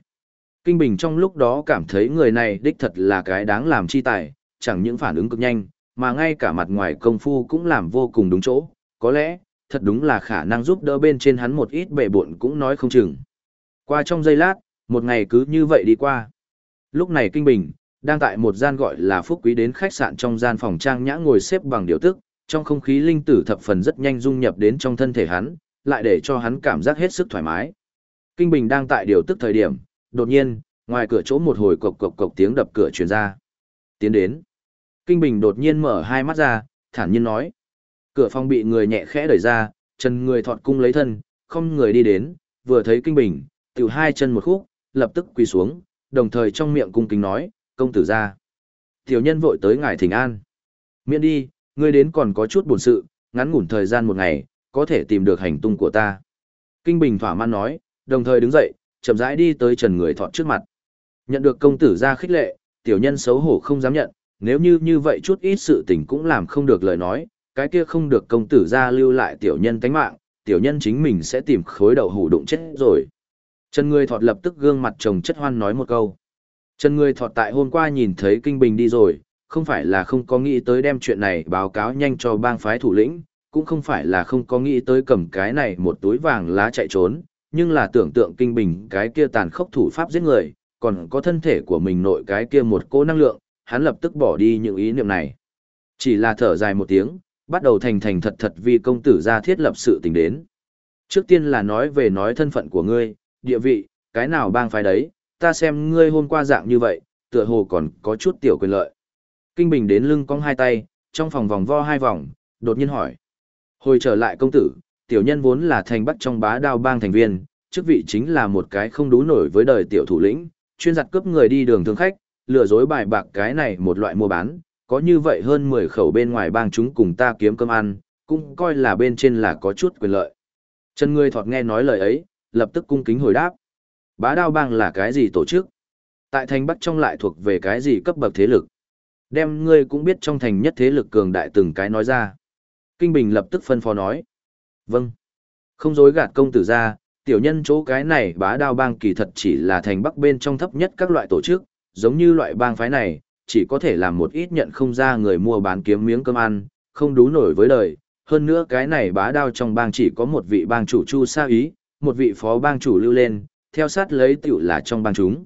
Kinh Bình trong lúc đó cảm thấy người này đích thật là cái đáng làm chi tài, chẳng những phản ứng cực nhanh, mà ngay cả mặt ngoài công phu cũng làm vô cùng đúng chỗ, có lẽ, thật đúng là khả năng giúp đỡ bên trên hắn một ít bệ buộn cũng nói không chừng. Qua trong giây lát, một ngày cứ như vậy đi qua. Lúc này Kinh Bình, đang tại một gian gọi là Phúc Quý đến khách sạn trong gian phòng trang nhã ngồi xếp bằng điều tức, trong không khí linh tử thập phần rất nhanh dung nhập đến trong thân thể hắn, lại để cho hắn cảm giác hết sức thoải mái. Kinh Bình đang tại điều tức thời điểm, đột nhiên, ngoài cửa chỗ một hồi cộc cộc cộc tiếng đập cửa truyền ra. Tiến đến. Kinh Bình đột nhiên mở hai mắt ra, thản nhiên nói. Cửa phòng bị người nhẹ khẽ đẩy ra, chân người thọt cung lấy thân, không người đi đến, vừa thấy Kinh Bình, tiểu hai chân một khúc, lập tức quỳ xuống, đồng thời trong miệng cung kính nói, công tử ra. Tiểu nhân vội tới ngài thỉnh an. Miễn đi, ngươi đến còn có chút buồn sự, ngắn ngủn thời gian một ngày, có thể tìm được hành tung của ta. Kinh Bình thỏa mãn nói, đồng thời đứng dậy, chậm rãi đi tới trần người thọt trước mặt. Nhận được công tử ra khích lệ, tiểu nhân xấu hổ không dám nhận, nếu như như vậy chút ít sự tình cũng làm không được lời nói, cái kia không được công tử ra lưu lại tiểu nhân tánh mạng, tiểu nhân chính mình sẽ tìm khối đầu hủ đụng chết rồi. Trần Người Thọt lập tức gương mặt chồng chất hoan nói một câu. Trần Người Thọt tại hôm qua nhìn thấy Kinh Bình đi rồi, không phải là không có nghĩ tới đem chuyện này báo cáo nhanh cho bang phái thủ lĩnh, cũng không phải là không có nghĩ tới cầm cái này một túi vàng lá chạy trốn, nhưng là tưởng tượng Kinh Bình cái kia tàn khốc thủ pháp giết người, còn có thân thể của mình nội cái kia một cô năng lượng, hắn lập tức bỏ đi những ý niệm này. Chỉ là thở dài một tiếng, bắt đầu thành thành thật thật vì công tử ra thiết lập sự tình đến. Trước tiên là nói về nói thân phận của ngươi, địa vị, cái nào bang phái đấy, ta xem ngươi hôm qua dạng như vậy, tựa hồ còn có chút tiểu quyền lợi. Kinh Bình đến lưng cong hai tay, trong phòng vòng vo hai vòng, đột nhiên hỏi. Hồi trở lại công tử, tiểu nhân vốn là thành bắc trong bá đao bang thành viên, chức vị chính là một cái không đú nổi với đời tiểu thủ lĩnh, chuyên giặt cướp người đi đường thương khách, lừa dối bài bạc cái này một loại mua bán, có như vậy hơn 10 khẩu bên ngoài bang chúng cùng ta kiếm cơm ăn, cũng coi là bên trên là có chút quyền lợi. Chân ngươi thọt nghe nói lời ấy, lập tức cung kính hồi đáp. Bá đao bang là cái gì tổ chức? Tại thành Bắc trong lại thuộc về cái gì cấp bậc thế lực? Đem ngươi cũng biết trong thành nhất thế lực cường đại từng cái nói ra. Kinh Bình lập tức phân phó nói. Vâng. Không dối gạt công tử ra, tiểu nhân chỗ cái này bá đao bang kỳ thật chỉ là thành Bắc bên trong thấp nhất các loại tổ chức, giống như loại bang phái này, chỉ có thể làm một ít nhận không ra người mua bán kiếm miếng cơm ăn, không đủ nổi với đời. Hơn nữa cái này bá đao trong bang chỉ có một vị bang chủ Chu Sa Ý, một vị phó bang chủ lưu lên, theo sát lấy tiểu là trong bang chúng.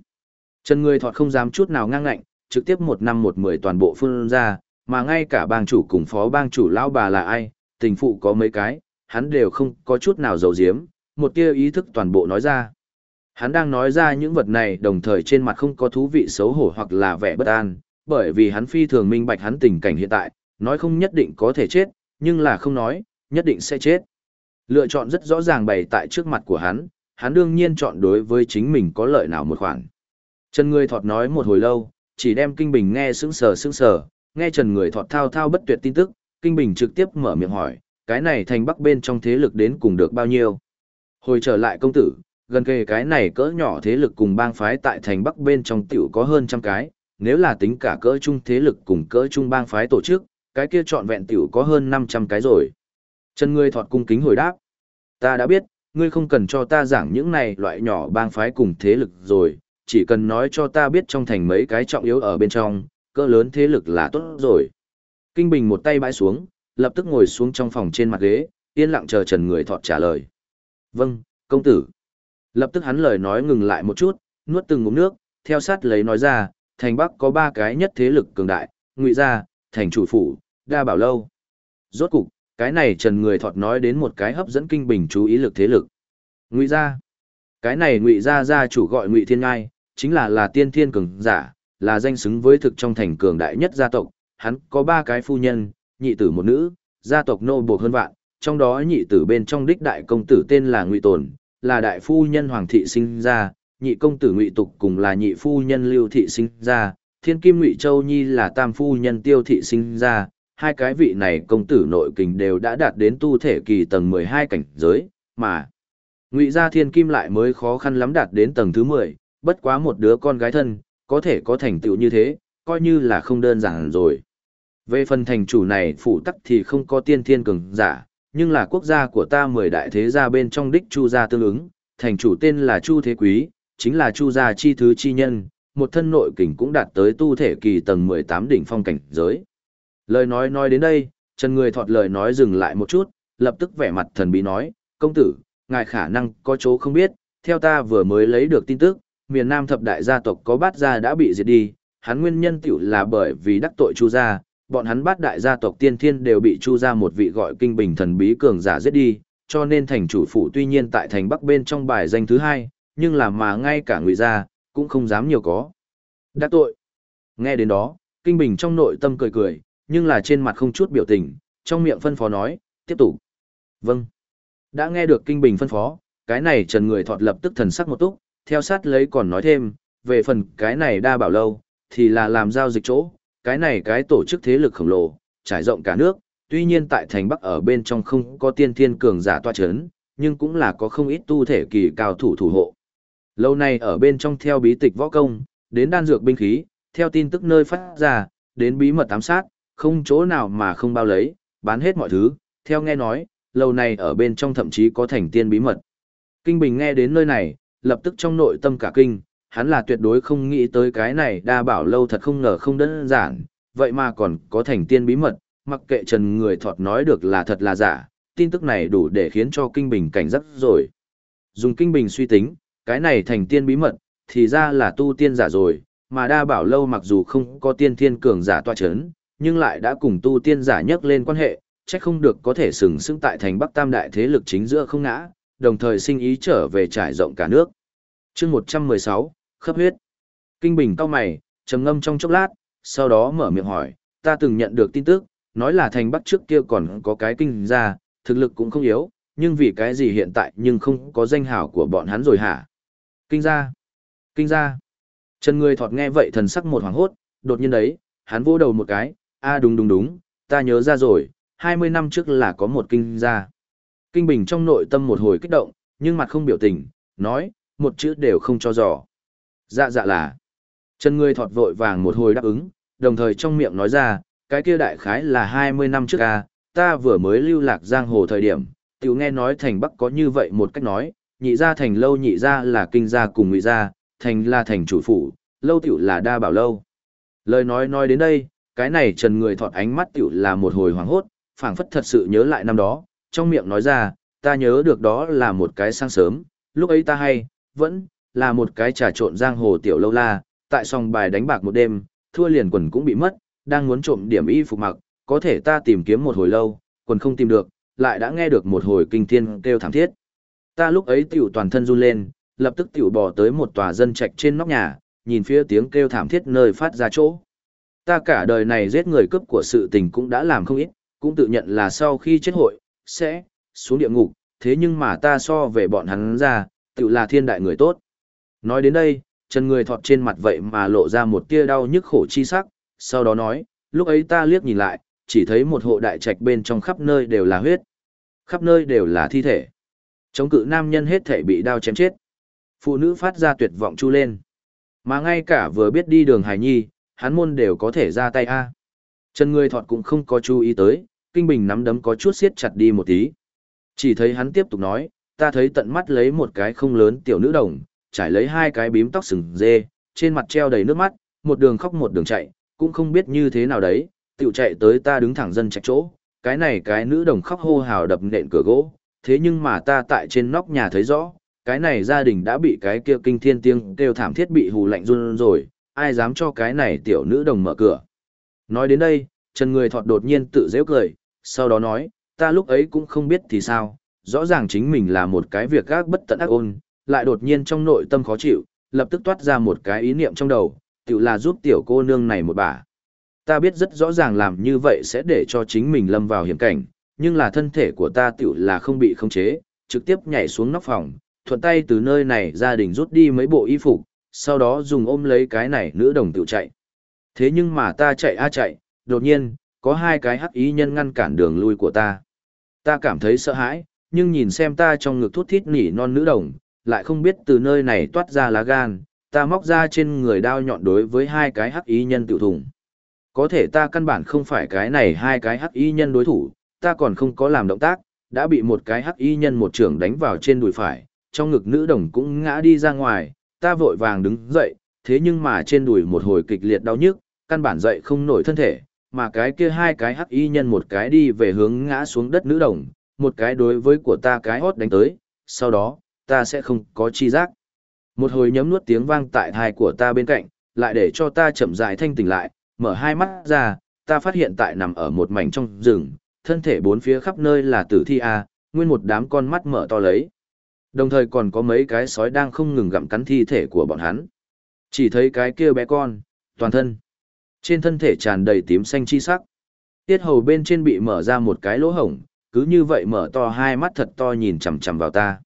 Trần người thọt không dám chút nào ngang ngạnh, trực tiếp một năm một mười toàn bộ phương ra, mà ngay cả bang chủ cùng phó bang chủ lão bà là ai, tình phụ có mấy cái, hắn đều không có chút nào giấu giếm, một tia ý thức toàn bộ nói ra. Hắn đang nói ra những vật này đồng thời trên mặt không có thú vị xấu hổ hoặc là vẻ bất an, bởi vì hắn phi thường minh bạch hắn tình cảnh hiện tại, nói không nhất định có thể chết, nhưng là không nói, nhất định sẽ chết. Lựa chọn rất rõ ràng bày tại trước mặt của hắn, hắn đương nhiên chọn đối với chính mình có lợi nào một khoản. Trần Người Thọt nói một hồi lâu, chỉ đem Kinh Bình nghe sững sờ sững sờ, nghe Trần Người Thọt thao thao bất tuyệt tin tức, Kinh Bình trực tiếp mở miệng hỏi, cái này thành bắc bên trong thế lực đến cùng được bao nhiêu? Hồi trở lại công tử, gần kề cái này cỡ nhỏ thế lực cùng bang phái tại thành bắc bên trong tiểu có hơn trăm cái, nếu là tính cả cỡ trung thế lực cùng cỡ trung bang phái tổ chức, cái kia trọn vẹn tiểu có hơn 500 cái rồi. Trần ngươi thọt cung kính hồi đáp. Ta đã biết, ngươi không cần cho ta giảng những này loại nhỏ bang phái cùng thế lực rồi, chỉ cần nói cho ta biết trong thành mấy cái trọng yếu ở bên trong, cỡ lớn thế lực là tốt rồi. Kinh Bình một tay bãi xuống, lập tức ngồi xuống trong phòng trên mặt ghế, yên lặng chờ Trần Người Thọt trả lời. Vâng, công tử. Lập tức hắn lời nói ngừng lại một chút, nuốt từng ngụm nước, theo sát lấy nói ra, thành Bắc có ba cái nhất thế lực cường đại, ngụy gia, thành chủ phủ, đa bảo lâu. Rốt cục, cái này Trần Người Thọt nói đến một cái hấp dẫn kinh bình chú ý lực thế lực. Ngụy gia. Cái này Ngụy gia gia chủ gọi Ngụy Thiên Ngai, chính là là tiên thiên cường giả, là danh xứng với thực trong thành cường đại nhất gia tộc, hắn có ba cái phu nhân, nhị tử một nữ, gia tộc nô buộc hơn vạn, trong đó nhị tử bên trong đích đại công tử tên là Ngụy Tồn, là đại phu nhân Hoàng thị sinh ra, nhị công tử Ngụy Tục cùng là nhị phu nhân Lưu thị sinh ra, thiên kim Ngụy Châu Nhi là tam phu nhân Tiêu thị sinh ra, hai cái vị này công tử nội kình đều đã đạt đến tu thể kỳ tầng 12 cảnh giới, mà Ngụy Gia Thiên Kim lại mới khó khăn lắm đạt đến tầng thứ 10, bất quá một đứa con gái thân, có thể có thành tựu như thế, coi như là không đơn giản rồi. Về phần thành chủ này phụ tắc thì không có tiên thiên cường giả, nhưng là quốc gia của ta mười đại thế gia bên trong đích Chu gia tương ứng, thành chủ tên là Chu Thế Quý, chính là Chu gia chi thứ chi nhân, một thân nội kình cũng đạt tới tu thể kỳ tầng 18 đỉnh phong cảnh giới. Lời nói nói đến đây, Trần Người thọt lời nói dừng lại một chút, lập tức vẻ mặt thần bí nói, công tử, ngài khả năng có chỗ không biết, theo ta vừa mới lấy được tin tức, miền Nam thập đại gia tộc có bát gia đã bị diệt đi, hắn nguyên nhân tiểu là bởi vì đắc tội Chu gia, bọn hắn bát đại gia tộc tiên thiên đều bị Chu ra một vị gọi kinh bình thần bí cường giả giết đi, cho nên thành chủ phủ tuy nhiên tại thành Bắc bên trong bài danh thứ hai, nhưng là mà ngay cả người gia cũng không dám nhiều có. Đắc tội. Nghe đến đó, kinh bình trong nội tâm cười cười, nhưng là trên mặt không chút biểu tình, trong miệng phân phó nói, tiếp tục. Vâng. Đã nghe được kinh bình phân phó, cái này trần người thọt lập tức thần sắc một túc, theo sát lấy còn nói thêm, về phần cái này đa bảo lâu, thì là làm giao dịch chỗ, cái này cái tổ chức thế lực khổng lồ, trải rộng cả nước, tuy nhiên tại thành Bắc ở bên trong không có tiên thiên cường giả toa chấn, nhưng cũng là có không ít tu thể kỳ cao thủ thủ hộ. Lâu nay ở bên trong theo bí tịch võ công, đến đan dược binh khí, theo tin tức nơi phát ra, đến bí mật ám sát, không chỗ nào mà không bao lấy, bán hết mọi thứ, theo nghe nói, lâu nay ở bên trong thậm chí có thành tiên bí mật. Kinh Bình nghe đến nơi này, lập tức trong nội tâm cả kinh, hắn là tuyệt đối không nghĩ tới cái này đa bảo lâu thật không ngờ không đơn giản, vậy mà còn có thành tiên bí mật, mặc kệ trần người thọt nói được là thật là giả, tin tức này đủ để khiến cho Kinh Bình cảnh giác rồi. Dùng Kinh Bình suy tính, cái này thành tiên bí mật, thì ra là tu tiên giả rồi, mà đa bảo lâu mặc dù không có tiên thiên cường giả tọa chấn, nhưng lại đã cùng tu tiên giả nhắc lên quan hệ, chắc không được có thể sừng sững tại thành Bắc Tam đại thế lực chính giữa không ngã, đồng thời sinh ý trở về trải rộng cả nước. chương 116, khớp huyết. Kinh Bình cao mày, trầm ngâm trong chốc lát, sau đó mở miệng hỏi, ta từng nhận được tin tức, nói là thành Bắc trước kia còn có cái kinh ra, thực lực cũng không yếu, nhưng vì cái gì hiện tại nhưng không có danh hào của bọn hắn rồi hả? Kinh ra! Kinh ra! Trần người thọt nghe vậy thần sắc một hoàng hốt, đột nhiên đấy, hắn vô đầu một cái, a đúng đúng đúng, ta nhớ ra rồi, 20 năm trước là có một kinh ra. Kinh Bình trong nội tâm một hồi kích động, nhưng mặt không biểu tình, nói, một chữ đều không cho dò. Dạ dạ là. Chân người thọt vội vàng một hồi đáp ứng, đồng thời trong miệng nói ra, cái kia đại khái là 20 năm trước à, ta vừa mới lưu lạc giang hồ thời điểm, tiểu nghe nói thành Bắc có như vậy một cách nói, nhị gia thành lâu nhị gia là kinh gia cùng ngụy gia, thành là thành chủ phủ, lâu tiểu là đa bảo lâu. Lời nói nói đến đây, cái này trần người thọt ánh mắt tiểu là một hồi hoảng hốt, phảng phất thật sự nhớ lại năm đó, trong miệng nói ra, ta nhớ được đó là một cái sáng sớm, lúc ấy ta hay, vẫn, là một cái trà trộn giang hồ tiểu lâu la, tại sòng bài đánh bạc một đêm, thua liền quần cũng bị mất, đang muốn trộm điểm y phục mặc, có thể ta tìm kiếm một hồi lâu, quần không tìm được, lại đã nghe được một hồi kinh thiên kêu thảm thiết. Ta lúc ấy tiểu toàn thân run lên, lập tức tiểu bò tới một tòa dân trạch trên nóc nhà, nhìn phía tiếng kêu thảm thiết nơi phát ra chỗ. Ta cả đời này giết người cướp của sự tình cũng đã làm không ít, cũng tự nhận là sau khi chết hội, sẽ, xuống địa ngục, thế nhưng mà ta so về bọn hắn ra, tự là thiên đại người tốt. Nói đến đây, chân người thọt trên mặt vậy mà lộ ra một tia đau nhức khổ chi sắc, sau đó nói, lúc ấy ta liếc nhìn lại, chỉ thấy một hộ đại trạch bên trong khắp nơi đều là huyết, khắp nơi đều là thi thể. Chống cự nam nhân hết thể bị đao chém chết. Phụ nữ phát ra tuyệt vọng chu lên. Mà ngay cả vừa biết đi đường hài nhi, hắn môn đều có thể ra tay a. Chân người thọt cũng không có chú ý tới, kinh bình nắm đấm có chút siết chặt đi một tí. Chỉ thấy hắn tiếp tục nói, ta thấy tận mắt lấy một cái không lớn tiểu nữ đồng, trải lấy hai cái bím tóc sừng dê, trên mặt treo đầy nước mắt, một đường khóc một đường chạy, cũng không biết như thế nào đấy, tiểu chạy tới ta đứng thẳng dân trạch chỗ, cái này cái nữ đồng khóc hô hào đập nện cửa gỗ, thế nhưng mà ta tại trên nóc nhà thấy rõ, cái này gia đình đã bị cái kia kinh thiên tiếng kêu thảm thiết bị hù lạnh run rồi, ai dám cho cái này tiểu nữ đồng mở cửa. Nói đến đây, Trần Người Thọt đột nhiên tự dễ cười, sau đó nói, ta lúc ấy cũng không biết thì sao, rõ ràng chính mình là một cái việc gác bất tận ác ôn, lại đột nhiên trong nội tâm khó chịu, lập tức toát ra một cái ý niệm trong đầu, tự là giúp tiểu cô nương này một bà. Ta biết rất rõ ràng làm như vậy sẽ để cho chính mình lâm vào hiểm cảnh, nhưng là thân thể của ta tiểu là không bị khống chế, trực tiếp nhảy xuống nóc phòng, thuận tay từ nơi này gia đình rút đi mấy bộ y phục, sau đó dùng ôm lấy cái này nữ đồng tự chạy. Thế nhưng mà ta chạy a chạy, đột nhiên, có hai cái hắc ý nhân ngăn cản đường lui của ta. Ta cảm thấy sợ hãi, nhưng nhìn xem ta trong ngực thút thít nỉ non nữ đồng, lại không biết từ nơi này toát ra lá gan, ta móc ra trên người đao nhọn đối với hai cái hắc ý nhân tiểu thùng. Có thể ta căn bản không phải cái này hai cái hắc ý nhân đối thủ, ta còn không có làm động tác, đã bị một cái hắc ý nhân một trưởng đánh vào trên đùi phải, trong ngực nữ đồng cũng ngã đi ra ngoài, ta vội vàng đứng dậy, thế nhưng mà trên đùi một hồi kịch liệt đau nhức, căn bản dậy không nổi thân thể, mà cái kia hai cái hắc y nhân một cái đi về hướng ngã xuống đất nữ đồng, một cái đối với của ta cái hót đánh tới, sau đó, ta sẽ không có chi giác. Một hồi nhấm nuốt tiếng vang tại thai của ta bên cạnh, lại để cho ta chậm rãi thanh tỉnh lại, mở hai mắt ra, ta phát hiện tại nằm ở một mảnh trong rừng, thân thể bốn phía khắp nơi là tử thi a, nguyên một đám con mắt mở to lấy. Đồng thời còn có mấy cái sói đang không ngừng gặm cắn thi thể của bọn hắn. Chỉ thấy cái kia bé con, toàn thân. Trên thân thể tràn đầy tím xanh chi sắc. Tiết hầu bên trên bị mở ra một cái lỗ hổng, cứ như vậy mở to hai mắt thật to nhìn chằm chằm vào ta.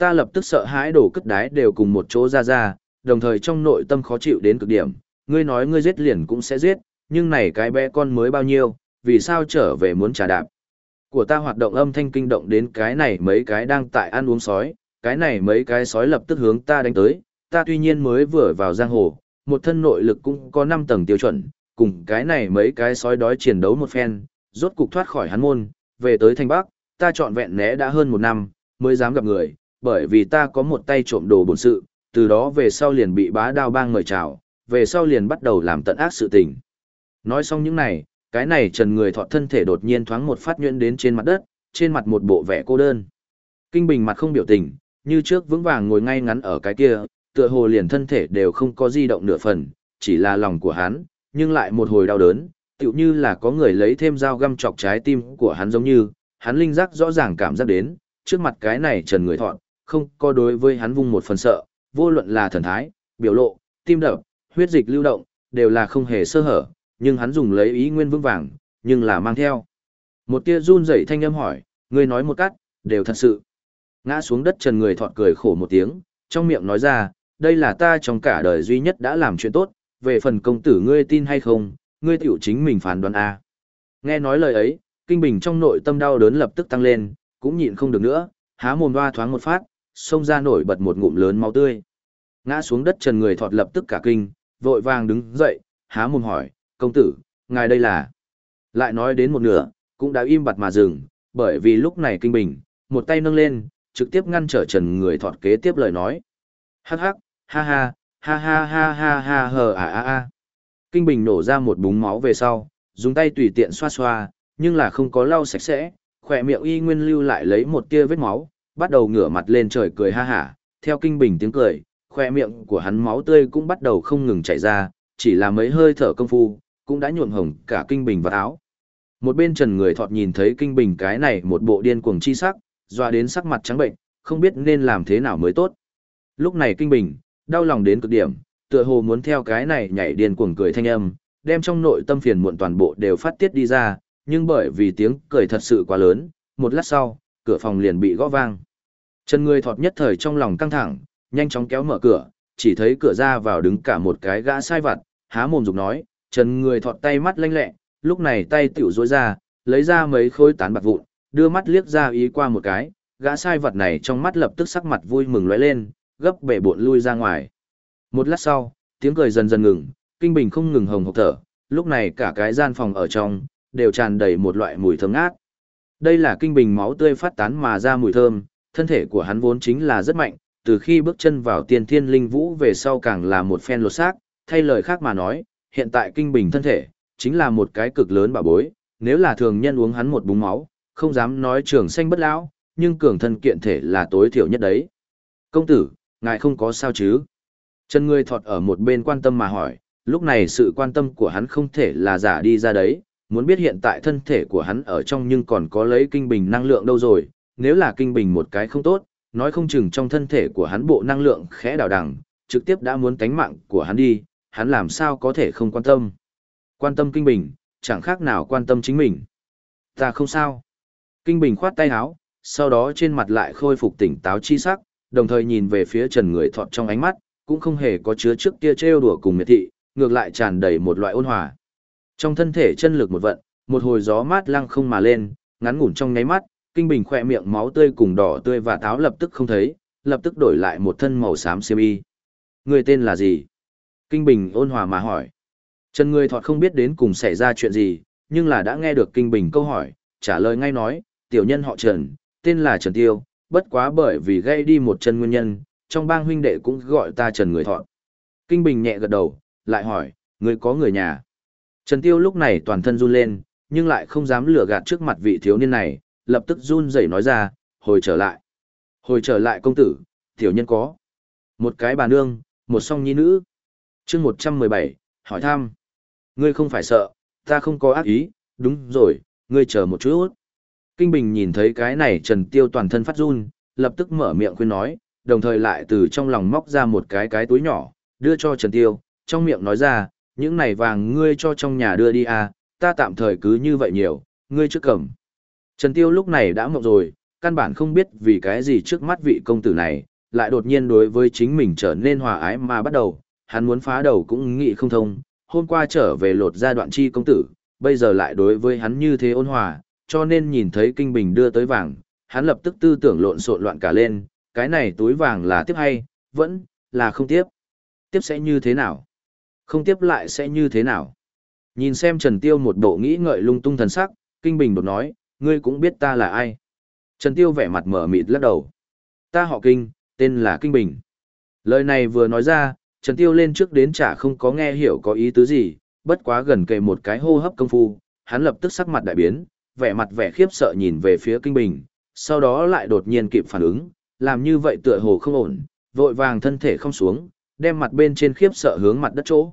Ta lập tức sợ hãi đổ cất đái đều cùng một chỗ ra ra, đồng thời trong nội tâm khó chịu đến cực điểm. Ngươi nói ngươi giết liền cũng sẽ giết, nhưng này cái bé con mới bao nhiêu, vì sao trở về muốn trả đạp. Của ta hoạt động âm thanh kinh động đến cái này mấy cái đang tại ăn uống sói, cái này mấy cái sói lập tức hướng ta đánh tới, ta tuy nhiên mới vừa vào giang hồ, một thân nội lực cũng có 5 tầng tiêu chuẩn, cùng cái này mấy cái sói đói chiến đấu một phen, rốt cục thoát khỏi hắn môn, về tới thành Bắc, ta chọn vẹn né đã hơn một năm, mới dám gặp người, bởi vì ta có một tay trộm đồ bổn sự, từ đó về sau liền bị bá đao bang mời chào, về sau liền bắt đầu làm tận ác sự tình. Nói xong những này, cái này trần người thọ thân thể đột nhiên thoáng một phát nhuyễn đến trên mặt đất, trên mặt một bộ vẻ cô đơn. Kinh Bình mặt không biểu tình, như trước vững vàng ngồi ngay ngắn ở cái kia, tựa hồ liền thân thể đều không có di động nửa phần, chỉ là lòng của hắn, nhưng lại một hồi đau đớn, tựu như là có người lấy thêm dao găm chọc trái tim của hắn giống như, hắn linh giác rõ ràng cảm giác đến, trước mặt cái này trần người thọn, không có đối với hắn vung một phần sợ, vô luận là thần thái, biểu lộ, tim đập, huyết dịch lưu động, đều là không hề sơ hở, nhưng hắn dùng lấy ý nguyên vững vàng, nhưng là mang theo. Một tia run rẩy thanh âm hỏi, ngươi nói một cắt, đều thật sự. Ngã xuống đất trần người thọt cười khổ một tiếng, trong miệng nói ra, đây là ta trong cả đời duy nhất đã làm chuyện tốt, về phần công tử ngươi tin hay không, ngươi tiểu chính mình phán đoán A. Nghe nói lời ấy, kinh bình trong nội tâm đau đớn lập tức tăng lên, cũng nhịn không được nữa, há mồm hoa thoáng một phát, xông ra nổi bật một ngụm lớn máu tươi. Ngã xuống đất trần người thọt lập tức cả kinh, vội vàng đứng dậy, há mồm hỏi, công tử, ngài đây là... Lại nói đến một nửa, cũng đã im bặt mà dừng, bởi vì lúc này kinh bình, một tay nâng lên, trực tiếp ngăn trở trần người thọt kế tiếp lời nói. Hắc hắc, ha ha, ha ha ha ha ha hờ à à à. Kinh Bình nổ ra một búng máu về sau, dùng tay tùy tiện xoa xoa, nhưng là không có lau sạch sẽ, khỏe miệng y nguyên lưu lại lấy một tia vết máu, bắt đầu ngửa mặt lên trời cười ha hả, theo Kinh Bình tiếng cười, khỏe miệng của hắn máu tươi cũng bắt đầu không ngừng chảy ra, chỉ là mấy hơi thở công phu, cũng đã nhuộm hồng cả Kinh Bình và áo. Một bên trần người thọt nhìn thấy Kinh Bình cái này một bộ điên cuồng chi sắc, doa đến sắc mặt trắng bệnh, không biết nên làm thế nào mới tốt. Lúc này Kinh Bình, đau lòng đến cực điểm, tựa hồ muốn theo cái này nhảy điên cuồng cười thanh âm, đem trong nội tâm phiền muộn toàn bộ đều phát tiết đi ra, nhưng bởi vì tiếng cười thật sự quá lớn, một lát sau, cửa phòng liền bị gõ vang. Chân người thọt nhất thời trong lòng căng thẳng, nhanh chóng kéo mở cửa, chỉ thấy cửa ra vào đứng cả một cái gã sai vặt, há mồm dục nói, chân người thọt tay mắt lanh lẹ, lúc này tay tiểu rối ra, lấy ra mấy khối tán bạc vụn, đưa mắt liếc ra ý qua một cái, gã sai vật này trong mắt lập tức sắc mặt vui mừng lóe lên, gấp bể bộn lui ra ngoài. Một lát sau, tiếng cười dần dần ngừng, kinh bình không ngừng hồng hộc thở, lúc này cả cái gian phòng ở trong, đều tràn đầy một loại mùi thơm ngát. Đây là kinh bình máu tươi phát tán mà ra mùi thơm, thân thể của hắn vốn chính là rất mạnh, từ khi bước chân vào tiên thiên linh vũ về sau càng là một phen lột xác, thay lời khác mà nói, hiện tại kinh bình thân thể, chính là một cái cực lớn bảo bối, nếu là thường nhân uống hắn một búng máu, không dám nói trường xanh bất lão, nhưng cường thân kiện thể là tối thiểu nhất đấy. Công tử, ngài không có sao chứ? Chân Ngươi thọt ở một bên quan tâm mà hỏi, lúc này sự quan tâm của hắn không thể là giả đi ra đấy, muốn biết hiện tại thân thể của hắn ở trong nhưng còn có lấy kinh bình năng lượng đâu rồi, nếu là kinh bình một cái không tốt, nói không chừng trong thân thể của hắn bộ năng lượng khẽ đảo đằng, trực tiếp đã muốn tánh mạng của hắn đi, hắn làm sao có thể không quan tâm. Quan tâm kinh bình, chẳng khác nào quan tâm chính mình. Ta không sao. Kinh bình khoát tay áo, sau đó trên mặt lại khôi phục tỉnh táo chi sắc, đồng thời nhìn về phía Trần Người Thọt trong ánh mắt, cũng không hề có chứa trước kia trêu đùa cùng miệt thị, ngược lại tràn đầy một loại ôn hòa. Trong thân thể chân lực một vận, một hồi gió mát lăng không mà lên, ngắn ngủn trong nháy mắt, kinh bình khỏe miệng máu tươi cùng đỏ tươi và táo lập tức không thấy, lập tức đổi lại một thân màu xám xiêm y. Người tên là gì? Kinh bình ôn hòa mà hỏi. Trần người thọt không biết đến cùng xảy ra chuyện gì, nhưng là đã nghe được kinh bình câu hỏi, trả lời ngay nói, tiểu nhân họ Trần, tên là Trần Tiêu, bất quá bởi vì gây đi một chân nguyên nhân, trong bang huynh đệ cũng gọi ta Trần người thọt. Kinh bình nhẹ gật đầu, lại hỏi, người có người nhà. Trần Tiêu lúc này toàn thân run lên, nhưng lại không dám lừa gạt trước mặt vị thiếu niên này, lập tức run rẩy nói ra, hồi trở lại. Hồi trở lại công tử, tiểu nhân có. Một cái bà nương, một song nhi nữ. chương 117, hỏi thăm. Ngươi không phải sợ, ta không có ác ý, đúng rồi, ngươi chờ một chút. Kinh Bình nhìn thấy cái này Trần Tiêu toàn thân phát run, lập tức mở miệng khuyên nói, đồng thời lại từ trong lòng móc ra một cái cái túi nhỏ, đưa cho Trần Tiêu, trong miệng nói ra, những này vàng ngươi cho trong nhà đưa đi à, ta tạm thời cứ như vậy nhiều, ngươi trước cầm. Trần Tiêu lúc này đã mộng rồi, căn bản không biết vì cái gì trước mắt vị công tử này, lại đột nhiên đối với chính mình trở nên hòa ái mà bắt đầu, hắn muốn phá đầu cũng nghĩ không thông, hôm qua trở về lột ra đoạn chi công tử, bây giờ lại đối với hắn như thế ôn hòa, cho nên nhìn thấy kinh bình đưa tới vàng, hắn lập tức tư tưởng lộn xộn loạn cả lên, cái này túi vàng là tiếp hay, vẫn là không tiếp. Tiếp sẽ như thế nào? Không tiếp lại sẽ như thế nào? Nhìn xem Trần Tiêu một bộ nghĩ ngợi lung tung thần sắc, kinh bình đột nói, ngươi cũng biết ta là ai. Trần Tiêu vẻ mặt mở mịt lắc đầu. Ta họ kinh, tên là Kinh Bình. Lời này vừa nói ra, Trần Tiêu lên trước đến chả không có nghe hiểu có ý tứ gì, bất quá gần kề một cái hô hấp công phu, hắn lập tức sắc mặt đại biến, vẻ mặt vẻ khiếp sợ nhìn về phía Kinh Bình, sau đó lại đột nhiên kịp phản ứng, làm như vậy tựa hồ không ổn, vội vàng thân thể không xuống, đem mặt bên trên khiếp sợ hướng mặt đất chỗ.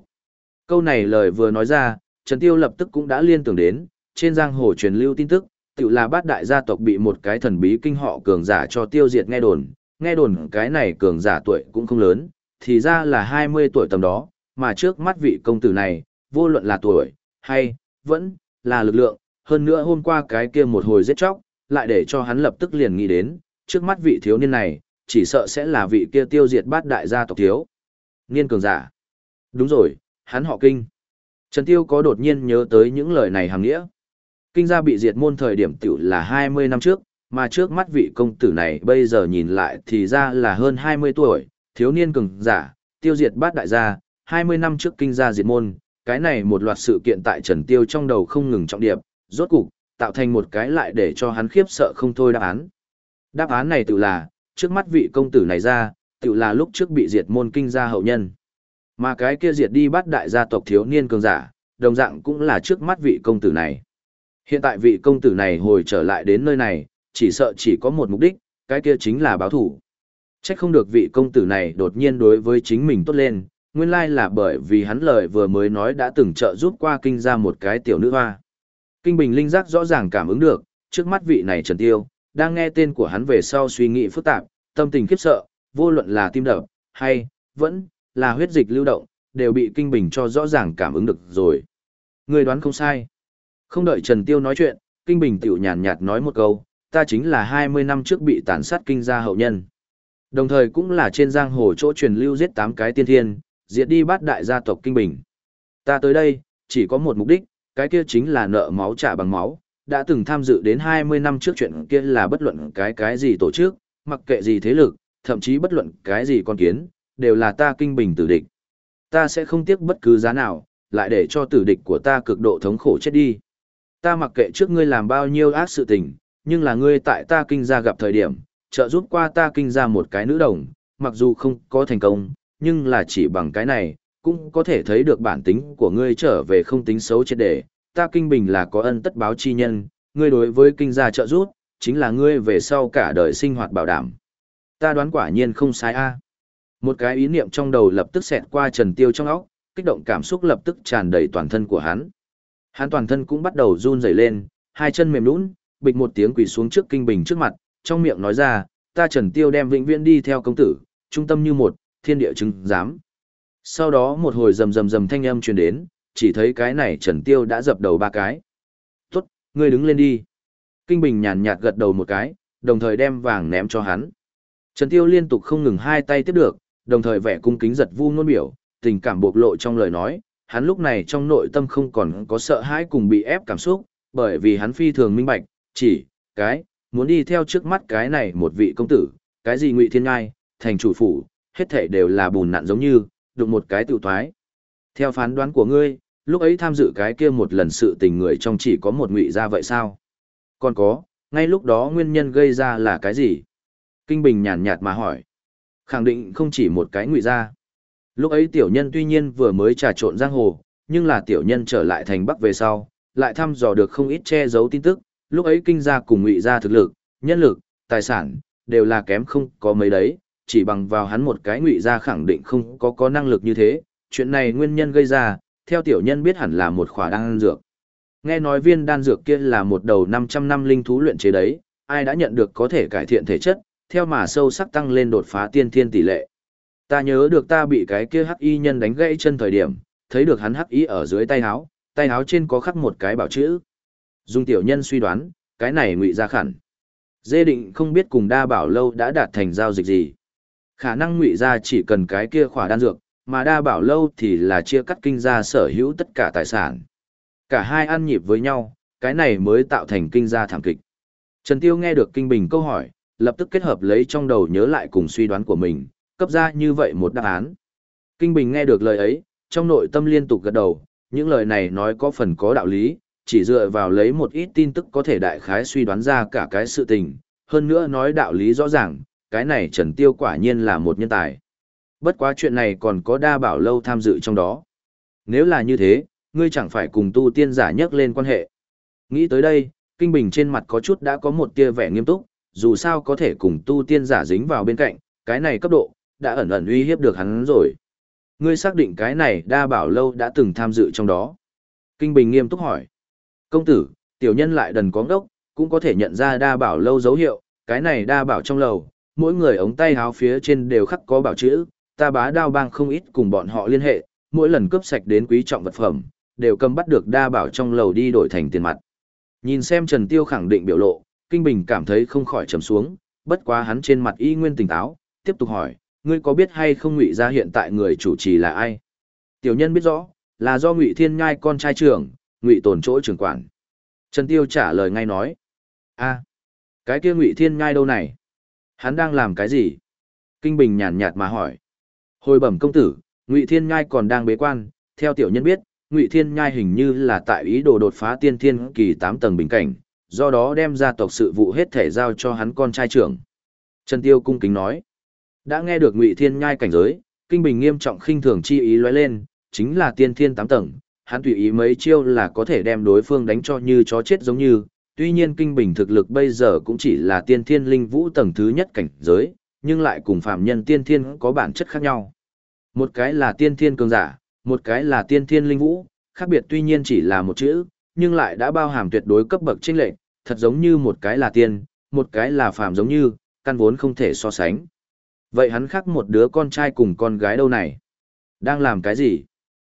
Câu này lời vừa nói ra, Trần Tiêu lập tức cũng đã liên tưởng đến, trên giang hồ truyền lưu tin tức, tự là bát đại gia tộc bị một cái thần bí kinh họ cường giả cho tiêu diệt nghe đồn, nghe đồn cái này cường giả tuổi cũng không lớn, thì ra là 20 tuổi tầm đó, mà trước mắt vị công tử này, vô luận là tuổi, hay, vẫn, là lực lượng, hơn nữa hôm qua cái kia một hồi giết chóc, lại để cho hắn lập tức liền nghĩ đến, trước mắt vị thiếu niên này, chỉ sợ sẽ là vị kia tiêu diệt bát đại gia tộc thiếu. Niên cường giả. Đúng rồi, hắn họ kinh. Trần Tiêu có đột nhiên nhớ tới những lời này hàng nghĩa. Kinh gia bị diệt môn thời điểm tiểu là 20 năm trước, mà trước mắt vị công tử này bây giờ nhìn lại thì ra là hơn 20 tuổi, thiếu niên cường giả, tiêu diệt bát đại gia, 20 năm trước kinh gia diệt môn, cái này một loạt sự kiện tại Trần Tiêu trong đầu không ngừng trọng điệp, rốt cục, tạo thành một cái lại để cho hắn khiếp sợ không thôi đáp án. Đáp án này tự là, trước mắt vị công tử này ra, tự là lúc trước bị diệt môn kinh gia hậu nhân. Mà cái kia diệt đi bắt đại gia tộc thiếu niên cường giả, đồng dạng cũng là trước mắt vị công tử này. Hiện tại vị công tử này hồi trở lại đến nơi này, chỉ sợ chỉ có một mục đích, cái kia chính là báo thủ. Chắc không được vị công tử này đột nhiên đối với chính mình tốt lên, nguyên lai là bởi vì hắn lời vừa mới nói đã từng trợ giúp qua kinh ra một cái tiểu nữ hoa. Kinh Bình Linh giác rõ ràng cảm ứng được, trước mắt vị này Trần Tiêu, đang nghe tên của hắn về sau suy nghĩ phức tạp, tâm tình khiếp sợ, vô luận là tim đập, hay, vẫn, là huyết dịch lưu động, đều bị Kinh Bình cho rõ ràng cảm ứng được rồi. Người đoán không sai. Không đợi Trần Tiêu nói chuyện, Kinh Bình tiểu nhàn nhạt nói một câu, ta chính là 20 năm trước bị tàn sát kinh gia hậu nhân. Đồng thời cũng là trên giang hồ chỗ truyền lưu giết 8 cái tiên thiên, diệt đi bát đại gia tộc Kinh Bình. Ta tới đây, chỉ có một mục đích, cái kia chính là nợ máu trả bằng máu, đã từng tham dự đến 20 năm trước chuyện kia là bất luận cái cái gì tổ chức, mặc kệ gì thế lực, thậm chí bất luận cái gì con kiến, đều là ta Kinh Bình tử địch. Ta sẽ không tiếc bất cứ giá nào, lại để cho tử địch của ta cực độ thống khổ chết đi. Ta mặc kệ trước ngươi làm bao nhiêu ác sự tình, nhưng là ngươi tại ta kinh gia gặp thời điểm, trợ giúp qua ta kinh gia một cái nữ đồng, mặc dù không có thành công, nhưng là chỉ bằng cái này, cũng có thể thấy được bản tính của ngươi trở về không tính xấu chết để, ta kinh bình là có ân tất báo chi nhân, ngươi đối với kinh gia trợ giúp, chính là ngươi về sau cả đời sinh hoạt bảo đảm. Ta đoán quả nhiên không sai a. Một cái ý niệm trong đầu lập tức xẹt qua Trần Tiêu trong óc, kích động cảm xúc lập tức tràn đầy toàn thân của hắn. Hắn toàn thân cũng bắt đầu run rẩy lên, hai chân mềm nhũn, bịch một tiếng quỳ xuống trước kinh bình trước mặt, trong miệng nói ra, ta Trần Tiêu đem vĩnh viễn đi theo công tử, trung tâm như một, thiên địa chứng giám. Sau đó một hồi rầm rầm rầm thanh âm truyền đến, chỉ thấy cái này Trần Tiêu đã dập đầu ba cái. Tốt, ngươi đứng lên đi. Kinh Bình nhàn nhạt gật đầu một cái, đồng thời đem vàng ném cho hắn. Trần Tiêu liên tục không ngừng hai tay tiếp được, đồng thời vẻ cung kính giật vu ngôn biểu, tình cảm bộc lộ trong lời nói, hắn lúc này trong nội tâm không còn có sợ hãi cùng bị ép cảm xúc, bởi vì hắn phi thường minh bạch, chỉ, cái, muốn đi theo trước mắt cái này một vị công tử, cái gì ngụy thiên ngai, thành chủ phủ, hết thể đều là bùn nặn giống như, đụng một cái tự thoái. Theo phán đoán của ngươi, lúc ấy tham dự cái kia một lần sự tình người trong chỉ có một ngụy ra vậy sao? Còn có, ngay lúc đó nguyên nhân gây ra là cái gì? Kinh Bình nhàn nhạt mà hỏi. Khẳng định không chỉ một cái ngụy ra. Lúc ấy tiểu nhân tuy nhiên vừa mới trà trộn giang hồ, nhưng là tiểu nhân trở lại thành Bắc về sau, lại thăm dò được không ít che giấu tin tức, lúc ấy kinh gia cùng ngụy gia thực lực, nhân lực, tài sản, đều là kém không có mấy đấy, chỉ bằng vào hắn một cái ngụy gia khẳng định không có có năng lực như thế, chuyện này nguyên nhân gây ra, theo tiểu nhân biết hẳn là một khỏa đan dược. Nghe nói viên đan dược kia là một đầu 500 năm linh thú luyện chế đấy, ai đã nhận được có thể cải thiện thể chất, theo mà sâu sắc tăng lên đột phá tiên thiên tỷ lệ. Ta nhớ được ta bị cái kia hắc y nhân đánh gãy chân thời điểm, thấy được hắn hắc y ở dưới tay áo, tay áo trên có khắc một cái bảo chữ. Dung tiểu nhân suy đoán, cái này ngụy ra khẳng. Dê định không biết cùng đa bảo lâu đã đạt thành giao dịch gì. Khả năng ngụy ra chỉ cần cái kia khỏa đan dược, mà đa bảo lâu thì là chia cắt kinh gia sở hữu tất cả tài sản. Cả hai ăn nhịp với nhau, cái này mới tạo thành kinh gia thảm kịch. Trần Tiêu nghe được kinh bình câu hỏi, lập tức kết hợp lấy trong đầu nhớ lại cùng suy đoán của mình, cấp ra như vậy một đáp án. Kinh bình nghe được lời ấy, trong nội tâm liên tục gật đầu, những lời này nói có phần có đạo lý, chỉ dựa vào lấy một ít tin tức có thể đại khái suy đoán ra cả cái sự tình, hơn nữa nói đạo lý rõ ràng, cái này Trần Tiêu quả nhiên là một nhân tài. Bất quá chuyện này còn có đa bảo lâu tham dự trong đó. Nếu là như thế, ngươi chẳng phải cùng tu tiên giả nhắc lên quan hệ. Nghĩ tới đây, Kinh Bình trên mặt có chút đã có một tia vẻ nghiêm túc, dù sao có thể cùng tu tiên giả dính vào bên cạnh, cái này cấp độ, đã ẩn ẩn uy hiếp được hắn rồi. Ngươi xác định cái này đa bảo lâu đã từng tham dự trong đó. Kinh Bình nghiêm túc hỏi. Công tử, tiểu nhân lại đần có ngốc, cũng có thể nhận ra đa bảo lâu dấu hiệu, cái này đa bảo trong lầu, mỗi người ống tay háo phía trên đều khắc có bảo chữ, ta bá đao bang không ít cùng bọn họ liên hệ, mỗi lần cướp sạch đến quý trọng vật phẩm, đều cầm bắt được đa bảo trong lầu đi đổi thành tiền mặt. Nhìn xem Trần Tiêu khẳng định biểu lộ, Kinh Bình cảm thấy không khỏi trầm xuống, bất quá hắn trên mặt y nguyên tỉnh táo, tiếp tục hỏi, ngươi có biết hay không ngụy ra hiện tại người chủ trì là ai? Tiểu nhân biết rõ, là do ngụy thiên nhai con trai trưởng, ngụy tồn chỗ trưởng quản. Trần Tiêu trả lời ngay nói, a, cái kia ngụy thiên nhai đâu này? Hắn đang làm cái gì? Kinh Bình nhàn nhạt mà hỏi. Hồi bẩm công tử, Ngụy Thiên Nhai còn đang bế quan, theo tiểu nhân biết, Ngụy Thiên Nhai hình như là tại ý đồ đột phá tiên thiên kỳ tám tầng bình cảnh, do đó đem gia tộc sự vụ hết thể giao cho hắn con trai trưởng. Trần Tiêu cung kính nói, đã nghe được Ngụy Thiên Nhai cảnh giới, kinh bình nghiêm trọng khinh thường chi ý lóe lên, chính là tiên thiên Tám tầng, hắn tùy ý mấy chiêu là có thể đem đối phương đánh cho như chó chết giống như, tuy nhiên kinh bình thực lực bây giờ cũng chỉ là tiên thiên linh vũ tầng thứ nhất cảnh giới, nhưng lại cùng phạm nhân tiên thiên có bản chất khác nhau. Một cái là tiên thiên cường giả, một cái là tiên thiên linh vũ, khác biệt tuy nhiên chỉ là một chữ, nhưng lại đã bao hàm tuyệt đối cấp bậc chênh lệch, thật giống như một cái là tiên, một cái là phàm giống như, căn vốn không thể so sánh. Vậy hắn khác một đứa con trai cùng con gái đâu này? Đang làm cái gì?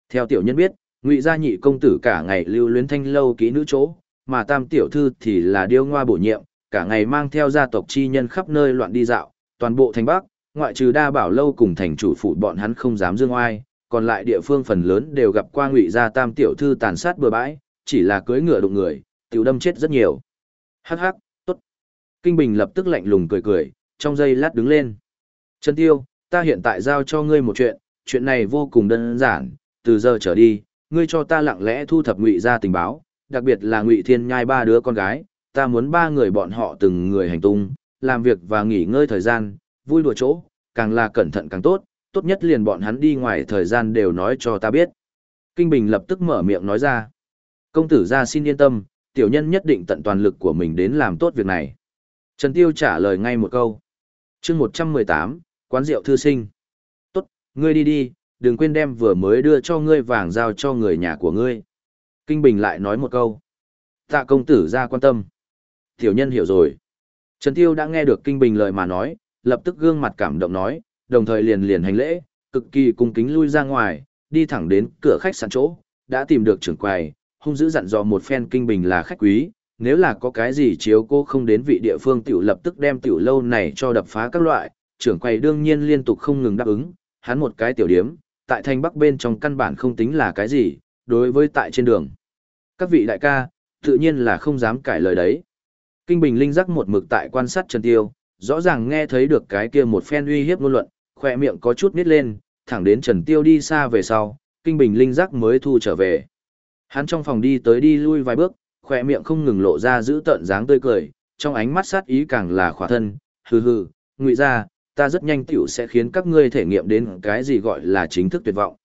Theo tiểu nhân biết, ngụy gia nhị công tử cả ngày lưu luyến thanh lâu kỹ nữ chỗ, mà tam tiểu thư thì là điêu ngoa bổ nhiệm, cả ngày mang theo gia tộc chi nhân khắp nơi loạn đi dạo, toàn bộ thành Bắc, ngoại trừ đa bảo lâu cùng thành chủ phụ bọn hắn không dám dương oai, còn lại địa phương phần lớn đều gặp qua ngụy gia tam tiểu thư tàn sát bừa bãi, chỉ là cưới ngựa đụng người, tiểu đâm chết rất nhiều. Hắc hắc, tốt. Kinh Bình lập tức lạnh lùng cười cười, trong giây lát đứng lên. Trần Tiêu, ta hiện tại giao cho ngươi một chuyện, chuyện này vô cùng đơn giản, từ giờ trở đi, ngươi cho ta lặng lẽ thu thập ngụy gia tình báo, đặc biệt là ngụy thiên nhai ba đứa con gái, ta muốn ba người bọn họ từng người hành tung, làm việc và nghỉ ngơi thời gian, vui đùa chỗ, càng là cẩn thận càng tốt, tốt nhất liền bọn hắn đi ngoài thời gian đều nói cho ta biết. Kinh Bình lập tức mở miệng nói ra. Công tử ra xin yên tâm, tiểu nhân nhất định tận toàn lực của mình đến làm tốt việc này. Trần Tiêu trả lời ngay một câu. chương 118, quán rượu thư sinh. Tốt, ngươi đi đi, đừng quên đem vừa mới đưa cho ngươi vàng giao cho người nhà của ngươi. Kinh Bình lại nói một câu. Tạ công tử ra quan tâm. Tiểu nhân hiểu rồi. Trần Tiêu đã nghe được Kinh Bình lời mà nói, lập tức gương mặt cảm động nói, đồng thời liền liền hành lễ, cực kỳ cung kính lui ra ngoài, đi thẳng đến cửa khách sạn chỗ, đã tìm được trưởng quầy, hung dữ dặn dò một phen Kinh Bình là khách quý, nếu là có cái gì chiếu cô không đến vị địa phương tiểu lập tức đem tiểu lâu này cho đập phá các loại, trưởng quầy đương nhiên liên tục không ngừng đáp ứng, hắn một cái tiểu điếm, tại thành bắc bên trong căn bản không tính là cái gì, đối với tại trên đường. Các vị đại ca, Tự nhiên là không dám cãi lời đấy. Kinh Bình Linh giác một mực tại quan sát Trần Tiêu, rõ ràng nghe thấy được cái kia một phen uy hiếp ngôn luận, khỏe miệng có chút nít lên, thẳng đến Trần Tiêu đi xa về sau, Kinh Bình Linh giác mới thu trở về. Hắn trong phòng đi tới đi lui vài bước, khỏe miệng không ngừng lộ ra giữ tợn dáng tươi cười, trong ánh mắt sát ý càng là khỏa thân, hừ hừ, ngụy ra, ta rất nhanh tiểu sẽ khiến các ngươi thể nghiệm đến cái gì gọi là chính thức tuyệt vọng.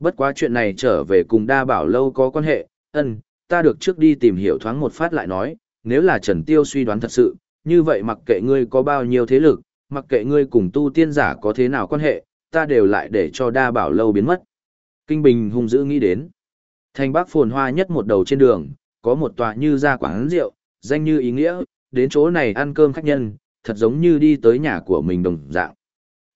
Bất quá chuyện này trở về cùng đa bảo lâu có quan hệ, ân, ta được trước đi tìm hiểu thoáng một phát lại nói, nếu là Trần Tiêu suy đoán thật sự, như vậy mặc kệ ngươi có bao nhiêu thế lực, mặc kệ ngươi cùng tu tiên giả có thế nào quan hệ, ta đều lại để cho đa bảo lâu biến mất. Kinh Bình hung dữ nghĩ đến. Thành Bắc phồn hoa nhất một đầu trên đường, có một tòa như ra quán rượu, danh như ý nghĩa, đến chỗ này ăn cơm khách nhân, thật giống như đi tới nhà của mình đồng dạng.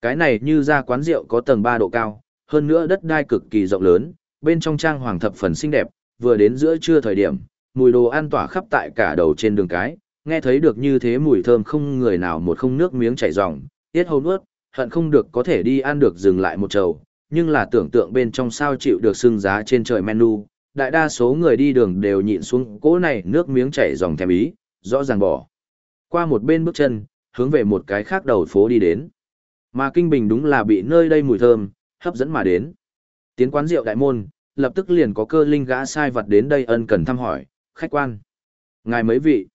Cái này như ra quán rượu có tầng 3 độ cao, hơn nữa đất đai cực kỳ rộng lớn, bên trong trang hoàng thập phần xinh đẹp, vừa đến giữa trưa thời điểm, mùi đồ ăn tỏa khắp tại cả đầu trên đường cái, nghe thấy được như thế mùi thơm không người nào một không nước miếng chảy ròng, tiết hầu nuốt, hận không được có thể đi ăn được dừng lại một chầu, nhưng là tưởng tượng bên trong sao chịu được xưng giá trên trời menu, đại đa số người đi đường đều nhịn xuống cỗ này nước miếng chảy dòng thèm ý, rõ ràng bỏ. Qua một bên bước chân, hướng về một cái khác đầu phố đi đến. Mà Kinh Bình đúng là bị nơi đây mùi thơm, hấp dẫn mà đến. Tiến quán rượu đại môn, lập tức liền có cơ linh gã sai vật đến đây ân cần thăm hỏi, khách quan. Ngài mấy vị.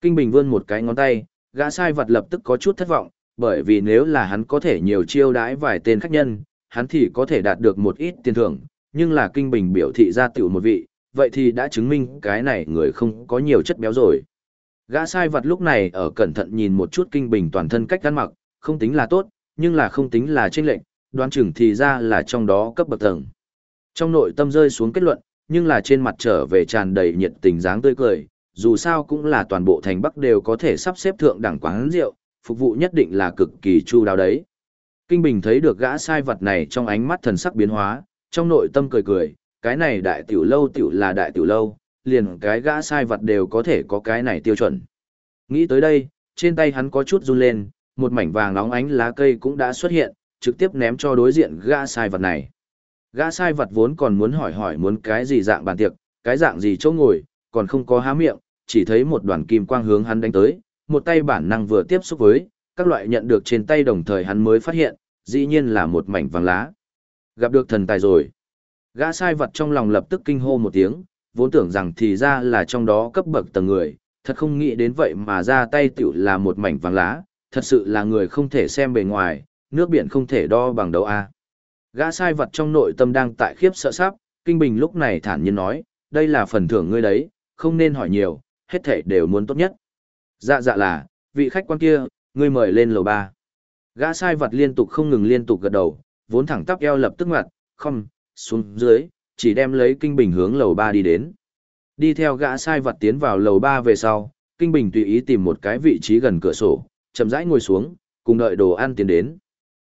Kinh Bình vươn một cái ngón tay, gã sai vật lập tức có chút thất vọng, bởi vì nếu là hắn có thể nhiều chiêu đãi vài tên khách nhân, hắn thì có thể đạt được một ít tiền thưởng, nhưng là Kinh Bình biểu thị ra tiểu một vị, vậy thì đã chứng minh cái này người không có nhiều chất béo rồi. Gã sai vật lúc này ở cẩn thận nhìn một chút Kinh Bình toàn thân cách ăn mặc, không tính là tốt, nhưng là không tính là chênh lệnh, đoán chừng thì ra là trong đó cấp bậc tầng. Trong nội tâm rơi xuống kết luận, nhưng là trên mặt trở về tràn đầy nhiệt tình dáng tươi cười, dù sao cũng là toàn bộ thành Bắc đều có thể sắp xếp thượng đẳng quán rượu, phục vụ nhất định là cực kỳ chu đáo đấy. Kinh Bình thấy được gã sai vật này trong ánh mắt thần sắc biến hóa, trong nội tâm cười cười, cái này đại tiểu lâu tiểu là đại tiểu lâu, liền cái gã sai vật đều có thể có cái này tiêu chuẩn. Nghĩ tới đây, trên tay hắn có chút run lên, một mảnh vàng nóng ánh lá cây cũng đã xuất hiện, trực tiếp ném cho đối diện gã sai vật này. Gã sai vật vốn còn muốn hỏi hỏi muốn cái gì dạng bàn tiệc, cái dạng gì chỗ ngồi, còn không có há miệng, chỉ thấy một đoàn kim quang hướng hắn đánh tới, một tay bản năng vừa tiếp xúc với, các loại nhận được trên tay đồng thời hắn mới phát hiện, dĩ nhiên là một mảnh vàng lá. Gặp được thần tài rồi. Gã sai vật trong lòng lập tức kinh hô một tiếng, vốn tưởng rằng thì ra là trong đó cấp bậc tầng người, thật không nghĩ đến vậy mà ra tay tiểu là một mảnh vàng lá, thật sự là người không thể xem bề ngoài, nước biển không thể đo bằng đầu A. Gã sai vật trong nội tâm đang tại khiếp sợ sắp, Kinh Bình lúc này thản nhiên nói, đây là phần thưởng ngươi đấy, không nên hỏi nhiều, hết thể đều muốn tốt nhất. Dạ dạ là, vị khách quan kia, ngươi mời lên lầu ba. Gã sai vật liên tục không ngừng liên tục gật đầu, vốn thẳng tắp eo lập tức ngặt, không, xuống dưới, chỉ đem lấy Kinh Bình hướng lầu ba đi đến. Đi theo gã sai vật tiến vào lầu ba về sau, Kinh Bình tùy ý tìm một cái vị trí gần cửa sổ, chậm rãi ngồi xuống, cùng đợi đồ ăn tiến đến.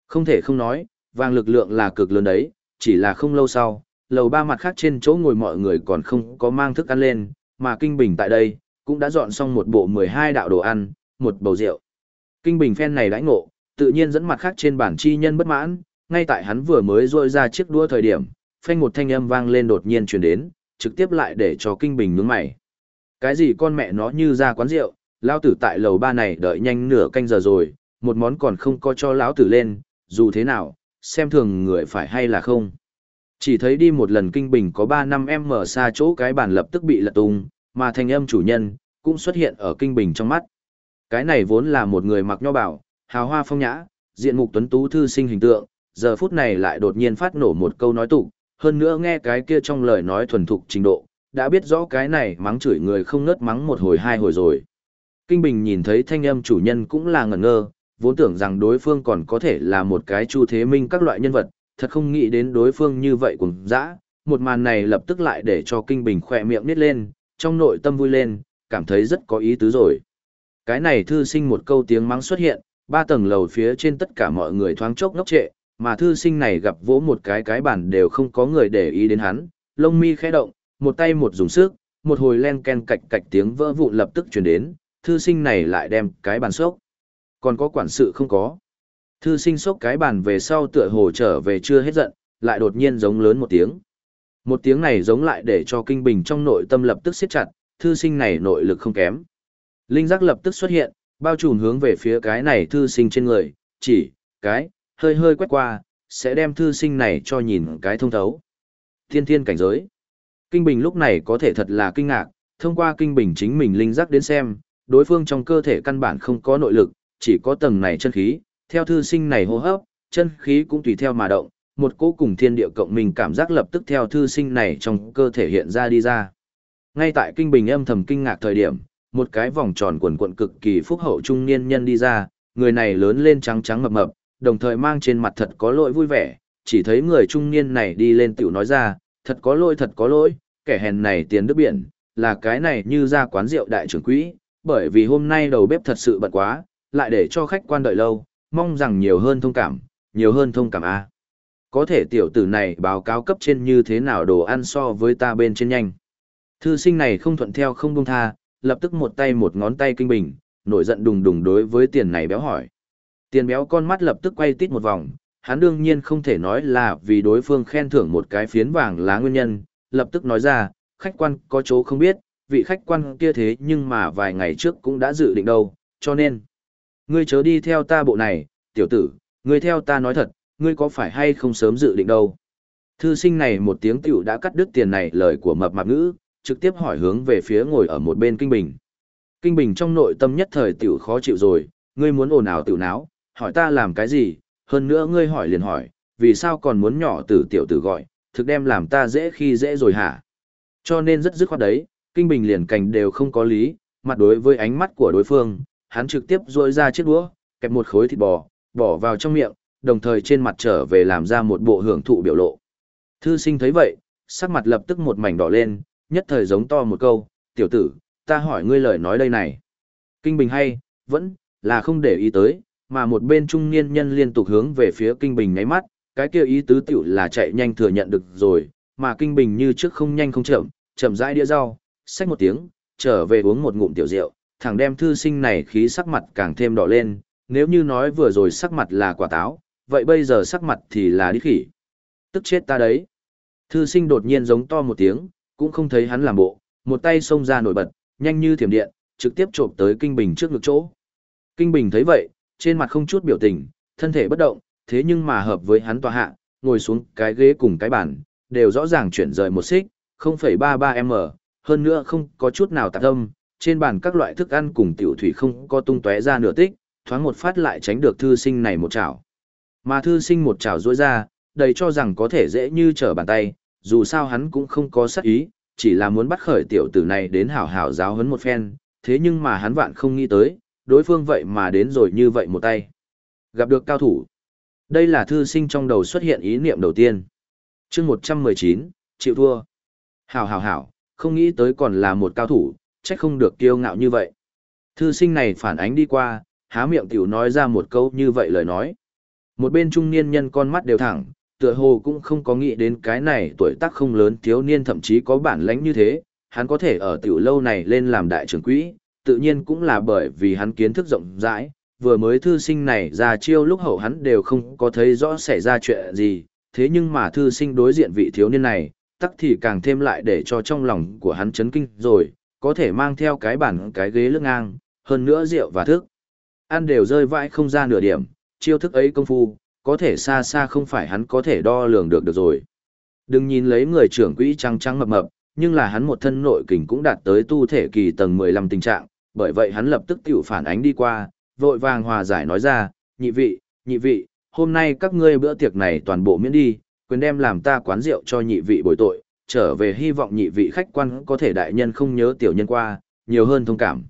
Không thể không nói, vàng lực lượng là cực lớn đấy, chỉ là không lâu sau, lầu ba mặt khác trên chỗ ngồi mọi người còn không có mang thức ăn lên, mà Kinh Bình tại đây, cũng đã dọn xong một bộ 12 đạo đồ ăn, một bầu rượu. Kinh Bình phen này đãi ngộ, tự nhiên dẫn mặt khác trên bản chi nhân bất mãn, ngay tại hắn vừa mới rôi ra chiếc đua thời điểm, phanh một thanh âm vang lên đột nhiên truyền đến, trực tiếp lại để cho Kinh Bình nhướng mày. Cái gì con mẹ nó như ra quán rượu, lão tử tại lầu ba này đợi nhanh nửa canh giờ rồi, một món còn không có cho lão tử lên, dù thế nào, xem thường người phải hay là không. Chỉ thấy đi một lần kinh bình có 3 năm em mở xa chỗ cái bàn lập tức bị lật tung, mà thanh âm chủ nhân, cũng xuất hiện ở kinh bình trong mắt. Cái này vốn là một người mặc nho bảo, hào hoa phong nhã, diện mục tuấn tú thư sinh hình tượng, giờ phút này lại đột nhiên phát nổ một câu nói tục, hơn nữa nghe cái kia trong lời nói thuần thục trình độ, đã biết rõ cái này mắng chửi người không ngớt mắng một hồi hai hồi rồi. Kinh Bình nhìn thấy thanh âm chủ nhân cũng là ngẩn ngơ, vốn tưởng rằng đối phương còn có thể là một cái chu thế minh các loại nhân vật, thật không nghĩ đến đối phương như vậy cùng dã. Một màn này lập tức lại để cho Kinh Bình khỏe miệng nít lên, trong nội tâm vui lên, cảm thấy rất có ý tứ rồi. Cái này thư sinh một câu tiếng mắng xuất hiện, ba tầng lầu phía trên tất cả mọi người thoáng chốc ngốc trệ, mà thư sinh này gặp vỗ một cái cái bản đều không có người để ý đến hắn, lông mi khẽ động, một tay một dùng sức, một hồi len ken cạch cạch tiếng vỡ vụn lập tức truyền đến, thư sinh này lại đem cái bàn sốc. Còn có quản sự không có. Thư sinh sốc cái bàn về sau tựa hồ trở về chưa hết giận, lại đột nhiên giống lớn một tiếng. Một tiếng này giống lại để cho kinh bình trong nội tâm lập tức siết chặt, thư sinh này nội lực không kém. Linh giác lập tức xuất hiện, bao trùm hướng về phía cái này thư sinh trên người, chỉ, cái, hơi hơi quét qua, sẽ đem thư sinh này cho nhìn cái thông thấu. Thiên thiên cảnh giới. Kinh Bình lúc này có thể thật là kinh ngạc, thông qua Kinh Bình chính mình linh giác đến xem, đối phương trong cơ thể căn bản không có nội lực, chỉ có tầng này chân khí, theo thư sinh này hô hấp, chân khí cũng tùy theo mà động, một cỗ cùng thiên địa cộng mình cảm giác lập tức theo thư sinh này trong cơ thể hiện ra đi ra. Ngay tại Kinh Bình âm thầm kinh ngạc thời điểm, một cái vòng tròn quần quận cực kỳ phúc hậu trung niên nhân đi ra, người này lớn lên trắng trắng mập mập, đồng thời mang trên mặt thật có lỗi vui vẻ, chỉ thấy người trung niên này đi lên tiểu nói ra, thật có lỗi thật có lỗi, kẻ hèn này tiền đức biển, là cái này như ra quán rượu đại trưởng quỹ, bởi vì hôm nay đầu bếp thật sự bận quá, lại để cho khách quan đợi lâu, mong rằng nhiều hơn thông cảm, nhiều hơn thông cảm A. Có thể tiểu tử này báo cáo cấp trên như thế nào đồ ăn so với ta bên trên nhanh. Thư sinh này không thuận theo không buông tha, lập tức một tay một ngón tay kinh bình, nổi giận đùng đùng đối với tiền này béo hỏi. Tiền béo con mắt lập tức quay tít một vòng, hắn đương nhiên không thể nói là vì đối phương khen thưởng một cái phiến vàng lá nguyên nhân, lập tức nói ra, khách quan có chỗ không biết, vị khách quan kia thế nhưng mà vài ngày trước cũng đã dự định đâu, cho nên, ngươi chớ đi theo ta bộ này, tiểu tử, ngươi theo ta nói thật, ngươi có phải hay không sớm dự định đâu. Thư sinh này một tiếng tiểu đã cắt đứt tiền này lời của mập mạp ngữ, trực tiếp hỏi hướng về phía ngồi ở một bên Kinh Bình. Kinh Bình trong nội tâm nhất thời tiểu khó chịu rồi, ngươi muốn ồn ào tiểu náo, hỏi ta làm cái gì, hơn nữa ngươi hỏi liền hỏi, vì sao còn muốn nhỏ tử tiểu tử gọi, thực đem làm ta dễ khi dễ rồi hả? Cho nên rất dứt khoát đấy, Kinh Bình liền cảnh đều không có lý, mặt đối với ánh mắt của đối phương, hắn trực tiếp rôi ra chiếc đũa, kẹp một khối thịt bò, bỏ vào trong miệng, đồng thời trên mặt trở về làm ra một bộ hưởng thụ biểu lộ. Thư sinh thấy vậy, sắc mặt lập tức một mảnh đỏ lên, nhất thời giống to một câu, tiểu tử, ta hỏi ngươi lời nói đây này. Kinh Bình hay, vẫn, là không để ý tới, mà một bên trung niên nhân liên tục hướng về phía Kinh Bình ngáy mắt, cái kia ý tứ tiểu là chạy nhanh thừa nhận được rồi, mà Kinh Bình như trước không nhanh không chậm, chậm rãi đĩa rau, xách một tiếng, trở về uống một ngụm tiểu rượu, thằng đem thư sinh này khí sắc mặt càng thêm đỏ lên, nếu như nói vừa rồi sắc mặt là quả táo, vậy bây giờ sắc mặt thì là đi khỉ. Tức chết ta đấy. Thư sinh đột nhiên giống to một tiếng, cũng không thấy hắn làm bộ, một tay xông ra nổi bật, nhanh như thiểm điện, trực tiếp chộp tới Kinh Bình trước ngực chỗ. Kinh Bình thấy vậy, trên mặt không chút biểu tình, thân thể bất động, thế nhưng mà hợp với hắn tòa hạ, ngồi xuống cái ghế cùng cái bàn, đều rõ ràng chuyển rời một xích, 0,33m, hơn nữa không có chút nào tạp âm, trên bàn các loại thức ăn cùng tiểu thủy không có tung tóe ra nửa tích, thoáng một phát lại tránh được thư sinh này một chảo. Mà thư sinh một chảo rối ra, đầy cho rằng có thể dễ như trở bàn tay, dù sao hắn cũng không có sát ý, chỉ là muốn bắt khởi tiểu tử này đến hảo hảo giáo huấn một phen, thế nhưng mà hắn vạn không nghĩ tới, đối phương vậy mà đến rồi như vậy một tay. Gặp được cao thủ. Đây là thư sinh trong đầu xuất hiện ý niệm đầu tiên. chương 119, chịu thua. Hảo hảo hảo, không nghĩ tới còn là một cao thủ, trách không được kiêu ngạo như vậy. Thư sinh này phản ánh đi qua, há miệng tiểu nói ra một câu như vậy lời nói. Một bên trung niên nhân con mắt đều thẳng, tựa hồ cũng không có nghĩ đến cái này tuổi tác không lớn thiếu niên thậm chí có bản lãnh như thế, hắn có thể ở tiểu lâu này lên làm đại trưởng quỹ, tự nhiên cũng là bởi vì hắn kiến thức rộng rãi, vừa mới thư sinh này ra chiêu lúc hậu hắn đều không có thấy rõ xảy ra chuyện gì, thế nhưng mà thư sinh đối diện vị thiếu niên này, tắc thì càng thêm lại để cho trong lòng của hắn chấn kinh rồi, có thể mang theo cái bản cái ghế lưng ngang, hơn nữa rượu và thức. Ăn đều rơi vãi không ra nửa điểm, chiêu thức ấy công phu, có thể xa xa không phải hắn có thể đo lường được được rồi. Đừng nhìn lấy người trưởng quỹ trắng trắng mập mập, nhưng là hắn một thân nội kình cũng đạt tới tu thể kỳ tầng 15 tình trạng, bởi vậy hắn lập tức tiểu phản ánh đi qua, vội vàng hòa giải nói ra, nhị vị, nhị vị, hôm nay các ngươi bữa tiệc này toàn bộ miễn đi, quyền đem làm ta quán rượu cho nhị vị bồi tội, trở về hy vọng nhị vị khách quan có thể đại nhân không nhớ tiểu nhân qua, nhiều hơn thông cảm.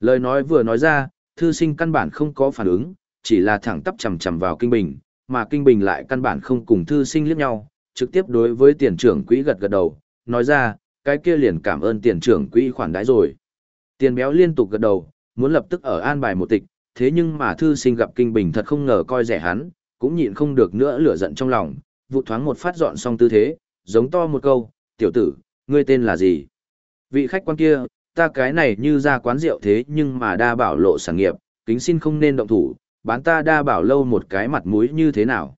Lời nói vừa nói ra, thư sinh căn bản không có phản ứng, chỉ là thẳng tắp chằm chằm vào kinh bình, mà kinh bình lại căn bản không cùng thư sinh liếc nhau, trực tiếp đối với tiền trưởng quỹ gật gật đầu, nói ra, cái kia liền cảm ơn tiền trưởng quỹ khoản đãi rồi. Tiền béo liên tục gật đầu, muốn lập tức ở an bài một tịch, thế nhưng mà thư sinh gặp kinh bình thật không ngờ coi rẻ hắn, cũng nhịn không được nữa lửa giận trong lòng, vụ thoáng một phát dọn xong tư thế, giống to một câu, tiểu tử, ngươi tên là gì? Vị khách quan kia, ta cái này như ra quán rượu thế nhưng mà đa bảo lộ sản nghiệp, kính xin không nên động thủ, bán ta đa bảo lâu một cái mặt mũi như thế nào?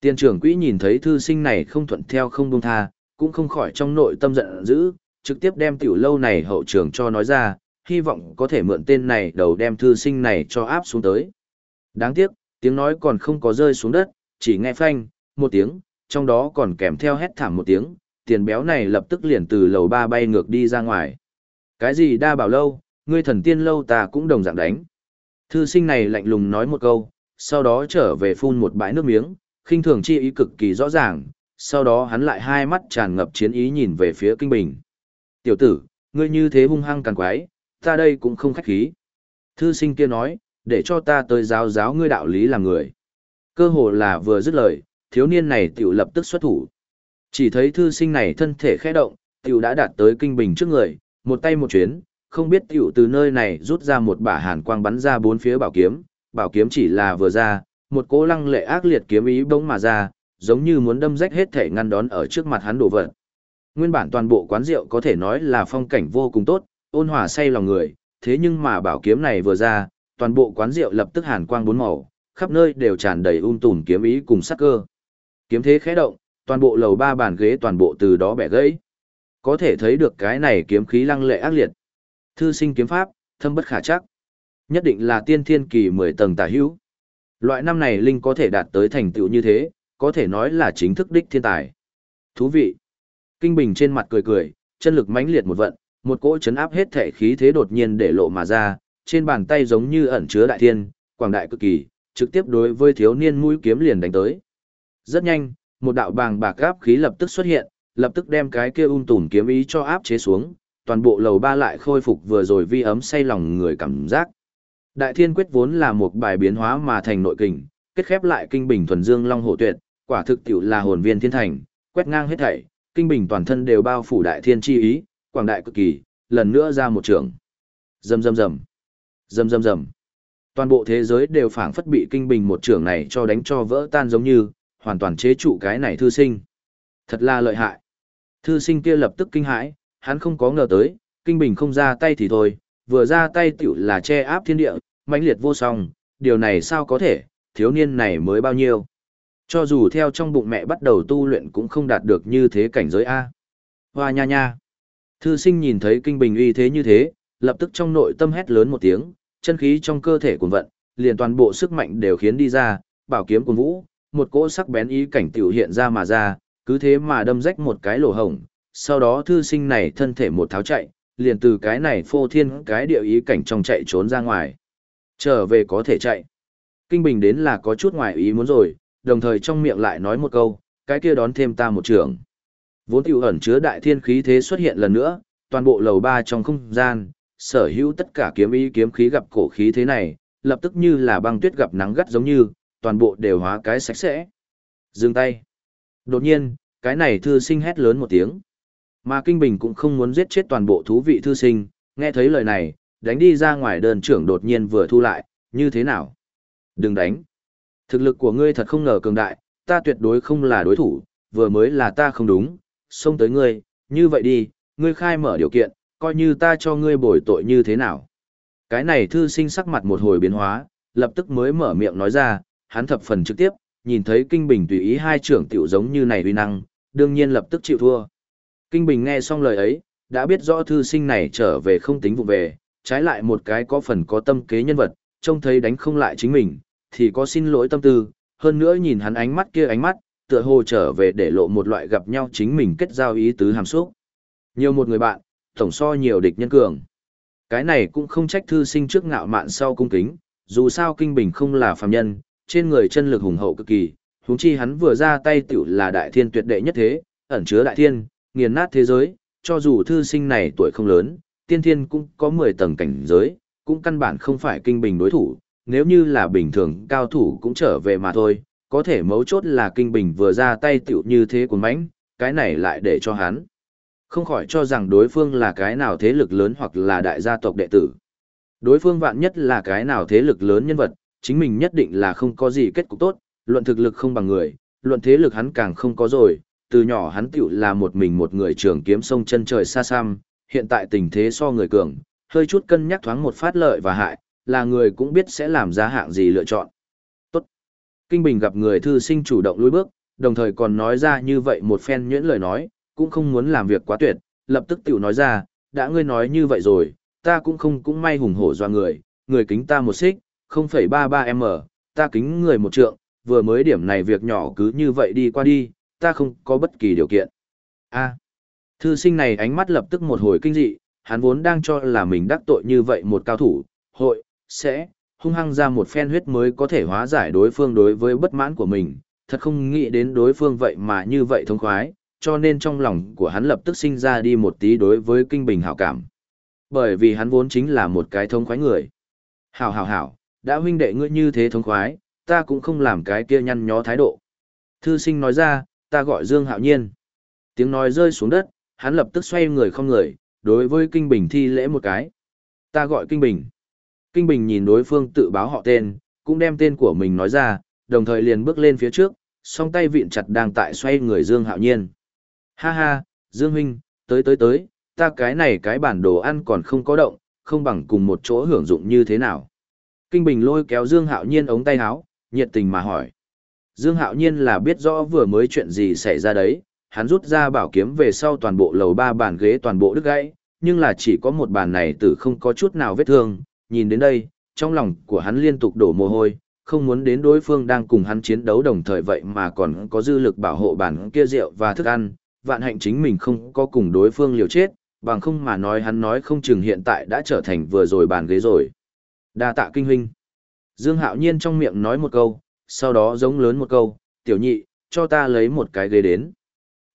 Tiền trưởng quỹ nhìn thấy thư sinh này không thuận theo không buông tha, cũng không khỏi trong nội tâm giận dữ, trực tiếp đem tiểu lâu này hậu trưởng cho nói ra, hy vọng có thể mượn tên này đầu đem thư sinh này cho áp xuống tới. Đáng tiếc, tiếng nói còn không có rơi xuống đất, chỉ nghe phanh, một tiếng, trong đó còn kèm theo hét thảm một tiếng, tiền béo này lập tức liền từ lầu ba bay ngược đi ra ngoài. Cái gì đa bảo lâu, ngươi thần tiên lâu ta cũng đồng dạng đánh. Thư sinh này lạnh lùng nói một câu, sau đó trở về phun một bãi nước miếng, khinh thường chi ý cực kỳ rõ ràng, sau đó hắn lại hai mắt tràn ngập chiến ý nhìn về phía Kinh Bình. Tiểu tử, ngươi như thế hung hăng càng quái, ta đây cũng không khách khí. Thư sinh kia nói, để cho ta tới giáo giáo ngươi đạo lý làm người. Cơ hồ là vừa dứt lời, thiếu niên này tiểu lập tức xuất thủ. Chỉ thấy thư sinh này thân thể khẽ động, tiểu đã đạt tới kinh bình trước người, một tay một chuyến, không biết tiểu từ nơi này rút ra một bả hàn quang bắn ra bốn phía bảo kiếm, bảo kiếm chỉ là vừa ra, một cỗ lăng lệ ác liệt kiếm ý bỗng mà ra, giống như muốn đâm rách hết thể ngăn đón ở trước mặt hắn đổ vật. Nguyên bản toàn bộ quán rượu có thể nói là phong cảnh vô cùng tốt, ôn hòa say lòng người, thế nhưng mà bảo kiếm này vừa ra, toàn bộ quán rượu lập tức hàn quang bốn màu, khắp nơi đều tràn đầy um tùm kiếm ý cùng sắc cơ. Kiếm thế khẽ động, toàn bộ lầu ba bàn ghế toàn bộ từ đó bẻ gãy. Có thể thấy được cái này kiếm khí lăng lệ ác liệt. Thư sinh kiếm pháp, thâm bất khả chắc. Nhất định là tiên thiên kỳ 10 tầng tả hữu. Loại năm này Linh có thể đạt tới thành tựu như thế, có thể nói là chính thức đích thiên tài. Thú vị. Kinh Bình trên mặt cười cười, chân lực mãnh liệt một vận, một cỗ chấn áp hết thể khí thế đột nhiên để lộ mà ra, trên bàn tay giống như ẩn chứa đại thiên, quảng đại cực kỳ, trực tiếp đối với thiếu niên mũi kiếm liền đánh tới. Rất nhanh, một đạo bàng bạc áp khí lập tức xuất hiện, lập tức đem cái kia ung tùn kiếm ý cho áp chế xuống, toàn bộ lầu ba lại khôi phục vừa rồi vi ấm say lòng người cảm giác. Đại thiên quyết vốn là một bài biến hóa mà thành nội kình, kết khép lại kinh bình thuần dương long hổ tuyệt, quả thực tiểu là hồn viên thiên thành, quét ngang hết thảy, kinh bình toàn thân đều bao phủ đại thiên chi ý, quảng đại cực kỳ, lần nữa ra một trường. Rầm rầm rầm. Rầm rầm rầm. Toàn bộ thế giới đều phảng phất bị kinh bình một trường này cho đánh cho vỡ tan giống như, hoàn toàn chế trụ cái này thư sinh. Thật là lợi hại. Thư sinh kia lập tức kinh hãi, hắn không có ngờ tới, kinh bình không ra tay thì thôi, vừa ra tay tiểu là che áp thiên địa, mãnh liệt vô song, điều này sao có thể, thiếu niên này mới bao nhiêu. Cho dù theo trong bụng mẹ bắt đầu tu luyện cũng không đạt được như thế cảnh giới A. Hoa nha nha. Thư sinh nhìn thấy kinh bình uy thế như thế, lập tức trong nội tâm hét lớn một tiếng, chân khí trong cơ thể cuồn vận, liền toàn bộ sức mạnh đều khiến đi ra, bảo kiếm cuồng vũ, một cỗ sắc bén ý cảnh tiểu hiện ra mà ra, cứ thế mà đâm rách một cái lỗ hổng, sau đó thư sinh này thân thể một tháo chạy, liền từ cái này phô thiên cái địa ý cảnh trong chạy trốn ra ngoài. Trở về có thể chạy. Kinh Bình đến là có chút ngoài ý muốn rồi, đồng thời trong miệng lại nói một câu, cái kia đón thêm ta một trường. Vốn tiểu ẩn chứa đại thiên khí thế xuất hiện lần nữa, toàn bộ lầu ba trong không gian, sở hữu tất cả kiếm ý kiếm khí gặp cổ khí thế này, lập tức như là băng tuyết gặp nắng gắt giống như, toàn bộ đều hóa cái sạch sẽ. Dừng tay. Đột nhiên, cái này thư sinh hét lớn một tiếng. Mà Kinh Bình cũng không muốn giết chết toàn bộ thú vị thư sinh, nghe thấy lời này, đánh đi ra ngoài đơn trưởng đột nhiên vừa thu lại, như thế nào? Đừng đánh. Thực lực của ngươi thật không ngờ cường đại, ta tuyệt đối không là đối thủ, vừa mới là ta không đúng, xông tới ngươi, như vậy đi, ngươi khai mở điều kiện, coi như ta cho ngươi bồi tội như thế nào. Cái này thư sinh sắc mặt một hồi biến hóa, lập tức mới mở miệng nói ra, hắn thập phần trực tiếp, nhìn thấy Kinh Bình tùy ý hai trưởng tiểu giống như này uy năng, đương nhiên lập tức chịu thua. Kinh Bình nghe xong lời ấy, đã biết rõ thư sinh này trở về không tính vụ về, trái lại một cái có phần có tâm kế nhân vật, trông thấy đánh không lại chính mình, thì có xin lỗi tâm tư, hơn nữa nhìn hắn ánh mắt kia ánh mắt, tựa hồ trở về để lộ một loại gặp nhau chính mình kết giao ý tứ hàm xúc. Nhiều một người bạn, tổng so nhiều địch nhân cường. Cái này cũng không trách thư sinh trước ngạo mạn sau cung kính, dù sao kinh bình không là phàm nhân, trên người chân lực hùng hậu cực kỳ, huống chi hắn vừa ra tay tiểu là đại thiên tuyệt đệ nhất thế, ẩn chứa đại thiên, nghiền nát thế giới, cho dù thư sinh này tuổi không lớn, tiên thiên cũng có 10 tầng cảnh giới, cũng căn bản không phải kinh bình đối thủ, nếu như là bình thường cao thủ cũng trở về mà thôi, có thể mấu chốt là kinh bình vừa ra tay tiểu như thế của mãnh, cái này lại để cho hắn. Không khỏi cho rằng đối phương là cái nào thế lực lớn hoặc là đại gia tộc đệ tử. Đối phương vạn nhất là cái nào thế lực lớn nhân vật, chính mình nhất định là không có gì kết cục tốt, luận thực lực không bằng người, luận thế lực hắn càng không có rồi, từ nhỏ hắn tiểu là một mình một người trường kiếm sông chân trời xa xăm, hiện tại tình thế so người cường, hơi chút cân nhắc thoáng một phát lợi và hại, là người cũng biết sẽ làm ra hạng gì lựa chọn. Tốt. Kinh Bình gặp người thư sinh chủ động lùi bước, đồng thời còn nói ra như vậy một phen nhuyễn lời nói, cũng không muốn làm việc quá tuyệt, lập tức tiểu nói ra, đã ngươi nói như vậy rồi, ta cũng không cũng may hùng hổ doa người, người kính ta một xích, 0,33m, ta kính người một trượng, vừa mới điểm này việc nhỏ cứ như vậy đi qua đi, ta không có bất kỳ điều kiện. A. thư sinh này ánh mắt lập tức một hồi kinh dị, hắn vốn đang cho là mình đắc tội như vậy một cao thủ, hội, sẽ, hung hăng ra một phen huyết mới có thể hóa giải đối phương đối với bất mãn của mình, thật không nghĩ đến đối phương vậy mà như vậy thông khoái, cho nên trong lòng của hắn lập tức sinh ra đi một tí đối với kinh bình hảo cảm. Bởi vì hắn vốn chính là một cái thông khoái người. Hảo hảo hảo, đã huynh đệ ngươi như thế thông khoái, ta cũng không làm cái kia nhăn nhó thái độ. Thư sinh nói ra, ta gọi Dương Hạo Nhiên. Tiếng nói rơi xuống đất, hắn lập tức xoay người không người, đối với Kinh Bình thi lễ một cái. Ta gọi Kinh Bình. Kinh Bình nhìn đối phương tự báo họ tên, cũng đem tên của mình nói ra, đồng thời liền bước lên phía trước, song tay vịn chặt đang tại xoay người Dương Hạo Nhiên. Ha ha, Dương Huynh, tới tới tới, ta cái này cái bản đồ ăn còn không có động, không bằng cùng một chỗ hưởng dụng như thế nào. Kinh Bình lôi kéo Dương Hạo Nhiên ống tay áo, nhiệt tình mà hỏi. Dương Hạo Nhiên là biết rõ vừa mới chuyện gì xảy ra đấy, hắn rút ra bảo kiếm về sau toàn bộ lầu ba bàn ghế toàn bộ đứt gãy, nhưng là chỉ có một bàn này tử không có chút nào vết thương, nhìn đến đây, trong lòng của hắn liên tục đổ mồ hôi, không muốn đến đối phương đang cùng hắn chiến đấu đồng thời vậy mà còn có dư lực bảo hộ bàn kia rượu và thức ăn, vạn hạnh chính mình không có cùng đối phương liều chết, bằng không mà nói hắn nói không chừng hiện tại đã trở thành vừa rồi bàn ghế rồi. Đa tạ kinh huynh. Dương Hạo Nhiên trong miệng nói một câu, sau đó giống lớn một câu, tiểu nhị, cho ta lấy một cái ghế đến.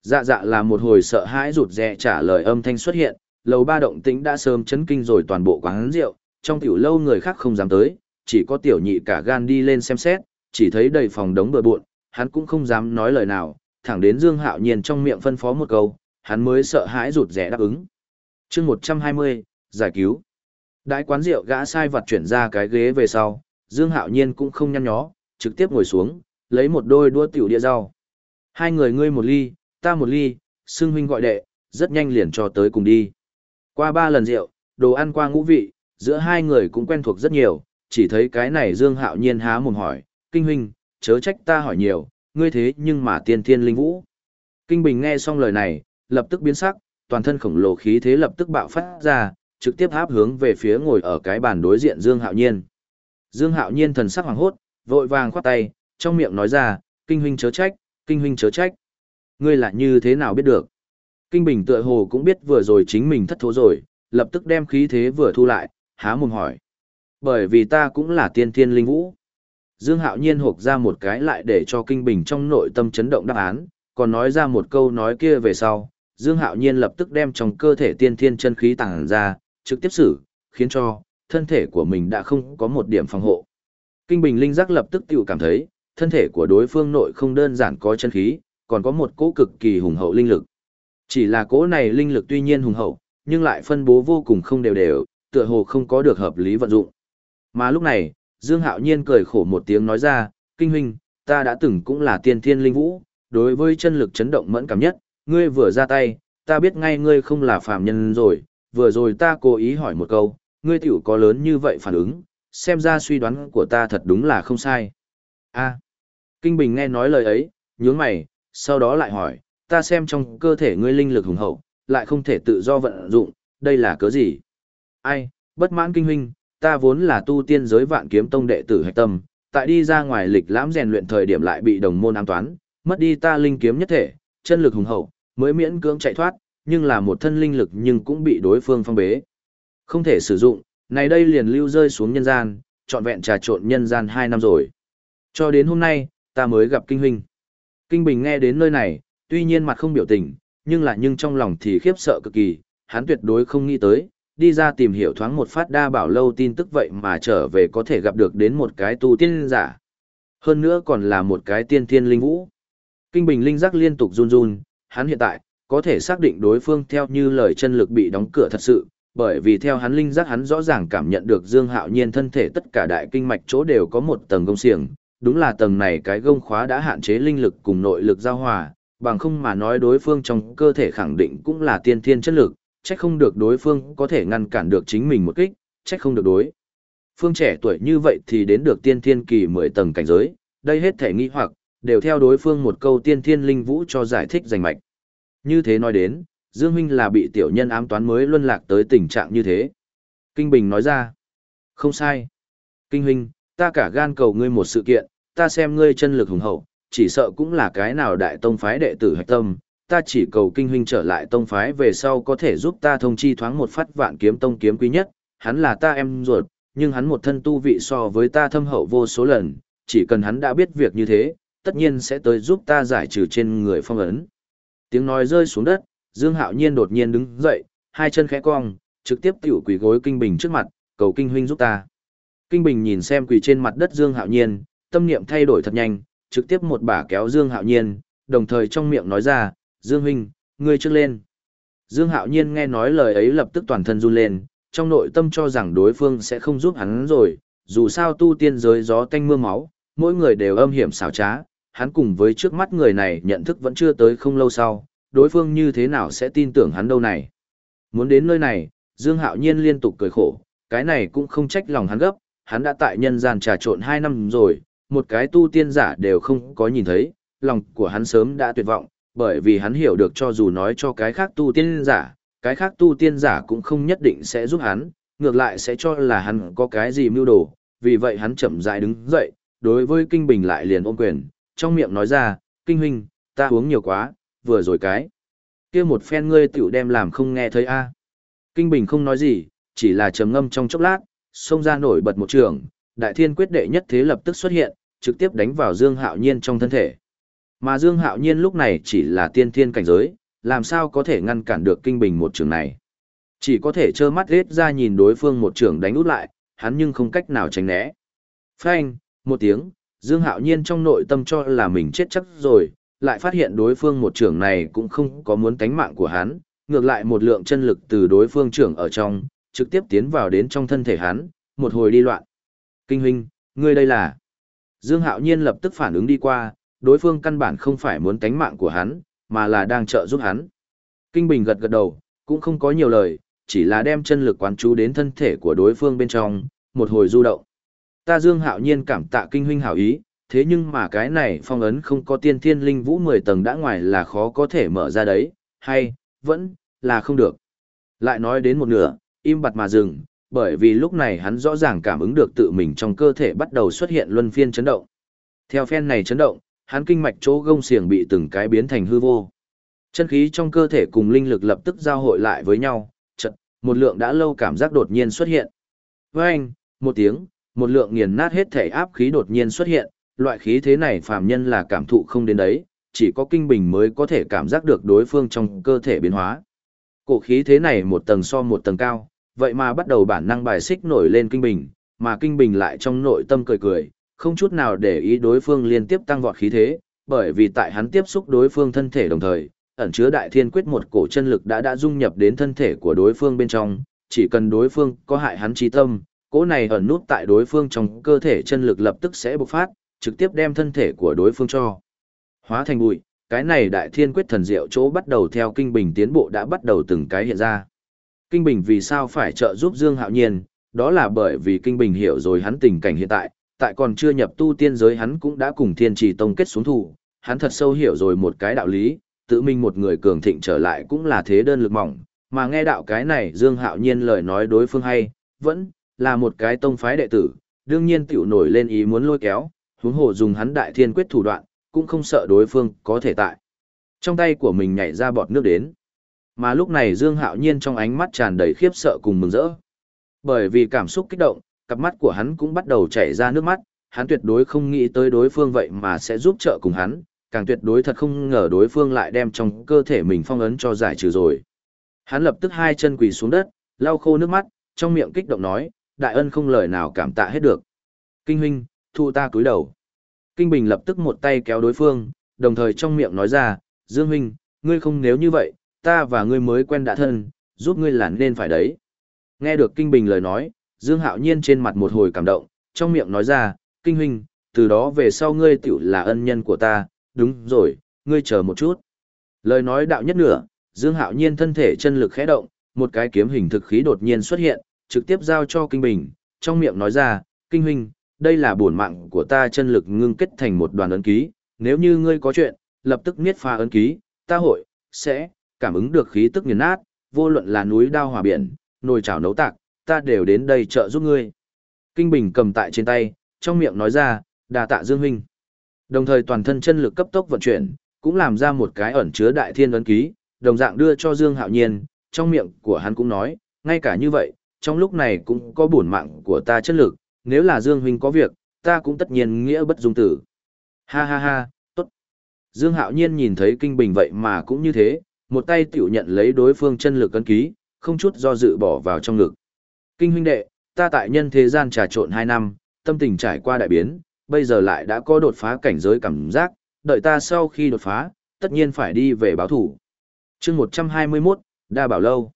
Dạ dạ là một hồi sợ hãi rụt rè trả lời âm thanh xuất hiện, lầu ba động tĩnh đã sớm chấn kinh rồi toàn bộ quán rượu, trong tiểu lâu người khác không dám tới, chỉ có tiểu nhị cả gan đi lên xem xét, chỉ thấy đầy phòng đống bừa bộn, hắn cũng không dám nói lời nào, thẳng đến Dương Hạo Nhiên trong miệng phân phó một câu, hắn mới sợ hãi rụt rè đáp ứng. Chương 120, giải cứu. Đại quán rượu gã sai vật chuyển ra cái ghế về sau, Dương Hạo Nhiên cũng không nhăn nhó, trực tiếp ngồi xuống, lấy một đôi đũa tiểu địa rau. Hai người ngươi một ly, ta một ly, xưng huynh gọi đệ, rất nhanh liền cho tới cùng đi. Qua ba lần rượu, đồ ăn qua ngũ vị, giữa hai người cũng quen thuộc rất nhiều, chỉ thấy cái này Dương Hạo Nhiên há mồm hỏi, kinh huynh, chớ trách ta hỏi nhiều, ngươi thế nhưng mà tiên thiên linh vũ. Kinh Bình nghe xong lời này, lập tức biến sắc, toàn thân khổng lồ khí thế lập tức bạo phát ra, trực tiếp áp hướng về phía ngồi ở cái bàn đối diện Dương Hạo Nhiên. Dương Hạo Nhiên thần sắc hoàng hốt, vội vàng khoát tay, trong miệng nói ra, kinh huynh chớ trách, kinh huynh chớ trách. Ngươi là như thế nào biết được? Kinh Bình tựa hồ cũng biết vừa rồi chính mình thất thố rồi, lập tức đem khí thế vừa thu lại, há mồm hỏi. Bởi vì ta cũng là tiên thiên linh vũ. Dương Hạo Nhiên hộp ra một cái lại để cho Kinh Bình trong nội tâm chấn động đáp án, còn nói ra một câu nói kia về sau, Dương Hạo Nhiên lập tức đem trong cơ thể tiên thiên chân khí tàng ra, trực tiếp xử, khiến cho thân thể của mình đã không có một điểm phòng hộ. Kinh Bình linh giác lập tức tiểu cảm thấy, thân thể của đối phương nội không đơn giản có chân khí, còn có một cỗ cực kỳ hùng hậu linh lực. Chỉ là cỗ này linh lực tuy nhiên hùng hậu, nhưng lại phân bố vô cùng không đều đều, tựa hồ không có được hợp lý vận dụng. Mà lúc này, Dương Hạo Nhiên cười khổ một tiếng nói ra, kinh huynh, ta đã từng cũng là tiên thiên linh vũ, đối với chân lực chấn động mẫn cảm nhất, ngươi vừa ra tay, ta biết ngay ngươi không là phàm nhân rồi, vừa rồi ta cố ý hỏi một câu, ngươi tiểu có lớn như vậy phản ứng, xem ra suy đoán của ta thật đúng là không sai. A. Kinh Bình nghe nói lời ấy, nhướng mày, sau đó lại hỏi, ta xem trong cơ thể ngươi linh lực hùng hậu, lại không thể tự do vận dụng, đây là cớ gì? Ai, bất mãn kinh huynh, ta vốn là tu tiên giới vạn kiếm tông đệ tử hạch tâm, tại đi ra ngoài lịch lãm rèn luyện thời điểm lại bị đồng môn ám toán, mất đi ta linh kiếm nhất thể, chân lực hùng hậu, mới miễn cưỡng chạy thoát, nhưng là một thân linh lực nhưng cũng bị đối phương phong bế. Không thể sử dụng, này đây liền lưu rơi xuống nhân gian, trọn vẹn trà trộn nhân gian 2 năm rồi. Cho đến hôm nay, ta mới gặp Kinh Huynh. Kinh Bình nghe đến nơi này, tuy nhiên mặt không biểu tình, nhưng là nhưng trong lòng thì khiếp sợ cực kỳ, hắn tuyệt đối không nghĩ tới, đi ra tìm hiểu thoáng một phát đa bảo lâu tin tức vậy mà trở về có thể gặp được đến một cái tu tiên giả. Hơn nữa còn là một cái tiên thiên linh vũ. Kinh Bình linh giác liên tục run run, hắn hiện tại, có thể xác định đối phương theo như lời chân lực bị đóng cửa thật sự, bởi vì theo hắn linh giác hắn rõ ràng cảm nhận được Dương Hạo Nhiên thân thể tất cả đại kinh mạch chỗ đều có một tầng gông xiềng, đúng là tầng này cái gông khóa đã hạn chế linh lực cùng nội lực giao hòa, bằng không mà nói đối phương trong cơ thể khẳng định cũng là tiên thiên chất lực, chắc không được đối phương có thể ngăn cản được chính mình một kích, chắc không được đối. Phương trẻ tuổi như vậy thì đến được tiên thiên kỳ 10 tầng cảnh giới, đây hết thể nghi hoặc, đều theo đối phương một câu tiên thiên linh vũ cho giải thích rành mạch. Như thế nói đến, Dương Huynh là bị tiểu nhân ám toán mới luân lạc tới tình trạng như thế. Kinh Bình nói ra. Không sai. Kinh Huynh, ta cả gan cầu ngươi một sự kiện, ta xem ngươi chân lực hùng hậu, chỉ sợ cũng là cái nào đại tông phái đệ tử hạch tâm, ta chỉ cầu kinh huynh trở lại tông phái về sau có thể giúp ta thông chi thoáng một phát vạn kiếm tông kiếm quý nhất, hắn là ta em ruột, nhưng hắn một thân tu vị so với ta thâm hậu vô số lần, chỉ cần hắn đã biết việc như thế, tất nhiên sẽ tới giúp ta giải trừ trên người phong ấn. Tiếng nói rơi xuống đất, Dương Hạo Nhiên đột nhiên đứng dậy, hai chân khẽ cong, trực tiếp tiểu quỳ gối Kinh Bình trước mặt, cầu Kinh huynh giúp ta. Kinh Bình nhìn xem quỳ trên mặt đất Dương Hạo Nhiên, tâm niệm thay đổi thật nhanh, trực tiếp một bả kéo Dương Hạo Nhiên, đồng thời trong miệng nói ra, Dương huynh, ngươi trước lên. Dương Hạo Nhiên nghe nói lời ấy lập tức toàn thân run lên, trong nội tâm cho rằng đối phương sẽ không giúp hắn rồi, dù sao tu tiên giới gió tanh mưa máu, mỗi người đều âm hiểm xảo trá, hắn cùng với trước mắt người này nhận thức vẫn chưa tới không lâu sau, đối phương như thế nào sẽ tin tưởng hắn đâu này. Muốn đến nơi này, Dương Hạo Nhiên liên tục cười khổ, cái này cũng không trách lòng hắn gấp, hắn đã tại nhân gian trà trộn 2 năm rồi, một cái tu tiên giả đều không có nhìn thấy, lòng của hắn sớm đã tuyệt vọng, bởi vì hắn hiểu được cho dù nói cho cái khác tu tiên giả, cái khác tu tiên giả cũng không nhất định sẽ giúp hắn, ngược lại sẽ cho là hắn có cái gì mưu đồ, vì vậy hắn chậm rãi đứng dậy, đối với Kinh Bình lại liền ôm quyền, trong miệng nói ra, Kinh Huynh, ta uống nhiều quá, vừa rồi cái. kia một phen ngươi tiểu đem làm không nghe thấy a Kinh Bình không nói gì, chỉ là trầm ngâm trong chốc lát, xông ra nổi bật một trường, đại thiên quyết đệ nhất thế lập tức xuất hiện, trực tiếp đánh vào Dương Hạo Nhiên trong thân thể. Mà Dương Hạo Nhiên lúc này chỉ là tiên thiên cảnh giới, làm sao có thể ngăn cản được kinh bình một trường này. Chỉ có thể trơ mắt rết ra nhìn đối phương một trường đánh út lại, hắn nhưng không cách nào tránh né. Phanh, một tiếng, Dương Hạo Nhiên trong nội tâm cho là mình chết chắc rồi, lại phát hiện đối phương một trưởng này cũng không có muốn tánh mạng của hắn, ngược lại một lượng chân lực từ đối phương trưởng ở trong, trực tiếp tiến vào đến trong thân thể hắn, một hồi đi loạn. Kinh huynh, ngươi đây là... Dương Hạo Nhiên lập tức phản ứng đi qua, đối phương căn bản không phải muốn tánh mạng của hắn, mà là đang trợ giúp hắn. Kinh Bình gật gật đầu, cũng không có nhiều lời, chỉ là đem chân lực quán chú đến thân thể của đối phương bên trong, một hồi du động. Ta Dương Hạo Nhiên cảm tạ kinh huynh hảo ý, thế nhưng mà cái này phong ấn không có tiên thiên linh vũ 10 tầng đã ngoài là khó có thể mở ra đấy, hay, vẫn, là không được. Lại nói đến một nửa, im bặt mà dừng, bởi vì lúc này hắn rõ ràng cảm ứng được tự mình trong cơ thể bắt đầu xuất hiện luân phiên chấn động. Theo phen này chấn động, hắn kinh mạch chỗ gông xiềng bị từng cái biến thành hư vô. Chân khí trong cơ thể cùng linh lực lập tức giao hội lại với nhau, chợt, một lượng đã lâu cảm giác đột nhiên xuất hiện. Với anh, một tiếng, một lượng nghiền nát hết thể áp khí đột nhiên xuất hiện, loại khí thế này phàm nhân là cảm thụ không đến đấy, chỉ có kinh bình mới có thể cảm giác được đối phương trong cơ thể biến hóa. Cổ khí thế này một tầng so một tầng cao, vậy mà bắt đầu bản năng bài xích nổi lên kinh bình, mà kinh bình lại trong nội tâm cười cười, không chút nào để ý đối phương liên tiếp tăng vọt khí thế, bởi vì tại hắn tiếp xúc đối phương thân thể đồng thời, ẩn chứa đại thiên quyết một cổ chân lực đã đã dung nhập đến thân thể của đối phương bên trong, chỉ cần đối phương có hại hắn trí tâm, cỗ này ẩn nút tại đối phương trong cơ thể chân lực lập tức sẽ bộc phát, trực tiếp đem thân thể của đối phương cho hóa thành bụi. Cái này đại thiên quyết thần diệu chỗ bắt đầu theo kinh bình tiến bộ đã bắt đầu từng cái hiện ra. Kinh bình vì sao phải trợ giúp Dương Hạo Nhiên, đó là bởi vì kinh bình hiểu rồi hắn tình cảnh hiện tại, tại còn chưa nhập tu tiên giới hắn cũng đã cùng thiên trì tông kết xuống thủ, hắn thật sâu hiểu rồi một cái đạo lý, tự mình một người cường thịnh trở lại cũng là thế đơn lực mỏng, mà nghe đạo cái này Dương Hạo Nhiên lời nói đối phương hay, vẫn là một cái tông phái đệ tử, đương nhiên tiểu nổi lên ý muốn lôi kéo, huống hồ dùng hắn đại thiên quyết thủ đoạn, cũng không sợ đối phương có thể tại. Trong tay của mình nhảy ra bọt nước đến. Mà lúc này Dương Hạo Nhiên trong ánh mắt tràn đầy khiếp sợ cùng mừng rỡ. Bởi vì cảm xúc kích động, cặp mắt của hắn cũng bắt đầu chảy ra nước mắt, hắn tuyệt đối không nghĩ tới đối phương vậy mà sẽ giúp trợ cùng hắn, càng tuyệt đối thật không ngờ đối phương lại đem trong cơ thể mình phong ấn cho giải trừ rồi. Hắn lập tức hai chân quỳ xuống đất, lau khô nước mắt, trong miệng kích động nói, đại ân không lời nào cảm tạ hết được. Kinh huynh, thu ta cúi đầu. Kinh Bình lập tức một tay kéo đối phương, đồng thời trong miệng nói ra, Dương huynh, ngươi không nếu như vậy, ta và ngươi mới quen đã thân, giúp ngươi là nên phải đấy. Nghe được Kinh Bình lời nói, Dương Hạo Nhiên trên mặt một hồi cảm động, trong miệng nói ra, kinh huynh, từ đó về sau ngươi tiểu là ân nhân của ta, đúng rồi, ngươi chờ một chút. Lời nói đạo nhất nửa, Dương Hạo Nhiên thân thể chân lực khẽ động, một cái kiếm hình thực khí đột nhiên xuất hiện, trực tiếp giao cho Kinh Bình, trong miệng nói ra, kinh huynh, đây là bổn mạng của ta chân lực ngưng kết thành một đoàn ấn ký, nếu như ngươi có chuyện, lập tức niết pha ấn ký, ta hội, sẽ, cảm ứng được khí tức nghiền nát, vô luận là núi đao hòa biển, nồi chảo nấu tạc, ta đều đến đây trợ giúp ngươi. Kinh Bình cầm tại trên tay, trong miệng nói ra, đà tạ Dương huynh. Đồng thời toàn thân chân lực cấp tốc vận chuyển, cũng làm ra một cái ẩn chứa đại thiên ấn ký, đồng dạng đưa cho Dương Hạo Nhiên, trong miệng của hắn cũng nói, ngay cả như vậy, trong lúc này cũng có bổn mạng của ta chân lực, nếu là Dương huynh có việc, ta cũng tất nhiên nghĩa bất dung tử. Ha ha ha, tốt. Dương Hạo Nhiên nhìn thấy Kinh Bình vậy mà cũng như thế, một tay tiểu nhận lấy đối phương chân lực cân ký, không chút do dự bỏ vào trong ngực. Kinh huynh đệ, ta tại nhân thế gian trà trộn 2 năm, tâm tình trải qua đại biến, bây giờ lại đã có đột phá cảnh giới cảm giác, đợi ta sau khi đột phá, tất nhiên phải đi về báo thủ. chương 121, đa bảo lâu.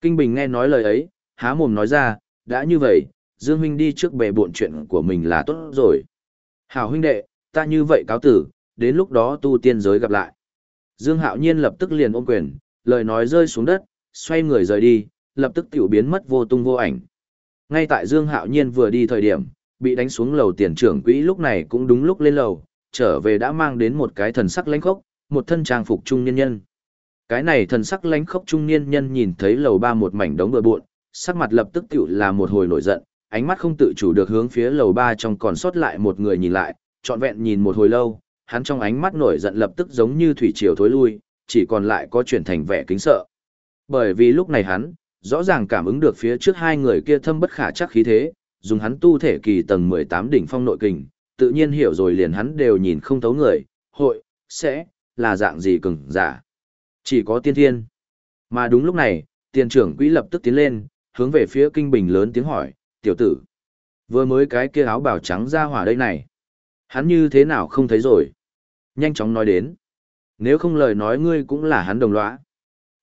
Kinh Bình nghe nói lời ấy, há mồm nói ra, đã như vậy, Dương huynh đi trước bề bộn chuyện của mình là tốt rồi. Hảo huynh đệ, ta như vậy cáo tử, đến lúc đó tu tiên giới gặp lại. Dương Hạo Nhiên lập tức liền ôm quyền, lời nói rơi xuống đất, xoay người rời đi, lập tức tiểu biến mất vô tung vô ảnh. Ngay tại Dương Hạo Nhiên vừa đi thời điểm, bị đánh xuống lầu tiền trưởng quỹ lúc này cũng đúng lúc lên lầu, trở về đã mang đến một cái thần sắc lãnh khốc, một thân trang phục trung niên nhân. Cái này thần sắc lãnh khốc trung niên nhân nhìn thấy lầu ba một mảnh đống bừa bộn, sắc mặt lập tức tiểu là một hồi nổi giận, ánh mắt không tự chủ được hướng phía lầu ba trong còn sót lại một người nhìn lại, trọn vẹn nhìn một hồi lâu, hắn trong ánh mắt nổi giận lập tức giống như thủy triều thối lui, chỉ còn lại có chuyển thành vẻ kính sợ. Bởi vì lúc này hắn, rõ ràng cảm ứng được phía trước hai người kia thâm bất khả chắc khí thế, dùng hắn tu thể kỳ tầng 18 đỉnh phong nội kình, tự nhiên hiểu rồi liền hắn đều nhìn không thấu người, hội, sẽ, là dạng gì cứng, giả. Chỉ có tiên thiên. Mà đúng lúc này, tiền trưởng quỹ lập tức tiến lên, hướng về phía kinh bình lớn tiếng hỏi, tiểu tử. Vừa mới cái kia áo bào trắng ra hỏa đây này. Hắn như thế nào không thấy rồi. Nhanh chóng nói đến. Nếu không lời nói ngươi cũng là hắn đồng lõa.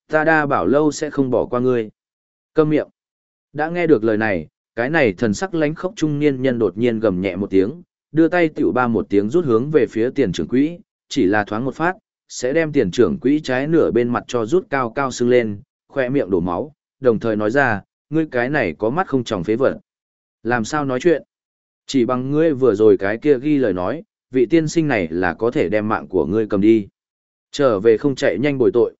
Ta đa bảo lâu sẽ không bỏ qua ngươi. Câm miệng. Đã nghe được lời này, cái này thần sắc lánh khốc trung niên nhân đột nhiên gầm nhẹ một tiếng, đưa tay tiểu ba một tiếng rút hướng về phía tiền trưởng quỹ, chỉ là thoáng một phát, sẽ đem tiền trưởng quỹ trái nửa bên mặt cho rút cao cao sưng lên, khoe miệng đổ máu, đồng thời nói ra, ngươi cái này có mắt không tròng phế vật. Làm sao nói chuyện? Chỉ bằng ngươi vừa rồi cái kia ghi lời nói, vị tiên sinh này là có thể đem mạng của ngươi cầm đi. Trở về không chạy nhanh bồi tội.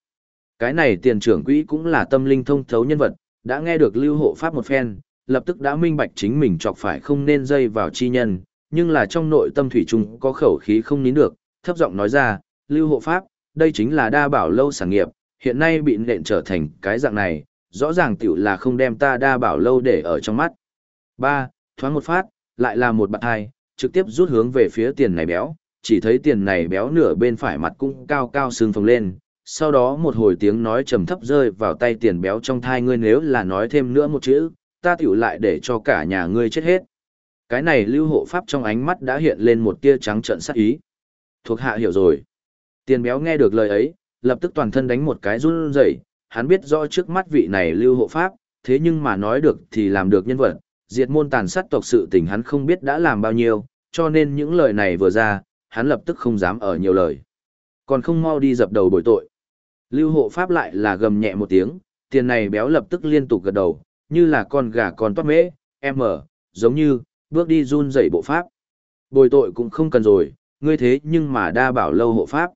Cái này tiền trưởng quỹ cũng là tâm linh thông thấu nhân vật, đã nghe được lưu hộ pháp một phen, lập tức đã minh bạch chính mình chọc phải không nên dây vào chi nhân, nhưng là trong nội tâm thủy chung có khẩu khí không nín được, thấp giọng nói ra, lưu hộ pháp, đây chính là đa bảo lâu sản nghiệp, hiện nay bị nện trở thành cái dạng này, rõ ràng tiểu là không đem ta đa bảo lâu để ở trong mắt. Ba, thoáng một phát, lại là một bạn hai, trực tiếp rút hướng về phía tiền này béo, chỉ thấy tiền này béo nửa bên phải mặt cũng cao cao sưng phồng lên, sau đó một hồi tiếng nói trầm thấp rơi vào tay tiền béo trong thai ngươi nếu là nói thêm nữa một chữ, ta tiểu lại để cho cả nhà ngươi chết hết. Cái này lưu hộ pháp trong ánh mắt đã hiện lên một tia trắng trợn sắc ý. Thuộc hạ hiểu rồi. Tiền béo nghe được lời ấy, lập tức toàn thân đánh một cái run rẩy, hắn biết rõ trước mắt vị này lưu hộ pháp, thế nhưng mà nói được thì làm được nhân vật, diệt môn tàn sát tộc sự tình hắn không biết đã làm bao nhiêu, cho nên những lời này vừa ra, hắn lập tức không dám ở nhiều lời. Còn không mau đi dập đầu bồi tội. Lưu hộ pháp lại là gầm nhẹ một tiếng, tiền này béo lập tức liên tục gật đầu, như là con gà con toát mễ, em ở, giống như, bước đi run dậy bộ pháp. Bồi tội cũng không cần rồi, ngươi thế nhưng mà đa bảo lâu hộ pháp.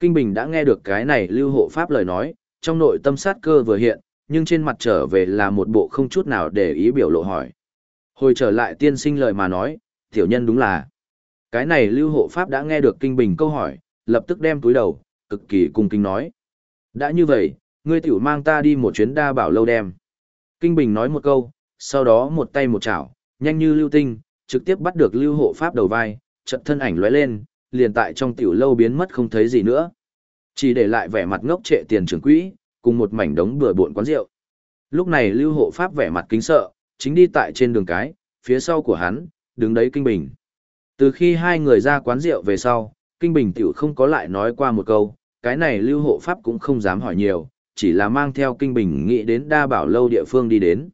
Kinh Bình đã nghe được cái này lưu hộ pháp lời nói, trong nội tâm sát cơ vừa hiện, nhưng trên mặt trở về là một bộ không chút nào để ý biểu lộ hỏi. Hồi trở lại tiên sinh lời mà nói, tiểu nhân đúng là. Cái này lưu hộ pháp đã nghe được Kinh Bình câu hỏi, lập tức đem túi đầu, cực kỳ cung kính nói. Đã như vậy, ngươi tiểu mang ta đi một chuyến đa bảo lâu đem. Kinh Bình nói một câu, sau đó một tay một chảo, nhanh như lưu tinh, trực tiếp bắt được lưu hộ pháp đầu vai, trận thân ảnh lóe lên, liền tại trong tiểu lâu biến mất không thấy gì nữa. Chỉ để lại vẻ mặt ngốc trệ tiền trưởng quỹ, cùng một mảnh đống bừa bộn quán rượu. Lúc này lưu hộ pháp vẻ mặt kính sợ, chính đi tại trên đường cái, phía sau của hắn, đứng đấy Kinh Bình. Từ khi hai người ra quán rượu về sau, Kinh Bình tiểu không có lại nói qua một câu, cái này lưu hộ pháp cũng không dám hỏi nhiều, chỉ là mang theo Kinh Bình nghĩ đến đa bảo lâu địa phương đi đến.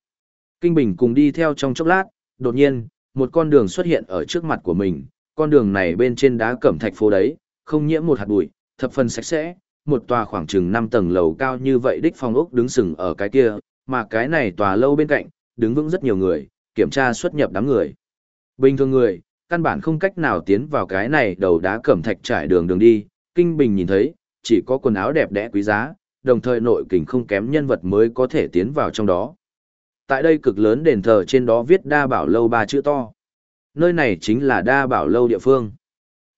Kinh Bình cùng đi theo trong chốc lát, đột nhiên, một con đường xuất hiện ở trước mặt của mình, con đường này bên trên đá cẩm thạch phố đấy, không nhiễm một hạt bụi, thập phần sạch sẽ, một tòa khoảng chừng 5 tầng lầu cao như vậy đích phong ốc đứng sừng ở cái kia, mà cái này tòa lâu bên cạnh, đứng vững rất nhiều người, kiểm tra xuất nhập đám người. Bình thường người, căn bản không cách nào tiến vào cái này đầu đá cẩm thạch trải đường đường đi, Kinh Bình nhìn thấy, chỉ có quần áo đẹp đẽ quý giá, đồng thời nội kình không kém nhân vật mới có thể tiến vào trong đó. Tại đây cực lớn đền thờ trên đó viết đa bảo lâu ba chữ to. Nơi này chính là đa bảo lâu địa phương.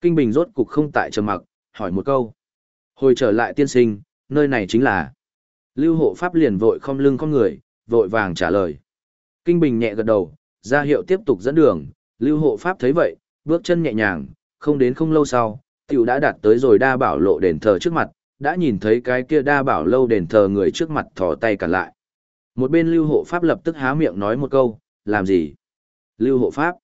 Kinh Bình rốt cục không tại trầm mặc, hỏi một câu. Hồi trở lại tiên sinh, nơi này chính là. Lưu hộ pháp liền vội không lưng con người, vội vàng trả lời. Kinh Bình nhẹ gật đầu, ra hiệu tiếp tục dẫn đường, lưu hộ pháp thấy vậy, bước chân nhẹ nhàng, không đến không lâu sau, tiểu đã đạt tới rồi đa bảo lộ đền thờ trước mặt, đã nhìn thấy cái kia đa bảo lâu đền thờ người trước mặt thò tay cả lại. Một bên lưu hộ pháp lập tức há miệng nói một câu, làm gì? Lưu hộ pháp.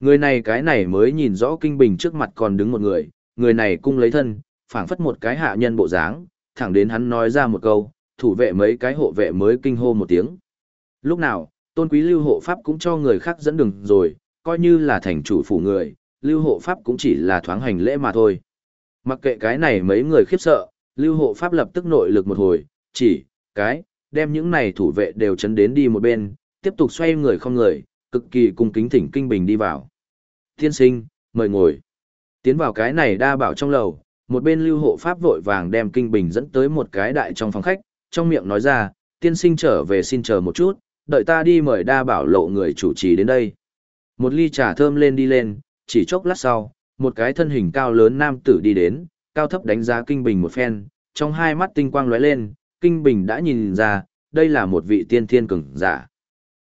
Người này cái này mới nhìn rõ kinh bình trước mặt còn đứng một người, người này cung lấy thân, phảng phất một cái hạ nhân bộ dáng, thẳng đến hắn nói ra một câu, thủ vệ mấy cái hộ vệ mới kinh hô một tiếng. Lúc nào, tôn quý lưu hộ pháp cũng cho người khác dẫn đường rồi, coi như là thành chủ phủ người, lưu hộ pháp cũng chỉ là thoáng hành lễ mà thôi. Mặc kệ cái này mấy người khiếp sợ, lưu hộ pháp lập tức nội lực một hồi, chỉ, cái, đem những này thủ vệ đều chấn đến đi một bên, tiếp tục xoay người không người, cực kỳ cung kính thỉnh kinh bình đi vào. Thiên sinh, mời ngồi. Tiến vào cái này đa bảo trong lầu, một bên lưu hộ pháp vội vàng đem kinh bình dẫn tới một cái đại trong phòng khách, trong miệng nói ra, tiên sinh trở về xin chờ một chút, đợi ta đi mời đa bảo lộ người chủ trì đến đây. Một ly trà thơm lên đi lên, chỉ chốc lát sau, một cái thân hình cao lớn nam tử đi đến, cao thấp đánh giá kinh bình một phen, trong hai mắt tinh quang lóe lên, kinh bình đã nhìn ra, đây là một vị tiên thiên cường giả.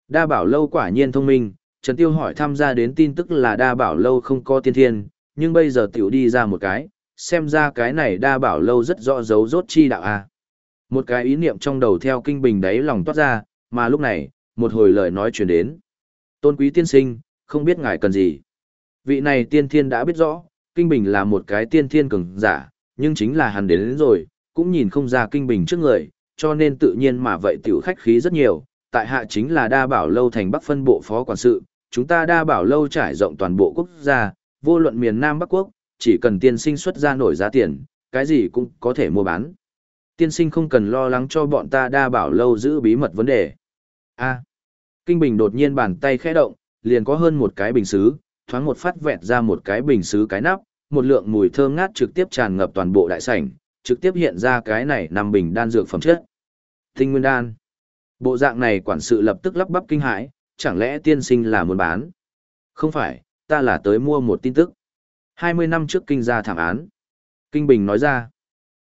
Đa bảo lâu quả nhiên thông minh, Trần Tiêu hỏi tham gia đến tin tức là đa bảo lâu không có tiên thiên, nhưng bây giờ tiểu đi ra một cái, xem ra cái này đa bảo lâu rất rõ dấu rốt chi đạo a. Một cái ý niệm trong đầu theo kinh bình đáy lòng toát ra, mà lúc này, một hồi lời nói truyền đến. Tôn quý tiên sinh, không biết ngài cần gì. Vị này tiên thiên đã biết rõ, kinh bình là một cái tiên thiên cường giả, nhưng chính là hắn đến, đến rồi, cũng nhìn không ra kinh bình trước người, cho nên tự nhiên mà vậy tiểu khách khí rất nhiều. Tại hạ chính là đa bảo lâu thành bắc phân bộ phó quản sự, chúng ta đa bảo lâu trải rộng toàn bộ quốc gia, vô luận miền Nam Bắc Quốc, chỉ cần tiên sinh xuất ra nổi giá tiền, cái gì cũng có thể mua bán. Tiên sinh không cần lo lắng cho bọn ta đa bảo lâu giữ bí mật vấn đề. A. Kinh Bình đột nhiên bàn tay khẽ động, liền có hơn một cái bình xứ, thoáng một phát vẹt ra một cái bình xứ cái nắp, một lượng mùi thơm ngát trực tiếp tràn ngập toàn bộ đại sảnh, trực tiếp hiện ra cái này nằm bình đan dược phẩm chất. Tinh nguyên đan. Bộ dạng này quản sự lập tức lắp bắp kinh hãi, chẳng lẽ tiên sinh là muốn bán? Không phải, ta là tới mua một tin tức. 20 năm trước kinh gia thảm án. Kinh Bình nói ra.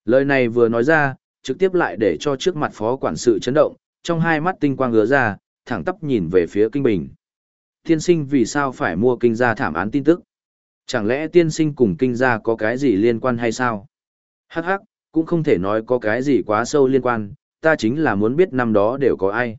Lời này vừa nói ra, trực tiếp lại để cho trước mặt phó quản sự chấn động, trong hai mắt tinh quang ngứa ra, thẳng tắp nhìn về phía Kinh Bình. Tiên sinh vì sao phải mua kinh gia thảm án tin tức? Chẳng lẽ tiên sinh cùng kinh gia có cái gì liên quan hay sao? Hắc hắc, cũng không thể nói có cái gì quá sâu liên quan, ta chính là muốn biết năm đó đều có ai.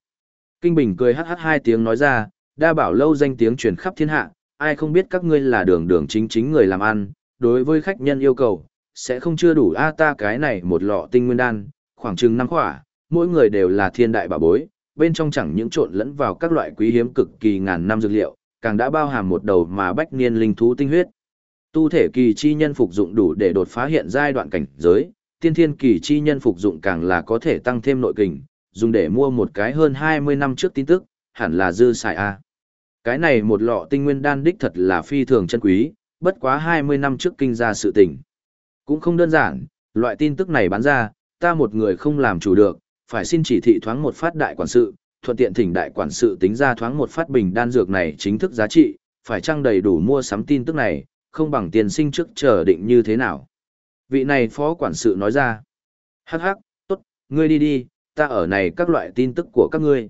Kinh Bình cười hắc hắc hai tiếng nói ra, đa bảo lâu danh tiếng truyền khắp thiên hạ, ai không biết các ngươi là đường đường chính chính người làm ăn, đối với khách nhân yêu cầu, sẽ không chưa đủ a ta cái này một lọ tinh nguyên đan, khoảng chừng năm khỏa, mỗi người đều là thiên đại bảo bối, bên trong chẳng những trộn lẫn vào các loại quý hiếm cực kỳ ngàn năm dược liệu, càng đã bao hàm một đầu mà bách niên linh thú tinh huyết. Tu thể kỳ chi nhân phục dụng đủ để đột phá hiện giai đoạn cảnh giới, tiên thiên kỳ chi nhân phục dụng càng là có thể tăng thêm nội kình, dùng để mua một cái hơn 20 năm trước tin tức, hẳn là dư xài a. Cái này một lọ tinh nguyên đan đích thật là phi thường chân quý, bất quá 20 năm trước kinh ra sự tình. Cũng không đơn giản, loại tin tức này bán ra, ta một người không làm chủ được, phải xin chỉ thị thoáng một phát đại quản sự, thuận tiện thỉnh đại quản sự tính ra thoáng một phát bình đan dược này chính thức giá trị, phải chăng đầy đủ mua sắm tin tức này, không bằng tiền sinh trước chờ định như thế nào. Vị này phó quản sự nói ra, hắc hắc, tốt, ngươi đi đi, ta ở này các loại tin tức của các ngươi.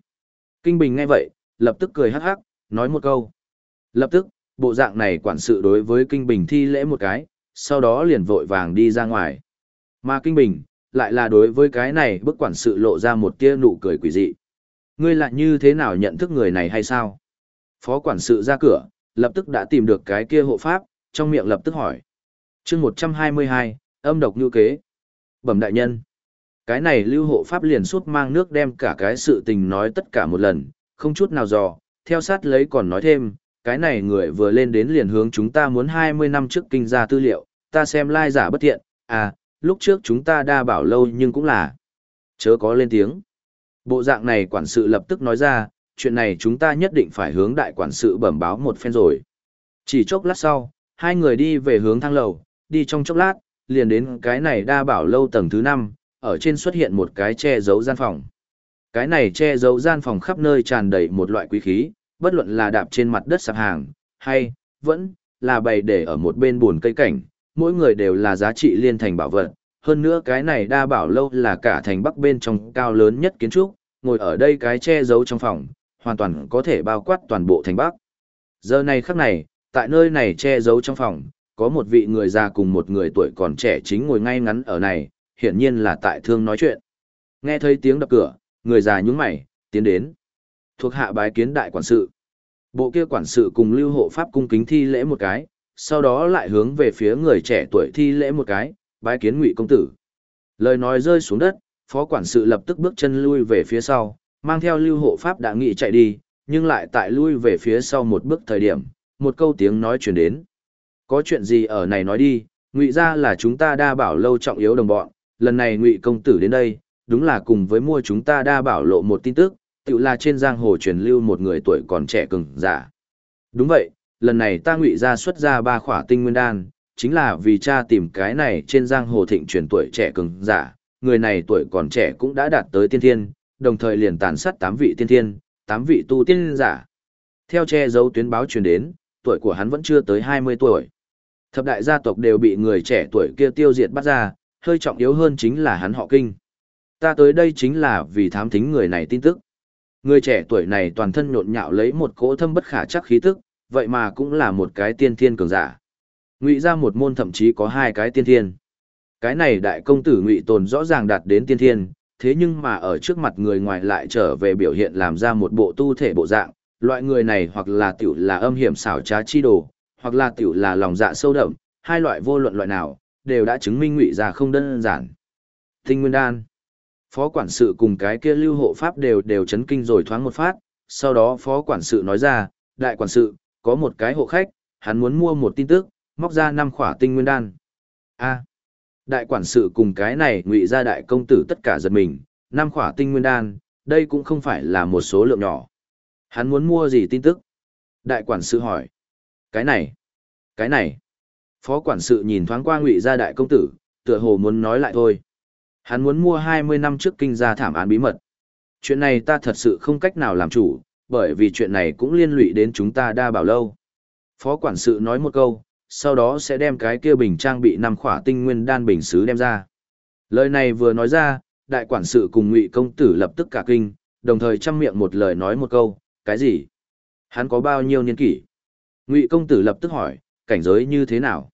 Kinh Bình nghe vậy, lập tức cười hắc hắc, nói một câu. Lập tức, bộ dạng này quản sự đối với Kinh Bình thi lễ một cái, sau đó liền vội vàng đi ra ngoài. Mà Kinh Bình, lại là đối với cái này bức quản sự lộ ra một tia nụ cười quỷ dị. Ngươi lại như thế nào nhận thức người này hay sao? Phó quản sự ra cửa, lập tức đã tìm được cái kia hộ pháp, trong miệng lập tức hỏi. chương 122, âm độc như kế. Bẩm đại nhân. Cái này lưu hộ pháp liền suốt mang nước đem cả cái sự tình nói tất cả một lần, không chút nào dò, theo sát lấy còn nói thêm, cái này người vừa lên đến liền hướng chúng ta muốn 20 năm trước kinh ra tư liệu, ta xem lai giả bất thiện, à, lúc trước chúng ta đa bảo lâu nhưng cũng là. Chớ có lên tiếng. Bộ dạng này quản sự lập tức nói ra, chuyện này chúng ta nhất định phải hướng đại quản sự bẩm báo một phen rồi. Chỉ chốc lát sau, hai người đi về hướng thang lầu, đi trong chốc lát, liền đến cái này đa bảo lâu tầng thứ 5, ở trên xuất hiện một cái che giấu gian phòng. Cái này che giấu gian phòng khắp nơi tràn đầy một loại quý khí, bất luận là đạp trên mặt đất sạp hàng, hay, vẫn, là bày để ở một bên buồn cây cảnh, mỗi người đều là giá trị liên thành bảo vật. Hơn nữa cái này đa bảo lâu là cả thành bắc bên trong cao lớn nhất kiến trúc, ngồi ở đây cái che giấu trong phòng, hoàn toàn có thể bao quát toàn bộ thành bắc. Giờ này khắc này, tại nơi này che giấu trong phòng, có một vị người già cùng một người tuổi còn trẻ chính ngồi ngay ngắn ở này, hiển nhiên là tại thương nói chuyện. Nghe thấy tiếng đập cửa, người già nhướng mày, tiến đến. Thuộc hạ bái kiến đại quản sự. Bộ kia quản sự cùng lưu hộ pháp cung kính thi lễ một cái, sau đó lại hướng về phía người trẻ tuổi thi lễ một cái, bái kiến ngụy công tử. Lời nói rơi xuống đất, phó quản sự lập tức bước chân lui về phía sau, mang theo lưu hộ pháp đã nghị chạy đi, nhưng lại tại lui về phía sau một bước thời điểm, một câu tiếng nói chuyển đến. Có chuyện gì ở này nói đi, ngụy ra là chúng ta đa bảo lâu trọng yếu đồng bọn, lần này ngụy công tử đến đây, đúng là cùng với mua chúng ta đa bảo lộ một tin tức, tự là trên giang hồ truyền lưu một người tuổi còn trẻ cứng, giả. Đúng vậy, lần này ta ngụy ra xuất ra ba khỏa tinh nguyên đan, chính là vì cha tìm cái này trên giang hồ thịnh truyền tuổi trẻ cường giả, người này tuổi còn trẻ cũng đã đạt tới tiên thiên, đồng thời liền tàn sát tám vị tiên thiên, tám vị tu tiên giả. Theo che giấu tuyến báo truyền đến, tuổi của hắn vẫn chưa tới 20 tuổi. Thập đại gia tộc đều bị người trẻ tuổi kia tiêu diệt bắt ra, hơi trọng yếu hơn chính là hắn họ kinh. Ta tới đây chính là vì thám thính người này tin tức. Người trẻ tuổi này toàn thân nhộn nhạo lấy một cỗ thâm bất khả chắc khí tức, vậy mà cũng là một cái tiên thiên cường giả. Ngụy ra một môn thậm chí có hai cái tiên thiên. Cái này đại công tử Ngụy Tồn rõ ràng đạt đến tiên thiên, thế nhưng mà ở trước mặt người ngoài lại trở về biểu hiện làm ra một bộ tu thể bộ dạng, loại người này hoặc là tiểu là âm hiểm xảo trá chi đồ, hoặc là tiểu là lòng dạ sâu đậm, hai loại vô luận loại nào, đều đã chứng minh ngụy ra không đơn giản. Tinh Nguyên Đan Phó quản sự cùng cái kia lưu hộ pháp đều đều chấn kinh rồi thoáng một phát, sau đó phó quản sự nói ra, đại quản sự, có một cái hộ khách, hắn muốn mua một tin tức, móc ra năm khỏa tinh nguyên đan. A. đại quản sự cùng cái này ngụy ra đại công tử tất cả giật mình, năm khỏa tinh nguyên đan, đây cũng không phải là một số lượng nhỏ. Hắn muốn mua gì tin tức? Đại quản sự hỏi. Cái này, cái này. Phó quản sự nhìn thoáng qua ngụy gia đại công tử, tựa hồ muốn nói lại thôi. Hắn muốn mua 20 năm trước kinh gia thảm án bí mật. Chuyện này ta thật sự không cách nào làm chủ, bởi vì chuyện này cũng liên lụy đến chúng ta đa bảo lâu. Phó quản sự nói một câu, sau đó sẽ đem cái kia bình trang bị năm khỏa tinh nguyên đan bình xứ đem ra. Lời này vừa nói ra, đại quản sự cùng ngụy công tử lập tức cả kinh, đồng thời chăm miệng một lời nói một câu, cái gì? Hắn có bao nhiêu niên kỷ? Ngụy công tử lập tức hỏi, cảnh giới như thế nào?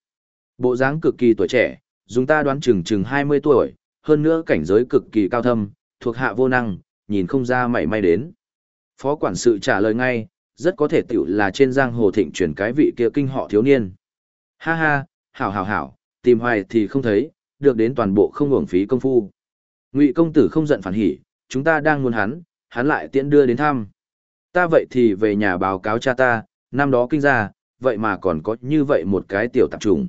Bộ dáng cực kỳ tuổi trẻ, dùng ta đoán chừng chừng 20 tuổi, hơn nữa cảnh giới cực kỳ cao thâm, thuộc hạ vô năng, nhìn không ra mảy may đến. Phó quản sự trả lời ngay, rất có thể tiểu là trên giang hồ thịnh chuyển cái vị kia kinh họ thiếu niên. Ha ha, hảo hảo hảo, tìm hoài thì không thấy, được đến toàn bộ không uổng phí công phu. Ngụy công tử không giận phản hỉ, chúng ta đang muốn hắn, hắn lại tiễn đưa đến thăm. Ta vậy thì về nhà báo cáo cha ta, năm đó kinh ra, vậy mà còn có như vậy một cái tiểu tạp trùng.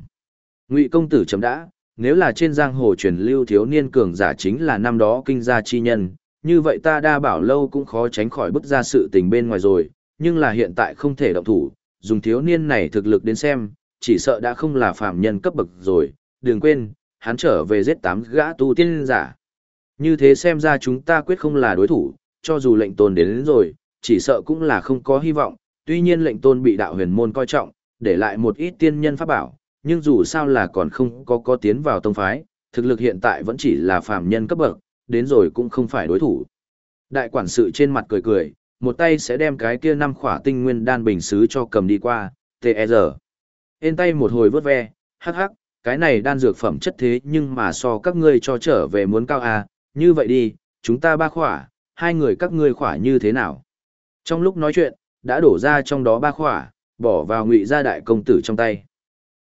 Ngụy công tử chấm đã, nếu là trên giang hồ truyền lưu thiếu niên cường giả chính là năm đó kinh gia chi nhân, như vậy ta đa bảo lâu cũng khó tránh khỏi bức ra sự tình bên ngoài rồi, nhưng là hiện tại không thể động thủ, dùng thiếu niên này thực lực đến xem, chỉ sợ đã không là phạm nhân cấp bậc rồi, đừng quên, hắn trở về giết tám gã tu tiên giả. Như thế xem ra chúng ta quyết không là đối thủ, cho dù lệnh tôn đến, đến rồi, chỉ sợ cũng là không có hy vọng, tuy nhiên lệnh tôn bị đạo huyền môn coi trọng, để lại một ít tiên nhân pháp bảo, nhưng dù sao là còn không có có tiến vào tông phái, thực lực hiện tại vẫn chỉ là phàm nhân cấp bậc, đến rồi cũng không phải đối thủ. Đại quản sự trên mặt cười cười, một tay sẽ đem cái kia năm khỏa tinh nguyên đan bình xứ cho cầm đi qua, T.E.R. Ên tay một hồi vớt ve, hắc hắc, cái này đan dược phẩm chất thế nhưng mà so các ngươi cho trở về muốn cao à, như vậy đi, chúng ta ba khỏa, hai người các ngươi khỏa như thế nào? Trong lúc nói chuyện, đã đổ ra trong đó ba khỏa, bỏ vào ngụy gia đại công tử trong tay.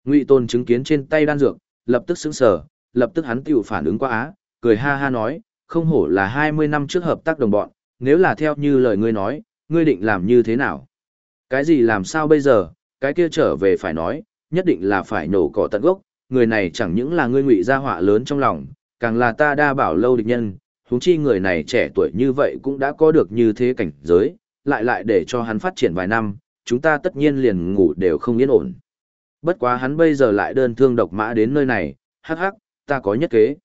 Ngụy Tôn chứng kiến trên tay đan dược, lập tức sững sờ, lập tức hắn tiểu phản ứng quá á, cười ha ha nói, không hổ là 20 năm trước hợp tác đồng bọn, nếu là theo như lời ngươi nói, ngươi định làm như thế nào? Cái gì làm sao bây giờ, cái kia trở về phải nói, nhất định là phải nổ cỏ tận gốc, người này chẳng những là ngươi ngụy gia họa lớn trong lòng, càng là ta đa bảo lâu địch nhân, huống chi người này trẻ tuổi như vậy cũng đã có được như thế cảnh giới, lại lại để cho hắn phát triển vài năm, chúng ta tất nhiên liền ngủ đều không yên ổn. Bất quá hắn bây giờ lại đơn thương độc mã đến nơi này, hắc hắc, ta có nhất kế.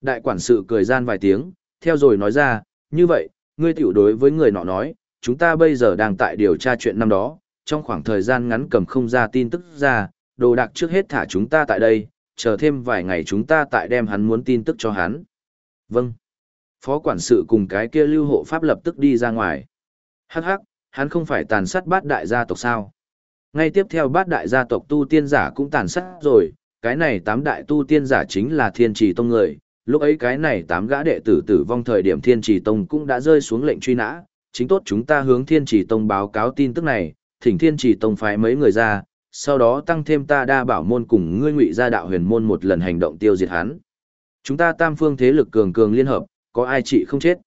Đại quản sự cười gian vài tiếng, theo rồi nói ra, như vậy, ngươi tiểu đối với người nọ nói, chúng ta bây giờ đang tại điều tra chuyện năm đó, trong khoảng thời gian ngắn cầm không ra tin tức ra, đồ đạc trước hết thả chúng ta tại đây, chờ thêm vài ngày chúng ta tại đem hắn muốn tin tức cho hắn. Vâng. Phó quản sự cùng cái kia lưu hộ pháp lập tức đi ra ngoài. Hắc hắc, hắn không phải tàn sát bát đại gia tộc sao? Ngay tiếp theo bát đại gia tộc tu tiên giả cũng tàn sát rồi, cái này tám đại tu tiên giả chính là thiên trì tông người, lúc ấy cái này tám gã đệ tử tử vong thời điểm thiên trì tông cũng đã rơi xuống lệnh truy nã, chính tốt chúng ta hướng thiên trì tông báo cáo tin tức này, thỉnh thiên trì tông phái mấy người ra, sau đó tăng thêm ta đa bảo môn cùng ngươi ngụy gia đạo huyền môn một lần hành động tiêu diệt hắn. Chúng ta tam phương thế lực cường cường liên hợp, có ai trị không chết.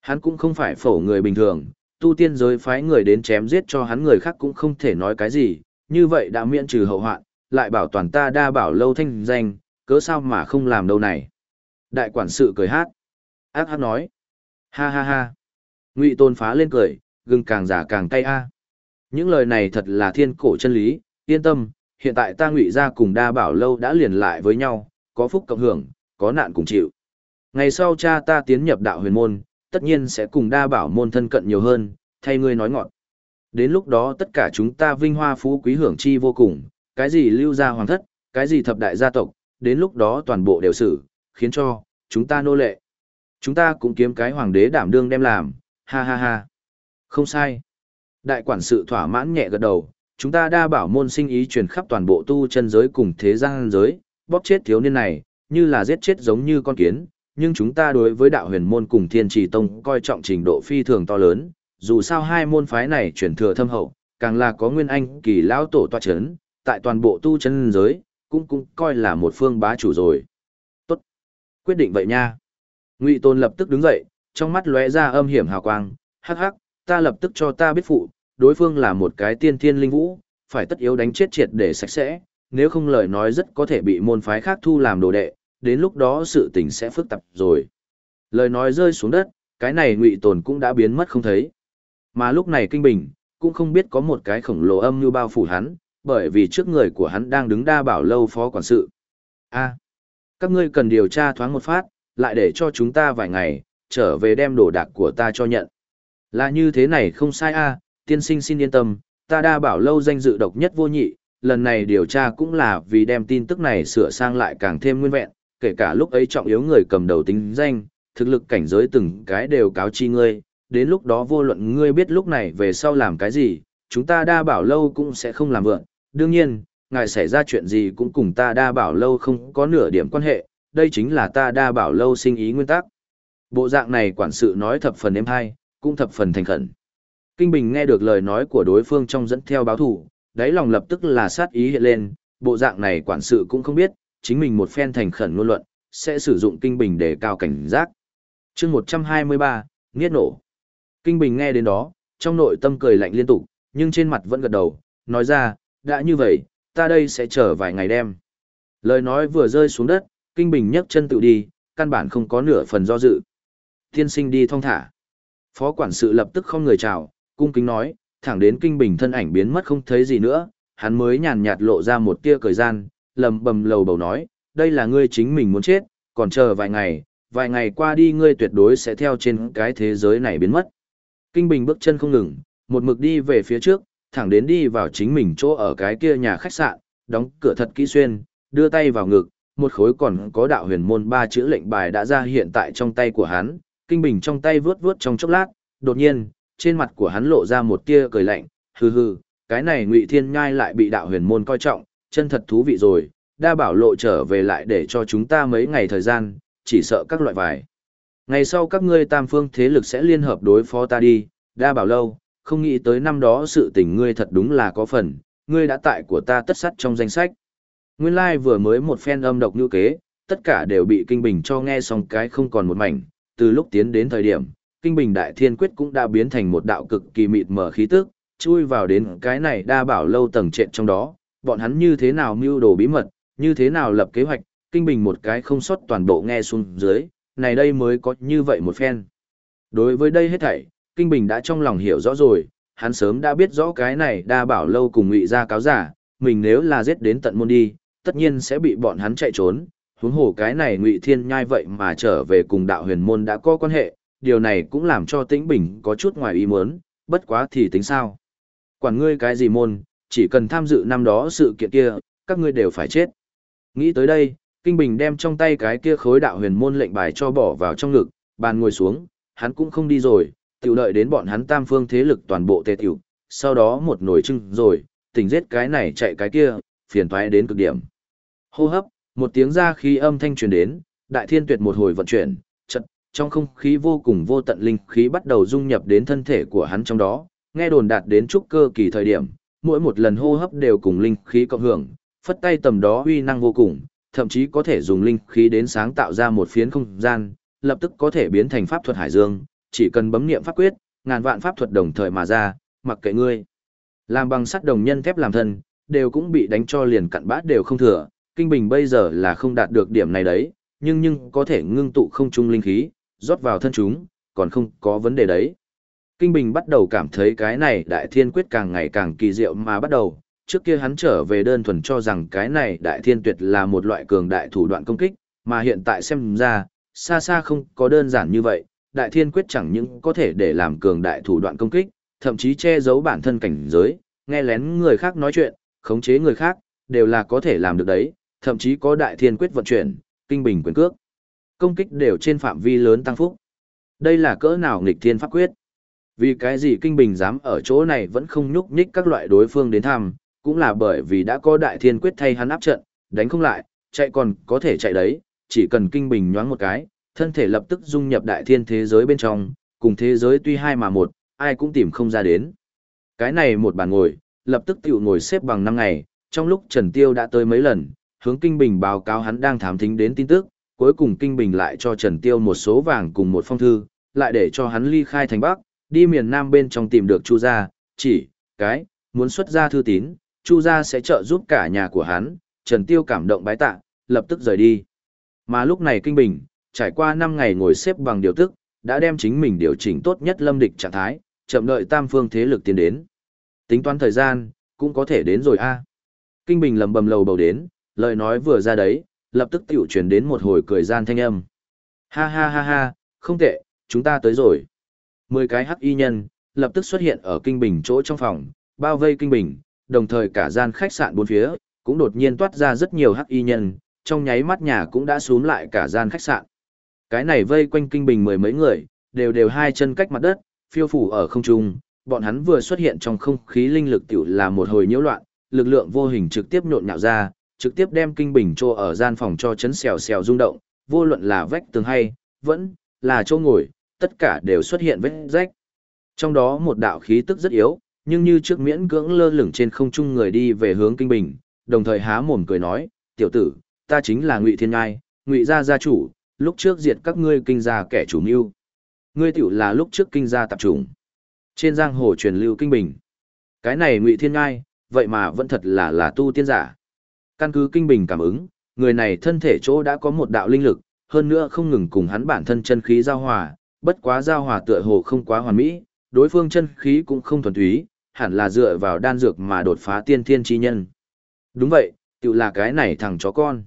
Hắn cũng không phải phổ người bình thường, tu tiên giới phái người đến chém giết cho hắn người khác cũng không thể nói cái gì, như vậy đã miễn trừ hậu hoạn, lại bảo toàn ta đa bảo lâu thanh danh, cớ sao mà không làm đâu này. Đại quản sự cười hát. Ác hát nói. Ha ha ha. Ngụy tôn phá lên cười, gừng càng giả càng cay a. Những lời này thật là thiên cổ chân lý, yên tâm, hiện tại ta ngụy ra cùng đa bảo lâu đã liền lại với nhau, có phúc cộng hưởng, có nạn cùng chịu. Ngày sau cha ta tiến nhập đạo huyền môn, tất nhiên sẽ cùng đa bảo môn thân cận nhiều hơn, thay ngươi nói ngọn. Đến lúc đó tất cả chúng ta vinh hoa phú quý hưởng chi vô cùng, cái gì lưu gia hoàng thất, cái gì thập đại gia tộc, đến lúc đó toàn bộ đều xử, khiến cho, chúng ta nô lệ. Chúng ta cũng kiếm cái hoàng đế đảm đương đem làm, ha ha ha. Không sai. Đại quản sự thỏa mãn nhẹ gật đầu, chúng ta đa bảo môn sinh ý truyền khắp toàn bộ tu chân giới cùng thế gian giới, bóp chết thiếu niên này, như là giết chết giống như con kiến, nhưng chúng ta đối với đạo huyền môn cùng thiên trì tông coi trọng trình độ phi thường to lớn, dù sao hai môn phái này chuyển thừa thâm hậu, càng là có nguyên anh kỳ lão tổ toa chấn, tại toàn bộ tu chân giới, cũng cũng coi là một phương bá chủ rồi. Quyết định vậy nha. Ngụy Tôn lập tức đứng dậy, trong mắt lóe ra âm hiểm hào quang, hắc hắc, ta lập tức cho ta biết phụ, đối phương là một cái tiên thiên linh vũ, phải tất yếu đánh chết triệt để sạch sẽ, nếu không lời nói rất có thể bị môn phái khác thu làm đồ đệ, đến lúc đó sự tình sẽ phức tạp rồi. Lời nói rơi xuống đất, cái này ngụy tồn cũng đã biến mất không thấy. Mà lúc này kinh bình, cũng không biết có một cái khổng lồ âm như bao phủ hắn, bởi vì trước người của hắn đang đứng đa bảo lâu phó quản sự. a các ngươi cần điều tra thoáng một phát, lại để cho chúng ta vài ngày, trở về đem đồ đạc của ta cho nhận. Là như thế này không sai a tiên sinh xin yên tâm, ta đa bảo lâu danh dự độc nhất vô nhị, lần này điều tra cũng là vì đem tin tức này sửa sang lại càng thêm nguyên vẹn, kể cả lúc ấy trọng yếu người cầm đầu tính danh, thực lực cảnh giới từng cái đều cáo chi ngươi, đến lúc đó vô luận ngươi biết lúc này về sau làm cái gì, chúng ta đa bảo lâu cũng sẽ không làm vượn. Đương nhiên, ngài xảy ra chuyện gì cũng cùng ta đa bảo lâu không có nửa điểm quan hệ, đây chính là ta đa bảo lâu sinh ý nguyên tắc. Bộ dạng này quản sự nói thập phần êm hay, cũng thập phần thành khẩn. Kinh Bình nghe được lời nói của đối phương trong dẫn theo báo thủ, đáy lòng lập tức là sát ý hiện lên, bộ dạng này quản sự cũng không biết, chính mình một phen thành khẩn ngôn luận, sẽ sử dụng Kinh Bình để cao cảnh giác. chương 123, Nghiết nổ. Kinh Bình nghe đến đó, trong nội tâm cười lạnh liên tục, nhưng trên mặt vẫn gật đầu, nói ra, đã như vậy, ta đây sẽ chờ vài ngày đem. Lời nói vừa rơi xuống đất, Kinh Bình nhấc chân tự đi, căn bản không có nửa phần do dự. Thiên sinh đi thong thả. Phó quản sự lập tức không người chào, cung kính nói, thẳng đến Kinh Bình thân ảnh biến mất không thấy gì nữa, hắn mới nhàn nhạt lộ ra một tia cười gian, lầm bầm lầu bầu nói, đây là ngươi chính mình muốn chết, còn chờ vài ngày, vài ngày qua đi ngươi tuyệt đối sẽ theo trên cái thế giới này biến mất. Kinh Bình bước chân không ngừng, một mực đi về phía trước, thẳng đến đi vào chính mình chỗ ở cái kia nhà khách sạn, đóng cửa thật kỹ xuyên, đưa tay vào ngực, một khối còn có đạo huyền môn ba chữ lệnh bài đã ra hiện tại trong tay của hắn, Kinh Bình trong tay vướt vướt trong chốc lát, đột nhiên, trên mặt của hắn lộ ra một tia cười lạnh, hừ hừ, cái này Ngụy Thiên Nhai lại bị đạo huyền môn coi trọng, chân thật thú vị rồi, đa bảo lộ trở về lại để cho chúng ta mấy ngày thời gian, chỉ sợ các loại vải. Ngày sau các ngươi tam phương thế lực sẽ liên hợp đối phó ta đi, đa bảo lâu, không nghĩ tới năm đó sự tình ngươi thật đúng là có phần, ngươi đã tại của ta tất sắt trong danh sách. Nguyên lai like vừa mới một phen âm độc như kế, tất cả đều bị kinh bình cho nghe xong cái không còn một mảnh, từ lúc tiến đến thời điểm, kinh bình đại thiên quyết cũng đã biến thành một đạo cực kỳ mịt mờ khí tức, chui vào đến cái này đa bảo lâu tầng trện trong đó, bọn hắn như thế nào mưu đồ bí mật, như thế nào lập kế hoạch, kinh bình một cái không sót toàn bộ nghe xuống dưới, này đây mới có như vậy một phen. Đối với đây hết thảy, kinh bình đã trong lòng hiểu rõ rồi, hắn sớm đã biết rõ cái này đa bảo lâu cùng ngụy ra cáo giả, mình nếu là giết đến tận môn đi, tất nhiên sẽ bị bọn hắn chạy trốn, huống hồ cái này Ngụy Thiên Nhai vậy mà trở về cùng đạo huyền môn đã có quan hệ, điều này cũng làm cho Tĩnh Bình có chút ngoài ý muốn, bất quá thì tính sao? Quản ngươi cái gì môn, chỉ cần tham dự năm đó sự kiện kia, các ngươi đều phải chết. Nghĩ tới đây, Kinh Bình đem trong tay cái kia khối đạo huyền môn lệnh bài cho bỏ vào trong ngực, bàn ngồi xuống, hắn cũng không đi rồi, tiểu đợi đến bọn hắn tam phương thế lực toàn bộ tề tiểu, sau đó một nồi trưng rồi, tỉnh giết cái này chạy cái kia, phiền toái đến cực điểm. Hô hấp, một tiếng ra khí âm thanh truyền đến, đại thiên tuyệt một hồi vận chuyển, chật, trong không khí vô cùng vô tận linh khí bắt đầu dung nhập đến thân thể của hắn trong đó, nghe đồn đạt đến trúc cơ kỳ thời điểm, mỗi một lần hô hấp đều cùng linh khí cộng hưởng, phất tay tầm đó uy năng vô cùng, thậm chí có thể dùng linh khí đến sáng tạo ra một phiến không gian, lập tức có thể biến thành pháp thuật hải dương, chỉ cần bấm niệm pháp quyết, ngàn vạn pháp thuật đồng thời mà ra, mặc kệ ngươi. Làm bằng sắt đồng nhân thép làm thân, đều cũng bị đánh cho liền cặn bát đều không thừa, kinh bình bây giờ là không đạt được điểm này đấy, nhưng nhưng có thể ngưng tụ không trung linh khí, rót vào thân chúng, còn không có vấn đề đấy. Kinh Bình bắt đầu cảm thấy cái này đại thiên quyết càng ngày càng kỳ diệu mà bắt đầu, trước kia hắn trở về đơn thuần cho rằng cái này đại thiên tuyệt là một loại cường đại thủ đoạn công kích, mà hiện tại xem ra, xa xa không có đơn giản như vậy, đại thiên quyết chẳng những có thể để làm cường đại thủ đoạn công kích, thậm chí che giấu bản thân cảnh giới, nghe lén người khác nói chuyện, khống chế người khác, đều là có thể làm được đấy, thậm chí có đại thiên quyết vận chuyển, kinh bình quyền cước. Công kích đều trên phạm vi lớn tăng phúc. Đây là cỡ nào nghịch thiên pháp quyết? Vì cái gì kinh bình dám ở chỗ này vẫn không nhúc nhích các loại đối phương đến thăm, cũng là bởi vì đã có đại thiên quyết thay hắn áp trận, đánh không lại, chạy còn có thể chạy đấy, chỉ cần kinh bình nhoáng một cái, thân thể lập tức dung nhập đại thiên thế giới bên trong, cùng thế giới tuy hai mà một, ai cũng tìm không ra đến. Cái này một bàn ngồi, lập tức tiểu ngồi xếp bằng năm ngày, trong lúc Trần Tiêu đã tới mấy lần, hướng Kinh Bình báo cáo hắn đang thám thính đến tin tức, cuối cùng Kinh Bình lại cho Trần Tiêu một số vàng cùng một phong thư, lại để cho hắn ly khai thành Bắc, đi miền Nam bên trong tìm được Chu gia, chỉ, cái, muốn xuất ra thư tín, Chu gia sẽ trợ giúp cả nhà của hắn, Trần Tiêu cảm động bái tạ, lập tức rời đi. Mà lúc này Kinh Bình, trải qua 5 ngày ngồi xếp bằng điều tức, đã đem chính mình điều chỉnh tốt nhất lâm địch trạng thái, chậm đợi tam phương thế lực tiến đến. Tính toán thời gian, cũng có thể đến rồi a. Kinh Bình lầm bầm lầu bầu đến, lời nói vừa ra đấy, lập tức tiểu truyền đến một hồi cười gian thanh âm. Ha ha ha ha, không tệ, chúng ta tới rồi. Mười cái hắc y nhân, lập tức xuất hiện ở Kinh Bình chỗ trong phòng, bao vây Kinh Bình, đồng thời cả gian khách sạn bốn phía, cũng đột nhiên toát ra rất nhiều hắc y nhân, trong nháy mắt nhà cũng đã xuống lại cả gian khách sạn. Cái này vây quanh Kinh Bình mười mấy người, đều đều hai chân cách mặt đất, phiêu phủ ở không trung, bọn hắn vừa xuất hiện trong không khí linh lực tiểu là một hồi nhiễu loạn, lực lượng vô hình trực tiếp nhộn nhạo ra, trực tiếp đem kinh bình trô ở gian phòng cho chấn xèo xèo rung động, vô luận là vách tường hay, vẫn là chỗ ngồi, tất cả đều xuất hiện vết rách. Trong đó một đạo khí tức rất yếu, nhưng như trước miễn cưỡng lơ lửng trên không trung người đi về hướng kinh bình, đồng thời há mồm cười nói, tiểu tử, ta chính là Ngụy Thiên Ngai, Ngụy gia gia chủ, lúc trước diệt các ngươi kinh gia kẻ chủ mưu. Ngươi tiểu là lúc trước kinh gia tập trung Trên giang hồ truyền lưu kinh bình. Cái này Ngụy Thiên Ngai, vậy mà vẫn thật là là tu tiên giả. Căn cứ kinh bình cảm ứng, người này thân thể chỗ đã có một đạo linh lực, hơn nữa không ngừng cùng hắn bản thân chân khí giao hòa, bất quá giao hòa tựa hồ không quá hoàn mỹ, đối phương chân khí cũng không thuần túy, hẳn là dựa vào đan dược mà đột phá tiên thiên chi nhân. Đúng vậy, tự là cái này thằng chó con.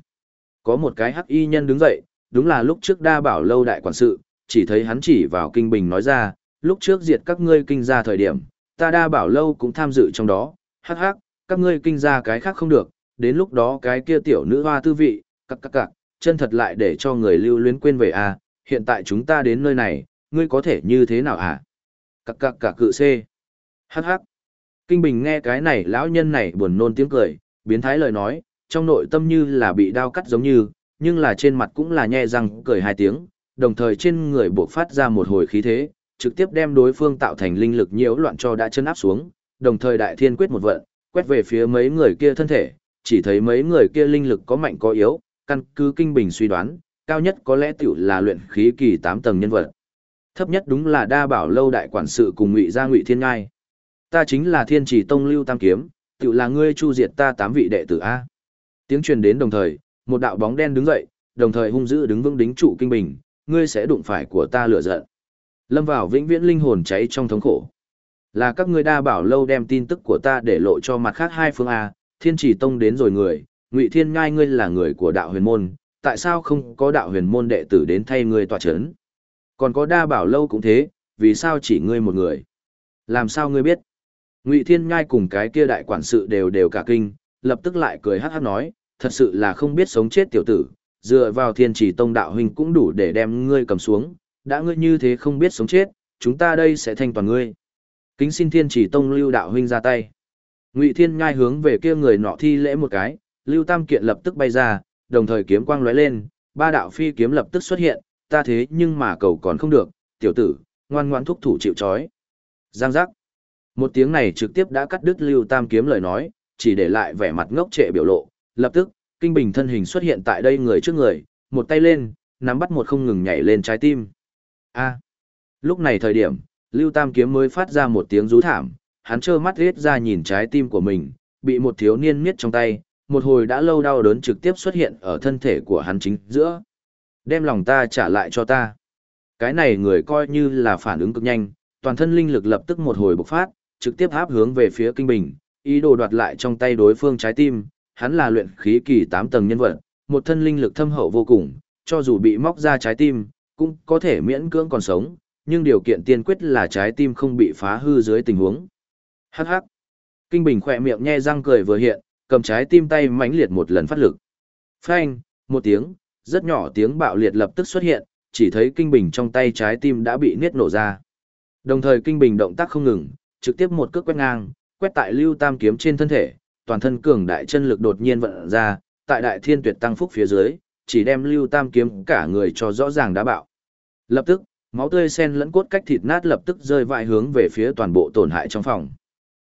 Có một cái hắc y nhân đứng dậy, đúng là lúc trước đa bảo lâu đại quản sự, chỉ thấy hắn chỉ vào kinh bình nói ra, lúc trước diệt các ngươi kinh ra thời điểm, ta đa bảo lâu cũng tham dự trong đó, hắc hắc, các ngươi kinh ra cái khác không được, đến lúc đó cái kia tiểu nữ hoa tư vị, cặc cặc cặc, chân thật lại để cho người lưu luyến quên về à, hiện tại chúng ta đến nơi này, ngươi có thể như thế nào à? Cặc cặc cặc cự C. Hắc hắc. Kinh Bình nghe cái này lão nhân này buồn nôn tiếng cười, biến thái lời nói, trong nội tâm như là bị đao cắt giống như, nhưng là trên mặt cũng là nhe răng cười hai tiếng, đồng thời trên người buộc phát ra một hồi khí thế, trực tiếp đem đối phương tạo thành linh lực nhiễu loạn cho đã chân áp xuống, đồng thời đại thiên quyết một vận, quét về phía mấy người kia thân thể, chỉ thấy mấy người kia linh lực có mạnh có yếu, căn cứ kinh bình suy đoán, cao nhất có lẽ tiểu là luyện khí kỳ 8 tầng nhân vật. Thấp nhất đúng là đa bảo lâu đại quản sự cùng ngụy gia ngụy thiên ngai. Ta chính là thiên trì tông lưu tam kiếm, tiểu là ngươi chu diệt ta tám vị đệ tử A. Tiếng truyền đến đồng thời, một đạo bóng đen đứng dậy, đồng thời hung dữ đứng vững đính trụ kinh bình, ngươi sẽ đụng phải của ta lửa giận. Lâm vào vĩnh viễn linh hồn cháy trong thống khổ. Là các ngươi đa bảo lâu đem tin tức của ta để lộ cho mặt khác hai phương A, thiên chỉ tông đến rồi người, ngụy thiên ngai ngươi là người của đạo huyền môn, tại sao không có đạo huyền môn đệ tử đến thay ngươi tòa chấn? Còn có đa bảo lâu cũng thế, vì sao chỉ ngươi một người? Làm sao ngươi biết? Ngụy Thiên Ngai cùng cái kia đại quản sự đều đều cả kinh, lập tức lại cười hát hát nói, thật sự là không biết sống chết tiểu tử, dựa vào thiên trì tông đạo huynh cũng đủ để đem ngươi cầm xuống, đã ngươi như thế không biết sống chết, chúng ta đây sẽ thanh toàn ngươi. Kính xin thiên trì tông lưu đạo huynh ra tay. Ngụy Thiên Nhai hướng về kia người nọ thi lễ một cái, Lưu Tam Kiện lập tức bay ra, đồng thời kiếm quang lóe lên, ba đạo phi kiếm lập tức xuất hiện, ta thế nhưng mà cầu còn không được, tiểu tử, ngoan ngoãn thúc thủ chịu trói. Giang giác. Một tiếng này trực tiếp đã cắt đứt Lưu Tam kiếm lời nói, chỉ để lại vẻ mặt ngốc trệ biểu lộ, lập tức, Kinh Bình thân hình xuất hiện tại đây người trước người, một tay lên, nắm bắt một không ngừng nhảy lên trái tim. A. Lúc này thời điểm, Lưu Tam kiếm mới phát ra một tiếng rú thảm, hắn trơ mắt riết ra nhìn trái tim của mình, bị một thiếu niên miết trong tay, một hồi đã lâu đau đớn trực tiếp xuất hiện ở thân thể của hắn chính giữa. Đem lòng ta trả lại cho ta. Cái này người coi như là phản ứng cực nhanh, toàn thân linh lực lập tức một hồi bộc phát, trực tiếp áp hướng về phía kinh bình, ý đồ đoạt lại trong tay đối phương trái tim, hắn là luyện khí kỳ 8 tầng nhân vật, một thân linh lực thâm hậu vô cùng, cho dù bị móc ra trái tim, cũng có thể miễn cưỡng còn sống, nhưng điều kiện tiên quyết là trái tim không bị phá hư dưới tình huống. Hắc hắc. Kinh Bình khỏe miệng nhe răng cười vừa hiện, cầm trái tim tay mãnh liệt một lần phát lực. Phanh, một tiếng, rất nhỏ tiếng bạo liệt lập tức xuất hiện, chỉ thấy Kinh Bình trong tay trái tim đã bị niết nổ ra. Đồng thời Kinh Bình động tác không ngừng, trực tiếp một cước quét ngang, quét tại Lưu Tam kiếm trên thân thể, toàn thân cường đại chân lực đột nhiên vận ra, tại Đại Thiên Tuyệt tăng phúc phía dưới, chỉ đem Lưu Tam kiếm cả người cho rõ ràng đá bạo. Lập tức, máu tươi xen lẫn cốt cách thịt nát lập tức rơi vãi hướng về phía toàn bộ tổn hại trong phòng.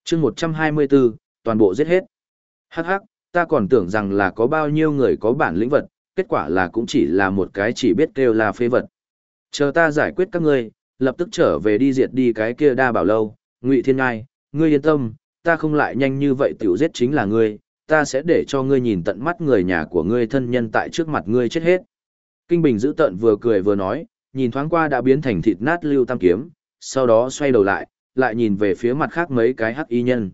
Chương 124, toàn bộ giết hết. Hắc hắc, ta còn tưởng rằng là có bao nhiêu người có bản lĩnh vật, kết quả là cũng chỉ là một cái chỉ biết kêu là phế vật. Chờ ta giải quyết các ngươi, lập tức trở về đi diệt đi cái kia đa bảo lâu, Ngụy Thiên Ngai, ngươi yên tâm, ta không lại nhanh như vậy tiểu giết chính là ngươi, ta sẽ để cho ngươi nhìn tận mắt người nhà của ngươi thân nhân tại trước mặt ngươi chết hết. Kinh Bình giữ tận vừa cười vừa nói, nhìn thoáng qua đã biến thành thịt nát Lưu Tam Kiếm, sau đó xoay đầu lại, lại nhìn về phía mặt khác mấy cái hắc y nhân.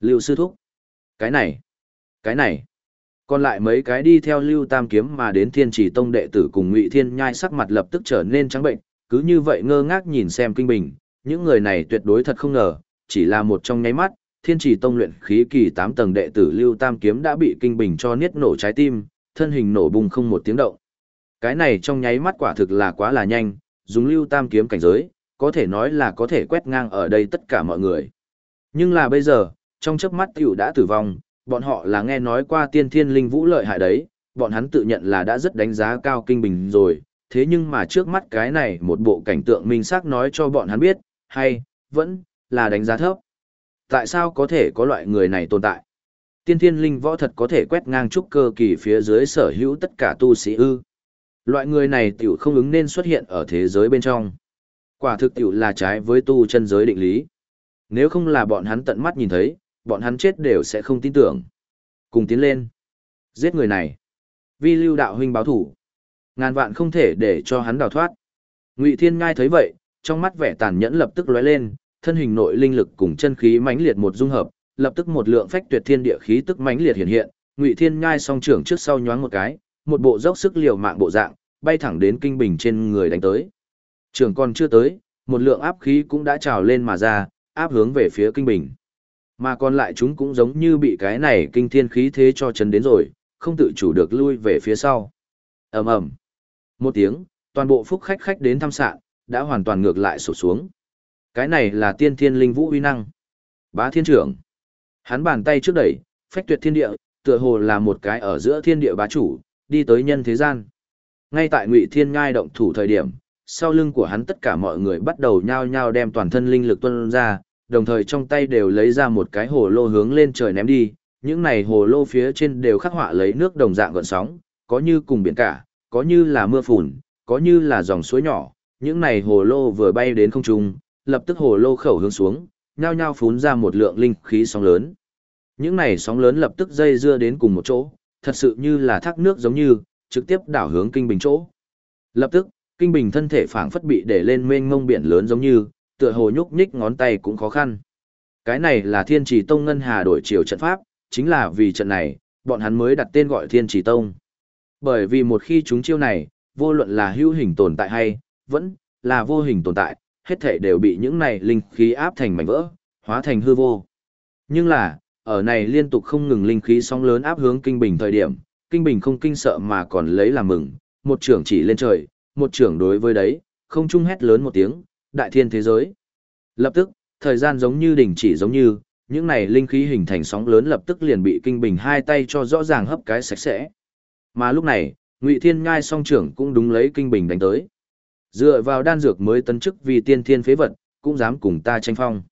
Lưu Sư Thúc. Cái này. Cái này. Còn lại mấy cái đi theo Lưu Tam Kiếm mà đến Thiên Chỉ Tông đệ tử cùng Ngụy Thiên Nhai sắc mặt lập tức trở nên trắng bệnh, cứ như vậy ngơ ngác nhìn xem Kinh Bình, những người này tuyệt đối thật không ngờ, chỉ là một trong nháy mắt, Thiên Chỉ Tông luyện khí kỳ 8 tầng đệ tử Lưu Tam Kiếm đã bị Kinh Bình cho niết nổ trái tim, thân hình nổ bùng không một tiếng động. Cái này trong nháy mắt quả thực là quá là nhanh, dùng Lưu Tam Kiếm cảnh giới, có thể nói là có thể quét ngang ở đây tất cả mọi người. Nhưng là bây giờ, trong chớp mắt tiểu đã tử vong, bọn họ là nghe nói qua tiên thiên linh vũ lợi hại đấy, bọn hắn tự nhận là đã rất đánh giá cao kinh bình rồi, thế nhưng mà trước mắt cái này một bộ cảnh tượng minh xác nói cho bọn hắn biết, hay, vẫn, là đánh giá thấp. Tại sao có thể có loại người này tồn tại? Tiên thiên linh võ thật có thể quét ngang trúc cơ kỳ phía dưới sở hữu tất cả tu sĩ ư. Loại người này tiểu không ứng nên xuất hiện ở thế giới bên trong. Quả thực tiểu là trái với tu chân giới định lý. Nếu không là bọn hắn tận mắt nhìn thấy, bọn hắn chết đều sẽ không tin tưởng. Cùng tiến lên. Giết người này. Vi lưu đạo huynh báo thủ. Ngàn vạn không thể để cho hắn đào thoát. Ngụy Thiên Ngai thấy vậy, trong mắt vẻ tàn nhẫn lập tức lóe lên, thân hình nội linh lực cùng chân khí mãnh liệt một dung hợp, lập tức một lượng phách tuyệt thiên địa khí tức mãnh liệt hiện hiện, Ngụy Thiên nhai song trưởng trước sau nhoáng một cái, một bộ dốc sức liều mạng bộ dạng, bay thẳng đến kinh bình trên người đánh tới. Trưởng còn chưa tới, một lượng áp khí cũng đã trào lên mà ra, áp hướng về phía kinh bình. Mà còn lại chúng cũng giống như bị cái này kinh thiên khí thế cho chấn đến rồi, không tự chủ được lui về phía sau. ầm ầm Một tiếng, toàn bộ phúc khách khách đến thăm sạn, đã hoàn toàn ngược lại sổ xuống. Cái này là tiên thiên linh vũ uy năng. Bá thiên trưởng. Hắn bàn tay trước đẩy, phách tuyệt thiên địa, tựa hồ là một cái ở giữa thiên địa bá chủ, đi tới nhân thế gian. Ngay tại Ngụy Thiên Ngai động thủ thời điểm, sau lưng của hắn tất cả mọi người bắt đầu nhao nhao đem toàn thân linh lực tuôn ra, đồng thời trong tay đều lấy ra một cái hồ lô hướng lên trời ném đi, những này hồ lô phía trên đều khắc họa lấy nước đồng dạng gợn sóng, có như cùng biển cả, có như là mưa phùn, có như là dòng suối nhỏ, những này hồ lô vừa bay đến không trung, lập tức hồ lô khẩu hướng xuống, nhao nhao phún ra một lượng linh khí sóng lớn. Những này sóng lớn lập tức dây dưa đến cùng một chỗ, thật sự như là thác nước giống như, trực tiếp đảo hướng kinh bình chỗ. Lập tức, kinh bình thân thể phảng phất bị để lên mênh mông biển lớn giống như, tựa hồ nhúc nhích ngón tay cũng khó khăn. Cái này là Thiên Trì Tông Ngân Hà đổi chiều trận pháp, chính là vì trận này, bọn hắn mới đặt tên gọi Thiên Trì Tông. Bởi vì một khi chúng chiêu này, vô luận là hữu hình tồn tại hay, vẫn là vô hình tồn tại, hết thể đều bị những này linh khí áp thành mảnh vỡ, hóa thành hư vô. Nhưng là, ở này liên tục không ngừng linh khí sóng lớn áp hướng kinh bình thời điểm, kinh bình không kinh sợ mà còn lấy làm mừng, một trưởng chỉ lên trời, một trưởng đối với đấy, không trung hét lớn một tiếng, đại thiên thế giới. Lập tức, thời gian giống như đỉnh chỉ giống như, những này linh khí hình thành sóng lớn lập tức liền bị kinh bình hai tay cho rõ ràng hấp cái sạch sẽ. Mà lúc này, Ngụy Thiên Nhai song trưởng cũng đúng lấy kinh bình đánh tới. Dựa vào đan dược mới tấn chức vì tiên thiên phế vật, cũng dám cùng ta tranh phong.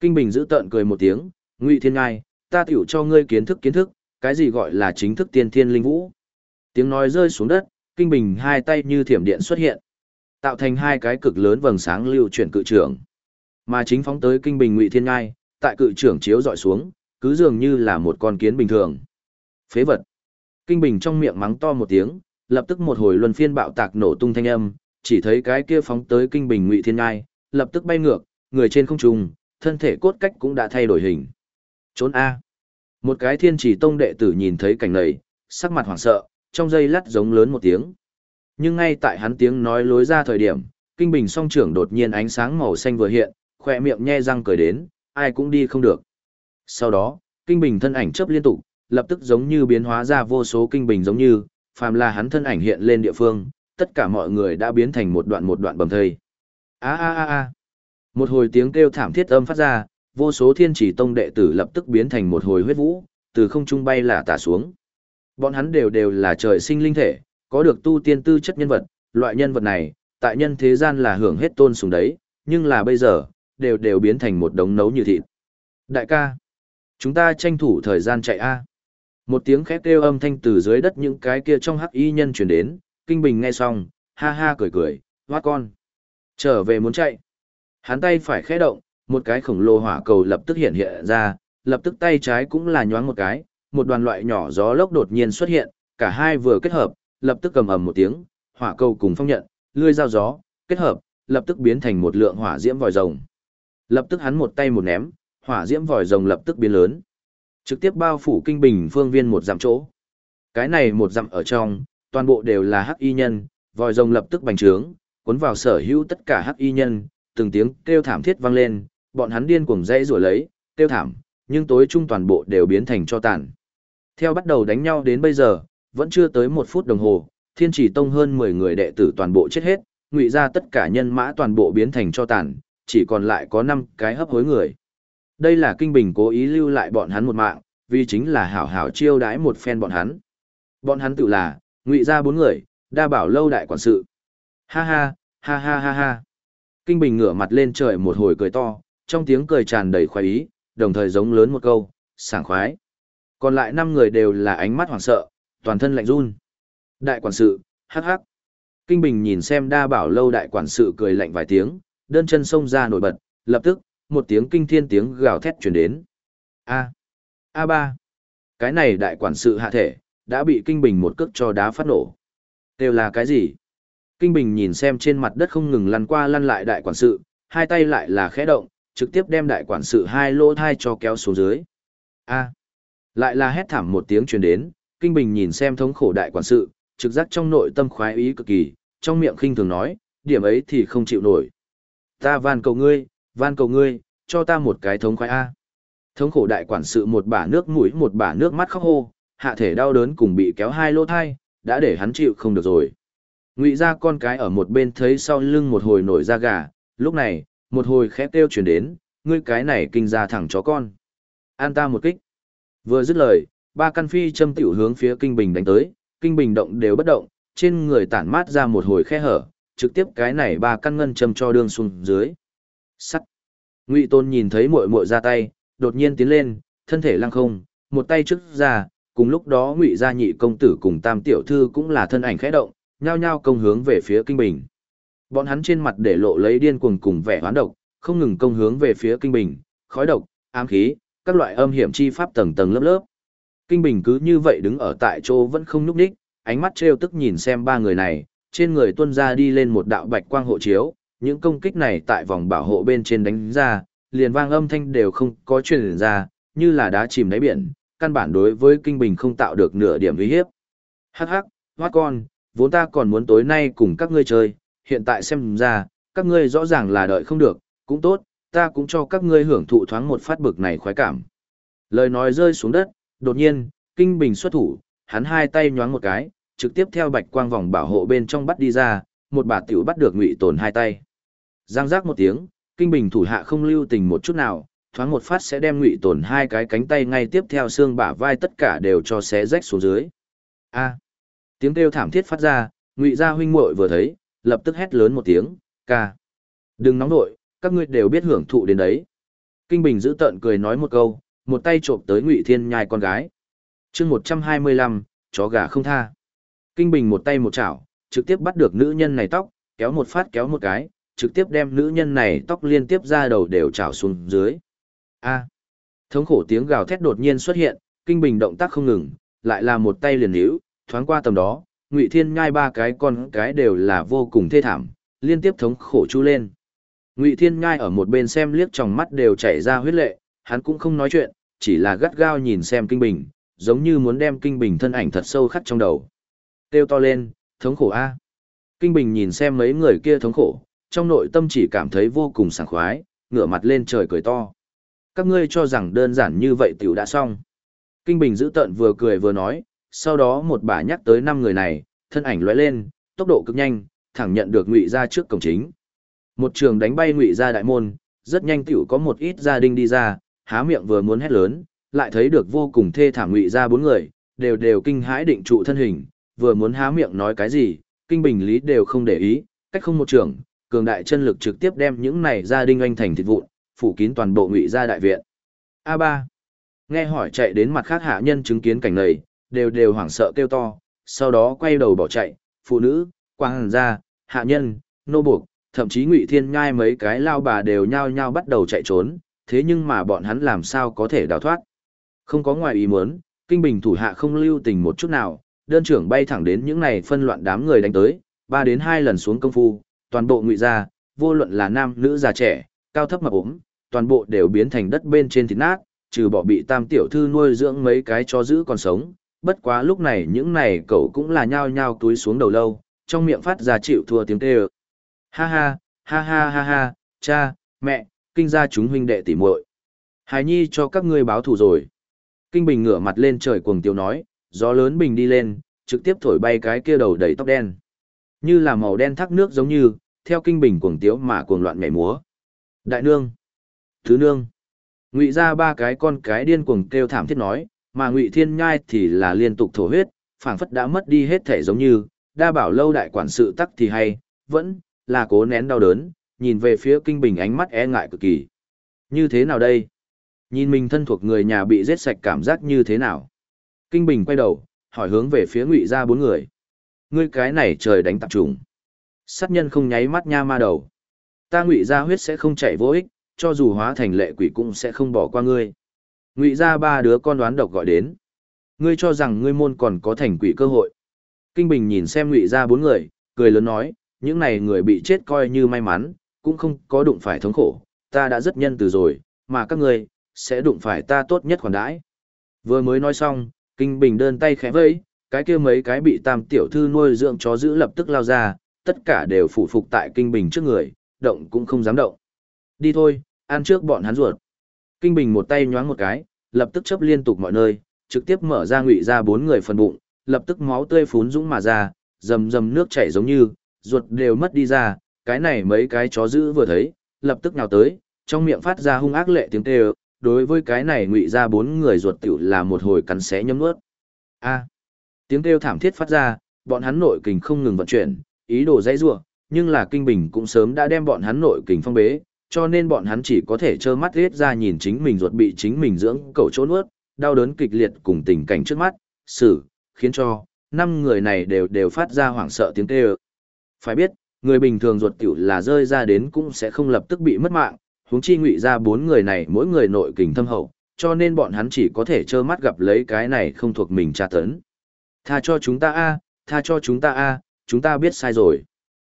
Kinh bình giữ tợn cười một tiếng, Ngụy Thiên ngai ta tiểu cho ngươi kiến thức kiến thức, cái gì gọi là chính thức tiên thiên linh vũ. Tiếng nói rơi xuống đất, kinh bình hai tay như thiểm điện xuất hiện, tạo thành hai cái cực lớn vầng sáng lưu chuyển cự trưởng. Mà chính phóng tới kinh bình Ngụy Thiên ngai tại cự trưởng chiếu dọi xuống, cứ dường như là một con kiến bình thường. Phế vật. Kinh bình trong miệng mắng to một tiếng, lập tức một hồi luân phiên bạo tạc nổ tung thanh âm, chỉ thấy cái kia phóng tới kinh bình ngụy thiên ngai, lập tức bay ngược, người trên không trung, thân thể cốt cách cũng đã thay đổi hình. Trốn A. Một cái thiên chỉ tông đệ tử nhìn thấy cảnh này, sắc mặt hoảng sợ, trong giây lát giống lớn một tiếng. Nhưng ngay tại hắn tiếng nói lối ra thời điểm, kinh bình song trưởng đột nhiên ánh sáng màu xanh vừa hiện, khỏe miệng nhe răng cười đến, ai cũng đi không được. Sau đó, kinh bình thân ảnh chớp liên tục, lập tức giống như biến hóa ra vô số kinh bình giống như, phàm là hắn thân ảnh hiện lên địa phương, tất cả mọi người đã biến thành một đoạn một đoạn bầm thây. A a a a. Một hồi tiếng kêu thảm thiết âm phát ra, vô số thiên chỉ tông đệ tử lập tức biến thành một hồi huyết vũ, từ không trung bay là tả xuống. Bọn hắn đều đều là trời sinh linh thể, có được tu tiên tư chất nhân vật, loại nhân vật này, tại nhân thế gian là hưởng hết tôn sùng đấy, nhưng là bây giờ, đều đều biến thành một đống nấu như thịt. Đại ca, chúng ta tranh thủ thời gian chạy a. Một tiếng khét kêu âm thanh từ dưới đất những cái kia trong hắc y nhân truyền đến, Kinh Bình nghe xong, ha ha cười cười, hoa con. Trở về muốn chạy. Hắn tay phải khẽ động, một cái khổng lồ hỏa cầu lập tức hiện hiện ra, lập tức tay trái cũng là nhoáng một cái, một đoàn loại nhỏ gió lốc đột nhiên xuất hiện, cả hai vừa kết hợp, lập tức cầm ầm một tiếng, hỏa cầu cùng phong nhận, lươi dao gió, kết hợp, lập tức biến thành một lượng hỏa diễm vòi rồng. Lập tức hắn một tay một ném, hỏa diễm vòi rồng lập tức biến lớn trực tiếp bao phủ kinh bình phương viên một dặm chỗ. Cái này một dặm ở trong, toàn bộ đều là hắc y nhân, vòi rồng lập tức bành trướng, cuốn vào sở hữu tất cả hắc y nhân, từng tiếng kêu thảm thiết vang lên, bọn hắn điên cuồng dãy rủa lấy, kêu thảm, nhưng tối trung toàn bộ đều biến thành cho tàn. Theo bắt đầu đánh nhau đến bây giờ, vẫn chưa tới một phút đồng hồ, thiên chỉ tông hơn 10 người đệ tử toàn bộ chết hết, ngụy ra tất cả nhân mã toàn bộ biến thành cho tàn, chỉ còn lại có 5 cái hấp hối người. Đây là kinh bình cố ý lưu lại bọn hắn một mạng, vì chính là hảo hảo chiêu đãi một phen bọn hắn. Bọn hắn tự là, ngụy ra bốn người, đa bảo lâu đại quản sự. Ha ha, ha ha ha ha. Kinh bình ngửa mặt lên trời một hồi cười to, trong tiếng cười tràn đầy khoái ý, đồng thời giống lớn một câu, sảng khoái. Còn lại năm người đều là ánh mắt hoảng sợ, toàn thân lạnh run. Đại quản sự, hắc hắc. Kinh Bình nhìn xem đa bảo lâu đại quản sự cười lạnh vài tiếng, đơn chân xông ra nổi bật, lập tức, một tiếng kinh thiên tiếng gào thét truyền đến. A. a ba, Cái này đại quản sự hạ thể, đã bị Kinh Bình một cước cho đá phát nổ. Đều là cái gì? Kinh Bình nhìn xem trên mặt đất không ngừng lăn qua lăn lại đại quản sự, hai tay lại là khẽ động, trực tiếp đem đại quản sự hai lỗ thai cho kéo xuống dưới. A. Lại là hét thảm một tiếng truyền đến, Kinh Bình nhìn xem thống khổ đại quản sự, trực giác trong nội tâm khoái ý cực kỳ, trong miệng khinh thường nói, điểm ấy thì không chịu nổi. Ta van cầu ngươi, van cầu ngươi, cho ta một cái thống khoái A. Thống khổ đại quản sự một bả nước mũi một bả nước mắt khóc hô, hạ thể đau đớn cùng bị kéo hai lỗ thai, đã để hắn chịu không được rồi. Ngụy ra con cái ở một bên thấy sau lưng một hồi nổi da gà, lúc này, một hồi khẽ kêu chuyển đến, ngươi cái này kinh ra thẳng chó con. An ta một kích. Vừa dứt lời, ba căn phi châm tiểu hướng phía kinh bình đánh tới, kinh bình động đều bất động, trên người tản mát ra một hồi khe hở, trực tiếp cái này ba căn ngân châm cho đương xuống dưới. Sắt. Ngụy Tôn nhìn thấy muội muội ra tay, đột nhiên tiến lên, thân thể lăng không, một tay trước ra, cùng lúc đó Ngụy gia nhị công tử cùng Tam tiểu thư cũng là thân ảnh khẽ động, nhao nhao công hướng về phía Kinh Bình. Bọn hắn trên mặt để lộ lấy điên cuồng cùng vẻ hoán độc, không ngừng công hướng về phía Kinh Bình, khói độc, ám khí, các loại âm hiểm chi pháp tầng tầng lớp lớp. Kinh Bình cứ như vậy đứng ở tại chỗ vẫn không nhúc ních ánh mắt trêu tức nhìn xem ba người này, trên người tuân ra đi lên một đạo bạch quang hộ chiếu, những công kích này tại vòng bảo hộ bên trên đánh ra, liền vang âm thanh đều không có truyền ra, như là đá chìm đáy biển, căn bản đối với kinh bình không tạo được nửa điểm uy hiếp. Hắc hắc, hoát con, vốn ta còn muốn tối nay cùng các ngươi chơi, hiện tại xem ra, các ngươi rõ ràng là đợi không được, cũng tốt, ta cũng cho các ngươi hưởng thụ thoáng một phát bực này khoái cảm. Lời nói rơi xuống đất, đột nhiên, Kinh Bình xuất thủ, hắn hai tay nhoáng một cái, trực tiếp theo bạch quang vòng bảo hộ bên trong bắt đi ra, một bà tiểu bắt được ngụy tồn hai tay. Giang giác một tiếng, Kinh Bình thủ hạ không lưu tình một chút nào, thoáng một phát sẽ đem ngụy tồn hai cái cánh tay ngay tiếp theo xương bả vai tất cả đều cho xé rách xuống dưới. A. Tiếng kêu thảm thiết phát ra, ngụy gia huynh muội vừa thấy, lập tức hét lớn một tiếng, ca. Đừng nóng nổi các ngươi đều biết hưởng thụ đến đấy. Kinh Bình giữ tợn cười nói một câu, một tay trộm tới Ngụy Thiên nhai con gái. chương 125, chó gà không tha. Kinh Bình một tay một chảo, trực tiếp bắt được nữ nhân này tóc, kéo một phát kéo một cái, trực tiếp đem nữ nhân này tóc liên tiếp ra đầu đều chảo xuống dưới. A. Thống khổ tiếng gào thét đột nhiên xuất hiện, Kinh Bình động tác không ngừng, lại là một tay liền hữu, thoáng qua tầm đó, Ngụy Thiên nhai ba cái con cái đều là vô cùng thê thảm, liên tiếp thống khổ chu lên. Ngụy Thiên Nhai ở một bên xem liếc trong mắt đều chảy ra huyết lệ, hắn cũng không nói chuyện, chỉ là gắt gao nhìn xem Kinh Bình, giống như muốn đem Kinh Bình thân ảnh thật sâu khắc trong đầu. Têu to lên, thống khổ a. Kinh Bình nhìn xem mấy người kia thống khổ, trong nội tâm chỉ cảm thấy vô cùng sảng khoái, ngửa mặt lên trời cười to. Các ngươi cho rằng đơn giản như vậy tiểu đã xong. Kinh Bình giữ tợn vừa cười vừa nói, sau đó một bà nhắc tới năm người này, thân ảnh lóe lên, tốc độ cực nhanh, thẳng nhận được ngụy ra trước cổng chính. Một trường đánh bay ngụy ra đại môn, rất nhanh tiểu có một ít gia đình đi ra, há miệng vừa muốn hét lớn, lại thấy được vô cùng thê thảm ngụy ra bốn người, đều đều kinh hãi định trụ thân hình, vừa muốn há miệng nói cái gì, kinh bình lý đều không để ý, cách không một trường, cường đại chân lực trực tiếp đem những này gia đình anh thành thịt vụn, phủ kín toàn bộ ngụy gia đại viện. A3. Nghe hỏi chạy đến mặt khác hạ nhân chứng kiến cảnh này, đều đều hoảng sợ kêu to, sau đó quay đầu bỏ chạy, phụ nữ, quang gia, hạ nhân, nô buộc, thậm chí ngụy thiên nhai mấy cái lao bà đều nhao nhao bắt đầu chạy trốn, thế nhưng mà bọn hắn làm sao có thể đào thoát. Không có ngoài ý muốn, kinh bình thủ hạ không lưu tình một chút nào, đơn trưởng bay thẳng đến những này phân loạn đám người đánh tới, ba đến hai lần xuống công phu, toàn bộ ngụy gia, vô luận là nam nữ già trẻ, cao thấp mập ốm, toàn bộ đều biến thành đất bên trên thịt nát, trừ bỏ bị tam tiểu thư nuôi dưỡng mấy cái cho giữ còn sống, bất quá lúc này những này cậu cũng là nhao nhao túi xuống đầu lâu, trong miệng phát ra chịu thua tiếng kêu. Ha ha, ha ha ha ha, cha, mẹ, kinh gia chúng huynh đệ tỉ muội. Hải nhi cho các ngươi báo thù rồi. Kinh bình ngửa mặt lên trời cuồng tiêu nói, gió lớn bình đi lên, trực tiếp thổi bay cái kia đầu đầy tóc đen. Như là màu đen thác nước giống như, theo kinh bình cuồng tiếu mà cuồng loạn nhảy múa. Đại nương, thứ nương, ngụy ra ba cái con cái điên cuồng kêu thảm thiết nói, mà ngụy thiên nhai thì là liên tục thổ huyết, phảng phất đã mất đi hết thể giống như, đa bảo lâu đại quản sự tắc thì hay, vẫn là cố nén đau đớn, nhìn về phía kinh bình ánh mắt e ngại cực kỳ. Như thế nào đây? Nhìn mình thân thuộc người nhà bị giết sạch cảm giác như thế nào? Kinh bình quay đầu, hỏi hướng về phía ngụy ra bốn người. Ngươi cái này trời đánh tạp trùng. Sát nhân không nháy mắt nha ma đầu. Ta ngụy ra huyết sẽ không chạy vô ích, cho dù hóa thành lệ quỷ cũng sẽ không bỏ qua ngươi. Ngụy ra ba đứa con đoán độc gọi đến. Ngươi cho rằng ngươi môn còn có thành quỷ cơ hội. Kinh Bình nhìn xem ngụy ra bốn người, cười lớn nói, những này người bị chết coi như may mắn, cũng không có đụng phải thống khổ, ta đã rất nhân từ rồi, mà các ngươi sẽ đụng phải ta tốt nhất khoản đãi. Vừa mới nói xong, Kinh Bình đơn tay khẽ vẫy, cái kia mấy cái bị tam tiểu thư nuôi dưỡng chó giữ lập tức lao ra, tất cả đều phụ phục tại Kinh Bình trước người, động cũng không dám động. Đi thôi, ăn trước bọn hắn ruột. Kinh Bình một tay nhoáng một cái, lập tức chấp liên tục mọi nơi, trực tiếp mở ra ngụy ra bốn người phần bụng, lập tức máu tươi phún dũng mà ra, rầm rầm nước chảy giống như, ruột đều mất đi ra, cái này mấy cái chó dữ vừa thấy, lập tức nào tới, trong miệng phát ra hung ác lệ tiếng kêu, đối với cái này ngụy ra bốn người ruột tiểu là một hồi cắn xé nhấm nuốt. A. tiếng kêu thảm thiết phát ra, bọn hắn nội kình không ngừng vận chuyển, ý đồ dãy rủa, nhưng là kinh bình cũng sớm đã đem bọn hắn nội kình phong bế, cho nên bọn hắn chỉ có thể trơ mắt riết ra nhìn chính mình ruột bị chính mình dưỡng cầu chỗ nuốt, đau đớn kịch liệt cùng tình cảnh trước mắt, xử, khiến cho năm người này đều đều phát ra hoảng sợ tiếng kêu. Phải biết, người bình thường ruột tiểu là rơi ra đến cũng sẽ không lập tức bị mất mạng, huống chi ngụy ra bốn người này mỗi người nội kình thâm hậu, cho nên bọn hắn chỉ có thể trơ mắt gặp lấy cái này không thuộc mình tra tấn. Tha cho chúng ta a, tha cho chúng ta a, chúng ta biết sai rồi.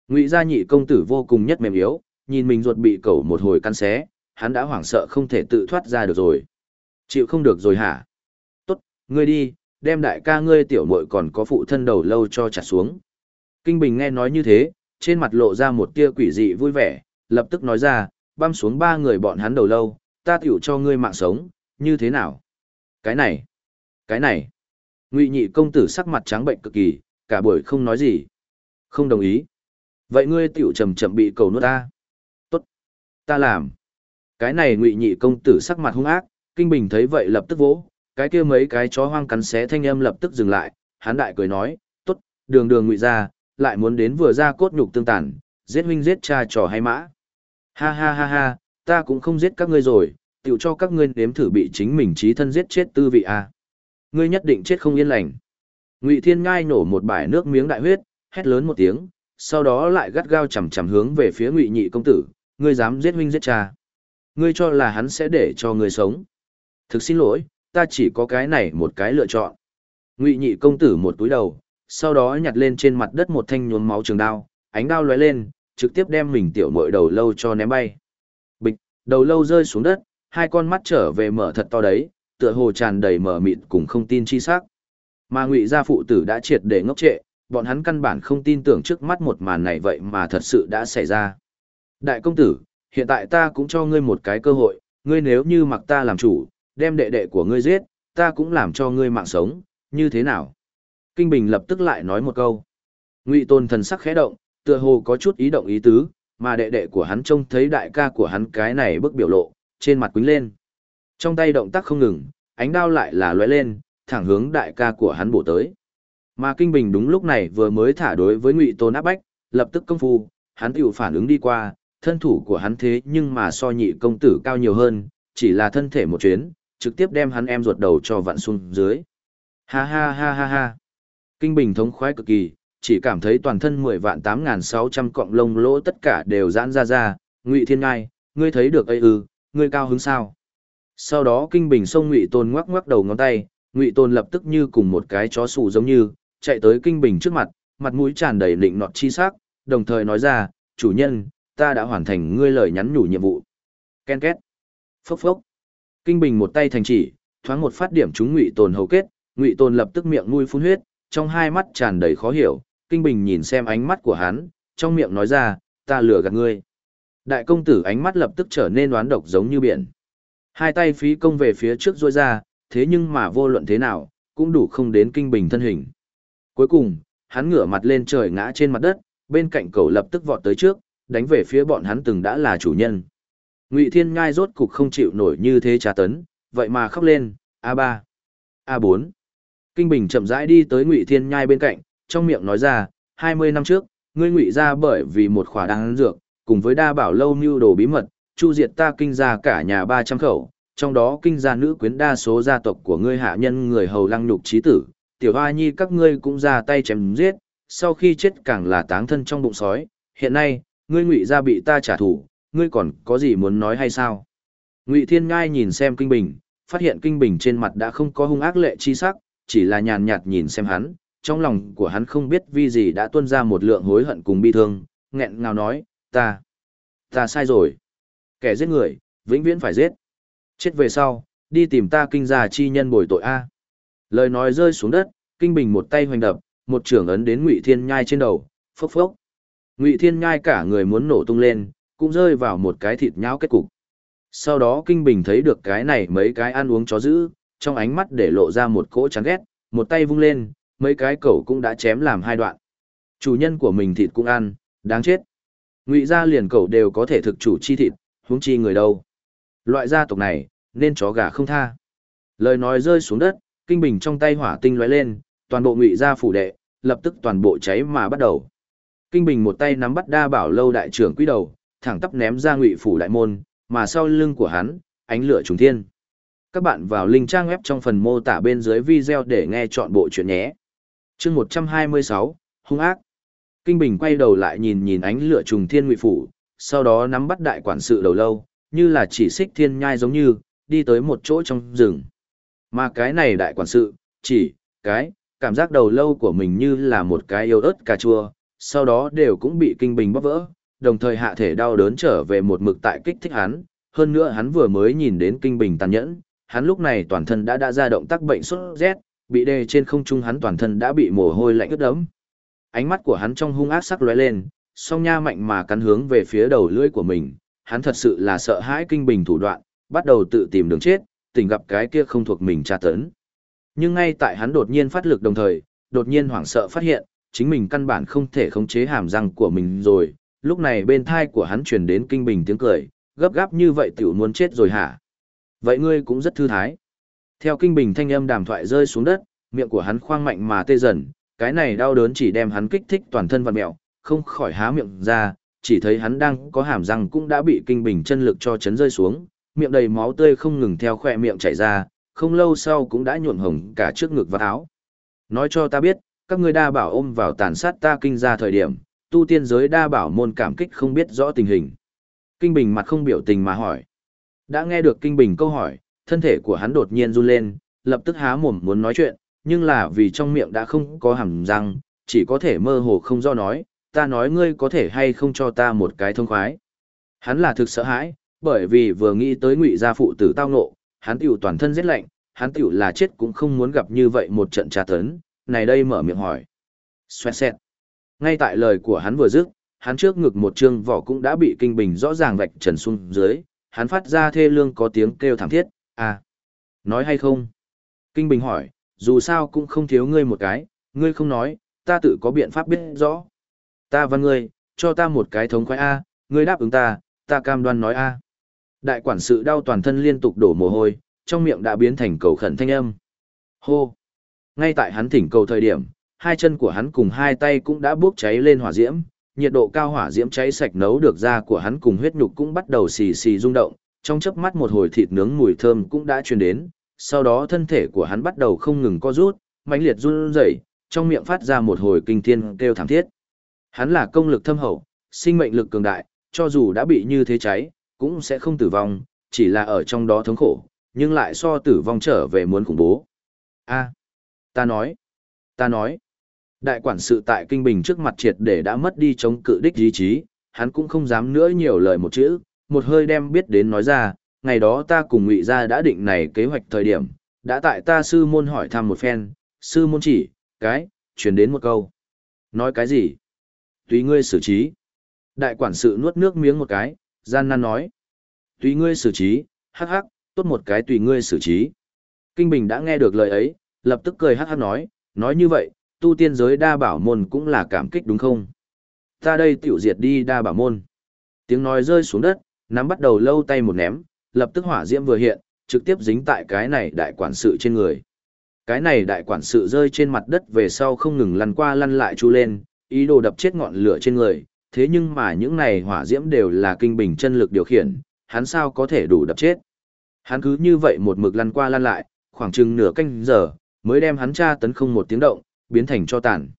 Ngụy gia nhị công tử vô cùng nhất mềm yếu, nhìn mình ruột bị cẩu một hồi căn xé, hắn đã hoảng sợ không thể tự thoát ra được rồi. Chịu không được rồi hả? Tốt, ngươi đi, đem đại ca ngươi tiểu muội còn có phụ thân đầu lâu cho trả xuống. Kinh Bình nghe nói như thế, trên mặt lộ ra một tia quỷ dị vui vẻ, lập tức nói ra, băm xuống ba người bọn hắn đầu lâu, ta tiểu cho ngươi mạng sống, như thế nào? Cái này, cái này. Ngụy nhị công tử sắc mặt trắng bệnh cực kỳ, cả buổi không nói gì. Không đồng ý. Vậy ngươi tiểu chậm chậm bị cầu nuốt ta. Ta làm. Cái này ngụy nhị công tử sắc mặt hung ác, kinh bình thấy vậy lập tức vỗ, cái kia mấy cái chó hoang cắn xé thanh âm lập tức dừng lại, hắn đại cười nói, tốt, đường đường ngụy ra, lại muốn đến vừa ra cốt nhục tương tàn, giết huynh giết cha trò hay mã. Ha ha ha ha, ta cũng không giết các ngươi rồi, tiểu cho các ngươi nếm thử bị chính mình trí thân giết chết tư vị à. Ngươi nhất định chết không yên lành. Ngụy Thiên Ngai nổ một bãi nước miếng đại huyết, hét lớn một tiếng, sau đó lại gắt gao chầm chầm hướng về phía Ngụy Nhị công tử, ngươi dám giết huynh giết cha? Ngươi cho là hắn sẽ để cho ngươi sống? Thực xin lỗi, ta chỉ có cái này một cái lựa chọn. Ngụy Nhị công tử một túi đầu, sau đó nhặt lên trên mặt đất một thanh nhuốm máu trường đao, ánh đao lóe lên, trực tiếp đem mình tiểu muội đầu lâu cho ném bay. Bịch, đầu lâu rơi xuống đất, hai con mắt trở về mở thật to đấy, tựa hồ tràn đầy mở mịt cùng không tin chi sắc. Mà Ngụy gia phụ tử đã triệt để ngốc trệ, bọn hắn căn bản không tin tưởng trước mắt một màn này vậy mà thật sự đã xảy ra. Đại công tử, hiện tại ta cũng cho ngươi một cái cơ hội, ngươi nếu như mặc ta làm chủ, đem đệ đệ của ngươi giết, ta cũng làm cho ngươi mạng sống, như thế nào? Kinh Bình lập tức lại nói một câu. Ngụy Tôn thần sắc khẽ động, tựa hồ có chút ý động ý tứ, mà đệ đệ của hắn trông thấy đại ca của hắn cái này bức biểu lộ, trên mặt quính lên. Trong tay động tác không ngừng, ánh đao lại là lóe lên, thẳng hướng đại ca của hắn bổ tới. Mà Kinh Bình đúng lúc này vừa mới thả đối với Ngụy Tôn áp bách, lập tức công phu, hắn tiểu phản ứng đi qua, thân thủ của hắn thế nhưng mà so nhị công tử cao nhiều hơn, chỉ là thân thể một chuyến, trực tiếp đem hắn em ruột đầu cho vặn xuống dưới. Ha ha ha ha ha. Kinh Bình thống khoái cực kỳ, chỉ cảm thấy toàn thân 10 vạn 8.600 cọng lông lỗ tất cả đều giãn ra ra, Ngụy Thiên Ngai, ngươi thấy được ấy ư, ngươi cao hứng sao? Sau đó Kinh Bình xông Ngụy Tôn ngoắc ngoắc đầu ngón tay, Ngụy Tôn lập tức như cùng một cái chó sủ giống như, chạy tới Kinh Bình trước mặt, mặt mũi tràn đầy lịnh nọt chi sắc, đồng thời nói ra, chủ nhân, ta đã hoàn thành ngươi lời nhắn nhủ nhiệm vụ. Ken két. Phốc phốc. Kinh Bình một tay thành chỉ, thoáng một phát điểm chúng Ngụy Tôn hầu kết, Ngụy Tôn lập tức miệng nuôi phun huyết, trong hai mắt tràn đầy khó hiểu, Kinh Bình nhìn xem ánh mắt của hắn, trong miệng nói ra, ta lừa gạt ngươi. Đại công tử ánh mắt lập tức trở nên oán độc giống như biển. Hai tay phí công về phía trước rôi ra, thế nhưng mà vô luận thế nào, cũng đủ không đến Kinh Bình thân hình. Cuối cùng, hắn ngửa mặt lên trời ngã trên mặt đất, bên cạnh cầu lập tức vọt tới trước, đánh về phía bọn hắn từng đã là chủ nhân. Ngụy Thiên Ngai rốt cục không chịu nổi như thế trà tấn, vậy mà khóc lên, A3, A4. Kinh Bình chậm rãi đi tới Ngụy Thiên Nhai bên cạnh, trong miệng nói ra, 20 năm trước, ngươi ngụy ra bởi vì một khỏa đan dược, cùng với đa bảo lâu mưu đồ bí mật, chu diệt ta kinh gia cả nhà 300 khẩu, trong đó kinh gia nữ quyến đa số gia tộc của ngươi hạ nhân người hầu lăng nhục trí tử, tiểu hoa nhi các ngươi cũng ra tay chém giết, sau khi chết càng là táng thân trong bụng sói, hiện nay, ngươi ngụy ra bị ta trả thù, ngươi còn có gì muốn nói hay sao? Ngụy Thiên Ngai nhìn xem Kinh Bình, phát hiện Kinh Bình trên mặt đã không có hung ác lệ chi sắc, chỉ là nhàn nhạt nhìn xem hắn, trong lòng của hắn không biết vì gì đã tuôn ra một lượng hối hận cùng bi thương, nghẹn ngào nói, ta, ta sai rồi. Kẻ giết người, vĩnh viễn phải giết. Chết về sau, đi tìm ta kinh gia chi nhân bồi tội A. Lời nói rơi xuống đất, kinh bình một tay hoành đập, một trưởng ấn đến ngụy thiên nhai trên đầu, phốc phốc. Ngụy thiên nhai cả người muốn nổ tung lên, cũng rơi vào một cái thịt nhão kết cục. Sau đó kinh bình thấy được cái này mấy cái ăn uống chó dữ, trong ánh mắt để lộ ra một cỗ chán ghét, một tay vung lên, mấy cái cẩu cũng đã chém làm hai đoạn. Chủ nhân của mình thịt cũng ăn, đáng chết. Ngụy gia liền cẩu đều có thể thực chủ chi thịt, huống chi người đâu. Loại gia tộc này, nên chó gà không tha. Lời nói rơi xuống đất, kinh bình trong tay hỏa tinh lóe lên, toàn bộ ngụy gia phủ đệ, lập tức toàn bộ cháy mà bắt đầu. Kinh bình một tay nắm bắt đa bảo lâu đại trưởng quý đầu, thẳng tắp ném ra ngụy phủ đại môn, mà sau lưng của hắn, ánh lửa trùng thiên. Các bạn vào link trang web trong phần mô tả bên dưới video để nghe chọn bộ chuyện nhé. chương 126, hung ác. Kinh Bình quay đầu lại nhìn nhìn ánh lửa trùng thiên ngụy phủ, sau đó nắm bắt đại quản sự đầu lâu, như là chỉ xích thiên nhai giống như, đi tới một chỗ trong rừng. Mà cái này đại quản sự, chỉ, cái, cảm giác đầu lâu của mình như là một cái yêu ớt cà chua, sau đó đều cũng bị kinh bình bóp vỡ, đồng thời hạ thể đau đớn trở về một mực tại kích thích hắn, hơn nữa hắn vừa mới nhìn đến kinh bình tàn nhẫn, hắn lúc này toàn thân đã đã ra động tác bệnh sốt rét, Bị đề trên không trung hắn toàn thân đã bị mồ hôi lạnh ướt đẫm. Ánh mắt của hắn trong hung ác sắc lóe lên, song nha mạnh mà cắn hướng về phía đầu lưỡi của mình, hắn thật sự là sợ hãi kinh bình thủ đoạn, bắt đầu tự tìm đường chết, tình gặp cái kia không thuộc mình tra tấn. Nhưng ngay tại hắn đột nhiên phát lực đồng thời, đột nhiên hoảng sợ phát hiện, chính mình căn bản không thể khống chế hàm răng của mình rồi, lúc này bên thai của hắn truyền đến kinh bình tiếng cười, gấp gáp như vậy tiểu muốn chết rồi hả? Vậy ngươi cũng rất thư thái. Theo kinh bình thanh âm đàm thoại rơi xuống đất, miệng của hắn khoang mạnh mà tê dần, cái này đau đớn chỉ đem hắn kích thích toàn thân vặn mẹo, không khỏi há miệng ra, chỉ thấy hắn đang có hàm răng cũng đã bị kinh bình chân lực cho chấn rơi xuống, miệng đầy máu tươi không ngừng theo khỏe miệng chảy ra, không lâu sau cũng đã nhuộm hồng cả trước ngực và áo. Nói cho ta biết, các ngươi đa bảo ôm vào tàn sát ta kinh ra thời điểm, tu tiên giới đa bảo môn cảm kích không biết rõ tình hình. Kinh Bình mặt không biểu tình mà hỏi. Đã nghe được Kinh Bình câu hỏi, thân thể của hắn đột nhiên run lên, lập tức há mồm muốn nói chuyện, nhưng là vì trong miệng đã không có hàm răng, chỉ có thể mơ hồ không do nói, ta nói ngươi có thể hay không cho ta một cái thông khoái. Hắn là thực sợ hãi, bởi vì vừa nghĩ tới ngụy gia phụ tử tao ngộ, hắn tiểu toàn thân giết lạnh, hắn tiểu là chết cũng không muốn gặp như vậy một trận tra tấn, này đây mở miệng hỏi. Xoẹt xẹt. Ngay tại lời của hắn vừa dứt, hắn trước ngực một trương vỏ cũng đã bị kinh bình rõ ràng vạch trần xuống dưới, hắn phát ra thê lương có tiếng kêu thảm thiết, à, nói hay không? Kinh bình hỏi, dù sao cũng không thiếu ngươi một cái, ngươi không nói, ta tự có biện pháp biết rõ. Ta văn ngươi, cho ta một cái thống khoái A, ngươi đáp ứng ta, ta cam đoan nói A. Đại quản sự đau toàn thân liên tục đổ mồ hôi, trong miệng đã biến thành cầu khẩn thanh âm. Hô! Ngay tại hắn thỉnh cầu thời điểm, hai chân của hắn cùng hai tay cũng đã bốc cháy lên hỏa diễm, nhiệt độ cao hỏa diễm cháy sạch nấu được da của hắn cùng huyết nhục cũng bắt đầu xì xì rung động, trong chớp mắt một hồi thịt nướng mùi thơm cũng đã truyền đến, sau đó thân thể của hắn bắt đầu không ngừng co rút, mãnh liệt run rẩy, trong miệng phát ra một hồi kinh thiên kêu thảm thiết. Hắn là công lực thâm hậu, sinh mệnh lực cường đại, cho dù đã bị như thế cháy, cũng sẽ không tử vong, chỉ là ở trong đó thống khổ, nhưng lại so tử vong trở về muốn khủng bố. A, ta nói, ta nói, đại quản sự tại kinh bình trước mặt triệt để đã mất đi chống cự đích ý chí, hắn cũng không dám nữa nhiều lời một chữ, một hơi đem biết đến nói ra, ngày đó ta cùng ngụy gia đã định này kế hoạch thời điểm, đã tại ta sư môn hỏi thăm một phen, sư môn chỉ, cái, chuyển đến một câu. Nói cái gì? Tùy ngươi xử trí. Đại quản sự nuốt nước miếng một cái, gian nan nói. Tùy ngươi xử trí, hắc hắc, tốt một cái tùy ngươi xử trí. Kinh Bình đã nghe được lời ấy, lập tức cười hát hát nói, nói như vậy, tu tiên giới đa bảo môn cũng là cảm kích đúng không? Ta đây tiểu diệt đi đa bảo môn. Tiếng nói rơi xuống đất, nắm bắt đầu lâu tay một ném, lập tức hỏa diễm vừa hiện, trực tiếp dính tại cái này đại quản sự trên người. Cái này đại quản sự rơi trên mặt đất về sau không ngừng lăn qua lăn lại chu lên, ý đồ đập chết ngọn lửa trên người, thế nhưng mà những này hỏa diễm đều là kinh bình chân lực điều khiển, hắn sao có thể đủ đập chết. Hắn cứ như vậy một mực lăn qua lăn lại, khoảng chừng nửa canh giờ, mới đem hắn tra tấn không một tiếng động, biến thành cho tàn.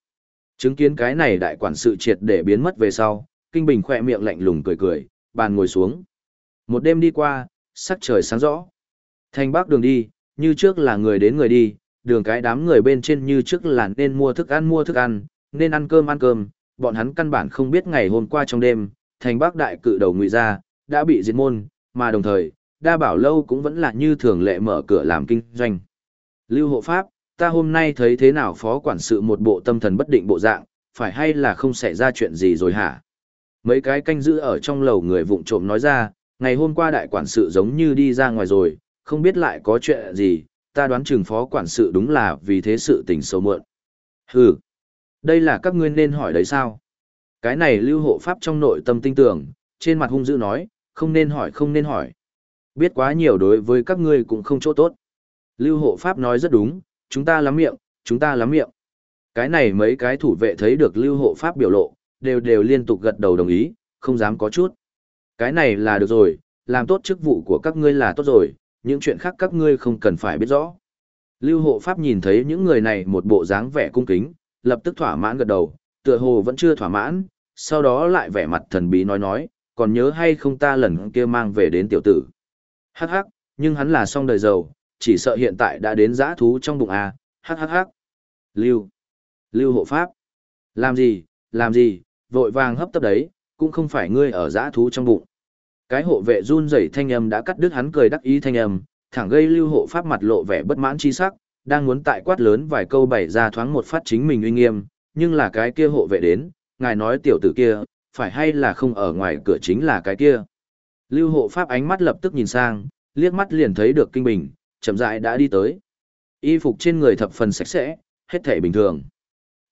Chứng kiến cái này đại quản sự triệt để biến mất về sau, kinh bình khỏe miệng lạnh lùng cười cười, bàn ngồi xuống. Một đêm đi qua, sắc trời sáng rõ. Thành bắc đường đi, như trước là người đến người đi, đường cái đám người bên trên như trước là nên mua thức ăn mua thức ăn, nên ăn cơm ăn cơm, bọn hắn căn bản không biết ngày hôm qua trong đêm, thành bắc đại cự đầu ngụy ra, đã bị diệt môn, mà đồng thời, đa bảo lâu cũng vẫn là như thường lệ mở cửa làm kinh doanh. Lưu hộ pháp, ta hôm nay thấy thế nào phó quản sự một bộ tâm thần bất định bộ dạng, phải hay là không xảy ra chuyện gì rồi hả? Mấy cái canh giữ ở trong lầu người vụng trộm nói ra, ngày hôm qua đại quản sự giống như đi ra ngoài rồi, không biết lại có chuyện gì, ta đoán chừng phó quản sự đúng là vì thế sự tình sâu mượn. Hừ, đây là các ngươi nên hỏi đấy sao? Cái này lưu hộ pháp trong nội tâm tinh tưởng, trên mặt hung dữ nói, không nên hỏi không nên hỏi. Biết quá nhiều đối với các ngươi cũng không chỗ tốt. Lưu hộ pháp nói rất đúng, chúng ta lắm miệng, chúng ta lắm miệng. Cái này mấy cái thủ vệ thấy được lưu hộ pháp biểu lộ, đều đều liên tục gật đầu đồng ý, không dám có chút. Cái này là được rồi, làm tốt chức vụ của các ngươi là tốt rồi, những chuyện khác các ngươi không cần phải biết rõ. Lưu hộ pháp nhìn thấy những người này một bộ dáng vẻ cung kính, lập tức thỏa mãn gật đầu, tựa hồ vẫn chưa thỏa mãn, sau đó lại vẻ mặt thần bí nói nói, còn nhớ hay không ta lần kia mang về đến tiểu tử. Hắc hắc, nhưng hắn là song đời giàu, chỉ sợ hiện tại đã đến giã thú trong bụng à hắc hắc hắc. Lưu, Lưu hộ pháp, làm gì, làm gì, vội vàng hấp tấp đấy, cũng không phải ngươi ở giã thú trong bụng. Cái hộ vệ run rẩy thanh âm đã cắt đứt hắn cười đắc ý thanh âm, thẳng gây lưu hộ pháp mặt lộ vẻ bất mãn chi sắc, đang muốn tại quát lớn vài câu bày ra thoáng một phát chính mình uy nghiêm, nhưng là cái kia hộ vệ đến, ngài nói tiểu tử kia, phải hay là không ở ngoài cửa chính là cái kia. Lưu hộ pháp ánh mắt lập tức nhìn sang, liếc mắt liền thấy được kinh bình, chậm rãi đã đi tới. Y phục trên người thập phần sạch sẽ, hết thể bình thường.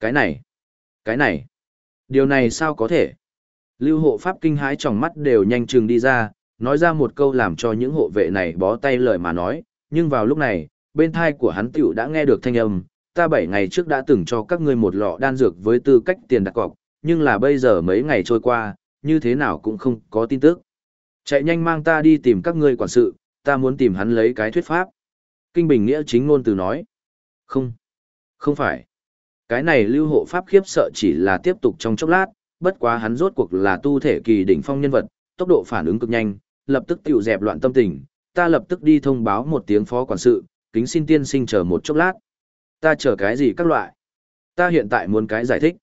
Cái này, cái này, điều này sao có thể? Lưu hộ pháp kinh hãi trong mắt đều nhanh chừng đi ra, nói ra một câu làm cho những hộ vệ này bó tay lời mà nói, nhưng vào lúc này, bên thai của hắn tiểu đã nghe được thanh âm, ta bảy ngày trước đã từng cho các ngươi một lọ đan dược với tư cách tiền đặt cọc, nhưng là bây giờ mấy ngày trôi qua, như thế nào cũng không có tin tức. Chạy nhanh mang ta đi tìm các ngươi quản sự, ta muốn tìm hắn lấy cái thuyết pháp. Kinh Bình Nghĩa chính ngôn từ nói. Không, không phải. Cái này lưu hộ pháp khiếp sợ chỉ là tiếp tục trong chốc lát, bất quá hắn rốt cuộc là tu thể kỳ đỉnh phong nhân vật, tốc độ phản ứng cực nhanh, lập tức tiểu dẹp loạn tâm tình, ta lập tức đi thông báo một tiếng phó quản sự, kính xin tiên sinh chờ một chốc lát. Ta chờ cái gì các loại? Ta hiện tại muốn cái giải thích.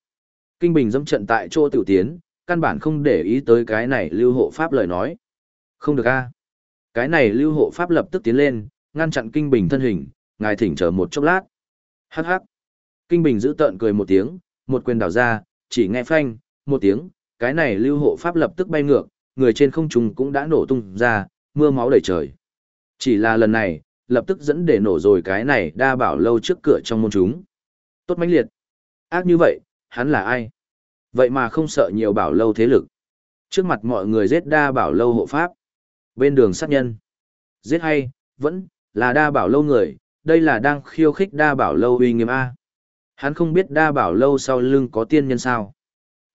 Kinh Bình dâm trận tại chỗ tiểu tiến, căn bản không để ý tới cái này lưu hộ pháp lời nói. Không được a Cái này lưu hộ pháp lập tức tiến lên, ngăn chặn Kinh Bình thân hình, ngài thỉnh chờ một chốc lát. Hắc hắc. Kinh Bình giữ tợn cười một tiếng, một quyền đảo ra, chỉ nghe phanh, một tiếng, cái này lưu hộ pháp lập tức bay ngược, người trên không trung cũng đã nổ tung ra, mưa máu đầy trời. Chỉ là lần này, lập tức dẫn để nổ rồi cái này đa bảo lâu trước cửa trong môn chúng. Tốt mãnh liệt. Ác như vậy, hắn là ai? Vậy mà không sợ nhiều bảo lâu thế lực. Trước mặt mọi người giết đa bảo lâu hộ pháp. Bên đường sát nhân. Giết hay, vẫn, là đa bảo lâu người, đây là đang khiêu khích đa bảo lâu uy nghiêm A. Hắn không biết đa bảo lâu sau lưng có tiên nhân sao.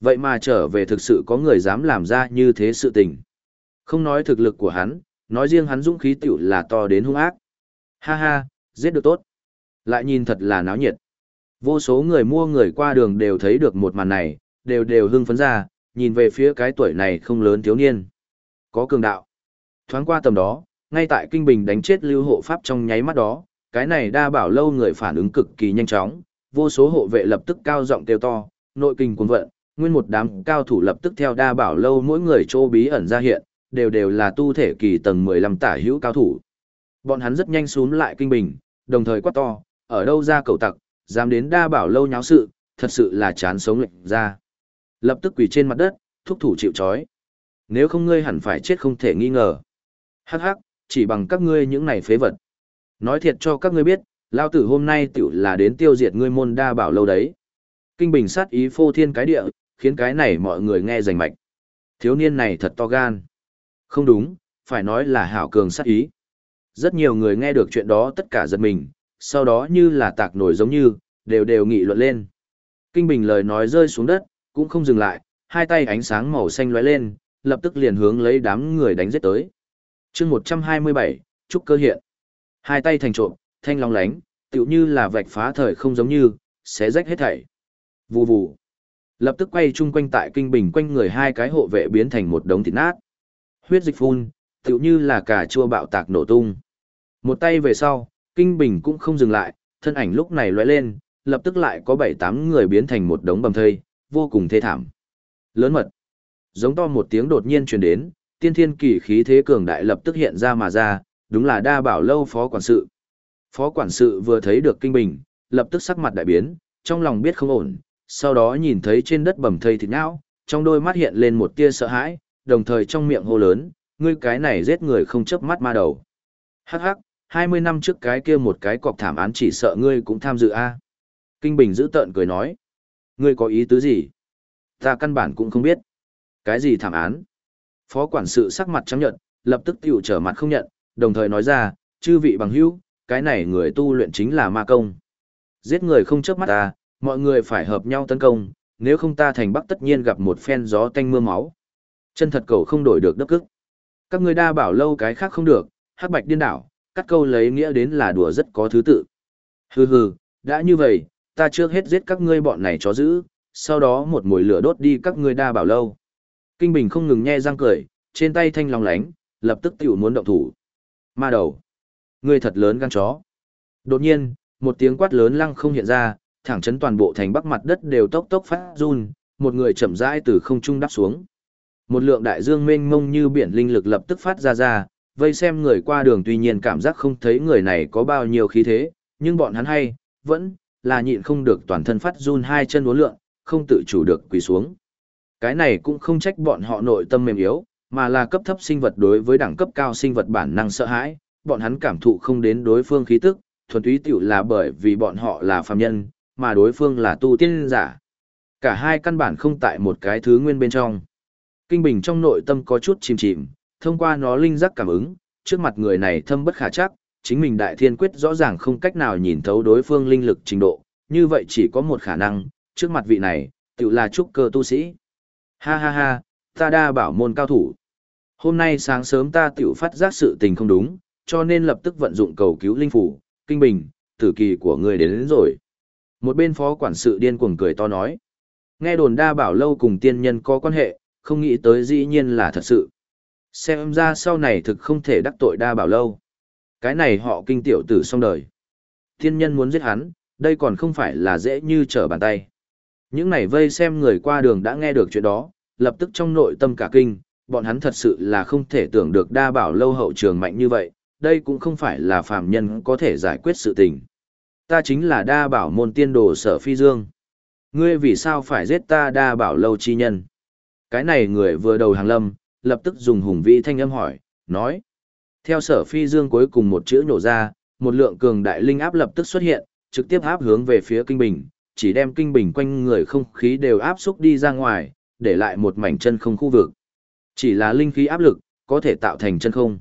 Vậy mà trở về thực sự có người dám làm ra như thế sự tình. Không nói thực lực của hắn, nói riêng hắn dũng khí tiểu là to đến hung ác. Ha ha, giết được tốt. Lại nhìn thật là náo nhiệt. Vô số người mua người qua đường đều thấy được một màn này, đều đều hưng phấn ra, nhìn về phía cái tuổi này không lớn thiếu niên. Có cường đạo. Thoáng qua tầm đó, ngay tại Kinh Bình đánh chết lưu hộ pháp trong nháy mắt đó, cái này đa bảo lâu người phản ứng cực kỳ nhanh chóng, vô số hộ vệ lập tức cao giọng kêu to, nội kinh cuồn vận, nguyên một đám cao thủ lập tức theo đa bảo lâu mỗi người chỗ bí ẩn ra hiện, đều đều là tu thể kỳ tầng 15 tả hữu cao thủ. Bọn hắn rất nhanh xuống lại kinh bình, đồng thời quát to, ở đâu ra cầu tặc, dám đến đa bảo lâu nháo sự, thật sự là chán sống lệnh ra. Lập tức quỳ trên mặt đất, thúc thủ chịu trói. Nếu không ngươi hẳn phải chết không thể nghi ngờ. Hắc hắc, chỉ bằng các ngươi những này phế vật. Nói thiệt cho các ngươi biết, lao tử hôm nay tiểu là đến tiêu diệt ngươi môn đa bảo lâu đấy. Kinh bình sát ý phô thiên cái địa, khiến cái này mọi người nghe rành mạch. Thiếu niên này thật to gan. Không đúng, phải nói là hảo cường sát ý. Rất nhiều người nghe được chuyện đó tất cả giật mình, sau đó như là tạc nổi giống như, đều đều nghị luận lên. Kinh Bình lời nói rơi xuống đất, cũng không dừng lại, hai tay ánh sáng màu xanh lóe lên, lập tức liền hướng lấy đám người đánh giết tới chương 127, Trúc cơ hiện. Hai tay thành trộm, thanh long lánh, tựu như là vạch phá thời không giống như, xé rách hết thảy. Vù vù. Lập tức quay chung quanh tại kinh bình quanh người hai cái hộ vệ biến thành một đống thịt nát. Huyết dịch phun, tựu như là cà chua bạo tạc nổ tung. Một tay về sau, kinh bình cũng không dừng lại, thân ảnh lúc này lóe lên, lập tức lại có bảy tám người biến thành một đống bầm thây, vô cùng thê thảm. Lớn mật. Giống to một tiếng đột nhiên truyền đến, tiên thiên kỳ khí thế cường đại lập tức hiện ra mà ra, đúng là đa bảo lâu phó quản sự. Phó quản sự vừa thấy được kinh bình, lập tức sắc mặt đại biến, trong lòng biết không ổn, sau đó nhìn thấy trên đất bầm thây thịt não, trong đôi mắt hiện lên một tia sợ hãi, đồng thời trong miệng hô lớn, ngươi cái này giết người không chớp mắt ma đầu. Hắc hắc, 20 năm trước cái kia một cái cọc thảm án chỉ sợ ngươi cũng tham dự a. Kinh Bình giữ tợn cười nói, ngươi có ý tứ gì? Ta căn bản cũng không biết. Cái gì thảm án? Phó quản sự sắc mặt trắng nhận, lập tức tiểu trở mặt không nhận, đồng thời nói ra, chư vị bằng hữu, cái này người tu luyện chính là ma công. Giết người không chớp mắt ta, mọi người phải hợp nhau tấn công, nếu không ta thành bắc tất nhiên gặp một phen gió tanh mưa máu. Chân thật cầu không đổi được đất cức. Các người đa bảo lâu cái khác không được, hắc bạch điên đảo, cắt câu lấy nghĩa đến là đùa rất có thứ tự. Hừ hừ, đã như vậy, ta trước hết giết các ngươi bọn này chó giữ, sau đó một mùi lửa đốt đi các ngươi đa bảo lâu. Kinh Bình không ngừng nhe răng cười, trên tay thanh long lánh, lập tức tiểu muốn động thủ. Ma đầu. Ngươi thật lớn gan chó. Đột nhiên, một tiếng quát lớn lăng không hiện ra, thẳng chấn toàn bộ thành bắc mặt đất đều tốc tốc phát run, một người chậm rãi từ không trung đáp xuống. Một lượng đại dương mênh mông như biển linh lực lập tức phát ra ra, vây xem người qua đường tuy nhiên cảm giác không thấy người này có bao nhiêu khí thế, Nhưng bọn hắn hay, vẫn, là nhịn không được toàn thân phát run hai chân uốn lượn, không tự chủ được quỳ xuống. Cái này cũng không trách bọn họ nội tâm mềm yếu, mà là cấp thấp sinh vật đối với đẳng cấp cao sinh vật bản năng sợ hãi, bọn hắn cảm thụ không đến đối phương khí tức, thuần túy tiểu là bởi vì bọn họ là phàm nhân, mà đối phương là tu tiên giả. Cả hai căn bản không tại một cái thứ nguyên bên trong. Kinh Bình trong nội tâm có chút chìm chìm, thông qua nó linh giác cảm ứng, trước mặt người này thâm bất khả chắc, chính mình đại thiên quyết rõ ràng không cách nào nhìn thấu đối phương linh lực trình độ, như vậy chỉ có một khả năng, trước mặt vị này, tự là trúc cơ tu sĩ. Ha ha ha, ta đa bảo môn cao thủ. Hôm nay sáng sớm ta tiểu phát giác sự tình không đúng, cho nên lập tức vận dụng cầu cứu linh phủ, kinh bình, tử kỳ của người đến, đến rồi. Một bên phó quản sự điên cuồng cười to nói. Nghe đồn đa bảo lâu cùng tiên nhân có quan hệ, không nghĩ tới dĩ nhiên là thật sự. Xem ra sau này thực không thể đắc tội đa bảo lâu. Cái này họ kinh tiểu tử xong đời. Tiên nhân muốn giết hắn, đây còn không phải là dễ như trở bàn tay. Những này vây xem người qua đường đã nghe được chuyện đó, lập tức trong nội tâm cả kinh, bọn hắn thật sự là không thể tưởng được đa bảo lâu hậu trường mạnh như vậy, đây cũng không phải là phàm nhân có thể giải quyết sự tình. Ta chính là đa bảo môn tiên đồ sở phi dương. Ngươi vì sao phải giết ta đa bảo lâu chi nhân? Cái này người vừa đầu hàng lâm, lập tức dùng hùng vĩ thanh âm hỏi, nói. Theo sở phi dương cuối cùng một chữ nổ ra, một lượng cường đại linh áp lập tức xuất hiện, trực tiếp áp hướng về phía kinh bình, chỉ đem kinh bình quanh người không khí đều áp xúc đi ra ngoài, để lại một mảnh chân không khu vực. Chỉ là linh khí áp lực, có thể tạo thành chân không.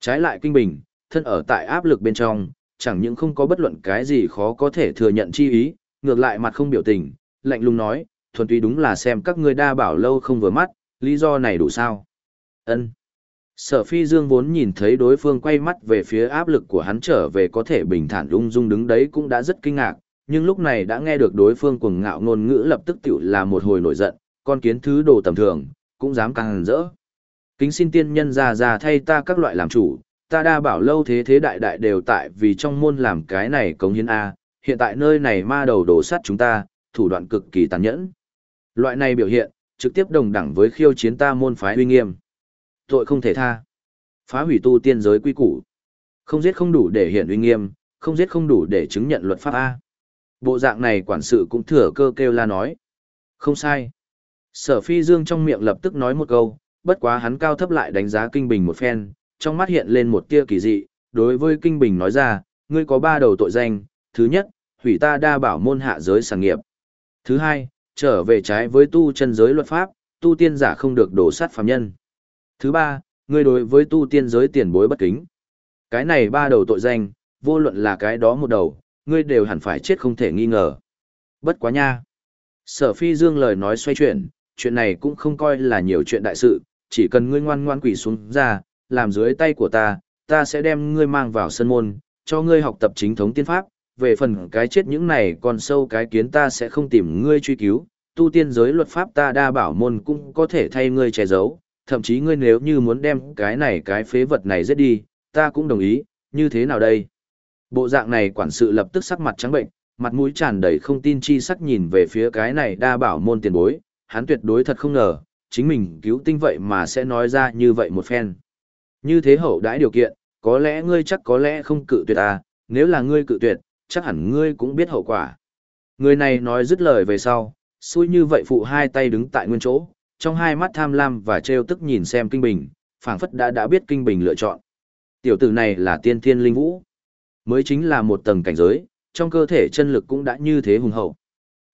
Trái lại kinh bình, thân ở tại áp lực bên trong, chẳng những không có bất luận cái gì khó có thể thừa nhận chi ý, ngược lại mặt không biểu tình, lạnh lùng nói, thuần túy đúng là xem các ngươi đa bảo lâu không vừa mắt, lý do này đủ sao? Ân. Sở phi dương vốn nhìn thấy đối phương quay mắt về phía áp lực của hắn trở về có thể bình thản ung dung đứng đấy cũng đã rất kinh ngạc, nhưng lúc này đã nghe được đối phương cuồng ngạo ngôn ngữ lập tức tiểu là một hồi nổi giận, con kiến thứ đồ tầm thường, cũng dám càng hẳn rỡ. Kính xin tiên nhân ra ra thay ta các loại làm chủ, ta đa bảo lâu thế thế đại đại đều tại vì trong môn làm cái này cống hiến A, hiện tại nơi này ma đầu đổ sát chúng ta, thủ đoạn cực kỳ tàn nhẫn. Loại này biểu hiện, trực tiếp đồng đẳng với khiêu chiến ta môn phái uy nghiêm. Tội không thể tha. Phá hủy tu tiên giới quy củ. Không giết không đủ để hiện uy nghiêm, không giết không đủ để chứng nhận luật pháp A. Bộ dạng này quản sự cũng thừa cơ kêu la nói. Không sai. Sở phi dương trong miệng lập tức nói một câu, bất quá hắn cao thấp lại đánh giá kinh bình một phen, trong mắt hiện lên một tia kỳ dị, đối với kinh bình nói ra, ngươi có ba đầu tội danh, thứ nhất, hủy ta đa bảo môn hạ giới sản nghiệp. Thứ hai, trở về trái với tu chân giới luật pháp, tu tiên giả không được đổ sát phàm nhân. Thứ ba, ngươi đối với tu tiên giới tiền bối bất kính. Cái này ba đầu tội danh, vô luận là cái đó một đầu, ngươi đều hẳn phải chết không thể nghi ngờ. Bất quá nha. Sở phi dương lời nói xoay chuyển, chuyện này cũng không coi là nhiều chuyện đại sự, chỉ cần ngươi ngoan ngoan quỷ xuống ra, làm dưới tay của ta, ta sẽ đem ngươi mang vào sân môn, cho ngươi học tập chính thống tiên pháp, về phần cái chết những này còn sâu cái kiến ta sẽ không tìm ngươi truy cứu, tu tiên giới luật pháp ta đa bảo môn cũng có thể thay ngươi che giấu, thậm chí ngươi nếu như muốn đem cái này cái phế vật này giết đi, ta cũng đồng ý, như thế nào đây? Bộ dạng này quản sự lập tức sắc mặt trắng bệnh, mặt mũi tràn đầy không tin chi sắc nhìn về phía cái này đa bảo môn tiền bối, hắn tuyệt đối thật không ngờ, chính mình cứu tinh vậy mà sẽ nói ra như vậy một phen. Như thế hậu đãi điều kiện, có lẽ ngươi chắc có lẽ không cự tuyệt à, nếu là ngươi cự tuyệt, chắc hẳn ngươi cũng biết hậu quả. Người này nói dứt lời về sau, xui như vậy phụ hai tay đứng tại nguyên chỗ, trong hai mắt tham lam và trêu tức nhìn xem Kinh Bình, phảng phất đã đã biết Kinh Bình lựa chọn. Tiểu tử này là tiên thiên linh vũ, mới chính là một tầng cảnh giới, trong cơ thể chân lực cũng đã như thế hùng hậu.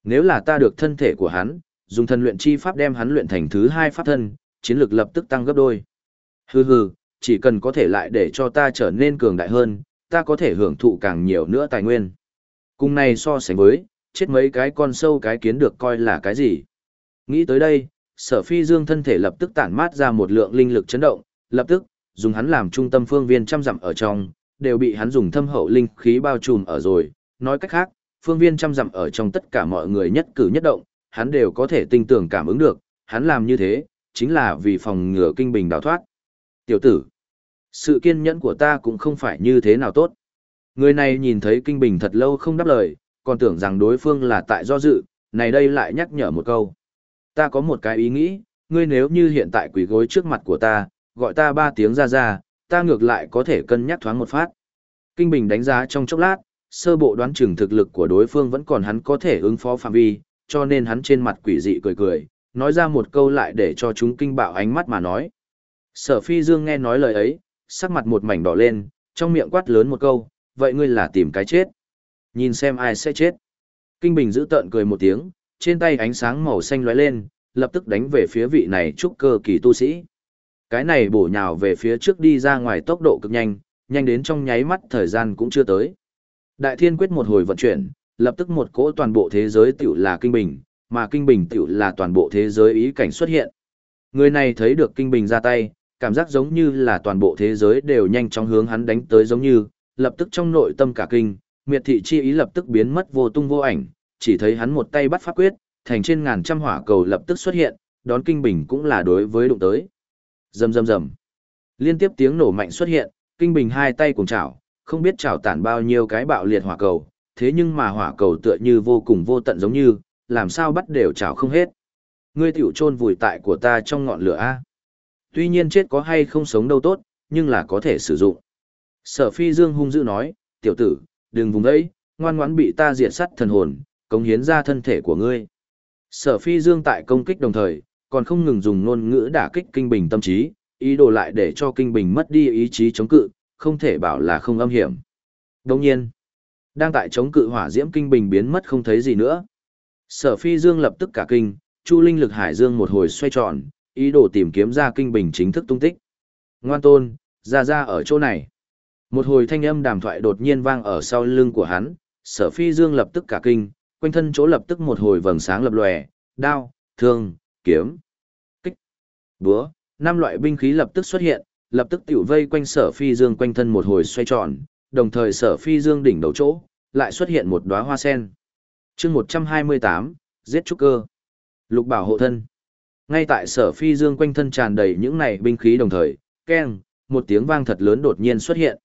Nếu là ta được thân thể của hắn, dùng thần luyện chi pháp đem hắn luyện thành thứ hai pháp thân, chiến lực lập tức tăng gấp đôi. Hừ hừ, chỉ cần có thể lại để cho ta trở nên cường đại hơn, ta có thể hưởng thụ càng nhiều nữa tài nguyên. Cùng này so sánh với, chết mấy cái con sâu cái kiến được coi là cái gì. Nghĩ tới đây, sở phi dương thân thể lập tức tản mát ra một lượng linh lực chấn động, lập tức, dùng hắn làm trung tâm phương viên trăm dặm ở trong, đều bị hắn dùng thâm hậu linh khí bao trùm ở rồi. Nói cách khác, phương viên trăm dặm ở trong tất cả mọi người nhất cử nhất động, hắn đều có thể tinh tưởng cảm ứng được, hắn làm như thế, chính là vì phòng ngừa kinh bình đào thoát. Tiểu tử, sự kiên nhẫn của ta cũng không phải như thế nào tốt. Người này nhìn thấy kinh bình thật lâu không đáp lời, còn tưởng rằng đối phương là tại do dự, này đây lại nhắc nhở một câu. Ta có một cái ý nghĩ, ngươi nếu như hiện tại quỷ gối trước mặt của ta, gọi ta ba tiếng ra ra, ta ngược lại có thể cân nhắc thoáng một phát. Kinh Bình đánh giá trong chốc lát, sơ bộ đoán chừng thực lực của đối phương vẫn còn hắn có thể ứng phó phạm vi, cho nên hắn trên mặt quỷ dị cười cười, nói ra một câu lại để cho chúng kinh bạo ánh mắt mà nói. Sở phi dương nghe nói lời ấy, sắc mặt một mảnh đỏ lên, trong miệng quát lớn một câu, vậy ngươi là tìm cái chết. Nhìn xem ai sẽ chết. Kinh Bình giữ tợn cười một tiếng, trên tay ánh sáng màu xanh lóe lên, lập tức đánh về phía vị này trúc cơ kỳ tu sĩ. Cái này bổ nhào về phía trước đi ra ngoài tốc độ cực nhanh, nhanh đến trong nháy mắt thời gian cũng chưa tới. Đại thiên quyết một hồi vận chuyển, lập tức một cỗ toàn bộ thế giới tiểu là kinh bình, mà kinh bình tiểu là toàn bộ thế giới ý cảnh xuất hiện. Người này thấy được kinh bình ra tay, cảm giác giống như là toàn bộ thế giới đều nhanh chóng hướng hắn đánh tới giống như, lập tức trong nội tâm cả kinh, miệt thị chi ý lập tức biến mất vô tung vô ảnh, chỉ thấy hắn một tay bắt pháp quyết, thành trên ngàn trăm hỏa cầu lập tức xuất hiện, đón kinh bình cũng là đối với đụng tới. Rầm rầm rầm. Liên tiếp tiếng nổ mạnh xuất hiện, kinh bình hai tay cùng chảo, không biết chảo tản bao nhiêu cái bạo liệt hỏa cầu, thế nhưng mà hỏa cầu tựa như vô cùng vô tận giống như, làm sao bắt đều chảo không hết. Ngươi tiểu trôn vùi tại của ta trong ngọn lửa a. Tuy nhiên chết có hay không sống đâu tốt, nhưng là có thể sử dụng. Sở Phi Dương hung dữ nói, tiểu tử, đừng vùng đấy, ngoan ngoãn bị ta diệt sắt thần hồn, cống hiến ra thân thể của ngươi. Sở Phi Dương tại công kích đồng thời, còn không ngừng dùng ngôn ngữ đả kích kinh bình tâm trí, ý đồ lại để cho kinh bình mất đi ý chí chống cự, không thể bảo là không âm hiểm. Đồng nhiên, đang tại chống cự hỏa diễm kinh bình biến mất không thấy gì nữa. Sở Phi Dương lập tức cả kinh, Chu Linh lực Hải Dương một hồi xoay tròn, ý đồ tìm kiếm ra kinh bình chính thức tung tích. Ngoan tôn, ra ra ở chỗ này. Một hồi thanh âm đàm thoại đột nhiên vang ở sau lưng của hắn, sở phi dương lập tức cả kinh, quanh thân chỗ lập tức một hồi vầng sáng lập lòe, đao, thương, kiếm, kích, búa, năm loại binh khí lập tức xuất hiện, lập tức tiểu vây quanh sở phi dương quanh thân một hồi xoay tròn, đồng thời sở phi dương đỉnh đầu chỗ, lại xuất hiện một đóa hoa sen. chương 128, giết trúc cơ. Lục bảo hộ thân. Ngay tại sở phi dương quanh thân tràn đầy những này binh khí đồng thời, keng, một tiếng vang thật lớn đột nhiên xuất hiện.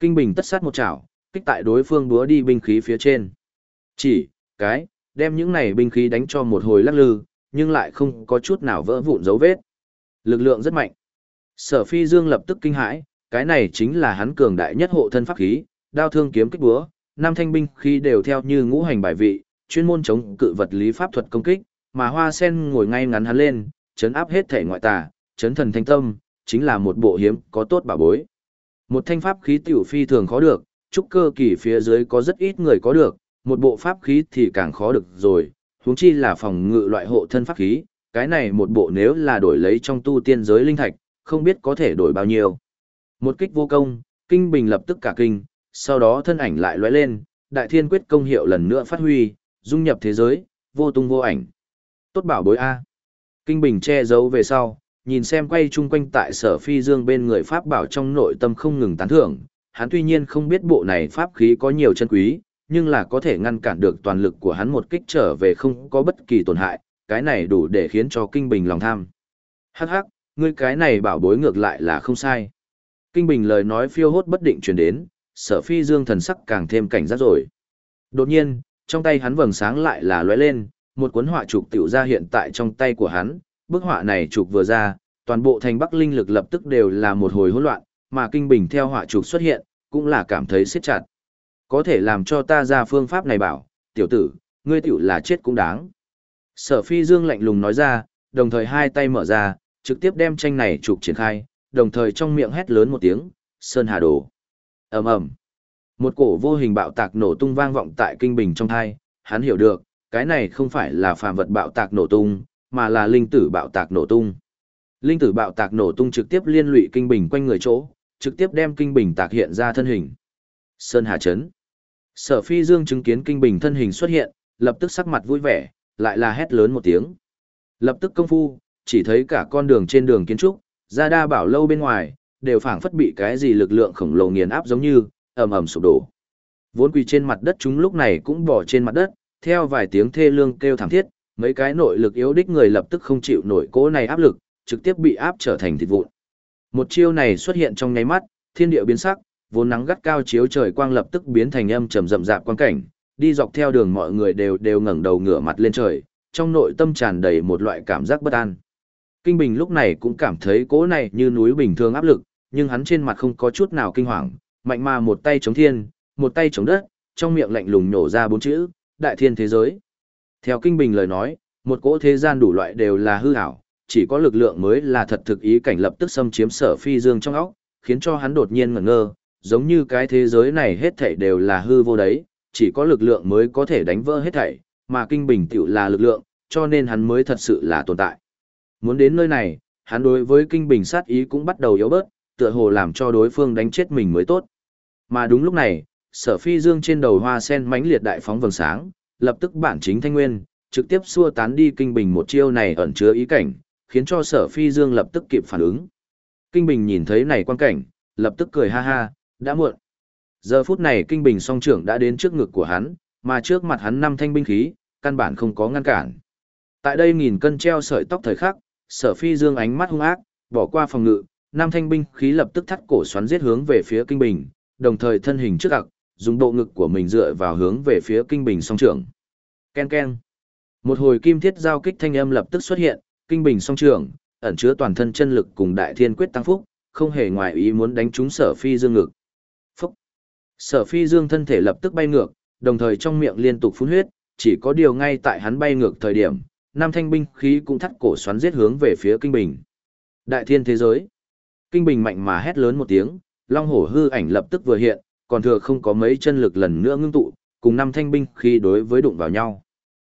Kinh bình tất sát một chảo, kích tại đối phương búa đi binh khí phía trên. Chỉ, cái, đem những này binh khí đánh cho một hồi lắc lư, nhưng lại không có chút nào vỡ vụn dấu vết. Lực lượng rất mạnh. Sở phi dương lập tức kinh hãi, cái này chính là hắn cường đại nhất hộ thân pháp khí, đao thương kiếm kích búa, năm thanh binh khí đều theo như ngũ hành bài vị, chuyên môn chống cự vật lý pháp thuật công kích, mà hoa sen ngồi ngay ngắn hắn lên, chấn áp hết thể ngoại tà, chấn thần thanh tâm, chính là một bộ hiếm có tốt bảo bối. Một thanh pháp khí tiểu phi thường khó được, trúc cơ kỳ phía dưới có rất ít người có được, một bộ pháp khí thì càng khó được rồi, huống chi là phòng ngự loại hộ thân pháp khí, cái này một bộ nếu là đổi lấy trong tu tiên giới linh thạch, không biết có thể đổi bao nhiêu. Một kích vô công, kinh bình lập tức cả kinh, sau đó thân ảnh lại lóe lên, đại thiên quyết công hiệu lần nữa phát huy, dung nhập thế giới, vô tung vô ảnh. Tốt bảo bối A. Kinh bình che giấu về sau, nhìn xem quay chung quanh tại sở phi dương bên người Pháp bảo trong nội tâm không ngừng tán thưởng, hắn tuy nhiên không biết bộ này Pháp khí có nhiều chân quý, nhưng là có thể ngăn cản được toàn lực của hắn một kích trở về không có bất kỳ tổn hại, cái này đủ để khiến cho Kinh Bình lòng tham. Hắc hắc, ngươi cái này bảo bối ngược lại là không sai. Kinh Bình lời nói phiêu hốt bất định truyền đến, sở phi dương thần sắc càng thêm cảnh giác rồi. Đột nhiên, trong tay hắn vầng sáng lại là lóe lên, một cuốn họa trục tiểu ra hiện tại trong tay của hắn, bức họa này trục vừa ra, toàn bộ thành Bắc linh lực lập tức đều là một hồi hỗn loạn, mà kinh bình theo họa trục xuất hiện, cũng là cảm thấy siết chặt. Có thể làm cho ta ra phương pháp này bảo, tiểu tử, ngươi tiểu là chết cũng đáng. Sở phi dương lạnh lùng nói ra, đồng thời hai tay mở ra, trực tiếp đem tranh này chụp triển khai, đồng thời trong miệng hét lớn một tiếng, sơn hà đồ. ầm ầm Một cổ vô hình bạo tạc nổ tung vang vọng tại kinh bình trong thai, hắn hiểu được, cái này không phải là phàm vật bạo tạc nổ tung, mà là linh tử bạo tạc nổ tung. Linh tử bạo tạc nổ tung trực tiếp liên lụy kinh bình quanh người chỗ, trực tiếp đem kinh bình tạc hiện ra thân hình. Sơn Hà Trấn. Sở Phi Dương chứng kiến kinh bình thân hình xuất hiện, lập tức sắc mặt vui vẻ, lại là hét lớn một tiếng. Lập tức công phu, chỉ thấy cả con đường trên đường kiến trúc, ra đa bảo lâu bên ngoài, đều phảng phất bị cái gì lực lượng khổng lồ nghiền áp giống như, ầm ầm sụp đổ. Vốn quỳ trên mặt đất chúng lúc này cũng bỏ trên mặt đất, theo vài tiếng thê lương kêu thảm thiết, mấy cái nội lực yếu đích người lập tức không chịu nổi cỗ này áp lực, trực tiếp bị áp trở thành thịt vụn. Một chiêu này xuất hiện trong nháy mắt, thiên địa biến sắc, vốn nắng gắt cao chiếu trời quang lập tức biến thành âm trầm rậm rạp quang cảnh, đi dọc theo đường mọi người đều đều ngẩng đầu ngửa mặt lên trời, trong nội tâm tràn đầy một loại cảm giác bất an. Kinh Bình lúc này cũng cảm thấy cỗ này như núi bình thường áp lực, nhưng hắn trên mặt không có chút nào kinh hoàng, mạnh mà một tay chống thiên, một tay chống đất, trong miệng lạnh lùng nhổ ra bốn chữ, đại thiên thế giới. Theo kinh bình lời nói, một cỗ thế gian đủ loại đều là hư ảo, chỉ có lực lượng mới là thật thực ý cảnh lập tức xâm chiếm sở phi dương trong óc, khiến cho hắn đột nhiên ngẩn ngơ, giống như cái thế giới này hết thảy đều là hư vô đấy, chỉ có lực lượng mới có thể đánh vỡ hết thảy, mà kinh bình tiểu là lực lượng, cho nên hắn mới thật sự là tồn tại. Muốn đến nơi này, hắn đối với kinh bình sát ý cũng bắt đầu yếu bớt, tựa hồ làm cho đối phương đánh chết mình mới tốt. Mà đúng lúc này, sở phi dương trên đầu hoa sen mãnh liệt đại phóng vầng sáng, lập tức bản chính thanh nguyên, trực tiếp xua tán đi kinh bình một chiêu này ẩn chứa ý cảnh, khiến cho sở phi dương lập tức kịp phản ứng. Kinh bình nhìn thấy này quan cảnh, lập tức cười ha ha, đã muộn. Giờ phút này kinh bình song trưởng đã đến trước ngực của hắn, mà trước mặt hắn năm thanh binh khí, căn bản không có ngăn cản. Tại đây nghìn cân treo sợi tóc thời khắc, sở phi dương ánh mắt hung ác, bỏ qua phòng ngự, năm thanh binh khí lập tức thắt cổ xoắn giết hướng về phía kinh bình, đồng thời thân hình trước ạc, dùng bộ ngực của mình dựa vào hướng về phía kinh bình song trưởng. Ken ken. Một hồi kim thiết giao kích thanh âm lập tức xuất hiện, kinh bình song trưởng, ẩn chứa toàn thân chân lực cùng đại thiên quyết tăng phúc, không hề ngoài ý muốn đánh trúng sở phi dương ngực. Sở phi dương thân thể lập tức bay ngược, đồng thời trong miệng liên tục phun huyết, chỉ có điều ngay tại hắn bay ngược thời điểm, năm thanh binh khí cũng thắt cổ xoắn giết hướng về phía kinh bình. Đại thiên thế giới. Kinh bình mạnh mà hét lớn một tiếng, long hổ hư ảnh lập tức vừa hiện, còn thừa không có mấy chân lực lần nữa ngưng tụ, cùng năm thanh binh khi đối với đụng vào nhau.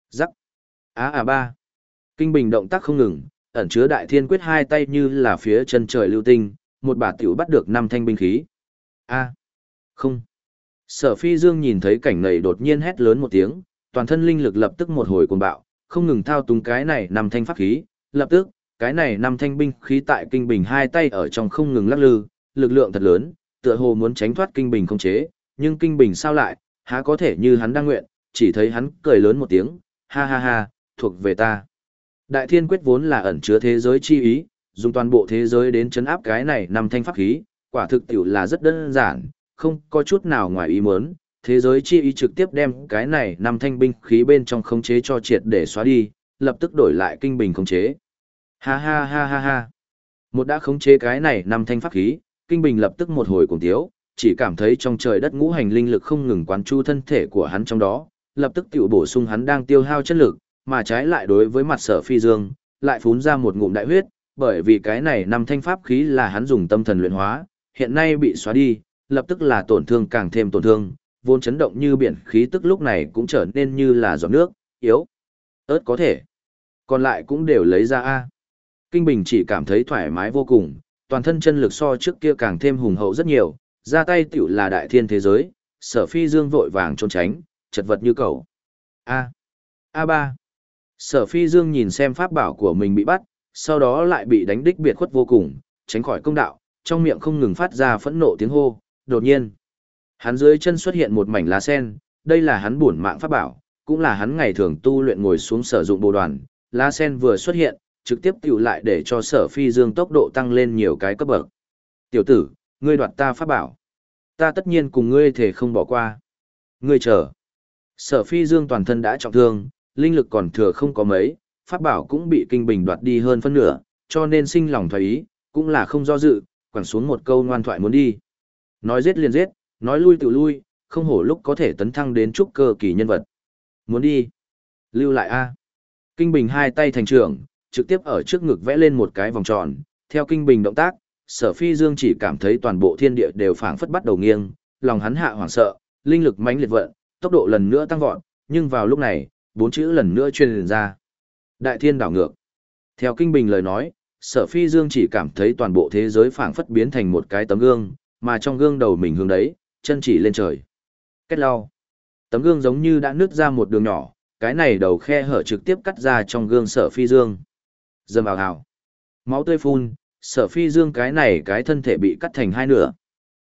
Rắc. Á à ba. Kinh bình động tác không ngừng, ẩn chứa đại thiên quyết hai tay như là phía chân trời lưu tinh, một bà tiểu bắt được năm thanh binh khí. A. Không. Sở phi dương nhìn thấy cảnh này đột nhiên hét lớn một tiếng, toàn thân linh lực lập tức một hồi cuồng bạo, không ngừng thao túng cái này năm thanh pháp khí, lập tức, cái này năm thanh binh khí tại kinh bình hai tay ở trong không ngừng lắc lư, lực lượng thật lớn, tựa hồ muốn tránh thoát kinh bình không chế, nhưng kinh bình sao lại, há có thể như hắn đang nguyện, chỉ thấy hắn cười lớn một tiếng, ha ha ha, thuộc về ta. Đại thiên quyết vốn là ẩn chứa thế giới chi ý, dùng toàn bộ thế giới đến chấn áp cái này năm thanh pháp khí, quả thực tiểu là rất đơn giản, không có chút nào ngoài ý muốn, thế giới chi ý trực tiếp đem cái này năm thanh binh khí bên trong khống chế cho triệt để xóa đi, lập tức đổi lại kinh bình khống chế. Ha ha ha ha ha. Một đã khống chế cái này năm thanh pháp khí, kinh bình lập tức một hồi cùng tiếu, chỉ cảm thấy trong trời đất ngũ hành linh lực không ngừng quán chu thân thể của hắn trong đó, lập tức tiểu bổ sung hắn đang tiêu hao chất lực, mà trái lại đối với mặt sở phi dương, lại phún ra một ngụm đại huyết, bởi vì cái này năm thanh pháp khí là hắn dùng tâm thần luyện hóa, hiện nay bị xóa đi, lập tức là tổn thương càng thêm tổn thương, vốn chấn động như biển khí tức lúc này cũng trở nên như là giọt nước, yếu, ớt có thể. Còn lại cũng đều lấy ra A. Kinh Bình chỉ cảm thấy thoải mái vô cùng, toàn thân chân lực so trước kia càng thêm hùng hậu rất nhiều, ra tay tiểu là đại thiên thế giới, sở phi dương vội vàng trốn tránh, chật vật như cầu. A. A3. Sở phi dương nhìn xem pháp bảo của mình bị bắt, sau đó lại bị đánh đích biệt khuất vô cùng, tránh khỏi công đạo, trong miệng không ngừng phát ra phẫn nộ tiếng hô, đột nhiên. Hắn dưới chân xuất hiện một mảnh lá sen, đây là hắn bổn mạng pháp bảo, cũng là hắn ngày thường tu luyện ngồi xuống sử dụng bộ đoàn, lá sen vừa xuất hiện, trực tiếp tiểu lại để cho sở phi dương tốc độ tăng lên nhiều cái cấp bậc. Tiểu tử, ngươi đoạt ta pháp bảo. Ta tất nhiên cùng ngươi thể không bỏ qua. Ngươi chờ. Sở phi dương toàn thân đã trọng thương, linh lực còn thừa không có mấy, pháp bảo cũng bị kinh bình đoạt đi hơn phân nửa, cho nên sinh lòng thoái ý, cũng là không do dự, quẳng xuống một câu ngoan thoại muốn đi. Nói giết liền giết, nói lui tự lui, không hổ lúc có thể tấn thăng đến trúc cơ kỳ nhân vật. Muốn đi. Lưu lại A. Kinh bình hai tay thành trưởng, trực tiếp ở trước ngực vẽ lên một cái vòng tròn, theo kinh bình động tác, sở phi dương chỉ cảm thấy toàn bộ thiên địa đều phảng phất bắt đầu nghiêng, lòng hắn hạ hoảng sợ, linh lực mãnh liệt vận, tốc độ lần nữa tăng vọt, nhưng vào lúc này, bốn chữ lần nữa truyền ra. Đại thiên đảo ngược. Theo kinh bình lời nói, sở phi dương chỉ cảm thấy toàn bộ thế giới phảng phất biến thành một cái tấm gương, mà trong gương đầu mình hướng đấy, chân chỉ lên trời. Kết lau. Tấm gương giống như đã nứt ra một đường nhỏ, cái này đầu khe hở trực tiếp cắt ra trong gương sở phi dương. Dầm vào hào Máu tươi phun, sở phi dương cái này cái thân thể bị cắt thành hai nửa.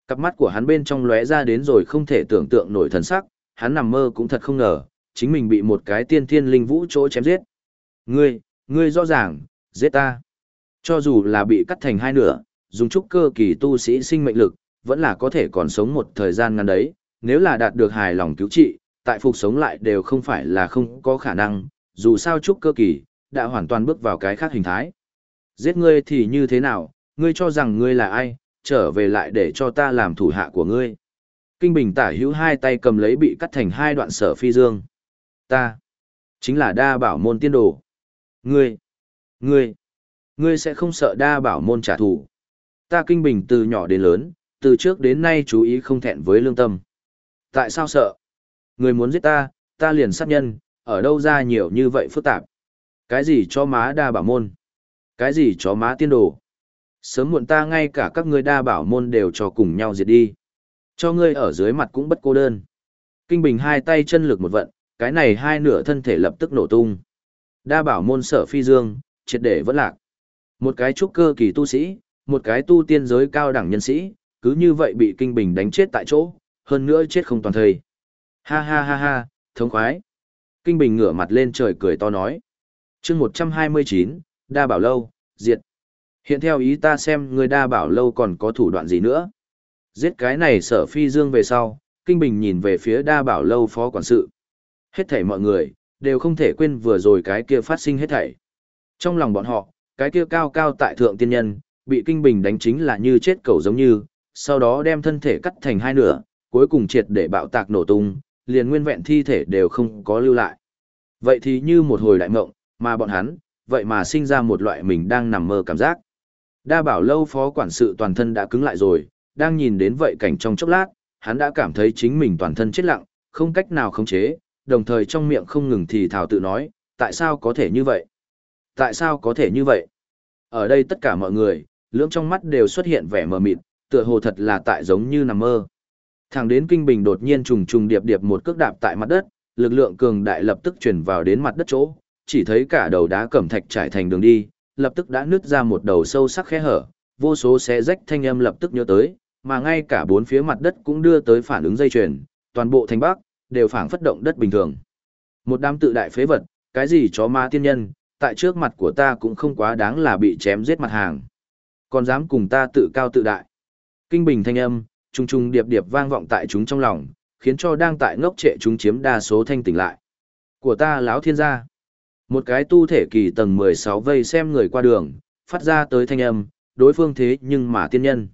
Cặp mắt của hắn bên trong lóe ra đến rồi không thể tưởng tượng nổi thần sắc, hắn nằm mơ cũng thật không ngờ, chính mình bị một cái tiên thiên linh vũ chỗ chém giết. Ngươi, ngươi rõ ràng, giết ta. Cho dù là bị cắt thành hai nửa, dùng chút cơ kỳ tu sĩ sinh mệnh lực, vẫn là có thể còn sống một thời gian ngắn đấy, nếu là đạt được hài lòng cứu trị, tại phục sống lại đều không phải là không có khả năng, dù sao chút cơ kỳ, đã hoàn toàn bước vào cái khác hình thái. Giết ngươi thì như thế nào, ngươi cho rằng ngươi là ai, trở về lại để cho ta làm thủ hạ của ngươi. Kinh Bình tả hữu hai tay cầm lấy bị cắt thành hai đoạn sở phi dương. Ta, chính là đa bảo môn tiên đồ. Ngươi, ngươi, ngươi sẽ không sợ đa bảo môn trả thù. Ta Kinh Bình từ nhỏ đến lớn, từ trước đến nay chú ý không thẹn với lương tâm. Tại sao sợ? Người muốn giết ta, ta liền sát nhân, ở đâu ra nhiều như vậy phức tạp. Cái gì cho má đa bảo môn? Cái gì cho má tiên đồ? Sớm muộn ta ngay cả các ngươi đa bảo môn đều cho cùng nhau diệt đi. Cho ngươi ở dưới mặt cũng bất cô đơn. Kinh Bình hai tay chân lực một vận, cái này hai nửa thân thể lập tức nổ tung. Đa bảo môn sở phi dương, triệt để vẫn lạc. Một cái trúc cơ kỳ tu sĩ, một cái tu tiên giới cao đẳng nhân sĩ, cứ như vậy bị Kinh Bình đánh chết tại chỗ, hơn nữa chết không toàn thời. Ha ha ha ha, thống khoái. Kinh Bình ngửa mặt lên trời cười to nói. chương 129, đa bảo lâu, diệt. Hiện theo ý ta xem người đa bảo lâu còn có thủ đoạn gì nữa. Giết cái này sở phi dương về sau, Kinh Bình nhìn về phía đa bảo lâu phó quản sự. Hết thảy mọi người, đều không thể quên vừa rồi cái kia phát sinh hết thảy. Trong lòng bọn họ, cái kia cao cao tại thượng tiên nhân, bị Kinh Bình đánh chính là như chết cầu giống như, sau đó đem thân thể cắt thành hai nửa, cuối cùng triệt để bạo tạc nổ tung, liền nguyên vẹn thi thể đều không có lưu lại. Vậy thì như một hồi đại mộng, mà bọn hắn, vậy mà sinh ra một loại mình đang nằm mơ cảm giác. Đa bảo lâu phó quản sự toàn thân đã cứng lại rồi, đang nhìn đến vậy cảnh trong chốc lát, hắn đã cảm thấy chính mình toàn thân chết lặng, không cách nào khống chế, đồng thời trong miệng không ngừng thì thào tự nói, tại sao có thể như vậy? Tại sao có thể như vậy? Ở đây tất cả mọi người, lưỡng trong mắt đều xuất hiện vẻ mờ mịt, tựa hồ thật là tại giống như nằm mơ. Thẳng đến kinh bình đột nhiên trùng trùng điệp điệp một cước đạp tại mặt đất, lực lượng cường đại lập tức chuyển vào đến mặt đất chỗ, chỉ thấy cả đầu đá cẩm thạch trải thành đường đi, lập tức đã nứt ra một đầu sâu sắc khe hở, vô số xé rách thanh âm lập tức nhớ tới, mà ngay cả bốn phía mặt đất cũng đưa tới phản ứng dây chuyền, toàn bộ thành bắc đều phản phất động đất bình thường. Một đám tự đại phế vật, cái gì chó ma tiên nhân, tại trước mặt của ta cũng không quá đáng là bị chém giết mặt hàng. Còn dám cùng ta tự cao tự đại. Kinh bình thanh âm, trung trung điệp điệp vang vọng tại chúng trong lòng, khiến cho đang tại ngốc trệ chúng chiếm đa số thanh tỉnh lại. Của ta lão thiên gia. Một cái tu thể kỳ tầng 16 vây xem người qua đường, phát ra tới thanh âm, đối phương thế nhưng mà tiên nhân.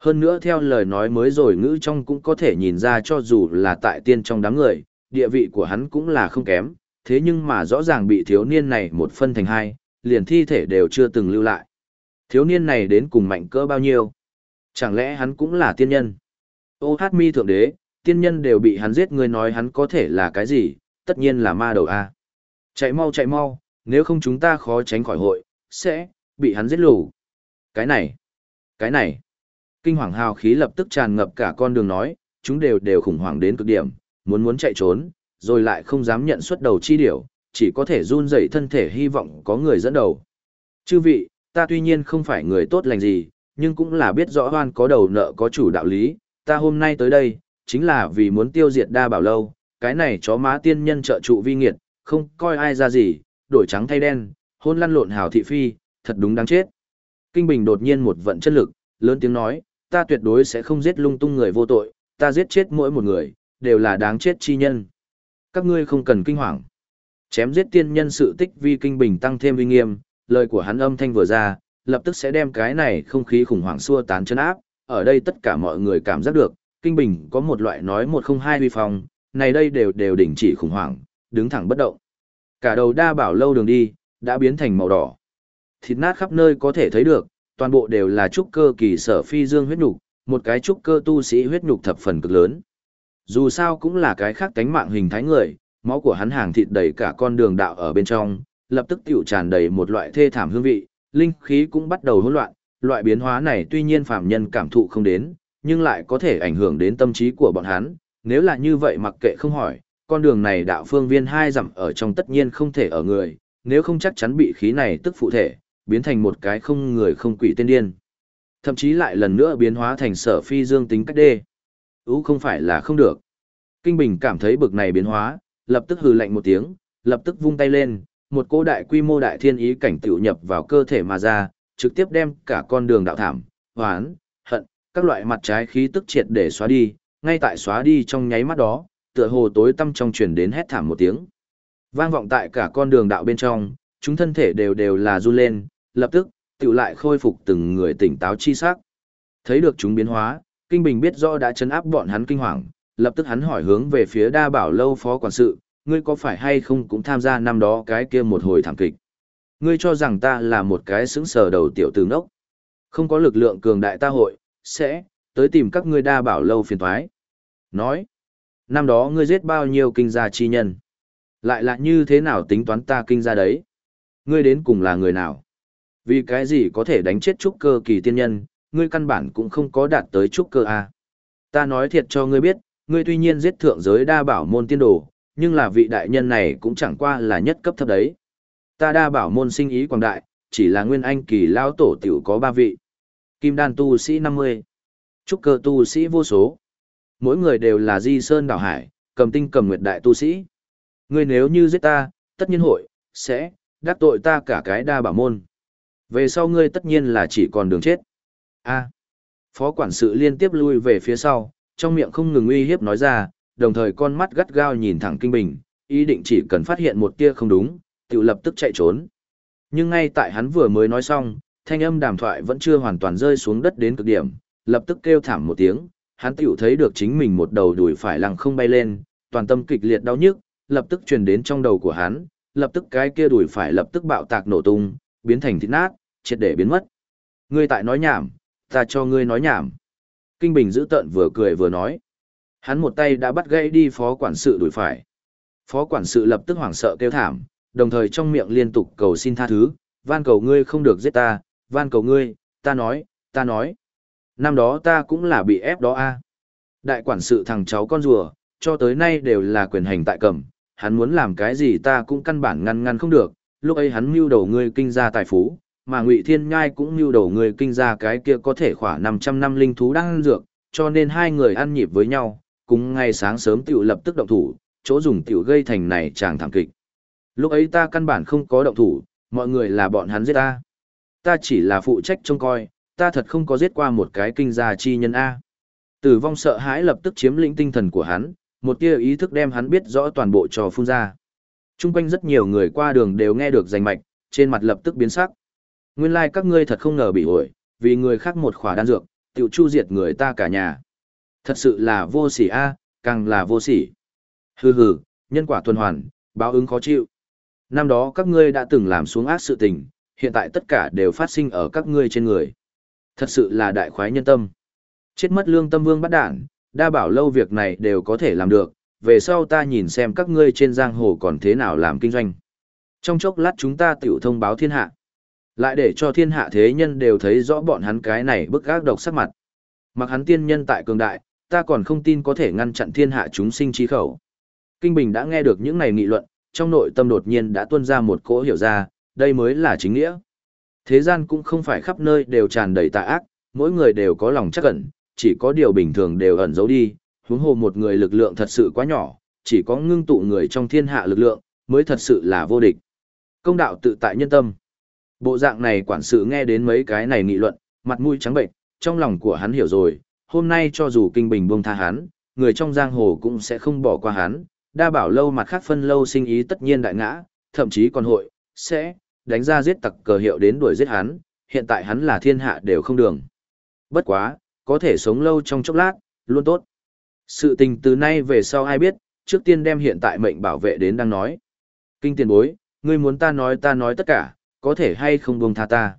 Hơn nữa theo lời nói mới rồi ngữ trong cũng có thể nhìn ra cho dù là tại tiên trong đám người, địa vị của hắn cũng là không kém, thế nhưng mà rõ ràng bị thiếu niên này một phân thành hai, liền thi thể đều chưa từng lưu lại. Thiếu niên này đến cùng mạnh cỡ bao nhiêu? Chẳng lẽ hắn cũng là tiên nhân? Ô hát mi thượng đế, tiên nhân đều bị hắn giết người nói hắn có thể là cái gì, tất nhiên là ma đầu a. Chạy mau chạy mau, nếu không chúng ta khó tránh khỏi hội, sẽ, bị hắn giết lù. Cái này, cái này. Kinh hoàng hào khí lập tức tràn ngập cả con đường nói, chúng đều đều khủng hoảng đến cực điểm, muốn muốn chạy trốn, rồi lại không dám nhận xuất đầu chi điểu, chỉ có thể run rẩy thân thể hy vọng có người dẫn đầu. Chư vị, ta tuy nhiên không phải người tốt lành gì, nhưng cũng là biết rõ hoan có đầu nợ có chủ đạo lý, ta hôm nay tới đây, chính là vì muốn tiêu diệt đa bảo lâu, cái này chó má tiên nhân trợ trụ vi nghiệt, không coi ai ra gì, đổi trắng thay đen, hôn lăn lộn hào thị phi, thật đúng đáng chết. Kinh Bình đột nhiên một vận chân lực, lớn tiếng nói, ta tuyệt đối sẽ không giết lung tung người vô tội, ta giết chết mỗi một người, đều là đáng chết chi nhân. Các ngươi không cần kinh hoàng. Chém giết tiên nhân sự tích vi Kinh Bình tăng thêm uy nghiêm, lời của hắn âm thanh vừa ra, lập tức sẽ đem cái này không khí khủng hoảng xua tán chân áp, ở đây tất cả mọi người cảm giác được, Kinh Bình có một loại nói một không hai huy phong, này đây đều đều đình chỉ khủng hoảng, đứng thẳng bất động. Cả đầu đa bảo lâu đường đi, đã biến thành màu đỏ. Thịt nát khắp nơi có thể thấy được, toàn bộ đều là trúc cơ kỳ sở phi dương huyết nhục, một cái trúc cơ tu sĩ huyết nhục thập phần cực lớn. Dù sao cũng là cái khác tánh mạng hình thái người, máu của hắn hàng thịt đầy cả con đường đạo ở bên trong, lập tức tiểu tràn đầy một loại thê thảm hương vị, linh khí cũng bắt đầu hỗn loạn, loại biến hóa này tuy nhiên phạm nhân cảm thụ không đến, nhưng lại có thể ảnh hưởng đến tâm trí của bọn hắn, nếu là như vậy mặc kệ không hỏi, con đường này đạo phương viên hai dặm ở trong tất nhiên không thể ở người, nếu không chắc chắn bị khí này tức phụ thể, biến thành một cái không người không quỷ tên điên. Thậm chí lại lần nữa biến hóa thành sở phi dương tính cách đê. Ú không phải là không được. Kinh Bình cảm thấy bực này biến hóa, lập tức hừ lạnh một tiếng, lập tức vung tay lên, một cô đại quy mô đại thiên ý cảnh tiểu nhập vào cơ thể mà ra, trực tiếp đem cả con đường đạo thảm, hoán, hận, các loại mặt trái khí tức triệt để xóa đi, ngay tại xóa đi trong nháy mắt đó, tựa hồ tối tâm trong truyền đến hét thảm một tiếng. Vang vọng tại cả con đường đạo bên trong, chúng thân thể đều đều là run lên, lập tức, tiểu lại khôi phục từng người tỉnh táo chi sắc. Thấy được chúng biến hóa, Kinh Bình biết rõ đã chấn áp bọn hắn kinh hoàng, lập tức hắn hỏi hướng về phía đa bảo lâu phó quản sự, ngươi có phải hay không cũng tham gia năm đó cái kia một hồi thảm kịch. Ngươi cho rằng ta là một cái xứng sở đầu tiểu tử ngốc. Không có lực lượng cường đại ta hội, sẽ, tới tìm các ngươi đa bảo lâu phiền thoái. Nói, năm đó ngươi giết bao nhiêu kinh gia chi nhân. Lại là như thế nào tính toán ta kinh gia đấy? Ngươi đến cùng là người nào? Vì cái gì có thể đánh chết trúc cơ kỳ tiên nhân, ngươi căn bản cũng không có đạt tới trúc cơ A. Ta nói thiệt cho ngươi biết, ngươi tuy nhiên giết thượng giới đa bảo môn tiên đồ, nhưng là vị đại nhân này cũng chẳng qua là nhất cấp thấp đấy. Ta đa bảo môn sinh ý quảng đại, chỉ là nguyên anh kỳ lao tổ tiểu có ba vị. Kim đan tu sĩ 50, trúc cơ tu sĩ vô số. Mỗi người đều là di sơn đảo hải, cầm tinh cầm nguyệt đại tu sĩ. Ngươi nếu như giết ta, tất nhiên hội, sẽ, đắc tội ta cả cái đa bảo môn. Về sau ngươi tất nhiên là chỉ còn đường chết. A. Phó quản sự liên tiếp lui về phía sau, trong miệng không ngừng uy hiếp nói ra, đồng thời con mắt gắt gao nhìn thẳng Kinh Bình, ý định chỉ cần phát hiện một tia không đúng, tự lập tức chạy trốn. Nhưng ngay tại hắn vừa mới nói xong, thanh âm đàm thoại vẫn chưa hoàn toàn rơi xuống đất đến cực điểm, lập tức kêu thảm một tiếng, hắn tiểu thấy được chính mình một đầu đùi phải lằng không bay lên, toàn tâm kịch liệt đau nhức, lập tức truyền đến trong đầu của hắn, lập tức cái kia đùi phải lập tức bạo tạc nổ tung, biến thành thịt nát, triệt để biến mất. Ngươi tại nói nhảm, ta cho ngươi nói nhảm. Kinh Bình giữ tận vừa cười vừa nói. Hắn một tay đã bắt gãy đi phó quản sự đuổi phải. Phó quản sự lập tức hoảng sợ kêu thảm, đồng thời trong miệng liên tục cầu xin tha thứ, van cầu ngươi không được giết ta, van cầu ngươi, ta nói, ta nói. Năm đó ta cũng là bị ép đó a. Đại quản sự thằng cháu con rùa, cho tới nay đều là quyền hành tại cầm, hắn muốn làm cái gì ta cũng căn bản ngăn ngăn không được, lúc ấy hắn mưu đầu ngươi kinh gia tài phú, mà Ngụy Thiên Nhai cũng mưu đầu ngươi kinh gia cái kia có thể khỏa 500 năm linh thú đang dược, cho nên hai người ăn nhịp với nhau, cùng ngay sáng sớm tiểu lập tức động thủ, chỗ dùng tiểu gây thành này chàng thảm kịch. Lúc ấy ta căn bản không có động thủ, mọi người là bọn hắn giết ta. Ta chỉ là phụ trách trông coi, ta thật không có giết qua một cái kinh gia chi nhân A. Tử vong sợ hãi lập tức chiếm lĩnh tinh thần của hắn, một tia ý thức đem hắn biết rõ toàn bộ trò phun ra. Trung quanh rất nhiều người qua đường đều nghe được danh mạch, trên mặt lập tức biến sắc. Nguyên lai like các ngươi thật không ngờ bị ổi, vì người khác một khỏa đan dược, tiểu chu diệt người ta cả nhà. Thật sự là vô sỉ a, càng là vô sỉ. Hừ hừ, nhân quả tuần hoàn, báo ứng khó chịu. Năm đó các ngươi đã từng làm xuống ác sự tình, hiện tại tất cả đều phát sinh ở các ngươi trên người. Thật sự là đại khoái nhân tâm. Chết mất lương tâm vương bắt đản, đa bảo lâu việc này đều có thể làm được, về sau ta nhìn xem các ngươi trên giang hồ còn thế nào làm kinh doanh. Trong chốc lát chúng ta tiểu thông báo thiên hạ. Lại để cho thiên hạ thế nhân đều thấy rõ bọn hắn cái này bức gác độc sắc mặt. Mặc hắn tiên nhân tại cường đại, ta còn không tin có thể ngăn chặn thiên hạ chúng sinh trí khẩu. Kinh Bình đã nghe được những này nghị luận, trong nội tâm đột nhiên đã tuôn ra một cỗ hiểu ra, đây mới là chính nghĩa. Thế gian cũng không phải khắp nơi đều tràn đầy tà ác, mỗi người đều có lòng chắc ẩn, chỉ có điều bình thường đều ẩn giấu đi, huống hồ một người lực lượng thật sự quá nhỏ, chỉ có ngưng tụ người trong thiên hạ lực lượng, mới thật sự là vô địch. Công đạo tự tại nhân tâm. Bộ dạng này quản sự nghe đến mấy cái này nghị luận, mặt mũi trắng bệnh, trong lòng của hắn hiểu rồi, hôm nay cho dù kinh bình buông tha hắn, người trong giang hồ cũng sẽ không bỏ qua hắn, đa bảo lâu mặt khác phân lâu sinh ý tất nhiên đại ngã, thậm chí còn hội, sẽ, đánh ra giết tặc cờ hiệu đến đuổi giết hắn, hiện tại hắn là thiên hạ đều không đường. Bất quá, có thể sống lâu trong chốc lát, luôn tốt. Sự tình từ nay về sau ai biết, trước tiên đem hiện tại mệnh bảo vệ đến đang nói. Kinh tiền bối, ngươi muốn ta nói ta nói tất cả, có thể hay không buông tha ta.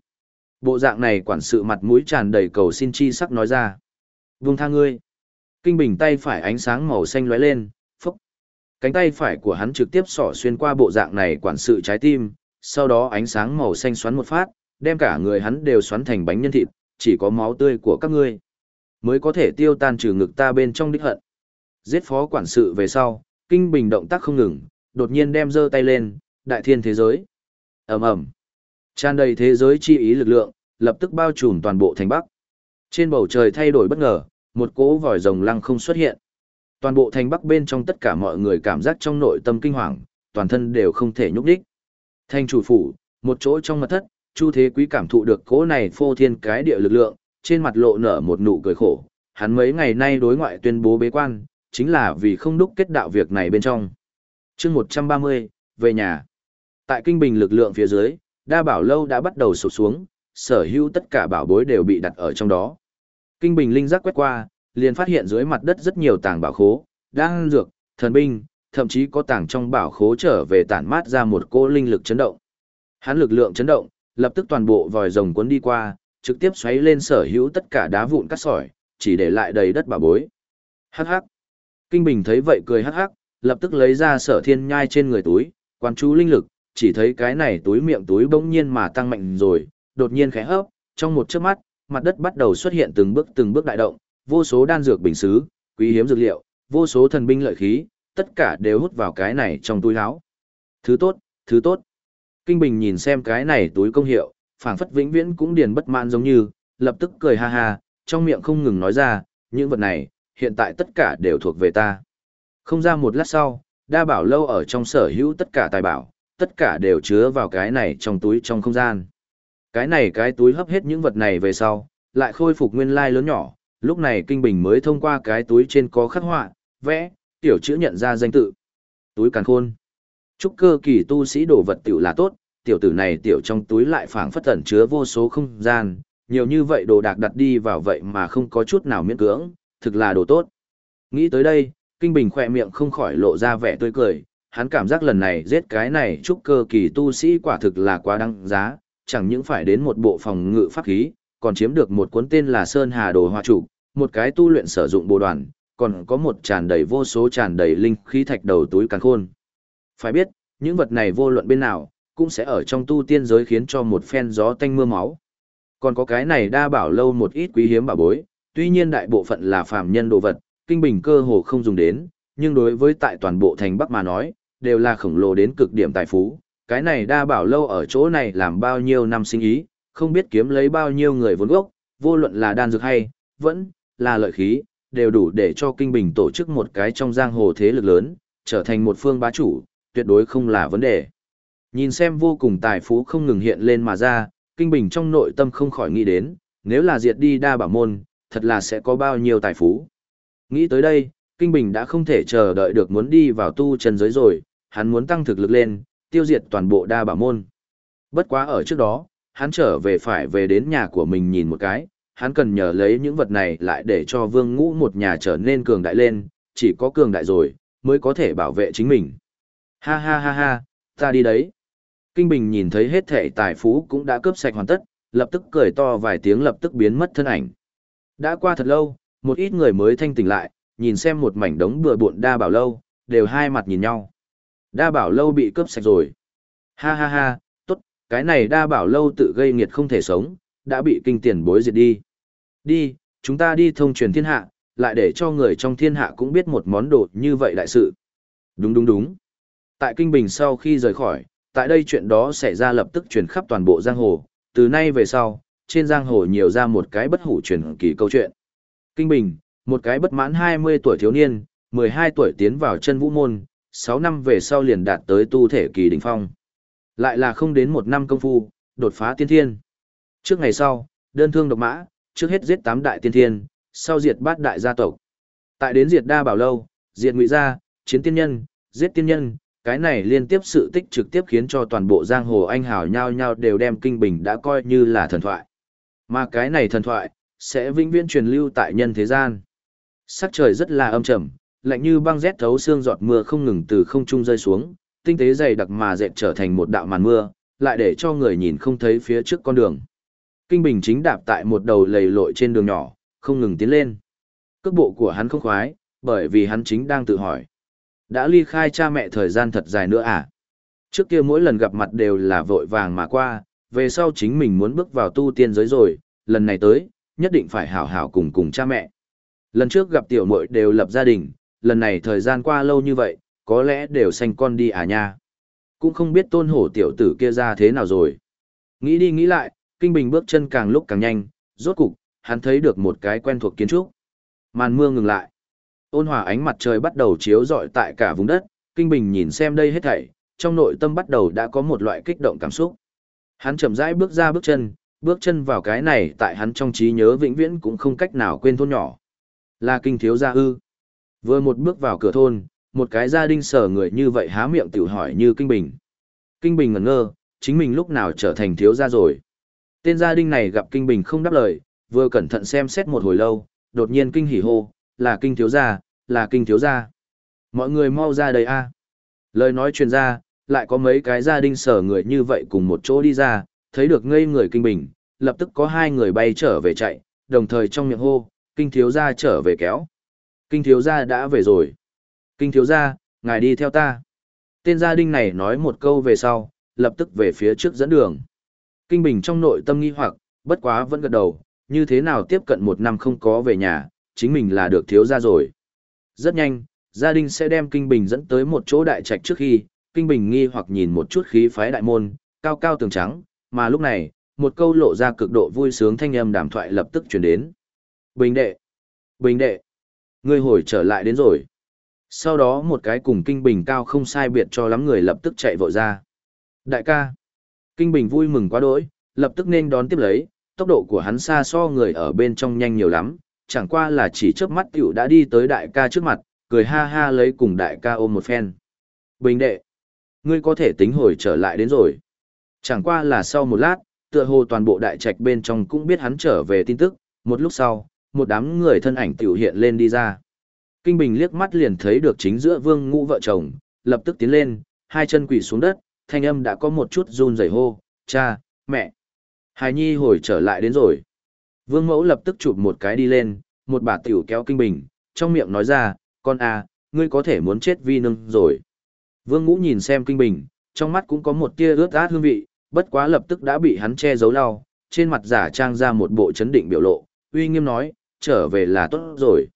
Bộ dạng này quản sự mặt mũi tràn đầy cầu xin chi sắc nói ra vung tha ngươi. Kinh bình tay phải ánh sáng màu xanh lóe lên, phốc. Cánh tay phải của hắn trực tiếp sỏ xuyên qua bộ dạng này quản sự trái tim, sau đó ánh sáng màu xanh xoắn một phát, đem cả người hắn đều xoắn thành bánh nhân thịt, chỉ có máu tươi của các ngươi mới có thể tiêu tan trừ ngực ta bên trong đích hận. Giết phó quản sự về sau, kinh bình động tác không ngừng, đột nhiên đem giơ tay lên, đại thiên thế giới. ầm ầm Tràn đầy thế giới chi ý lực lượng, lập tức bao trùm toàn bộ thành Bắc. Trên bầu trời thay đổi bất ngờ, một cỗ vòi rồng lăng không xuất hiện. Toàn bộ thành Bắc bên trong tất cả mọi người cảm giác trong nội tâm kinh hoàng, toàn thân đều không thể nhúc đích. Thành chủ phủ, một chỗ trong mật thất, Chu Thế Quý cảm thụ được cỗ này phô thiên cái địa lực lượng, trên mặt lộ nở một nụ cười khổ. Hắn mấy ngày nay đối ngoại tuyên bố bế quan, chính là vì không đúc kết đạo việc này bên trong. chương 130, về nhà. Tại kinh bình lực lượng phía dưới, đa bảo lâu đã bắt đầu sụp xuống, sở hữu tất cả bảo bối đều bị đặt ở trong đó. Kinh bình linh giác quét qua, liền phát hiện dưới mặt đất rất nhiều tàng bảo khố, đang dược, thần binh, thậm chí có tàng trong bảo khố trở về tản mát ra một cô linh lực chấn động. Hắn lực lượng chấn động, lập tức toàn bộ vòi rồng cuốn đi qua, trực tiếp xoáy lên sở hữu tất cả đá vụn cắt sỏi, chỉ để lại đầy đất bảo bối. Hắc hắc. Kinh Bình thấy vậy cười hắc hắc, lập tức lấy ra sở thiên nhai trên người túi, quan chú linh lực, chỉ thấy cái này túi miệng túi bỗng nhiên mà tăng mạnh rồi, đột nhiên khẽ hấp, trong một chớp mắt, mặt đất bắt đầu xuất hiện từng bước từng bước đại động, vô số đan dược bình xứ, quý hiếm dược liệu, vô số thần binh lợi khí, tất cả đều hút vào cái này trong túi áo. Thứ tốt, thứ tốt. Kinh Bình nhìn xem cái này túi công hiệu, phảng phất vĩnh viễn cũng điền bất mãn giống như, lập tức cười ha ha, trong miệng không ngừng nói ra, những vật này, hiện tại tất cả đều thuộc về ta. Không ra một lát sau, đa bảo lâu ở trong sở hữu tất cả tài bảo, tất cả đều chứa vào cái này trong túi trong không gian. Cái này cái túi hấp hết những vật này về sau, lại khôi phục nguyên lai lớn nhỏ, lúc này Kinh Bình mới thông qua cái túi trên có khắc họa, vẽ, tiểu chữ nhận ra danh tự. Túi càn khôn. Trúc cơ kỳ tu sĩ đồ vật tiểu là tốt, tiểu tử này tiểu trong túi lại phảng phất tẩn chứa vô số không gian, nhiều như vậy đồ đạc đặt đi vào vậy mà không có chút nào miễn cưỡng, thực là đồ tốt. Nghĩ tới đây, Kinh Bình khỏe miệng không khỏi lộ ra vẻ tươi cười, hắn cảm giác lần này giết cái này trúc cơ kỳ tu sĩ quả thực là quá đăng giá, chẳng những phải đến một bộ phòng ngự pháp khí, còn chiếm được một cuốn tên là Sơn Hà Đồ Hoa Trụ, một cái tu luyện sử dụng bồ đoàn, còn có một tràn đầy vô số tràn đầy linh khí thạch đầu túi càng khôn. Phải biết, những vật này vô luận bên nào, cũng sẽ ở trong tu tiên giới khiến cho một phen gió tanh mưa máu. Còn có cái này đa bảo lâu một ít quý hiếm bảo bối, tuy nhiên đại bộ phận là phàm nhân đồ vật, kinh bình cơ hồ không dùng đến, nhưng đối với tại toàn bộ thành Bắc mà nói, đều là khổng lồ đến cực điểm tài phú. Cái này đa bảo lâu ở chỗ này làm bao nhiêu năm sinh ý, không biết kiếm lấy bao nhiêu người vốn gốc, vô luận là đan dược hay, vẫn là lợi khí, đều đủ để cho Kinh Bình tổ chức một cái trong giang hồ thế lực lớn, trở thành một phương bá chủ, tuyệt đối không là vấn đề. Nhìn xem vô cùng tài phú không ngừng hiện lên mà ra, Kinh Bình trong nội tâm không khỏi nghĩ đến, nếu là diệt đi đa bảo môn, thật là sẽ có bao nhiêu tài phú. Nghĩ tới đây, Kinh Bình đã không thể chờ đợi được muốn đi vào tu chân giới rồi, hắn muốn tăng thực lực lên, tiêu diệt toàn bộ đa bảo môn. Bất quá ở trước đó, hắn trở về phải về đến nhà của mình nhìn một cái, hắn cần nhờ lấy những vật này lại để cho vương ngũ một nhà trở nên cường đại lên, chỉ có cường đại rồi, mới có thể bảo vệ chính mình. Ha ha ha ha, ta đi đấy. Kinh Bình nhìn thấy hết thể tài phú cũng đã cướp sạch hoàn tất, lập tức cười to vài tiếng lập tức biến mất thân ảnh. Đã qua thật lâu, một ít người mới thanh tỉnh lại, nhìn xem một mảnh đống bừa bộn đa bảo lâu, đều hai mặt nhìn nhau. Đa bảo lâu bị cướp sạch rồi. Ha ha ha, tốt, cái này đa bảo lâu tự gây nghiệt không thể sống, đã bị kinh tiền bối diệt đi. Đi, chúng ta đi thông truyền thiên hạ, lại để cho người trong thiên hạ cũng biết một món đồ như vậy đại sự. Đúng đúng đúng. Tại Kinh Bình sau khi rời khỏi, tại đây chuyện đó xảy ra lập tức truyền khắp toàn bộ giang hồ, từ nay về sau, trên giang hồ nhiều ra một cái bất hủ truyền kỳ câu chuyện. Kinh Bình, một cái bất mãn 20 tuổi thiếu niên, 12 tuổi tiến vào chân vũ môn, 6 năm về sau liền đạt tới tu thể kỳ đỉnh phong. Lại là không đến một năm công phu, đột phá tiên thiên. Trước ngày sau, đơn thương độc mã, trước hết giết tám đại tiên thiên, sau diệt bát đại gia tộc. Tại đến diệt đa bảo lâu, diệt ngụy gia, chiến tiên nhân, giết tiên nhân, cái này liên tiếp sự tích trực tiếp khiến cho toàn bộ giang hồ anh hào nhao nhao đều đem kinh bình đã coi như là thần thoại. Mà cái này thần thoại, sẽ vĩnh viễn truyền lưu tại nhân thế gian. Sắc trời rất là âm trầm, lạnh như băng rét thấu xương giọt mưa không ngừng từ không trung rơi xuống, tinh tế dày đặc mà dệt trở thành một đạo màn mưa, lại để cho người nhìn không thấy phía trước con đường. Kinh Bình chính đạp tại một đầu lầy lội trên đường nhỏ, không ngừng tiến lên. Cước bộ của hắn không khoái, bởi vì hắn chính đang tự hỏi. Đã ly khai cha mẹ thời gian thật dài nữa à? Trước kia mỗi lần gặp mặt đều là vội vàng mà qua, về sau chính mình muốn bước vào tu tiên giới rồi, lần này tới, nhất định phải hảo hảo cùng cùng cha mẹ. Lần trước gặp tiểu muội đều lập gia đình, lần này thời gian qua lâu như vậy, có lẽ đều sanh con đi à nha. Cũng không biết tôn hổ tiểu tử kia ra thế nào rồi. Nghĩ đi nghĩ lại, Kinh Bình bước chân càng lúc càng nhanh, rốt cục, hắn thấy được một cái quen thuộc kiến trúc. Màn mưa ngừng lại. Ôn hòa ánh mặt trời bắt đầu chiếu rọi tại cả vùng đất, Kinh Bình nhìn xem đây hết thảy, trong nội tâm bắt đầu đã có một loại kích động cảm xúc. Hắn chậm rãi bước ra bước chân, bước chân vào cái này tại hắn trong trí nhớ vĩnh viễn cũng không cách nào quên thôn nhỏ. Là kinh thiếu gia ư. Vừa một bước vào cửa thôn, một cái gia đình sở người như vậy há miệng tiểu hỏi như Kinh Bình. Kinh Bình ngẩn ngơ, chính mình lúc nào trở thành thiếu gia rồi. Tên gia đình này gặp Kinh Bình không đáp lời, vừa cẩn thận xem xét một hồi lâu, đột nhiên kinh hỉ hô, là kinh thiếu gia, là kinh thiếu gia. Mọi người mau ra đây a. Lời nói truyền ra, lại có mấy cái gia đình sở người như vậy cùng một chỗ đi ra, thấy được ngây người kinh bình, lập tức có hai người bay trở về chạy, đồng thời trong miệng hô, kinh thiếu gia trở về kéo. Kinh thiếu gia đã về rồi. Kinh thiếu gia, ngài đi theo ta. Tên gia đình này nói một câu về sau, lập tức về phía trước dẫn đường. Kinh Bình trong nội tâm nghi hoặc, bất quá vẫn gật đầu, như thế nào tiếp cận một năm không có về nhà, chính mình là được thiếu gia rồi. Rất nhanh, gia đình sẽ đem Kinh Bình dẫn tới một chỗ đại trạch trước khi, Kinh Bình nghi hoặc nhìn một chút khí phái đại môn, cao cao tường trắng, mà lúc này, một câu lộ ra cực độ vui sướng thanh âm đàm thoại lập tức truyền đến. Bình đệ! Bình đệ! Ngươi hồi trở lại đến rồi. Sau đó một cái cùng Kinh Bình cao không sai biệt cho lắm người lập tức chạy vội ra. Đại ca! Kinh Bình vui mừng quá đỗi, lập tức nên đón tiếp lấy, tốc độ của hắn xa so người ở bên trong nhanh nhiều lắm, chẳng qua là chỉ chớp mắt tiểu đã đi tới đại ca trước mặt, cười ha ha lấy cùng đại ca ôm một phen. Bình đệ! Ngươi có thể tính hồi trở lại đến rồi. Chẳng qua là sau một lát, tựa hồ toàn bộ đại trạch bên trong cũng biết hắn trở về tin tức, một lúc sau, một đám người thân ảnh tiểu hiện lên đi ra. Kinh Bình liếc mắt liền thấy được chính giữa vương ngũ vợ chồng, lập tức tiến lên, hai chân quỳ xuống đất, thanh âm đã có một chút run rẩy hô, cha, mẹ. Hài Nhi hồi trở lại đến rồi. Vương mẫu lập tức chụp một cái đi lên, một bà tiểu kéo Kinh Bình, trong miệng nói ra, con à, ngươi có thể muốn chết vi nương rồi. Vương ngũ nhìn xem Kinh Bình, trong mắt cũng có một tia ướt át hương vị, bất quá lập tức đã bị hắn che giấu lau, trên mặt giả trang ra một bộ chấn định biểu lộ, uy nghiêm nói, trở về là tốt rồi.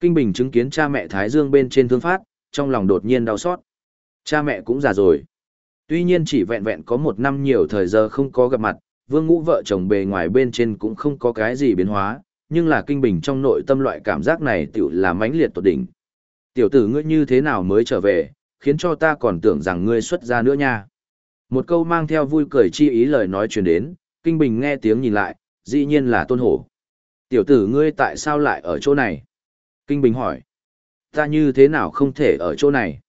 Kinh Bình chứng kiến cha mẹ Thái Dương bên trên thương phát, trong lòng đột nhiên đau xót. Cha mẹ cũng già rồi. Tuy nhiên chỉ vẹn vẹn có một năm nhiều thời giờ không có gặp mặt, vương ngũ vợ chồng bề ngoài bên trên cũng không có cái gì biến hóa, nhưng là Kinh Bình trong nội tâm loại cảm giác này tiểu là mãnh liệt tột đỉnh. Tiểu tử ngươi như thế nào mới trở về, khiến cho ta còn tưởng rằng ngươi xuất ra nữa nha. Một câu mang theo vui cười chi ý lời nói truyền đến, Kinh Bình nghe tiếng nhìn lại, dĩ nhiên là Tôn Hổ. Tiểu tử ngươi tại sao lại ở chỗ này? Kinh Bình hỏi. Ta như thế nào không thể ở chỗ này?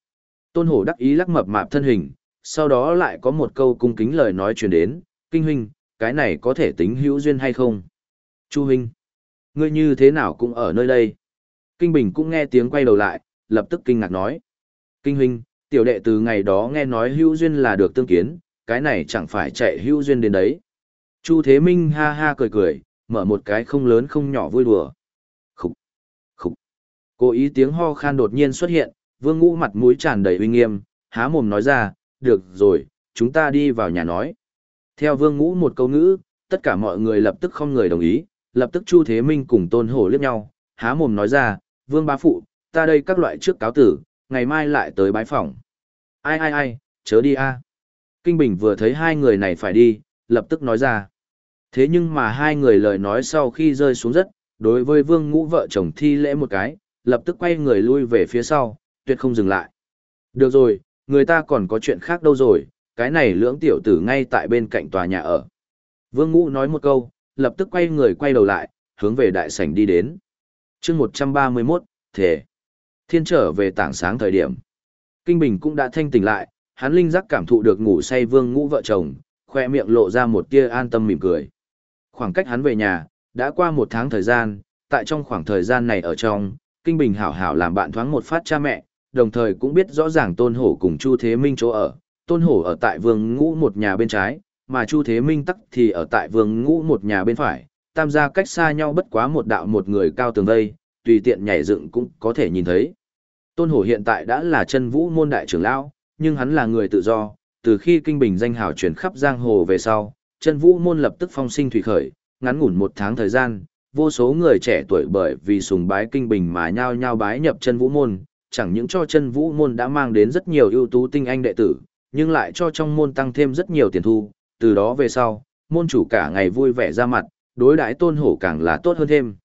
Tôn Hổ đắc ý lắc mập mạp thân hình, sau đó lại có một câu cung kính lời nói truyền đến, Kinh Huynh, cái này có thể tính hữu duyên hay không? Chu Huynh, ngươi như thế nào cũng ở nơi đây? Kinh Bình cũng nghe tiếng quay đầu lại, lập tức kinh ngạc nói. Kinh Huynh, tiểu đệ từ ngày đó nghe nói hữu duyên là được tương kiến, cái này chẳng phải chạy hữu duyên đến đấy. Chu Thế Minh ha ha cười cười, mở một cái không lớn không nhỏ vui đùa. Khục, khục. Cố ý tiếng ho khan đột nhiên xuất hiện, vương ngũ mặt mũi tràn đầy uy nghiêm, há mồm nói ra, được rồi, chúng ta đi vào nhà nói. Theo vương ngũ một câu ngữ, tất cả mọi người lập tức không người đồng ý, lập tức Chu Thế Minh cùng Tôn Hổ liếc nhau, há mồm nói ra, vương bá phụ, ta đây các loại trước cáo tử, ngày mai lại tới bái phỏng. Ai ai ai, chớ đi a. Kinh Bình vừa thấy hai người này phải đi, lập tức nói ra. Thế nhưng mà hai người lời nói sau khi rơi xuống đất, đối với vương ngũ vợ chồng thi lễ một cái, lập tức quay người lui về phía sau, tuyệt không dừng lại. Được rồi, người ta còn có chuyện khác đâu rồi, cái này lưỡng tiểu tử ngay tại bên cạnh tòa nhà ở. Vương ngũ nói một câu, lập tức quay người quay đầu lại, hướng về đại sảnh đi đến. chương 131, thể. Thiên trở về tảng sáng thời điểm. Kinh Bình cũng đã thanh tỉnh lại, hắn linh giác cảm thụ được ngủ say vương ngũ vợ chồng, khoe miệng lộ ra một tia an tâm mỉm cười. Khoảng cách hắn về nhà, đã qua một tháng thời gian, tại trong khoảng thời gian này ở trong, Kinh Bình hảo hảo làm bạn thoáng một phát cha mẹ, đồng thời cũng biết rõ ràng Tôn Hổ cùng Chu Thế Minh chỗ ở. Tôn Hổ ở tại vương ngũ một nhà bên trái, mà Chu Thế Minh tắc thì ở tại vương ngũ một nhà bên phải, tam gia cách xa nhau bất quá một đạo một người cao tường vây, tùy tiện nhảy dựng cũng có thể nhìn thấy. Tôn Hổ hiện tại đã là chân vũ môn đại trưởng lão, nhưng hắn là người tự do, từ khi kinh bình danh hào chuyển khắp giang hồ về sau, chân vũ môn lập tức phong sinh thủy khởi, ngắn ngủn một tháng thời gian, vô số người trẻ tuổi bởi vì sùng bái kinh bình mà nhao nhao bái nhập chân vũ môn, chẳng những cho chân vũ môn đã mang đến rất nhiều ưu tú tinh anh đệ tử, nhưng lại cho trong môn tăng thêm rất nhiều tiền thu, từ đó về sau, môn chủ cả ngày vui vẻ ra mặt, đối đãi tôn hổ càng là tốt hơn thêm.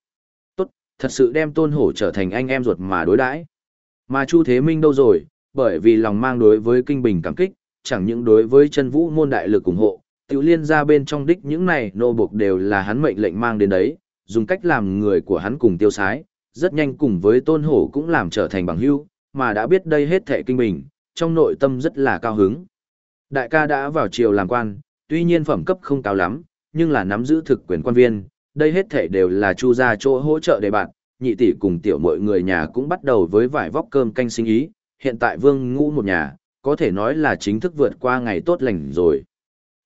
Tốt, thật sự đem tôn hổ trở thành anh em ruột mà đối đãi. Mà Chu Thế Minh đâu rồi, bởi vì lòng mang đối với kinh bình cảm kích, chẳng những đối với chân vũ môn đại lực ủng hộ, tiểu liên ra bên trong đích những này nô buộc đều là hắn mệnh lệnh mang đến đấy, dùng cách làm người của hắn cùng tiêu sái, rất nhanh cùng với tôn hổ cũng làm trở thành bằng hữu, mà đã biết đây hết thệ kinh bình, trong nội tâm rất là cao hứng. Đại ca đã vào triều làm quan, tuy nhiên phẩm cấp không cao lắm, nhưng là nắm giữ thực quyền quan viên, đây hết thệ đều là chu gia chỗ hỗ trợ để bạn, nhị tỷ cùng tiểu mọi người nhà cũng bắt đầu với vải vóc cơm canh sinh ý, hiện tại vương ngũ một nhà, có thể nói là chính thức vượt qua ngày tốt lành rồi.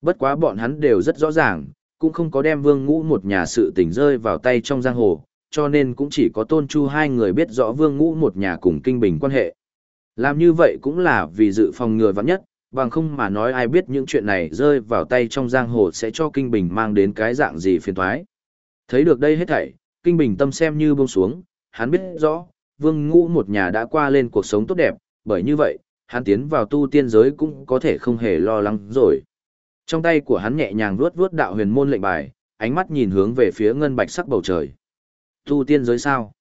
Bất quá bọn hắn đều rất rõ ràng, cũng không có đem vương ngũ một nhà sự tình rơi vào tay trong giang hồ, cho nên cũng chỉ có tôn chu hai người biết rõ vương ngũ một nhà cùng kinh bình quan hệ. Làm như vậy cũng là vì dự phòng ngừa vắng nhất, bằng không mà nói ai biết những chuyện này rơi vào tay trong giang hồ sẽ cho kinh bình mang đến cái dạng gì phiền thoái. Thấy được đây hết thảy, kinh bình tâm xem như buông xuống, hắn biết rõ, vương ngũ một nhà đã qua lên cuộc sống tốt đẹp, bởi như vậy, hắn tiến vào tu tiên giới cũng có thể không hề lo lắng rồi. Trong tay của hắn nhẹ nhàng vuốt vuốt đạo huyền môn lệnh bài, ánh mắt nhìn hướng về phía ngân bạch sắc bầu trời. Tu tiên giới sao?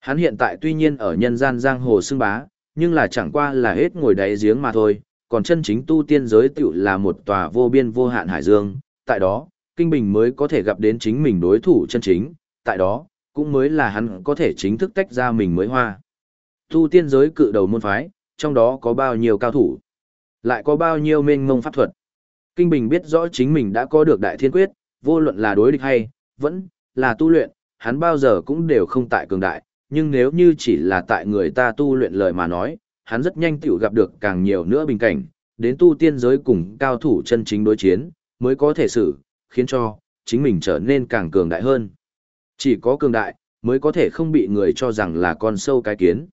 Hắn hiện tại tuy nhiên ở nhân gian giang hồ xưng bá, nhưng là chẳng qua là hết ngồi đáy giếng mà thôi, còn chân chính tu tiên giới tựu là một tòa vô biên vô hạn hải dương, tại đó, Kinh Bình mới có thể gặp đến chính mình đối thủ chân chính, tại đó, cũng mới là hắn có thể chính thức tách ra mình mới hoa. Tu tiên giới cự đầu môn phái, trong đó có bao nhiêu cao thủ, lại có bao nhiêu mênh mông pháp thuật. Kinh Bình biết rõ chính mình đã có được đại thiên quyết, vô luận là đối địch hay, vẫn là tu luyện, hắn bao giờ cũng đều không tại cường đại, nhưng nếu như chỉ là tại người ta tu luyện lời mà nói, hắn rất nhanh tiểu gặp được càng nhiều nữa bình cảnh, đến tu tiên giới cùng cao thủ chân chính đối chiến, mới có thể xử, khiến cho chính mình trở nên càng cường đại hơn. Chỉ có cường đại, mới có thể không bị người cho rằng là con sâu cái kiến.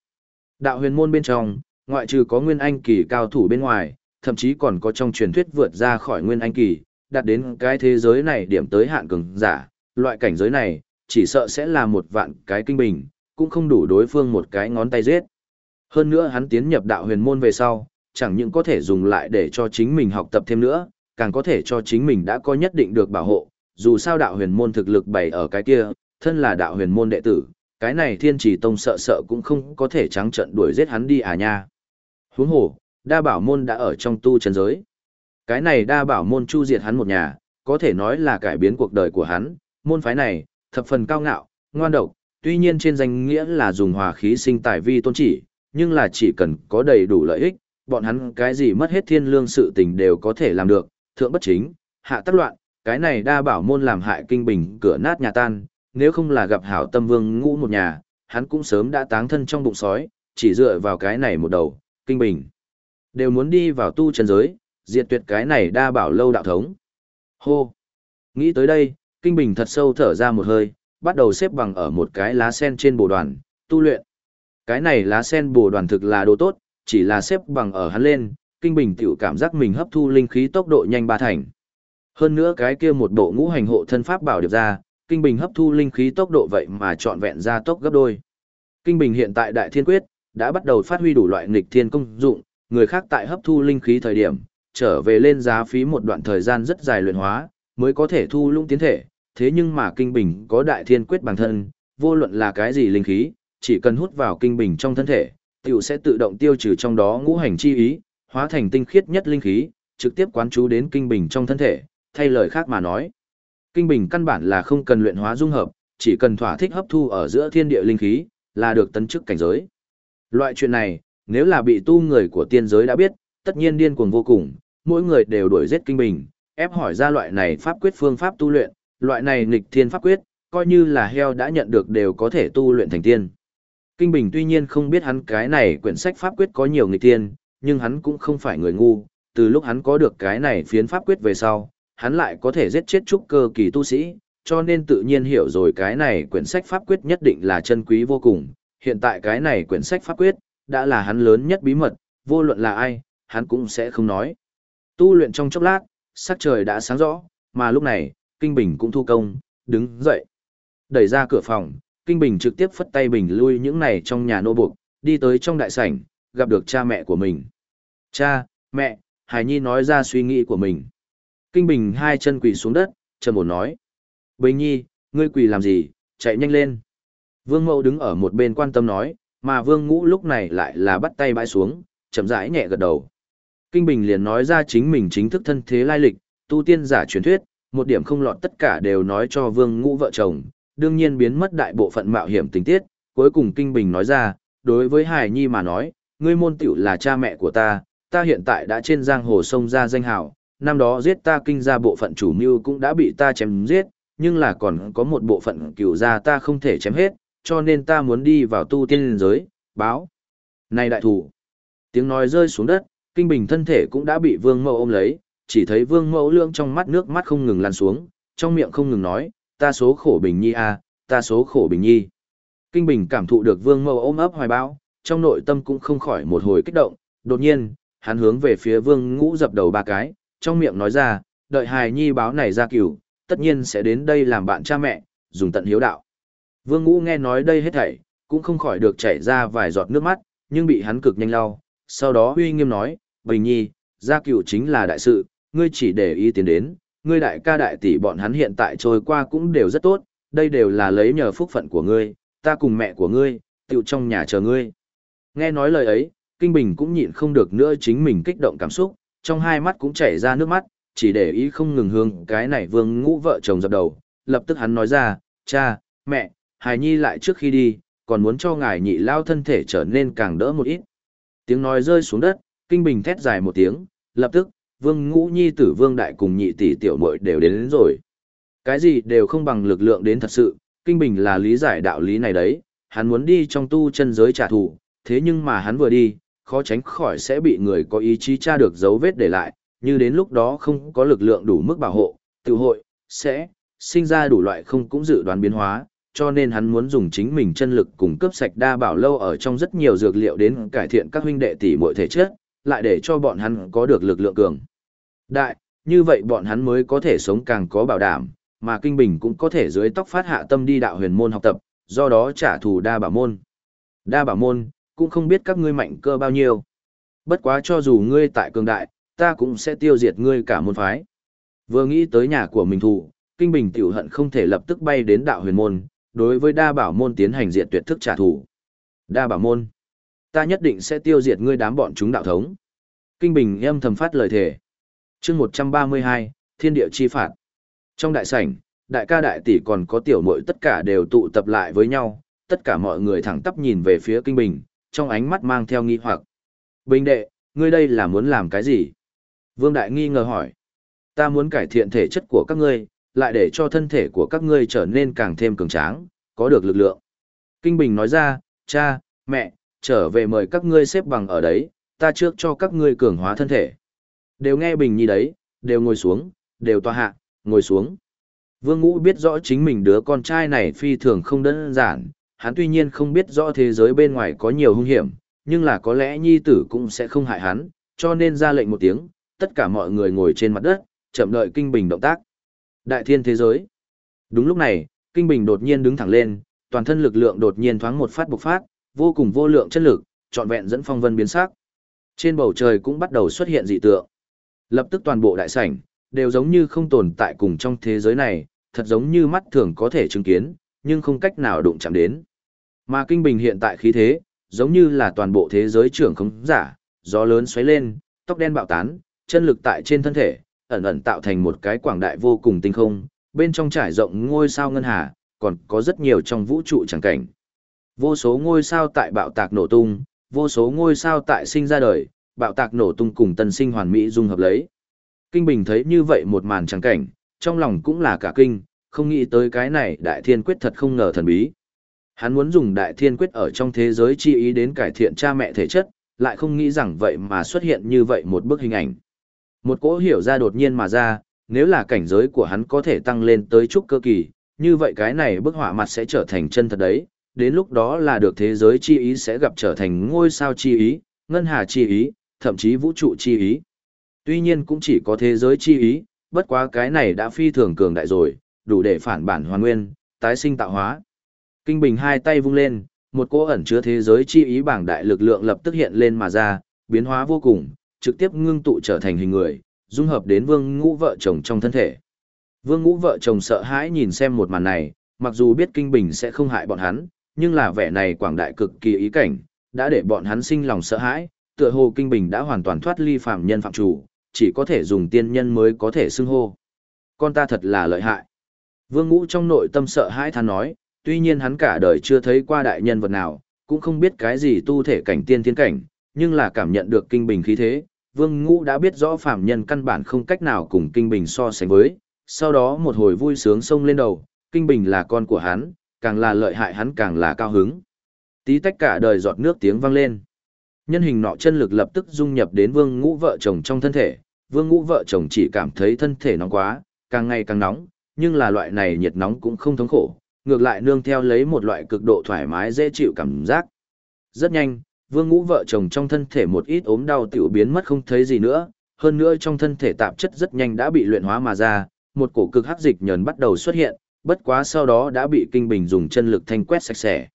Đạo huyền môn bên trong, ngoại trừ có nguyên anh kỳ cao thủ bên ngoài, thậm chí còn có trong truyền thuyết vượt ra khỏi nguyên anh kỳ, đạt đến cái thế giới này điểm tới hạn cường giả, loại cảnh giới này, chỉ sợ sẽ là một vạn cái kinh bình, cũng không đủ đối phương một cái ngón tay giết. Hơn nữa hắn tiến nhập đạo huyền môn về sau, chẳng những có thể dùng lại để cho chính mình học tập thêm nữa, càng có thể cho chính mình đã có nhất định được bảo hộ, dù sao đạo huyền môn thực lực bày ở cái kia, thân là đạo huyền môn đệ tử, cái này thiên trì tông sợ sợ cũng không có thể trắng trận đuổi giết hắn đi à nha. Huống hồ, đa bảo môn đã ở trong tu chân giới. Cái này đa bảo môn chu diệt hắn một nhà, có thể nói là cải biến cuộc đời của hắn, môn phái này, thập phần cao ngạo, ngoan độc, tuy nhiên trên danh nghĩa là dùng hòa khí sinh tài vi tôn chỉ, nhưng là chỉ cần có đầy đủ lợi ích, bọn hắn cái gì mất hết thiên lương sự tình đều có thể làm được, thượng bất chính, hạ tất loạn, cái này đa bảo môn làm hại kinh bình cửa nát nhà tan, nếu không là gặp hảo tâm vương ngũ một nhà, hắn cũng sớm đã táng thân trong bụng sói, chỉ dựa vào cái này một đầu, kinh bình. Đều muốn đi vào tu chân giới, diệt tuyệt cái này đa bảo lâu đạo thống. Hô! Nghĩ tới đây, kinh bình thật sâu thở ra một hơi, bắt đầu xếp bằng ở một cái lá sen trên bồ đoàn, tu luyện. Cái này lá sen bồ đoàn thực là đồ tốt, chỉ là xếp bằng ở hắn lên, kinh bình tiểu cảm giác mình hấp thu linh khí tốc độ nhanh ba thành. Hơn nữa cái kia một bộ ngũ hành hộ thân pháp bảo điệp ra, kinh bình hấp thu linh khí tốc độ vậy mà trọn vẹn ra tốc gấp đôi. Kinh bình hiện tại đại thiên quyết đã bắt đầu phát huy đủ loại nghịch thiên công dụng, người khác tại hấp thu linh khí thời điểm, trở về lên giá phí một đoạn thời gian rất dài luyện hóa, mới có thể thu lũng tiến thể, thế nhưng mà kinh bình có đại thiên quyết bản thân, vô luận là cái gì linh khí, chỉ cần hút vào kinh bình trong thân thể, tiểu sẽ tự động tiêu trừ trong đó ngũ hành chi ý, hóa thành tinh khiết nhất linh khí, trực tiếp quán chú đến kinh bình trong thân thể, thay lời khác mà nói. Kinh bình căn bản là không cần luyện hóa dung hợp, chỉ cần thỏa thích hấp thu ở giữa thiên địa linh khí, là được tấn chức cảnh giới. Loại chuyện này, nếu là bị tu người của tiên giới đã biết, tất nhiên điên cuồng vô cùng, mỗi người đều đuổi giết kinh bình, ép hỏi ra loại này pháp quyết phương pháp tu luyện, loại này nghịch thiên pháp quyết, coi như là heo đã nhận được đều có thể tu luyện thành tiên. Kinh Bình tuy nhiên không biết hắn cái này quyển sách pháp quyết có nhiều nghịch thiên, nhưng hắn cũng không phải người ngu, từ lúc hắn có được cái này phiến pháp quyết về sau, hắn lại có thể giết chết trúc cơ kỳ tu sĩ, cho nên tự nhiên hiểu rồi cái này quyển sách pháp quyết nhất định là chân quý vô cùng. Hiện tại cái này quyển sách pháp quyết, đã là hắn lớn nhất bí mật, vô luận là ai, hắn cũng sẽ không nói. Tu luyện trong chốc lát, sắc trời đã sáng rõ, mà lúc này, Kinh Bình cũng thu công, đứng dậy. Đẩy ra cửa phòng, Kinh Bình trực tiếp phất tay Bình lui những này trong nhà nô buộc, đi tới trong đại sảnh, gặp được cha mẹ của mình. Cha, mẹ, Hải Nhi nói ra suy nghĩ của mình. Kinh Bình hai chân quỳ xuống đất, trầm ổn nói. Bình Nhi, ngươi quỳ làm gì, chạy nhanh lên. Vương Mậu đứng ở một bên quan tâm nói, mà Vương Ngũ lúc này lại là bắt tay bãi xuống, chậm rãi nhẹ gật đầu. Kinh Bình liền nói ra chính mình chính thức thân thế lai lịch, tu tiên giả truyền thuyết, một điểm không lọt tất cả đều nói cho Vương Ngũ vợ chồng, đương nhiên biến mất đại bộ phận mạo hiểm tình tiết, cuối cùng Kinh Bình nói ra, đối với Hải Nhi mà nói, ngươi môn tiểu là cha mẹ của ta, ta hiện tại đã trên giang hồ sông ra danh hào, năm đó giết ta kinh ra bộ phận chủ mưu cũng đã bị ta chém giết, nhưng là còn có một bộ phận cửu gia ta không thể chém hết, cho nên ta muốn đi vào tu tiên giới, báo. Này đại thủ! Tiếng nói rơi xuống đất, kinh bình thân thể cũng đã bị vương mẫu ôm lấy, chỉ thấy vương mẫu lương trong mắt nước mắt không ngừng lăn xuống, trong miệng không ngừng nói, ta số khổ bình nhi a, ta số khổ bình nhi. Kinh bình cảm thụ được vương mẫu ôm ấp hoài bão, trong nội tâm cũng không khỏi một hồi kích động, đột nhiên, hắn hướng về phía vương ngũ dập đầu ba cái, trong miệng nói ra, đợi hài nhi báo này ra cửu, tất nhiên sẽ đến đây làm bạn cha mẹ, dùng tận hiếu đạo. Vương ngũ nghe nói đây hết thảy, cũng không khỏi được chảy ra vài giọt nước mắt, nhưng bị hắn cực nhanh lau, sau đó huy nghiêm nói, Bình Nhi, gia cửu chính là đại sự, ngươi chỉ để ý tiến đến, ngươi đại ca đại tỷ bọn hắn hiện tại trôi qua cũng đều rất tốt, đây đều là lấy nhờ phúc phận của ngươi, ta cùng mẹ của ngươi, tiểu trong nhà chờ ngươi. Nghe nói lời ấy, Kinh Bình cũng nhịn không được nữa chính mình kích động cảm xúc, trong hai mắt cũng chảy ra nước mắt, chỉ để ý không ngừng hướng cái này vương ngũ vợ chồng dập đầu. Lập tức hắn nói ra, cha, mẹ, hài nhi lại trước khi đi, còn muốn cho ngài nhị lao thân thể trở nên càng đỡ một ít. Tiếng nói rơi xuống đất, Kinh Bình thét dài một tiếng, lập tức, vương ngũ nhi tử vương đại cùng nhị tỷ tiểu muội đều đến, đến rồi. Cái gì đều không bằng lực lượng đến thật sự, Kinh Bình là lý giải đạo lý này đấy, hắn muốn đi trong tu chân giới trả thù, thế nhưng mà hắn vừa đi, khó tránh khỏi sẽ bị người có ý chí tra được dấu vết để lại, như đến lúc đó không có lực lượng đủ mức bảo hộ, tự hội, sẽ, sinh ra đủ loại không cũng dự đoán biến hóa, cho nên hắn muốn dùng chính mình chân lực cùng cấp sạch đa bảo lâu ở trong rất nhiều dược liệu đến cải thiện các huynh đệ tỷ muội thể chất, lại để cho bọn hắn có được lực lượng cường. Đại, như vậy bọn hắn mới có thể sống càng có bảo đảm, mà Kinh Bình cũng có thể dưới tóc phát hạ tâm đi đạo huyền môn học tập, do đó trả thù đa bảo môn. Đa bảo môn, cũng không biết các ngươi mạnh cơ bao nhiêu. Bất quá cho dù ngươi tại cường đại, ta cũng sẽ tiêu diệt ngươi cả môn phái. Vừa nghĩ tới nhà của mình thủ, Kinh Bình tiểu hận không thể lập tức bay đến đạo huyền môn, đối với đa bảo môn tiến hành diệt tuyệt thức trả thù. Đa bảo môn, ta nhất định sẽ tiêu diệt ngươi đám bọn chúng đạo thống. Kinh Bình âm thầm phát lời thề. chương 132, Thiên địa chi phạt. Trong đại sảnh, đại ca đại tỷ còn có tiểu muội tất cả đều tụ tập lại với nhau, tất cả mọi người thẳng tắp nhìn về phía Kinh Bình, trong ánh mắt mang theo nghi hoặc. Bình đệ, ngươi đây là muốn làm cái gì? Vương Đại nghi ngờ hỏi. Ta muốn cải thiện thể chất của các ngươi, lại để cho thân thể của các ngươi trở nên càng thêm cường tráng, có được lực lượng. Kinh Bình nói ra, cha, mẹ, trở về mời các ngươi xếp bằng ở đấy, ta trước cho các ngươi cường hóa thân thể. Đều nghe Bình Nhi đấy, đều ngồi xuống, đều tòa hạ, ngồi xuống. Vương Ngũ biết rõ chính mình đứa con trai này phi thường không đơn giản, hắn tuy nhiên không biết rõ thế giới bên ngoài có nhiều hung hiểm, nhưng là có lẽ nhi tử cũng sẽ không hại hắn, cho nên ra lệnh một tiếng, tất cả mọi người ngồi trên mặt đất, chậm đợi Kinh Bình động tác. Đại thiên thế giới. Đúng lúc này, Kinh Bình đột nhiên đứng thẳng lên, toàn thân lực lượng đột nhiên thoáng một phát bộc phát, vô cùng vô lượng chất lực, trọn vẹn dẫn phong vân biến sắc. Trên bầu trời cũng bắt đầu xuất hiện dị tượng. Lập tức toàn bộ đại sảnh đều giống như không tồn tại cùng trong thế giới này, thật giống như mắt thường có thể chứng kiến, nhưng không cách nào đụng chạm đến. Mà Kinh Bình hiện tại khí thế, giống như là toàn bộ thế giới trưởng không giả, gió lớn xoáy lên, tóc đen bạo tán, chân lực tại trên thân thể, ẩn ẩn tạo thành một cái quảng đại vô cùng tinh không, bên trong trải rộng ngôi sao ngân hà, còn có rất nhiều trong vũ trụ chẳng cảnh. Vô số ngôi sao tại bạo tạc nổ tung, vô số ngôi sao tại sinh ra đời, bạo tạc nổ tung cùng tân sinh hoàn mỹ dung hợp lấy. Kinh Bình thấy như vậy một màn chẳng cảnh, trong lòng cũng là cả kinh, không nghĩ tới cái này đại thiên quyết thật không ngờ thần bí. Hắn muốn dùng đại thiên quyết ở trong thế giới chi ý đến cải thiện cha mẹ thể chất, lại không nghĩ rằng vậy mà xuất hiện như vậy một bức hình ảnh. Một cỗ hiểu ra đột nhiên mà ra, nếu là cảnh giới của hắn có thể tăng lên tới chút cơ kỳ, như vậy cái này bức họa mặt sẽ trở thành chân thật đấy, đến lúc đó là được thế giới chi ý sẽ gặp trở thành ngôi sao chi ý, ngân hà chi ý, thậm chí vũ trụ chi ý. Tuy nhiên cũng chỉ có thế giới chi ý, bất quá cái này đã phi thường cường đại rồi, đủ để phản bản hoàn nguyên, tái sinh tạo hóa. Kinh Bình hai tay vung lên, một cỗ ẩn chứa thế giới chi ý bảng đại lực lượng lập tức hiện lên mà ra, biến hóa vô cùng, trực tiếp ngưng tụ trở thành hình người, dung hợp đến Vương Ngũ vợ chồng trong thân thể. Vương Ngũ vợ chồng sợ hãi nhìn xem một màn này, mặc dù biết Kinh Bình sẽ không hại bọn hắn, nhưng là vẻ này quảng đại cực kỳ ý cảnh, đã để bọn hắn sinh lòng sợ hãi, tựa hồ Kinh Bình đã hoàn toàn thoát ly phạm nhân phạm chủ, chỉ có thể dùng tiên nhân mới có thể xưng hô. Con ta thật là lợi hại. Vương Ngũ trong nội tâm sợ hãi than nói, tuy nhiên hắn cả đời chưa thấy qua đại nhân vật nào, cũng không biết cái gì tu thể cảnh tiên thiên cảnh, nhưng là cảm nhận được kinh bình khí thế, Vương Ngũ đã biết rõ phạm nhân căn bản không cách nào cùng kinh bình so sánh với, sau đó một hồi vui sướng sông lên đầu, Kinh Bình là con của hắn, càng là lợi hại hắn càng là cao hứng. Tí tách cả đời giọt nước tiếng vang lên. Nhân hình nọ chân lực lập tức dung nhập đến vương ngũ vợ chồng trong thân thể, vương ngũ vợ chồng chỉ cảm thấy thân thể nóng quá, càng ngày càng nóng, nhưng là loại này nhiệt nóng cũng không thống khổ, ngược lại nương theo lấy một loại cực độ thoải mái dễ chịu cảm giác. Rất nhanh, vương ngũ vợ chồng trong thân thể một ít ốm đau tiểu biến mất không thấy gì nữa, hơn nữa trong thân thể tạp chất rất nhanh đã bị luyện hóa mà ra, một cổ cực hắc dịch nhờn bắt đầu xuất hiện, bất quá sau đó đã bị kinh bình dùng chân lực thanh quét sạch sẽ.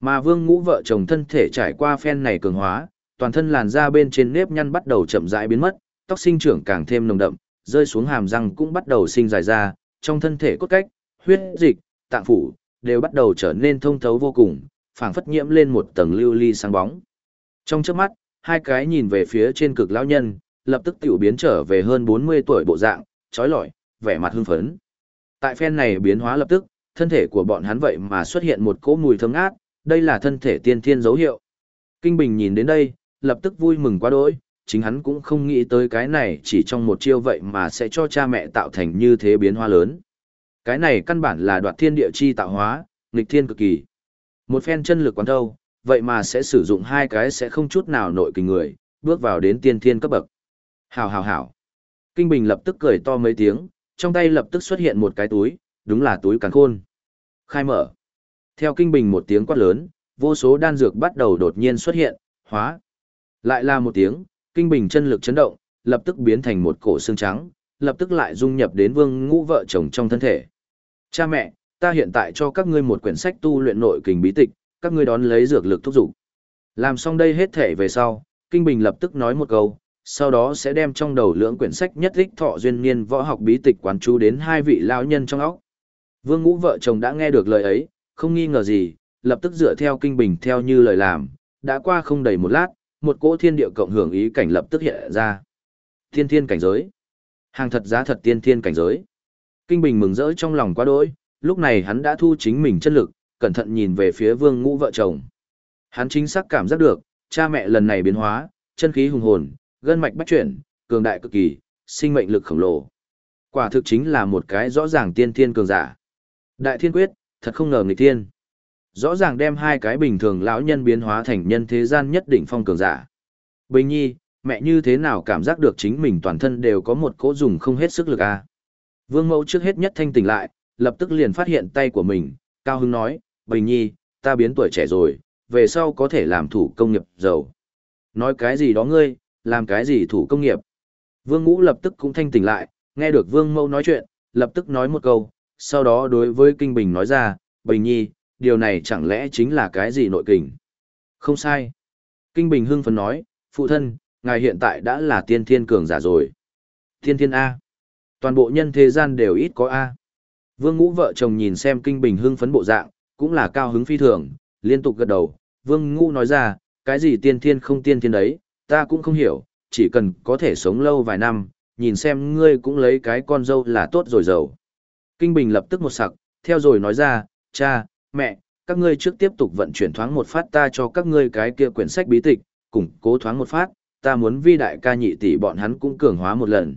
Mà vương ngũ vợ chồng thân thể trải qua phen này cường hóa, toàn thân làn da bên trên nếp nhăn bắt đầu chậm rãi biến mất, tóc sinh trưởng càng thêm nồng đậm, rơi xuống hàm răng cũng bắt đầu sinh dài ra, trong thân thể cốt cách, huyết dịch, tạng phủ, đều bắt đầu trở nên thông thấu vô cùng, phảng phất nhiễm lên một tầng lưu ly sáng bóng. Trong chớp mắt, hai cái nhìn về phía trên cực lão nhân, lập tức tiểu biến trở về hơn 40 tuổi bộ dạng, trói lọi, vẻ mặt hưng phấn. Tại phen này biến hóa lập tức, thân thể của bọn hắn vậy mà xuất hiện một cỗ mùi thơm ngát, đây là thân thể tiên thiên dấu hiệu. Kinh Bình nhìn đến đây, lập tức vui mừng quá đỗi, chính hắn cũng không nghĩ tới cái này chỉ trong một chiêu vậy mà sẽ cho cha mẹ tạo thành như thế biến hóa lớn. Cái này căn bản là đoạt thiên địa chi tạo hóa, nghịch thiên cực kỳ. Một phen chân lực quán thâu, vậy mà sẽ sử dụng hai cái sẽ không chút nào nội kinh người, bước vào đến tiên thiên cấp bậc. Hảo hảo hảo. Kinh Bình lập tức cười to mấy tiếng, trong tay lập tức xuất hiện một cái túi, đúng là túi càn khôn. Khai mở. Theo Kinh Bình một tiếng quát lớn, vô số đan dược bắt đầu đột nhiên xuất hiện, hóa. Lại là một tiếng, Kinh Bình chân lực chấn động, lập tức biến thành một cổ xương trắng, lập tức lại dung nhập đến vương ngũ vợ chồng trong thân thể. Cha mẹ, ta hiện tại cho các ngươi một quyển sách tu luyện nội kình bí tịch, các ngươi đón lấy dược lực thúc dục. Làm xong đây hết thể về sau, Kinh Bình lập tức nói một câu, sau đó sẽ đem trong đầu lưỡng quyển sách nhất thích thọ duyên niên võ học bí tịch quán chú đến hai vị lão nhân trong óc. Vương Ngũ vợ chồng đã nghe được lời ấy, không nghi ngờ gì, lập tức dựa theo Kinh Bình theo như lời làm, đã qua không đầy một lát, một cỗ thiên địa cộng hưởng ý cảnh lập tức hiện ra. Thiên thiên cảnh giới. Hàng thật giá thật tiên thiên cảnh giới. Kinh Bình mừng rỡ trong lòng quá đỗi, lúc này hắn đã thu chính mình chân lực, cẩn thận nhìn về phía vương ngũ vợ chồng. Hắn chính xác cảm giác được, cha mẹ lần này biến hóa, chân khí hùng hồn, gân mạch bách chuyển, cường đại cực kỳ, sinh mệnh lực khổng lồ. Quả thực chính là một cái rõ ràng tiên thiên cường giả. Đại thiên quyết, thật không ngờ người tiên Rõ ràng đem hai cái bình thường lão nhân biến hóa thành nhân thế gian nhất định phong cường giả. Bình nhi, mẹ như thế nào cảm giác được chính mình toàn thân đều có một cỗ dùng không hết sức lực à? Vương mẫu trước hết nhất thanh tỉnh lại, lập tức liền phát hiện tay của mình, cao hứng nói, Bình nhi, ta biến tuổi trẻ rồi, về sau có thể làm thủ công nghiệp giàu. Nói cái gì đó ngươi, làm cái gì thủ công nghiệp. Vương ngũ lập tức cũng thanh tỉnh lại, nghe được vương Mâu nói chuyện, lập tức nói một câu, sau đó đối với Kinh Bình nói ra, Bình nhi, điều này chẳng lẽ chính là cái gì nội kình? Không sai. Kinh Bình hưng phấn nói, phụ thân, ngài hiện tại đã là tiên thiên cường giả rồi. Tiên thiên A. Toàn bộ nhân thế gian đều ít có A. Vương ngũ vợ chồng nhìn xem Kinh Bình hưng phấn bộ dạng, cũng là cao hứng phi thường, liên tục gật đầu. Vương ngũ nói ra, cái gì tiên thiên không tiên thiên đấy, ta cũng không hiểu, chỉ cần có thể sống lâu vài năm, nhìn xem ngươi cũng lấy cái con dâu là tốt rồi giàu. Kinh Bình lập tức một sặc, theo rồi nói ra, cha, mẹ, các ngươi trước tiếp tục vận chuyển thoáng một phát ta cho các ngươi cái kia quyển sách bí tịch, củng cố thoáng một phát, ta muốn vi đại ca nhị tỷ bọn hắn cũng cường hóa một lần.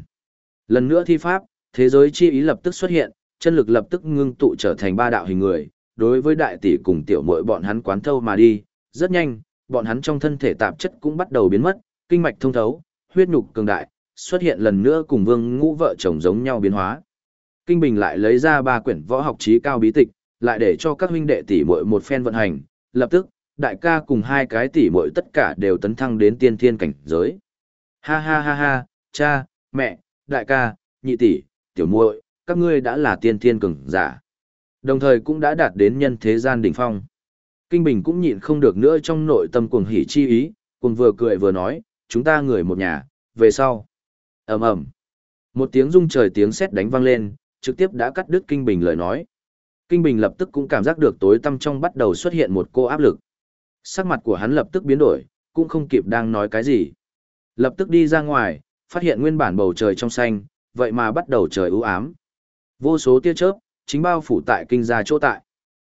Lần nữa thi pháp, thế giới chi ý lập tức xuất hiện, chân lực lập tức ngưng tụ trở thành ba đạo hình người, đối với đại tỷ cùng tiểu muội bọn hắn quán thâu mà đi, rất nhanh, bọn hắn trong thân thể tạp chất cũng bắt đầu biến mất, kinh mạch thông thấu, huyết nhục cường đại, xuất hiện lần nữa cùng Vương Ngũ vợ chồng giống nhau biến hóa. Kinh Bình lại lấy ra ba quyển võ học trí cao bí tịch, lại để cho các huynh đệ tỷ muội một phen vận hành, lập tức, đại ca cùng hai cái tỷ muội tất cả đều tấn thăng đến tiên thiên cảnh giới. Ha ha ha ha, cha, mẹ, đại ca, nhị tỷ, tiểu muội, các ngươi đã là tiên thiên cường giả. Đồng thời cũng đã đạt đến nhân thế gian đỉnh phong. Kinh Bình cũng nhịn không được nữa trong nội tâm cuồng hỉ chi ý, cuồng vừa cười vừa nói, chúng ta người một nhà, về sau. ầm ầm Một tiếng rung trời tiếng sét đánh vang lên, trực tiếp đã cắt đứt Kinh Bình lời nói. Kinh Bình lập tức cũng cảm giác được tối tâm trong bắt đầu xuất hiện một cô áp lực. Sắc mặt của hắn lập tức biến đổi, cũng không kịp đang nói cái gì. Lập tức đi ra ngoài, phát hiện nguyên bản bầu trời trong xanh, vậy mà bắt đầu trời u ám. Vô số tia chớp, chính bao phủ tại kinh gia chỗ tại.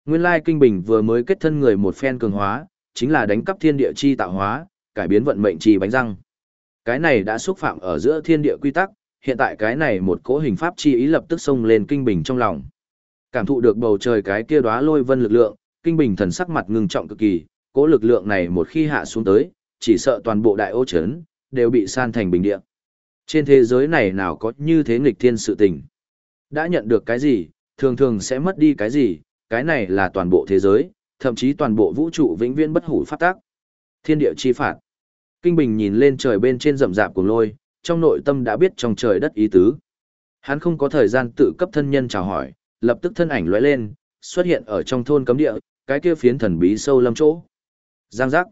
Nguyên lai kinh bình vừa mới kết thân người một phen cường hóa, chính là đánh cắp thiên địa chi tạo hóa, cải biến vận mệnh trì bánh răng. Cái này đã xúc phạm ở giữa thiên địa quy tắc, hiện tại cái này một cỗ hình pháp chi ý lập tức xông lên kinh bình trong lòng. Cảm thụ được bầu trời cái kia đóa lôi vân lực lượng, kinh bình thần sắc mặt ngưng trọng cực kỳ, cỗ lực lượng này một khi hạ xuống tới, chỉ sợ toàn bộ đại ô chấn đều bị san thành bình địa. Trên thế giới này nào có như thế nghịch thiên sự tình. Đã nhận được cái gì, thường thường sẽ mất đi cái gì, cái này là toàn bộ thế giới, thậm chí toàn bộ vũ trụ vĩnh viễn bất hủ phát tác. Thiên địa chi phạt. Kinh Bình nhìn lên trời bên trên rậm rạp của lôi, trong nội tâm đã biết trong trời đất ý tứ. Hắn không có thời gian tự cấp thân nhân chào hỏi, lập tức thân ảnh lóe lên, xuất hiện ở trong thôn cấm địa, cái kia phiến thần bí sâu lâm chỗ. Giang giác.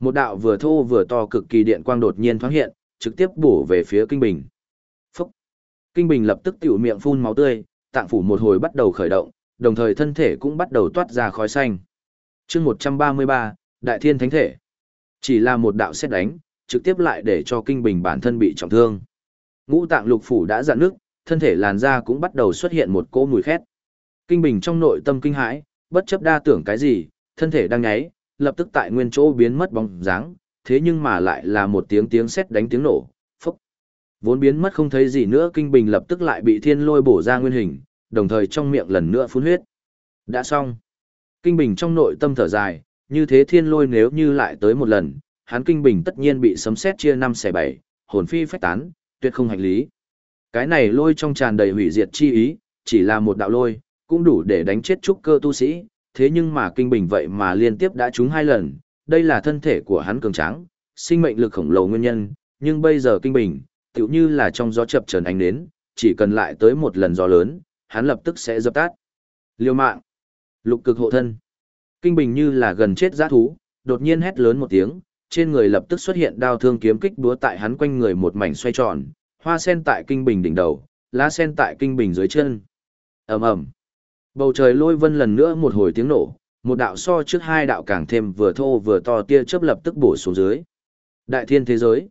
Một đạo vừa thô vừa to cực kỳ điện quang đột nhiên thoáng hiện, trực tiếp bổ về phía Kinh Bình. Phúc. Kinh Bình lập tức tiểu miệng phun máu tươi, tạng phủ một hồi bắt đầu khởi động, đồng thời thân thể cũng bắt đầu toát ra khói xanh. chương 133, Đại Thiên Thánh Thể. Chỉ là một đạo xét đánh, trực tiếp lại để cho Kinh Bình bản thân bị trọng thương. Ngũ tạng lục phủ đã dạn nước, thân thể làn da cũng bắt đầu xuất hiện một cỗ mùi khét. Kinh Bình trong nội tâm kinh hãi, bất chấp đa tưởng cái gì, thân thể đang nháy, lập tức tại nguyên chỗ biến mất bóng dáng, thế nhưng mà lại là một tiếng tiếng sét đánh tiếng nổ, phốc. Vốn biến mất không thấy gì nữa Kinh Bình lập tức lại bị thiên lôi bổ ra nguyên hình, đồng thời trong miệng lần nữa phun huyết. Đã xong. Kinh Bình trong nội tâm thở dài, như thế thiên lôi nếu như lại tới một lần, hắn Kinh Bình tất nhiên bị sấm sét chia năm xẻ bảy, hồn phi phách tán, tuyệt không hành lý. Cái này lôi trong tràn đầy hủy diệt chi ý, chỉ là một đạo lôi, cũng đủ để đánh chết trúc cơ tu sĩ, thế nhưng mà Kinh Bình vậy mà liên tiếp đã trúng hai lần, đây là thân thể của hắn cường tráng, sinh mệnh lực khổng lồ nguyên nhân, nhưng bây giờ Kinh Bình, tựu như là trong gió chập trần ánh đến, chỉ cần lại tới một lần gió lớn, hắn lập tức sẽ dập tắt. Liêu mạng. Lục cực hộ thân. Kinh Bình như là gần chết giã thú, đột nhiên hét lớn một tiếng, trên người lập tức xuất hiện đao thương kiếm kích búa tại hắn quanh người một mảnh xoay tròn, hoa sen tại Kinh Bình đỉnh đầu, lá sen tại Kinh Bình dưới chân. ầm ầm Bầu trời lôi vân lần nữa một hồi tiếng nổ, một đạo so trước hai đạo càng thêm vừa thô vừa to tia chớp lập tức bổ xuống dưới. Đại thiên thế giới.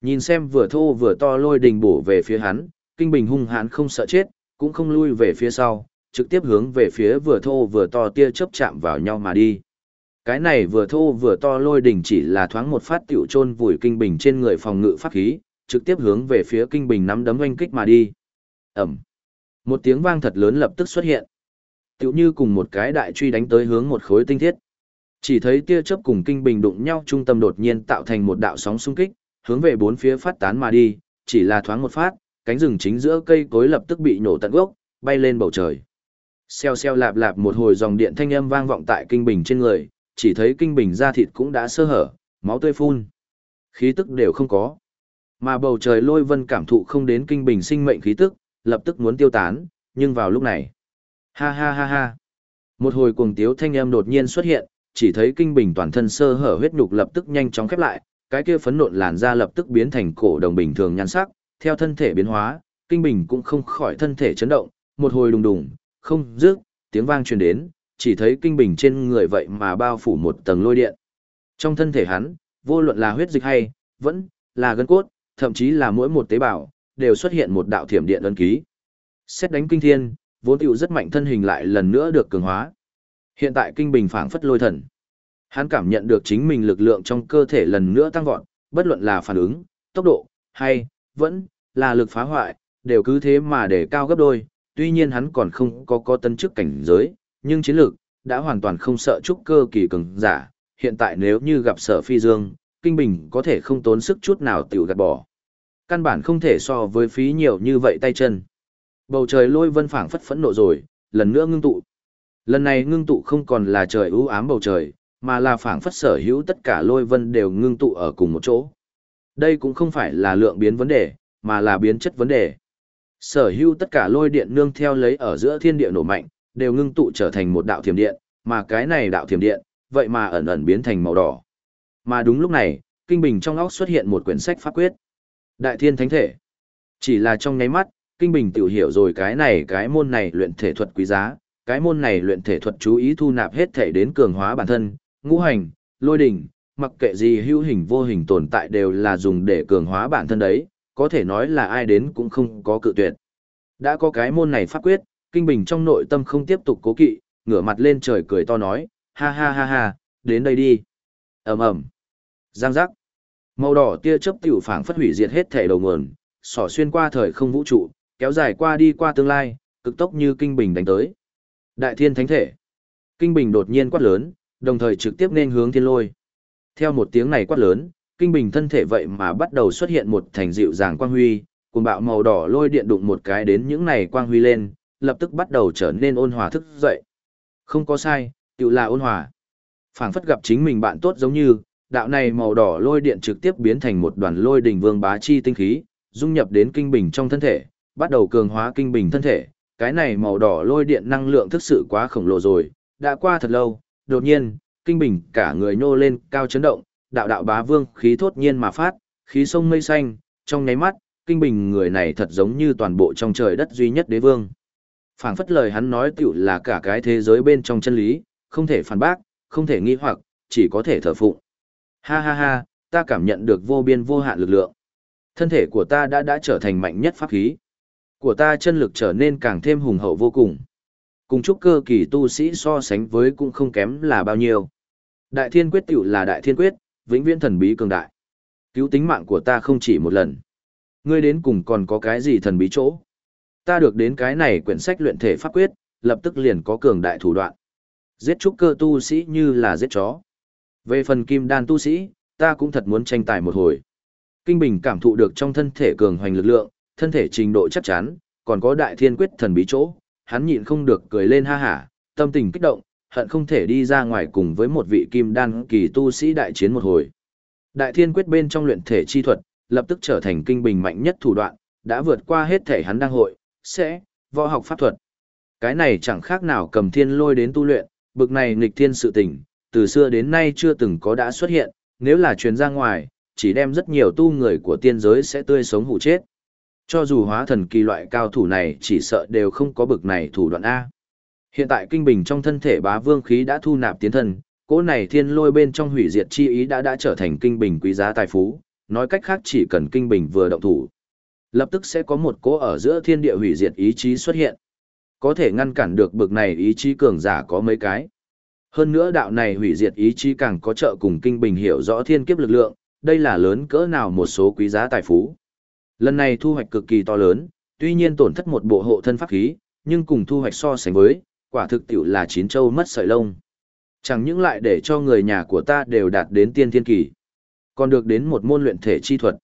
Nhìn xem vừa thô vừa to lôi đình bổ về phía hắn, kinh bình hung hãn không sợ chết, cũng không lui về phía sau, trực tiếp hướng về phía vừa thô vừa to tia chớp chạm vào nhau mà đi. Cái này vừa thô vừa to lôi đỉnh chỉ là thoáng một phát tiểu trôn vùi kinh bình trên người phòng ngự pháp khí, trực tiếp hướng về phía kinh bình nắm đấm oanh kích mà đi. Ẩm. Một tiếng vang thật lớn lập tức xuất hiện Tiểu như cùng một cái đại truy đánh tới hướng một khối tinh thiết. Chỉ thấy tia chớp cùng kinh bình đụng nhau trung tâm đột nhiên tạo thành một đạo sóng xung kích, hướng về bốn phía phát tán mà đi, chỉ là thoáng một phát, cánh rừng chính giữa cây cối lập tức bị nổ tận gốc, bay lên bầu trời. Xeo xeo lạp lạp một hồi dòng điện thanh âm vang vọng tại kinh bình trên người, chỉ thấy kinh bình da thịt cũng đã sơ hở, máu tươi phun. Khí tức đều không có. Mà bầu trời lôi vân cảm thụ không đến kinh bình sinh mệnh khí tức, lập tức muốn tiêu tán, nhưng vào lúc này, Ha ha ha ha. Một hồi cuồng tiếu thanh âm đột nhiên xuất hiện, chỉ thấy kinh bình toàn thân sơ hở huyết nhục lập tức nhanh chóng khép lại, cái kia phấn nộn làn da lập tức biến thành cổ đồng bình thường nhan sắc, theo thân thể biến hóa, kinh bình cũng không khỏi thân thể chấn động, một hồi đùng đùng, không rước, tiếng vang truyền đến, chỉ thấy kinh bình trên người vậy mà bao phủ một tầng lôi điện. Trong thân thể hắn, vô luận là huyết dịch hay, vẫn là gân cốt, thậm chí là mỗi một tế bào, đều xuất hiện một đạo thiểm điện ấn ký. Xét đánh kinh thiên, vốn tiểu rất mạnh thân hình lại lần nữa được cường hóa. Hiện tại kinh bình phảng phất lôi thần. Hắn cảm nhận được chính mình lực lượng trong cơ thể lần nữa tăng vọt, bất luận là phản ứng, tốc độ, hay, vẫn, là lực phá hoại, đều cứ thế mà để cao gấp đôi, tuy nhiên hắn còn không có có tân chức cảnh giới, nhưng chiến lược, đã hoàn toàn không sợ trúc cơ kỳ cường giả, hiện tại nếu như gặp sở phi dương, kinh bình có thể không tốn sức chút nào tiểu gạt bỏ. Căn bản không thể so với phí nhiều như vậy tay chân. Bầu trời lôi vân phảng phất phẫn nộ rồi, lần nữa ngưng tụ. Lần này ngưng tụ không còn là trời ưu ám bầu trời, mà là phảng phất sở hữu tất cả lôi vân đều ngưng tụ ở cùng một chỗ. Đây cũng không phải là lượng biến vấn đề, mà là biến chất vấn đề. Sở hữu tất cả lôi điện nương theo lấy ở giữa thiên địa nổ mạnh, đều ngưng tụ trở thành một đạo thiểm điện, mà cái này đạo thiểm điện, vậy mà ẩn ẩn biến thành màu đỏ. Mà đúng lúc này, kinh bình trong óc xuất hiện một quyển sách pháp quyết. Đại thiên thánh thể. Chỉ là trong nháy mắt, Kinh Bình tiểu hiểu rồi cái này cái môn này luyện thể thuật quý giá, cái môn này luyện thể thuật chú ý thu nạp hết thể đến cường hóa bản thân, ngũ hành, lôi đỉnh, mặc kệ gì hữu hình vô hình tồn tại đều là dùng để cường hóa bản thân đấy, có thể nói là ai đến cũng không có cự tuyệt. Đã có cái môn này pháp quyết, Kinh Bình trong nội tâm không tiếp tục cố kỵ, ngửa mặt lên trời cười to nói, ha ha ha ha, đến đây đi. ầm ầm, giang giác, màu đỏ tia chớp tiểu phảng phất hủy diệt hết thể đầu nguồn, xỏ xuyên qua thời không vũ trụ, kéo dài qua đi qua tương lai, cực tốc như kinh bình đánh tới. Đại thiên thánh thể. Kinh bình đột nhiên quát lớn, đồng thời trực tiếp nên hướng thiên lôi. Theo một tiếng này quát lớn, kinh bình thân thể vậy mà bắt đầu xuất hiện một thành dịu dàng quang huy, cùng bạo màu đỏ lôi điện đụng một cái đến những này quang huy lên, lập tức bắt đầu trở nên ôn hòa thức dậy. Không có sai, tự là ôn hòa. phảng phất gặp chính mình bạn tốt giống như, đạo này màu đỏ lôi điện trực tiếp biến thành một đoàn lôi đỉnh vương bá chi tinh khí, dung nhập đến kinh bình trong thân thể, bắt đầu cường hóa kinh bình thân thể. Cái này màu đỏ lôi điện năng lượng thực sự quá khổng lồ rồi, đã qua thật lâu, đột nhiên, kinh bình cả người nhô lên cao chấn động, đạo đạo bá vương khí thốt nhiên mà phát, khí sông mây xanh, trong nháy mắt, kinh bình người này thật giống như toàn bộ trong trời đất duy nhất đế vương. phảng phất lời hắn nói tiểu là cả cái thế giới bên trong chân lý, không thể phản bác, không thể nghi hoặc, chỉ có thể thờ phụng. Ha ha ha, ta cảm nhận được vô biên vô hạn lực lượng. Thân thể của ta đã đã trở thành mạnh nhất pháp khí. Của ta chân lực trở nên càng thêm hùng hậu vô cùng. Cùng chúc cơ kỳ tu sĩ so sánh với cũng không kém là bao nhiêu. Đại thiên quyết tiểu là đại thiên quyết, vĩnh viễn thần bí cường đại. Cứu tính mạng của ta không chỉ một lần. Ngươi đến cùng còn có cái gì thần bí chỗ? Ta được đến cái này quyển sách luyện thể pháp quyết, lập tức liền có cường đại thủ đoạn. Giết trúc cơ tu sĩ như là giết chó. Về phần kim đan tu sĩ, ta cũng thật muốn tranh tài một hồi. Kinh Bình cảm thụ được trong thân thể cường hoành lực lượng, thân thể trình độ chắc chắn, còn có đại thiên quyết thần bí chỗ, hắn nhịn không được cười lên ha hả, tâm tình kích động, hận không thể đi ra ngoài cùng với một vị kim đan kỳ tu sĩ đại chiến một hồi. Đại thiên quyết bên trong luyện thể chi thuật, lập tức trở thành kinh bình mạnh nhất thủ đoạn, đã vượt qua hết thể hắn đang hội, sẽ, võ học pháp thuật. Cái này chẳng khác nào cầm thiên lôi đến tu luyện, bực này nghịch thiên sự tình, từ xưa đến nay chưa từng có đã xuất hiện, nếu là truyền ra ngoài, chỉ đem rất nhiều tu người của tiên giới sẽ tươi sống hủ chết. Cho dù hóa thần kỳ loại cao thủ này chỉ sợ đều không có bực này thủ đoạn A. Hiện tại kinh bình trong thân thể bá vương khí đã thu nạp tiến thân, cỗ này thiên lôi bên trong hủy diệt chi ý đã đã trở thành kinh bình quý giá tài phú, nói cách khác chỉ cần kinh bình vừa động thủ. Lập tức sẽ có một cỗ ở giữa thiên địa hủy diệt ý chí xuất hiện. Có thể ngăn cản được bực này ý chí cường giả có mấy cái. Hơn nữa đạo này hủy diệt ý chí càng có trợ cùng kinh bình hiểu rõ thiên kiếp lực lượng, đây là lớn cỡ nào một số quý giá tài phú. Lần này thu hoạch cực kỳ to lớn, tuy nhiên tổn thất một bộ hộ thân pháp khí, nhưng cùng thu hoạch so sánh với, quả thực tiểu là chín châu mất sợi lông. Chẳng những lại để cho người nhà của ta đều đạt đến tiên thiên kỳ, còn được đến một môn luyện thể chi thuật.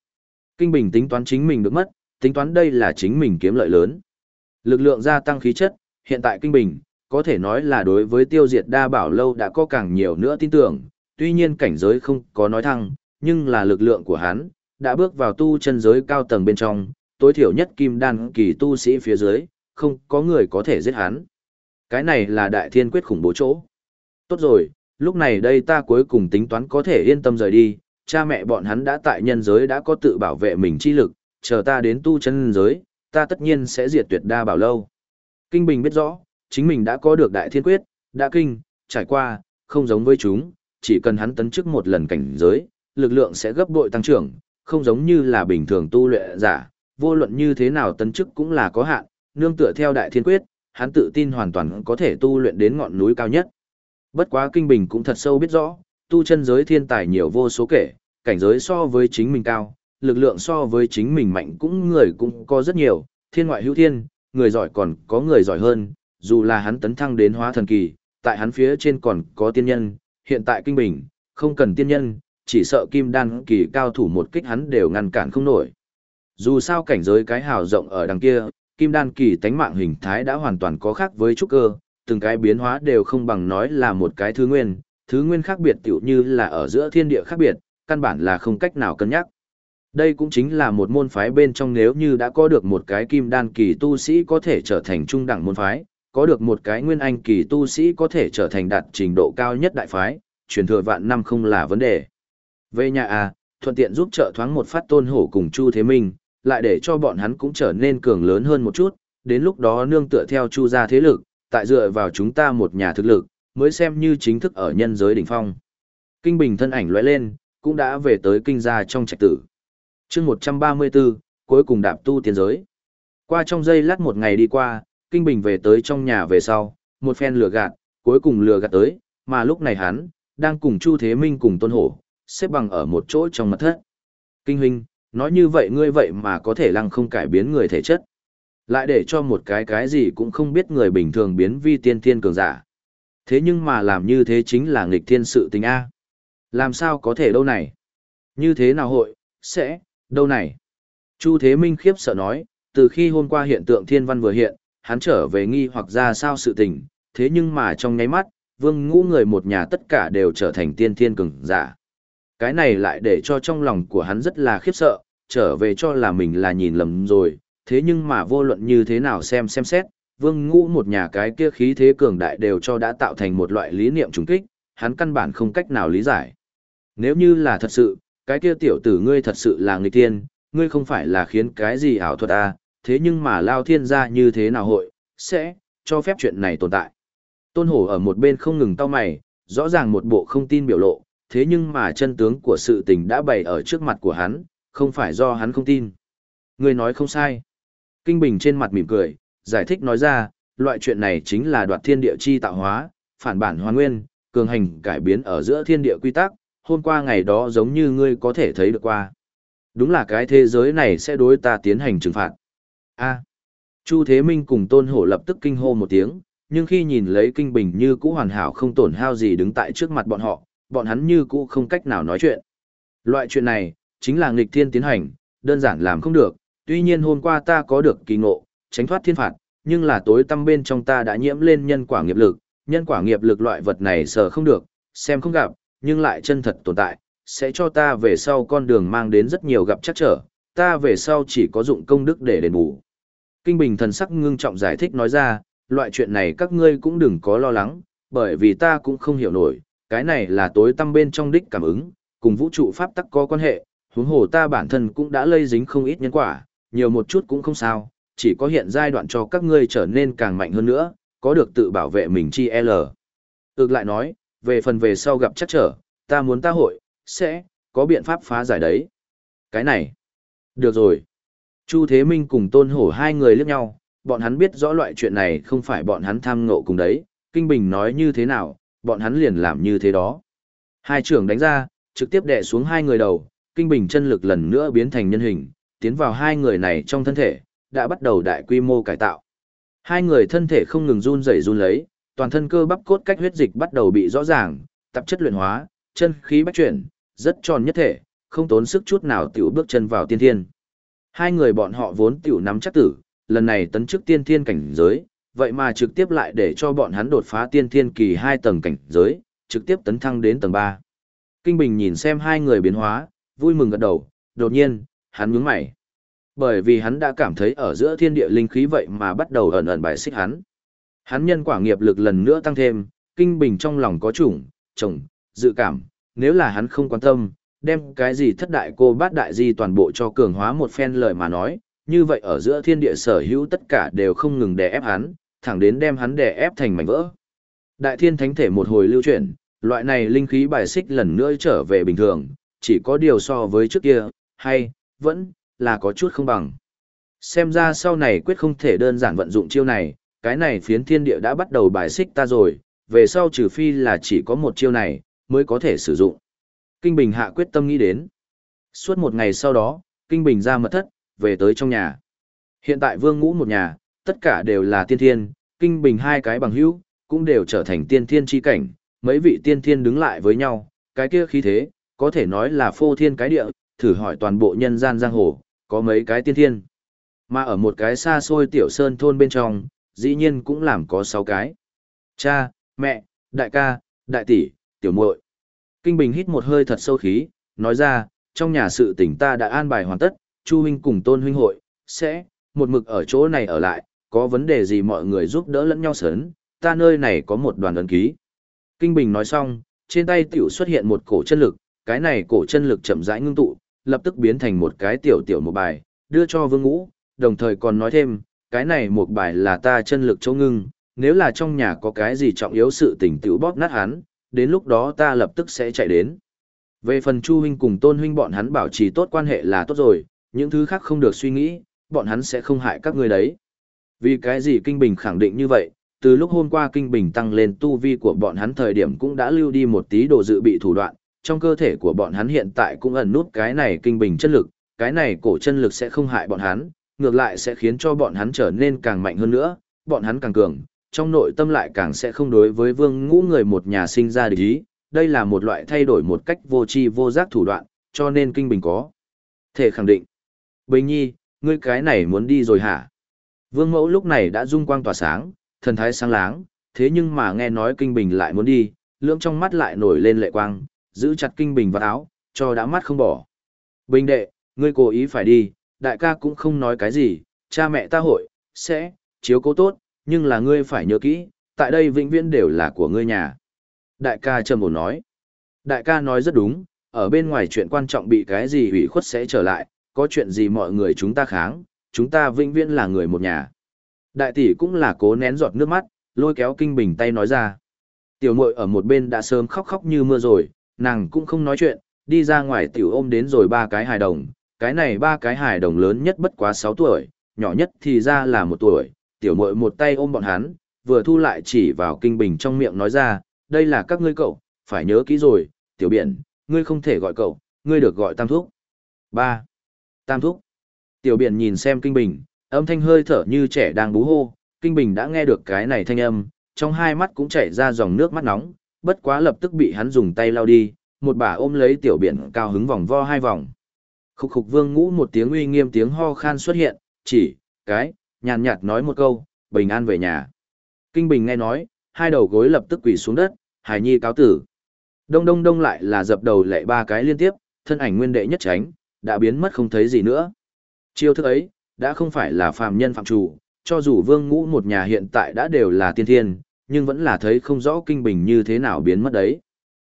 Kinh Bình tính toán chính mình được mất, tính toán đây là chính mình kiếm lợi lớn. Lực lượng gia tăng khí chất, hiện tại Kinh Bình, có thể nói là đối với tiêu diệt đa bảo lâu đã có càng nhiều nữa tin tưởng, tuy nhiên cảnh giới không có nói thăng, nhưng là lực lượng của hắn, đã bước vào tu chân giới cao tầng bên trong, tối thiểu nhất kim đan kỳ tu sĩ phía dưới, không có người có thể giết hắn. Cái này là đại thiên quyết khủng bố chỗ. Tốt rồi, lúc này đây ta cuối cùng tính toán có thể yên tâm rời đi, cha mẹ bọn hắn đã tại nhân giới đã có tự bảo vệ mình chi lực, chờ ta đến tu chân giới, ta tất nhiên sẽ diệt tuyệt đa bảo lâu. Kinh Bình biết rõ, chính mình đã có được đại thiên quyết, đã kinh, trải qua, không giống với chúng, chỉ cần hắn tấn chức một lần cảnh giới, lực lượng sẽ gấp bội tăng trưởng, không giống như là bình thường tu luyện giả, vô luận như thế nào tấn chức cũng là có hạn, nương tựa theo đại thiên quyết, hắn tự tin hoàn toàn có thể tu luyện đến ngọn núi cao nhất. Bất quá kinh bình cũng thật sâu biết rõ, tu chân giới thiên tài nhiều vô số kể, cảnh giới so với chính mình cao, lực lượng so với chính mình mạnh cũng người cũng có rất nhiều, thiên ngoại hữu thiên, người giỏi còn có người giỏi hơn, dù là hắn tấn thăng đến hóa thần kỳ, tại hắn phía trên còn có tiên nhân, hiện tại kinh bình, không cần tiên nhân, chỉ sợ kim đan kỳ cao thủ một kích hắn đều ngăn cản không nổi. Dù sao cảnh giới cái hào rộng ở đằng kia, kim đan kỳ tánh mạng hình thái đã hoàn toàn có khác với trúc cơ, từng cái biến hóa đều không bằng nói là một cái thứ nguyên, thứ nguyên khác biệt tiểu như là ở giữa thiên địa khác biệt, căn bản là không cách nào cân nhắc. Đây cũng chính là một môn phái bên trong nếu như đã có được một cái kim đan kỳ tu sĩ có thể trở thành trung đẳng môn phái, có được một cái nguyên anh kỳ tu sĩ có thể trở thành đạt trình độ cao nhất đại phái, truyền thừa vạn năm không là vấn đề. Về nhà à, thuận tiện giúp trợ thoáng một phát tôn hổ cùng Chu Thế Minh, lại để cho bọn hắn cũng trở nên cường lớn hơn một chút, đến lúc đó nương tựa theo Chu gia thế lực, tại dựa vào chúng ta một nhà thực lực, mới xem như chính thức ở nhân giới đỉnh phong. Kinh Bình thân ảnh lóe lên, cũng đã về tới kinh gia trong trạch tử. chương 134, cuối cùng đạp tu tiên giới. Qua trong giây lát một ngày đi qua, Kinh Bình về tới trong nhà về sau, một phen lừa gạt, cuối cùng lừa gạt tới, mà lúc này hắn, đang cùng Chu Thế Minh cùng Tôn Hổ, xếp bằng ở một chỗ trong mật thất. Kinh huynh, Nói như vậy ngươi vậy mà có thể lăng không cải biến người thể chất. Lại để cho một cái cái gì cũng không biết người bình thường biến vi tiên thiên cường giả. Thế nhưng mà làm như thế chính là nghịch thiên sự tình A. Làm sao có thể đâu này? Như thế nào hội, sẽ, đâu này? Chu Thế Minh khiếp sợ nói, từ khi hôm qua hiện tượng thiên văn vừa hiện, hắn trở về nghi hoặc ra sao sự tình, thế nhưng mà trong nháy mắt, vương ngũ người một nhà tất cả đều trở thành tiên thiên cường giả. Cái này lại để cho trong lòng của hắn rất là khiếp sợ, trở về cho là mình là nhìn lầm rồi, thế nhưng mà vô luận như thế nào xem xem xét, vương ngũ một nhà cái kia khí thế cường đại đều cho đã tạo thành một loại lý niệm trùng kích, hắn căn bản không cách nào lý giải. Nếu như là thật sự, cái kia tiểu tử ngươi thật sự là người tiên, ngươi không phải là khiến cái gì ảo thuật à, thế nhưng mà lao thiên gia như thế nào hội, sẽ, cho phép chuyện này tồn tại. Tôn hổ ở một bên không ngừng tao mày, rõ ràng một bộ không tin biểu lộ, thế nhưng mà chân tướng của sự tình đã bày ở trước mặt của hắn, không phải do hắn không tin. Ngươi nói không sai. Kinh Bình trên mặt mỉm cười, giải thích nói ra, loại chuyện này chính là đoạt thiên địa chi tạo hóa, phản bản hoàn nguyên, cường hành cải biến ở giữa thiên địa quy tắc, hôm qua ngày đó giống như ngươi có thể thấy được qua. Đúng là cái thế giới này sẽ đối ta tiến hành trừng phạt. A. Chu Thế Minh cùng Tôn Hổ lập tức kinh hô một tiếng, nhưng khi nhìn lấy Kinh Bình như cũ hoàn hảo không tổn hao gì đứng tại trước mặt bọn họ, bọn hắn như cũ không cách nào nói chuyện. Loại chuyện này, chính là nghịch thiên tiến hành, đơn giản làm không được, tuy nhiên hôm qua ta có được kỳ ngộ, tránh thoát thiên phạt, nhưng là tối tâm bên trong ta đã nhiễm lên nhân quả nghiệp lực, nhân quả nghiệp lực loại vật này sợ không được, xem không gặp, nhưng lại chân thật tồn tại, sẽ cho ta về sau con đường mang đến rất nhiều gặp chắc trở, ta về sau chỉ có dụng công đức để đền bù. Kinh Bình thần sắc ngưng trọng giải thích nói ra, loại chuyện này các ngươi cũng đừng có lo lắng, bởi vì ta cũng không hiểu nổi, cái này là tối tâm bên trong đích cảm ứng, cùng vũ trụ pháp tắc có quan hệ, huống hồ ta bản thân cũng đã lây dính không ít nhân quả, nhiều một chút cũng không sao, chỉ có hiện giai đoạn cho các ngươi trở nên càng mạnh hơn nữa, có được tự bảo vệ mình chi L. Ước lại nói, về phần về sau gặp chắc trở, ta muốn ta hội, sẽ, có biện pháp phá giải đấy. Cái này, được rồi. Chu Thế Minh cùng Tôn Hổ hai người liếc nhau, bọn hắn biết rõ loại chuyện này không phải bọn hắn tham ngộ cùng đấy, Kinh Bình nói như thế nào, bọn hắn liền làm như thế đó. Hai trưởng đánh ra, trực tiếp đè xuống hai người đầu, Kinh Bình chân lực lần nữa biến thành nhân hình, tiến vào hai người này trong thân thể, đã bắt đầu đại quy mô cải tạo. Hai người thân thể không ngừng run rẩy run lấy, toàn thân cơ bắp cốt cách huyết dịch bắt đầu bị rõ ràng, tạp chất luyện hóa, chân khí bách chuyển, rất tròn nhất thể, không tốn sức chút nào tiểu bước chân vào tiên thiên. Hai người bọn họ vốn tiểu nắm chắc tử, lần này tấn chức tiên thiên cảnh giới, vậy mà trực tiếp lại để cho bọn hắn đột phá tiên thiên kỳ hai tầng cảnh giới, trực tiếp tấn thăng đến tầng 3. Kinh Bình nhìn xem hai người biến hóa, vui mừng gật đầu, đột nhiên, hắn nhướng mày. Bởi vì hắn đã cảm thấy ở giữa thiên địa linh khí vậy mà bắt đầu ẩn ẩn bài xích hắn. Hắn nhân quả nghiệp lực lần nữa tăng thêm, Kinh Bình trong lòng có chủng, chồng, dự cảm, nếu là hắn không quan tâm, đem cái gì thất đại cô bát đại di toàn bộ cho cường hóa một phen lời mà nói, như vậy ở giữa thiên địa sở hữu tất cả đều không ngừng đè ép hắn, thẳng đến đem hắn đè ép thành mảnh vỡ. Đại thiên thánh thể một hồi lưu chuyển, loại này linh khí bài xích lần nữa trở về bình thường, chỉ có điều so với trước kia, hay, vẫn, là có chút không bằng. Xem ra sau này quyết không thể đơn giản vận dụng chiêu này, cái này phiến thiên địa đã bắt đầu bài xích ta rồi, về sau trừ phi là chỉ có một chiêu này, mới có thể sử dụng. Kinh Bình hạ quyết tâm nghĩ đến. Suốt một ngày sau đó, Kinh Bình ra mật thất, về tới trong nhà. Hiện tại vương ngũ một nhà, tất cả đều là tiên thiên, Kinh Bình hai cái bằng hữu, cũng đều trở thành tiên thiên chi cảnh, mấy vị tiên thiên đứng lại với nhau, cái kia khí thế, có thể nói là phô thiên cái địa, thử hỏi toàn bộ nhân gian giang hồ, có mấy cái tiên thiên. Mà ở một cái xa xôi tiểu sơn thôn bên trong, dĩ nhiên cũng làm có sáu cái. Cha, mẹ, đại ca, đại tỷ, tiểu muội. Kinh Bình hít một hơi thật sâu khí, nói ra, trong nhà sự tỉnh ta đã an bài hoàn tất, Chu huynh cùng Tôn huynh hội sẽ một mực ở chỗ này ở lại, có vấn đề gì mọi người giúp đỡ lẫn nhau sớn, ta nơi này có một đoàn ấn ký. Kinh Bình nói xong, trên tay tiểu xuất hiện một cổ chân lực, cái này cổ chân lực chậm rãi ngưng tụ, lập tức biến thành một cái tiểu tiểu một bài, đưa cho Vương Ngũ, đồng thời còn nói thêm, cái này một bài là ta chân lực chỗ ngưng, nếu là trong nhà có cái gì trọng yếu sự tình tiểu bóp nát hắn, đến lúc đó ta lập tức sẽ chạy đến. Về phần Chu huynh cùng Tôn huynh bọn hắn bảo trì tốt quan hệ là tốt rồi, những thứ khác không được suy nghĩ, bọn hắn sẽ không hại các người đấy. Vì cái gì Kinh Bình khẳng định như vậy, từ lúc hôm qua Kinh Bình tăng lên tu vi của bọn hắn thời điểm cũng đã lưu đi một tí đồ dự bị thủ đoạn, trong cơ thể của bọn hắn hiện tại cũng ẩn nút cái này Kinh Bình chân lực, cái này cổ chân lực sẽ không hại bọn hắn, ngược lại sẽ khiến cho bọn hắn trở nên càng mạnh hơn nữa, bọn hắn càng cường, trong nội tâm lại càng sẽ không đối với vương ngũ người một nhà sinh ra địch ý, đây là một loại thay đổi một cách vô tri vô giác thủ đoạn, cho nên kinh bình có. Thể khẳng định. Bình nhi, ngươi cái này muốn đi rồi hả? Vương mẫu lúc này đã dung quang tỏa sáng, thần thái sáng láng, thế nhưng mà nghe nói kinh bình lại muốn đi, lưỡng trong mắt lại nổi lên lệ quang, giữ chặt kinh bình vào áo, cho đã mắt không bỏ. Bình đệ, ngươi cố ý phải đi, đại ca cũng không nói cái gì, cha mẹ ta hội, sẽ, chiếu cố tốt, nhưng là ngươi phải nhớ kỹ, tại đây vĩnh viễn đều là của ngươi nhà. Đại ca trầm ổn nói. Đại ca nói rất đúng, ở bên ngoài chuyện quan trọng bị cái gì hủy khuất sẽ trở lại, có chuyện gì mọi người chúng ta kháng, chúng ta vĩnh viễn là người một nhà. Đại tỷ cũng là cố nén giọt nước mắt, lôi kéo kinh bình tay nói ra. Tiểu muội ở một bên đã sớm khóc khóc như mưa rồi, nàng cũng không nói chuyện, đi ra ngoài tiểu ôm đến rồi ba cái hài đồng, cái này ba cái hài đồng lớn nhất bất quá 6 tuổi, nhỏ nhất thì ra là một tuổi, tiểu muội một tay ôm bọn hắn, vừa thu lại chỉ vào kinh bình trong miệng nói ra, đây là các ngươi cậu, phải nhớ kỹ rồi, tiểu biển, ngươi không thể gọi cậu, ngươi được gọi tam thúc. 3. Tam thúc. Tiểu biển nhìn xem kinh bình, âm thanh hơi thở như trẻ đang bú hô, kinh bình đã nghe được cái này thanh âm, trong hai mắt cũng chảy ra dòng nước mắt nóng, bất quá lập tức bị hắn dùng tay lau đi, một bà ôm lấy tiểu biển cao hứng vòng vo hai vòng. Khúc khục vương ngũ một tiếng uy nghiêm tiếng ho khan xuất hiện, chỉ, cái, nhàn nhạt nói một câu, bình an về nhà. Kinh bình nghe nói, hai đầu gối lập tức quỳ xuống đất, hài nhi cáo tử. Đông đông đông lại là dập đầu lệ ba cái liên tiếp, thân ảnh nguyên đệ nhất tránh, đã biến mất không thấy gì nữa. Chiêu thức ấy, đã không phải là phàm nhân phạm chủ, cho dù vương ngũ một nhà hiện tại đã đều là tiên thiên, nhưng vẫn là thấy không rõ kinh bình như thế nào biến mất đấy.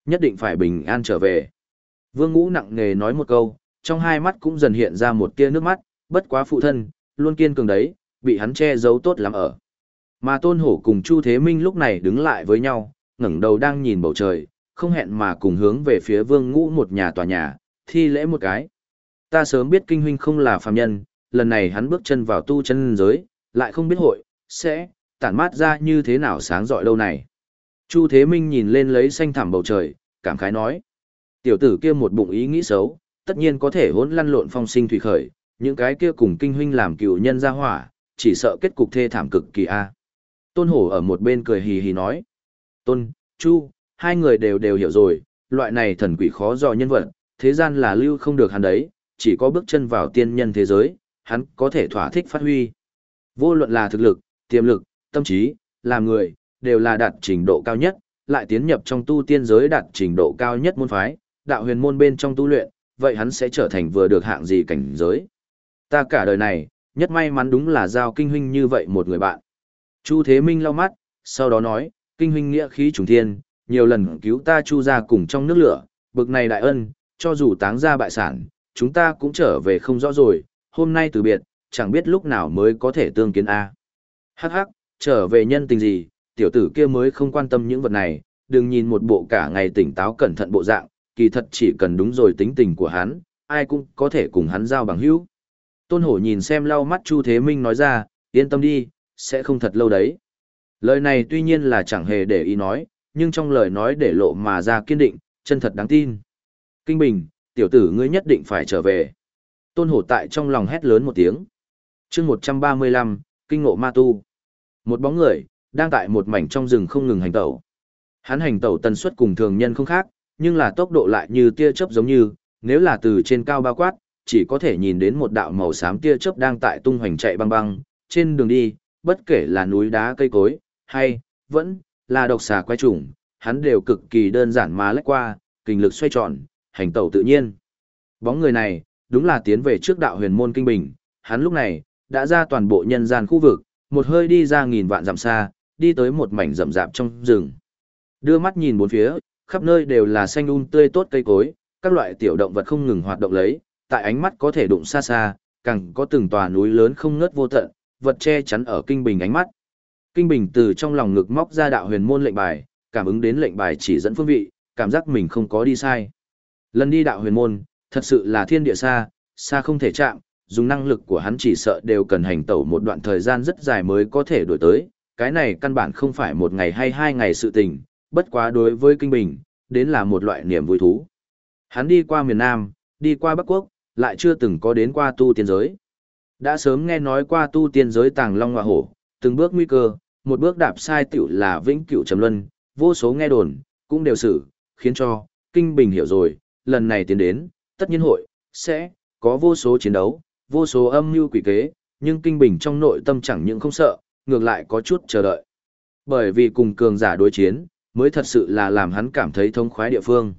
Nhất định phải bình an trở về. Vương ngũ nặng nề nói một câu, trong hai mắt cũng dần hiện ra một tia nước mắt, bất quá phụ thân, luôn kiên cường đấy, bị hắn che giấu tốt lắm ở. Mà Tôn Hổ cùng Chu Thế Minh lúc này đứng lại với nhau, ngẩng đầu đang nhìn bầu trời, không hẹn mà cùng hướng về phía Vương Ngũ một nhà tòa nhà, thi lễ một cái. Ta sớm biết kinh huynh không là phàm nhân, lần này hắn bước chân vào tu chân giới, lại không biết hội, sẽ, tản mát ra như thế nào sáng rọi lâu này. Chu Thế Minh nhìn lên lấy xanh thẳm bầu trời, cảm khái nói. Tiểu tử kia một bụng ý nghĩ xấu, tất nhiên có thể hỗn lăn lộn phong sinh thủy khởi, những cái kia cùng kinh huynh làm cựu nhân ra hỏa, chỉ sợ kết cục thê thảm cực kỳ a. Tôn Hổ ở một bên cười hì hì nói. Tôn, Chu, hai người đều đều hiểu rồi, loại này thần quỷ khó dò nhân vật, thế gian là lưu không được hắn đấy, chỉ có bước chân vào tiên nhân thế giới, hắn có thể thỏa thích phát huy. Vô luận là thực lực, tiềm lực, tâm trí, làm người, đều là đạt trình độ cao nhất, lại tiến nhập trong tu tiên giới đạt trình độ cao nhất môn phái, đạo huyền môn bên trong tu luyện, vậy hắn sẽ trở thành vừa được hạng gì cảnh giới. Ta cả đời này, nhất may mắn đúng là giao kinh huynh như vậy một người bạn. Chu Thế Minh lau mắt, sau đó nói, kinh huynh nghĩa khí trùng thiên, nhiều lần cứu ta chu ra cùng trong nước lửa, bực này đại ân, cho dù táng ra bại sản, chúng ta cũng trở về không rõ rồi, hôm nay từ biệt, chẳng biết lúc nào mới có thể tương kiến A. Hắc hắc, trở về nhân tình gì, tiểu tử kia mới không quan tâm những vật này, đừng nhìn một bộ cả ngày tỉnh táo cẩn thận bộ dạng, kỳ thật chỉ cần đúng rồi tính tình của hắn, ai cũng có thể cùng hắn giao bằng hữu. Tôn hổ nhìn xem lau mắt Chu Thế Minh nói ra, yên tâm đi, sẽ không thật lâu đấy. Lời này tuy nhiên là chẳng hề để ý nói, nhưng trong lời nói để lộ mà ra kiên định, chân thật đáng tin. Kinh Bình, tiểu tử ngươi nhất định phải trở về. Tôn hổ tại trong lòng hét lớn một tiếng. chương 135, Kinh ngộ ma tu. Một bóng người, đang tại một mảnh trong rừng không ngừng hành tẩu. Hắn hành tẩu tần suất cùng thường nhân không khác, nhưng là tốc độ lại như tia chớp giống như, nếu là từ trên cao bao quát, chỉ có thể nhìn đến một đạo màu xám tia chớp đang tại tung hoành chạy băng băng, trên đường đi, bất kể là núi đá cây cối, hay, vẫn, là độc xà quay trùng, hắn đều cực kỳ đơn giản mà lách qua, kinh lực xoay tròn, hành tẩu tự nhiên. Bóng người này, đúng là tiến về trước đạo huyền môn kinh bình, hắn lúc này, đã ra toàn bộ nhân gian khu vực, một hơi đi ra nghìn vạn dặm xa, đi tới một mảnh rậm rạp trong rừng. Đưa mắt nhìn bốn phía, khắp nơi đều là xanh um tươi tốt cây cối, các loại tiểu động vật không ngừng hoạt động lấy, tại ánh mắt có thể đụng xa xa, càng có từng tòa núi lớn không ngớt vô tận, vật che chắn ở kinh bình ánh mắt. Kinh bình từ trong lòng ngực móc ra đạo huyền môn lệnh bài, cảm ứng đến lệnh bài chỉ dẫn phương vị, cảm giác mình không có đi sai. Lần đi đạo huyền môn, thật sự là thiên địa xa, xa không thể chạm, dùng năng lực của hắn chỉ sợ đều cần hành tẩu một đoạn thời gian rất dài mới có thể đổi tới, cái này căn bản không phải một ngày hay hai ngày sự tình, bất quá đối với Kinh Bình, đến là một loại niềm vui thú. Hắn đi qua miền Nam, đi qua Bắc Quốc, lại chưa từng có đến qua tu tiên giới. Đã sớm nghe nói qua tu tiên giới tàng long hoa hổ, từng bước nguy cơ, một bước đạp sai tiểu là vĩnh cửu trầm luân, vô số nghe đồn, cũng đều xử, khiến cho, kinh bình hiểu rồi, lần này tiến đến, tất nhiên hội, sẽ, có vô số chiến đấu, vô số âm mưu quỷ kế, nhưng kinh bình trong nội tâm chẳng những không sợ, ngược lại có chút chờ đợi. Bởi vì cùng cường giả đối chiến, mới thật sự là làm hắn cảm thấy thông khoái địa phương.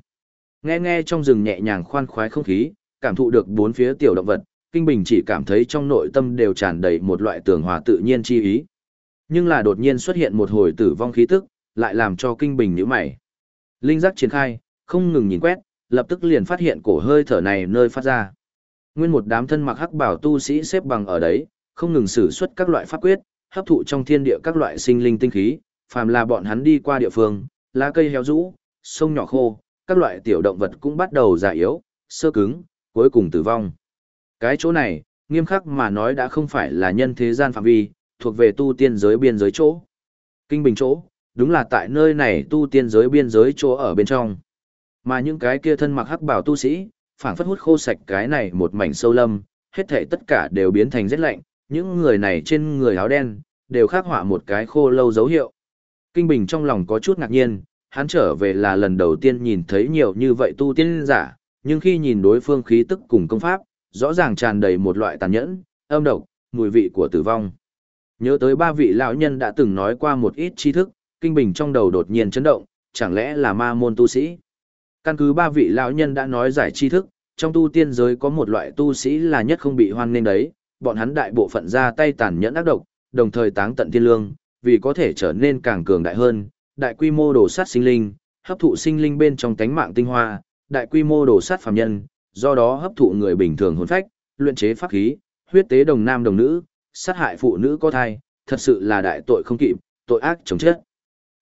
Nghe nghe trong rừng nhẹ nhàng khoan khoái không khí, cảm thụ được bốn phía tiểu động vật, Kinh Bình chỉ cảm thấy trong nội tâm đều tràn đầy một loại tường hòa tự nhiên chi ý. Nhưng là đột nhiên xuất hiện một hồi tử vong khí tức, lại làm cho Kinh Bình nhíu mày. Linh giác triển khai, không ngừng nhìn quét, lập tức liền phát hiện cổ hơi thở này nơi phát ra. Nguyên một đám thân mặc hắc bảo tu sĩ xếp bằng ở đấy, không ngừng sử xuất các loại pháp quyết, hấp thụ trong thiên địa các loại sinh linh tinh khí, phàm là bọn hắn đi qua địa phương, lá cây héo rũ, sông nhỏ khô, các loại tiểu động vật cũng bắt đầu già yếu, sơ cứng, cuối cùng tử vong. Cái chỗ này, nghiêm khắc mà nói đã không phải là nhân thế gian phạm vi, thuộc về tu tiên giới biên giới chỗ. Kinh bình chỗ, đúng là tại nơi này tu tiên giới biên giới chỗ ở bên trong. Mà những cái kia thân mặc hắc bảo tu sĩ, phảng phất hút khô sạch cái này một mảnh sâu lâm, hết thảy tất cả đều biến thành rét lạnh, những người này trên người áo đen, đều khắc họa một cái khô lâu dấu hiệu. Kinh Bình trong lòng có chút ngạc nhiên, hắn trở về là lần đầu tiên nhìn thấy nhiều như vậy tu tiên giả, nhưng khi nhìn đối phương khí tức cùng công pháp, rõ ràng tràn đầy một loại tàn nhẫn, âm độc, mùi vị của tử vong. Nhớ tới ba vị lão nhân đã từng nói qua một ít tri thức, Kinh Bình trong đầu đột nhiên chấn động, chẳng lẽ là ma môn tu sĩ? Căn cứ ba vị lão nhân đã nói giải tri thức, trong tu tiên giới có một loại tu sĩ là nhất không bị hoan nghênh đấy, bọn hắn đại bộ phận ra tay tàn nhẫn ác độc, đồng thời táng tận thiên lương, vì có thể trở nên càng cường đại hơn, đại quy mô đổ sát sinh linh, hấp thụ sinh linh bên trong tánh mạng tinh hoa, đại quy mô đổ sát phàm nhân, do đó hấp thụ người bình thường hồn phách, luyện chế pháp khí, huyết tế đồng nam đồng nữ, sát hại phụ nữ có thai, thật sự là đại tội không kịp, tội ác chống chết.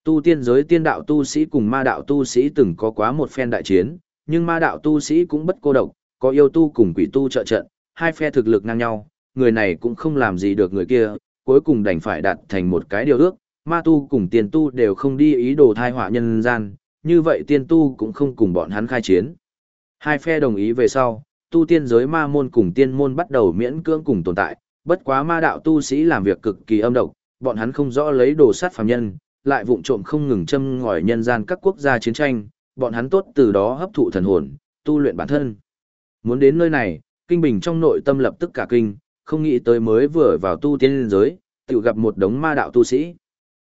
Tu tiên giới tiên đạo tu sĩ cùng ma đạo tu sĩ từng có quá một phen đại chiến, nhưng ma đạo tu sĩ cũng bất cô độc, có yêu tu cùng quỷ tu trợ trận, hai phe thực lực ngang nhau, người này cũng không làm gì được người kia, cuối cùng đành phải đạt thành một cái điều ước, ma tu cùng tiền tu đều không đi ý đồ thai họa nhân gian, như vậy tiên tu cũng không cùng bọn hắn khai chiến. Hai phe đồng ý về sau, tu tiên giới ma môn cùng tiên môn bắt đầu miễn cưỡng cùng tồn tại, bất quá ma đạo tu sĩ làm việc cực kỳ âm độc, bọn hắn không rõ lấy đồ sát phàm nhân, lại vụng trộm không ngừng châm ngòi nhân gian các quốc gia chiến tranh, bọn hắn tốt từ đó hấp thụ thần hồn, tu luyện bản thân. Muốn đến nơi này, kinh bình trong nội tâm lập tức cả kinh, không nghĩ tới mới vừa vào tu tiên giới, tự gặp một đống ma đạo tu sĩ.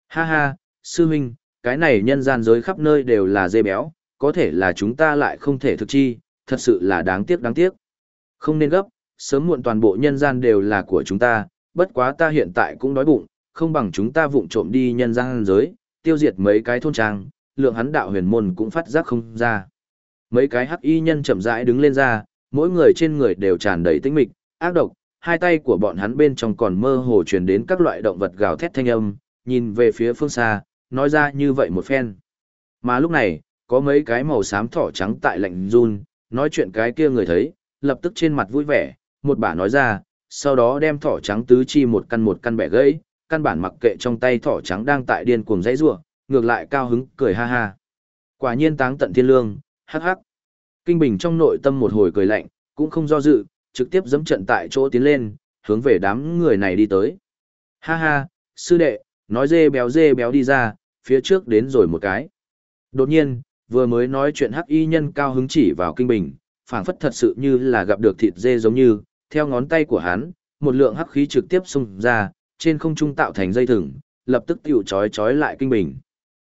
Ha ha, sư huynh, cái này nhân gian giới khắp nơi đều là dê béo, có thể là chúng ta lại không thể thực chi, thật sự là đáng tiếc đáng tiếc. Không nên gấp, sớm muộn toàn bộ nhân gian đều là của chúng ta, bất quá ta hiện tại cũng đói bụng, không bằng chúng ta vụng trộm đi nhân gian giới, tiêu diệt mấy cái thôn trang, lượng hắn đạo huyền môn cũng phát giác không ra. Mấy cái hắc y nhân chậm rãi đứng lên ra, mỗi người trên người đều tràn đầy tinh mịch, ác độc, hai tay của bọn hắn bên trong còn mơ hồ truyền đến các loại động vật gào thét thanh âm, nhìn về phía phương xa, nói ra như vậy một phen. Mà lúc này, có mấy cái màu xám thỏ trắng tại lạnh run, nói chuyện cái kia người thấy, lập tức trên mặt vui vẻ, một bà nói ra, sau đó đem thỏ trắng tứ chi một căn một căn bẻ gãy, căn bản mặc kệ trong tay thỏ trắng đang tại điên cuồng dãy rủa, ngược lại cao hứng cười ha ha. Quả nhiên táng tận thiên lương, hắc hắc. Kinh Bình trong nội tâm một hồi cười lạnh, cũng không do dự, trực tiếp dẫm trận tại chỗ tiến lên, hướng về đám người này đi tới. Ha ha, sư đệ, nói dê béo dê béo đi ra, phía trước đến rồi một cái. Đột nhiên, vừa mới nói chuyện hắc y nhân cao hứng chỉ vào kinh bình, phảng phất thật sự như là gặp được thịt dê giống như, theo ngón tay của hắn, một lượng hắc khí trực tiếp xung ra, trên không trung tạo thành dây thừng, lập tức tiểu chói chói lại kinh bình.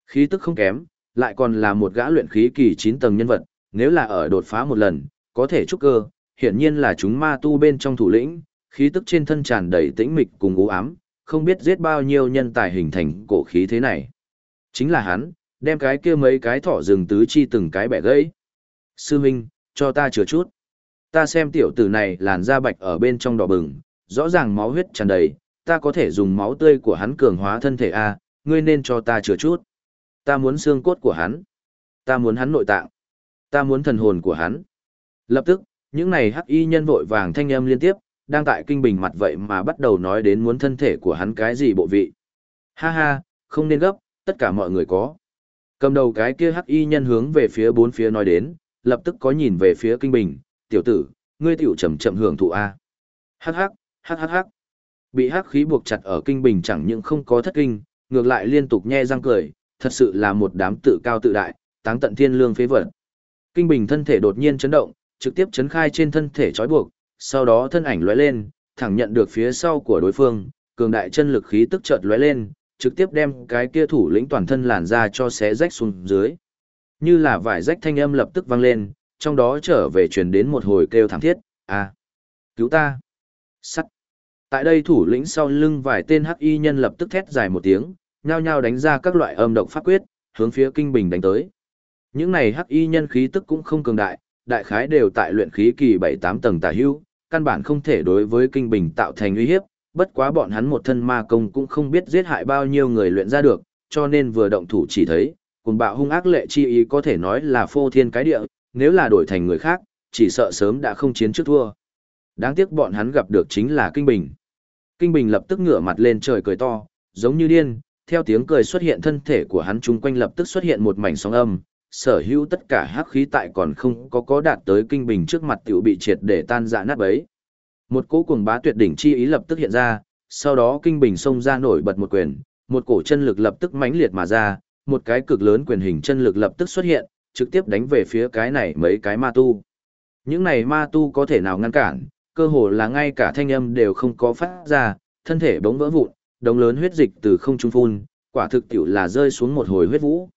Khí tức không kém, lại còn là một gã luyện khí kỳ 9 tầng nhân vật, nếu là ở đột phá một lần, có thể trúc cơ, hiển nhiên là chúng ma tu bên trong thủ lĩnh, khí tức trên thân tràn đầy tĩnh mịch cùng u ám, không biết giết bao nhiêu nhân tài hình thành cổ khí thế này. Chính là hắn, đem cái kia mấy cái thỏ rừng tứ chi từng cái bẻ gãy. Sư Minh, cho ta chừa chút. Ta xem tiểu tử này làn da bạch ở bên trong đỏ bừng, rõ ràng máu huyết tràn đầy, ta có thể dùng máu tươi của hắn cường hóa thân thể A, ngươi nên cho ta chừa chút. Ta muốn xương cốt của hắn. Ta muốn hắn nội tạng. Ta muốn thần hồn của hắn. Lập tức, những này hắc y nhân vội vàng thanh âm liên tiếp, đang tại kinh bình mặt vậy mà bắt đầu nói đến muốn thân thể của hắn cái gì bộ vị. Ha ha, không nên gấp, tất cả mọi người có. Cầm đầu cái kia hắc y nhân hướng về phía bốn phía nói đến, lập tức có nhìn về phía kinh bình, tiểu tử, ngươi tiểu chậm chậm hưởng thụ a. Hắc hắc, hắc hắc hắc. Bị hắc khí buộc chặt ở kinh bình chẳng những không có thất kinh, ngược lại liên tục nhe răng cười, thật sự là một đám tự cao tự đại, táng tận thiên lương phế vật. Kinh bình thân thể đột nhiên chấn động, trực tiếp chấn khai trên thân thể trói buộc, sau đó thân ảnh lóe lên, thẳng nhận được phía sau của đối phương, cường đại chân lực khí tức chợt lóe lên, trực tiếp đem cái kia thủ lĩnh toàn thân làn ra cho xé rách xuống dưới. Như là vải rách thanh âm lập tức vang lên, trong đó trở về truyền đến một hồi kêu thảm thiết, "A, cứu ta!" Sắt. Tại đây thủ lĩnh sau lưng vài tên hắc y nhân lập tức thét dài một tiếng, nhao nhao đánh ra các loại âm độc pháp quyết, hướng phía kinh bình đánh tới. Những này hắc y nhân khí tức cũng không cường đại, đại khái đều tại luyện khí kỳ 7-8 tầng tà hưu, căn bản không thể đối với kinh bình tạo thành uy hiếp, bất quá bọn hắn một thân ma công cũng không biết giết hại bao nhiêu người luyện ra được, cho nên vừa động thủ chỉ thấy, cùng bạo hung ác lệ chi ý có thể nói là phô thiên cái địa, nếu là đổi thành người khác, chỉ sợ sớm đã không chiến trước thua. Đáng tiếc bọn hắn gặp được chính là Kinh Bình. Kinh Bình lập tức ngửa mặt lên trời cười to, giống như điên, theo tiếng cười xuất hiện thân thể của hắn chung quanh lập tức xuất hiện một mảnh sóng âm, sở hữu tất cả hắc khí tại còn không có có đạt tới Kinh Bình trước mặt tiểu bị triệt để tan rã nát bấy. Một cỗ cuồng bá tuyệt đỉnh chi ý lập tức hiện ra, sau đó Kinh Bình xông ra nổi bật một quyền, một cổ chân lực lập tức mãnh liệt mà ra, một cái cực lớn quyền hình chân lực lập tức xuất hiện, trực tiếp đánh về phía cái này mấy cái ma tu. Những này ma tu có thể nào ngăn cản, cơ hồ là ngay cả thanh âm đều không có phát ra, thân thể bỗng vỡ vụn, đống lớn huyết dịch từ không trung phun, quả thực tiểu là rơi xuống một hồi huyết vũ.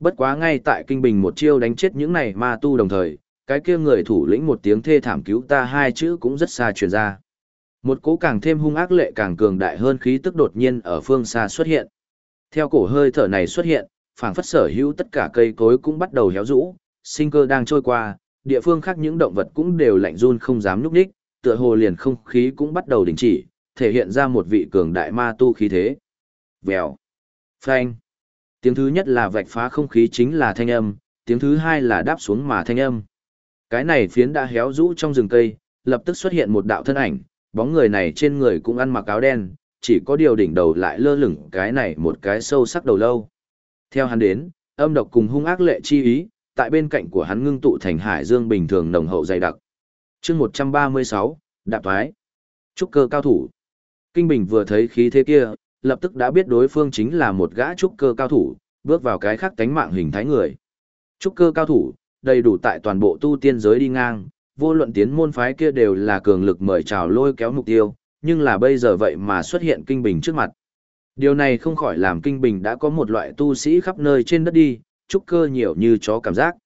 Bất quá ngay tại kinh bình một chiêu đánh chết những này ma tu đồng thời, cái kia người thủ lĩnh một tiếng thê thảm cứu ta hai chữ cũng rất xa truyền ra. Một cố càng thêm hung ác lệ càng cường đại hơn khí tức đột nhiên ở phương xa xuất hiện. Theo cổ hơi thở này xuất hiện, phảng phất sở hữu tất cả cây cối cũng bắt đầu héo rũ, sinh cơ đang trôi qua, địa phương khác những động vật cũng đều lạnh run không dám nhúc nhích, tựa hồ liền không khí cũng bắt đầu đình chỉ, thể hiện ra một vị cường đại ma tu khí thế. Vèo, phanh. Tiếng thứ nhất là vạch phá không khí chính là thanh âm, tiếng thứ hai là đáp xuống mà thanh âm. Cái này phiến đã héo rũ trong rừng cây, lập tức xuất hiện một đạo thân ảnh, bóng người này trên người cũng ăn mặc áo đen, chỉ có điều đỉnh đầu lại lơ lửng cái này một cái sâu sắc đầu lâu. Theo hắn đến, âm độc cùng hung ác lệ chi ý, tại bên cạnh của hắn ngưng tụ thành hải dương bình thường nồng hậu dày đặc chương 136, Đạp Thoái. Trúc cơ cao thủ. Kinh Bình vừa thấy khí thế kia, lập tức đã biết đối phương chính là một gã trúc cơ cao thủ, bước vào cái khác tánh mạng hình thái người. Trúc cơ cao thủ, đầy đủ tại toàn bộ tu tiên giới đi ngang, vô luận tiến môn phái kia đều là cường lực mời chào lôi kéo mục tiêu, nhưng là bây giờ vậy mà xuất hiện Kinh Bình trước mặt. Điều này không khỏi làm Kinh Bình đã có một loại tu sĩ khắp nơi trên đất đi, trúc cơ nhiều như chó cảm giác.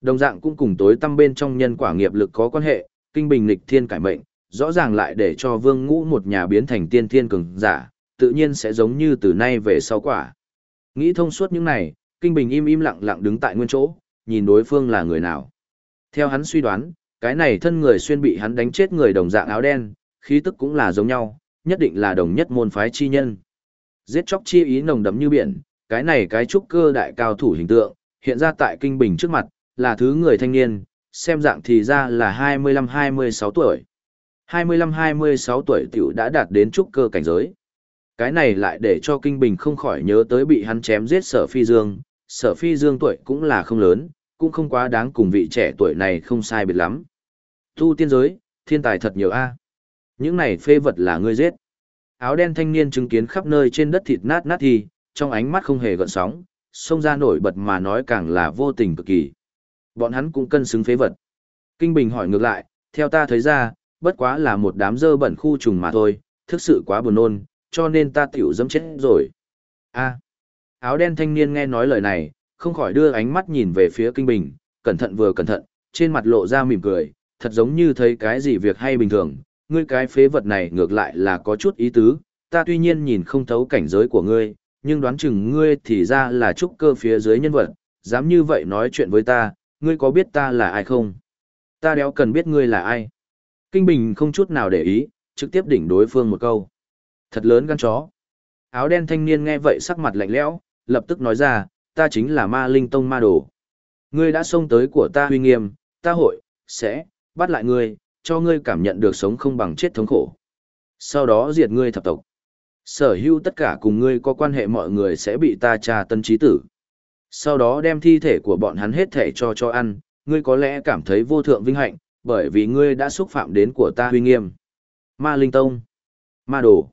Đồng dạng cũng cùng tối tâm bên trong nhân quả nghiệp lực có quan hệ, Kinh Bình lịch thiên cải mệnh, rõ ràng lại để cho vương ngũ một nhà biến thành tiên thiên cường giả, tự nhiên sẽ giống như từ nay về sau quả. Nghĩ thông suốt những này, Kinh Bình im im lặng lặng đứng tại nguyên chỗ, nhìn đối phương là người nào. Theo hắn suy đoán, cái này thân người xuyên bị hắn đánh chết người đồng dạng áo đen, khí tức cũng là giống nhau, nhất định là đồng nhất môn phái chi nhân. Giết chóc chi ý nồng đậm như biển, cái này cái trúc cơ đại cao thủ hình tượng, hiện ra tại kinh bình trước mặt, là thứ người thanh niên, xem dạng thì ra là 25-26 tuổi. 25-26 tuổi tiểu đã đạt đến trúc cơ cảnh giới. Cái này lại để cho kinh bình không khỏi nhớ tới bị hắn chém giết sở phi dương, sở phi dương tuổi cũng là không lớn, cũng không quá đáng cùng vị trẻ tuổi này không sai biệt lắm. Tu tiên giới, thiên tài thật nhiều a. Những này phê vật là ngươi giết. Áo đen thanh niên chứng kiến khắp nơi trên đất thịt nát nát thì, trong ánh mắt không hề gợn sóng, xông ra nổi bật mà nói càng là vô tình cực kỳ. Bọn hắn cũng cân xứng phế vật. Kinh Bình hỏi ngược lại, theo ta thấy ra, bất quá là một đám dơ bẩn khu trùng mà thôi, thực sự quá buồn nôn, cho nên ta tiểu dẫm chết rồi. a áo đen thanh niên nghe nói lời này, không khỏi đưa ánh mắt nhìn về phía Kinh Bình, cẩn thận vừa cẩn thận, trên mặt lộ ra mỉm cười, thật giống như thấy cái gì việc hay bình thường, ngươi cái phế vật này ngược lại là có chút ý tứ, ta tuy nhiên nhìn không thấu cảnh giới của ngươi, nhưng đoán chừng ngươi thì ra là trúc cơ phía dưới nhân vật, dám như vậy nói chuyện với ta, ngươi có biết ta là ai không? Ta đéo cần biết ngươi là ai. Kinh Bình không chút nào để ý, trực tiếp đỉnh đối phương một câu. Thật lớn gan chó. Áo đen thanh niên nghe vậy sắc mặt lạnh lẽo, lập tức nói ra, ta chính là ma linh tông ma đồ. Ngươi đã xông tới của ta huy nghiêm, ta hội, sẽ, bắt lại ngươi, cho ngươi cảm nhận được sống không bằng chết thống khổ. Sau đó diệt ngươi thập tộc. Sở hữu tất cả cùng ngươi có quan hệ mọi người sẽ bị ta tra tân trí tử. Sau đó đem thi thể của bọn hắn hết thể cho cho ăn, ngươi có lẽ cảm thấy vô thượng vinh hạnh, bởi vì ngươi đã xúc phạm đến của ta uy nghiêm. Ma Linh Tông, Ma Đồ.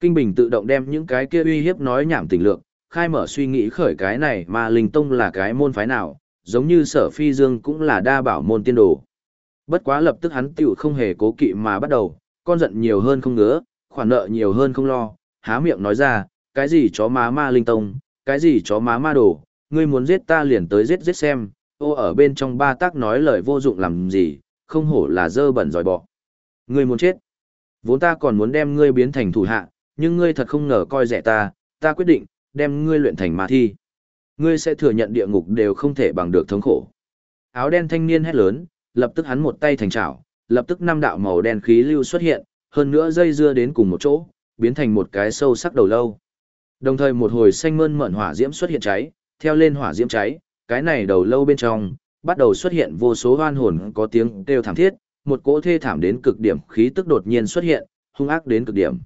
Kinh Bình tự động đem những cái kia uy hiếp nói nhảm tình lượng, khai mở suy nghĩ khởi cái này Ma Linh Tông là cái môn phái nào, giống như sở phi dương cũng là đa bảo môn tiên đồ. Bất quá lập tức hắn tiểu không hề cố kỵ mà bắt đầu, con giận nhiều hơn không ngứa, khoản nợ nhiều hơn không lo, há miệng nói ra, cái gì chó má ma linh tông, cái gì chó má ma đồ, ngươi muốn giết ta liền tới giết giết xem, ô ở bên trong ba tác nói lời vô dụng làm gì, không hổ là dơ bẩn giỏi bỏ. Ngươi muốn chết. Vốn ta còn muốn đem ngươi biến thành thủ hạ, nhưng ngươi thật không ngờ coi rẻ ta, ta quyết định, đem ngươi luyện thành ma thi. Ngươi sẽ thừa nhận địa ngục đều không thể bằng được thống khổ. Áo đen thanh niên hét lớn, lập tức hắn một tay thành chảo, lập tức năm đạo màu đen khí lưu xuất hiện, hơn nữa dây dưa đến cùng một chỗ, biến thành một cái sâu sắc đầu lâu. Đồng thời một hồi xanh mơn mởn hỏa diễm xuất hiện cháy, theo lên hỏa diễm cháy, cái này đầu lâu bên trong, bắt đầu xuất hiện vô số hoan hồn có tiếng kêu thảm thiết, một cỗ thê thảm đến cực điểm khí tức đột nhiên xuất hiện, hung ác đến cực điểm.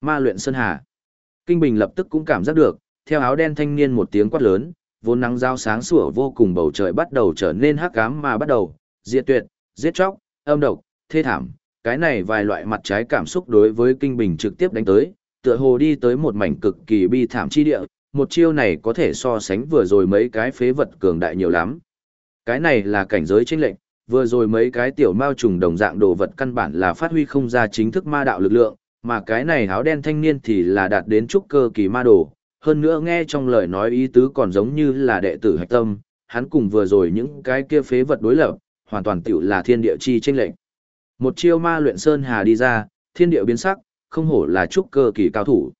Ma luyện sơn hà. Kinh Bình lập tức cũng cảm giác được, theo áo đen thanh niên một tiếng quát lớn, vốn nắng giao sáng sủa vô cùng bầu trời bắt đầu trở nên hắc ám mà bắt đầu, diệt tuyệt, giết chóc, âm độc, thê thảm, cái này vài loại mặt trái cảm xúc đối với kinh bình trực tiếp đánh tới, tựa hồ đi tới một mảnh cực kỳ bi thảm chi địa, một chiêu này có thể so sánh vừa rồi mấy cái phế vật cường đại nhiều lắm. Cái này là cảnh giới chênh lệnh, vừa rồi mấy cái tiểu mao trùng đồng dạng đồ vật căn bản là phát huy không ra chính thức ma đạo lực lượng, mà cái này áo đen thanh niên thì là đạt đến trúc cơ kỳ ma đồ. Hơn nữa nghe trong lời nói ý tứ còn giống như là đệ tử hạch tâm, hắn cùng vừa rồi những cái kia phế vật đối lập, hoàn toàn tiểu là thiên địa chi chênh lệnh. Một chiêu ma luyện sơn hà đi ra, thiên địa biến sắc, không hổ là trúc cơ kỳ cao thủ.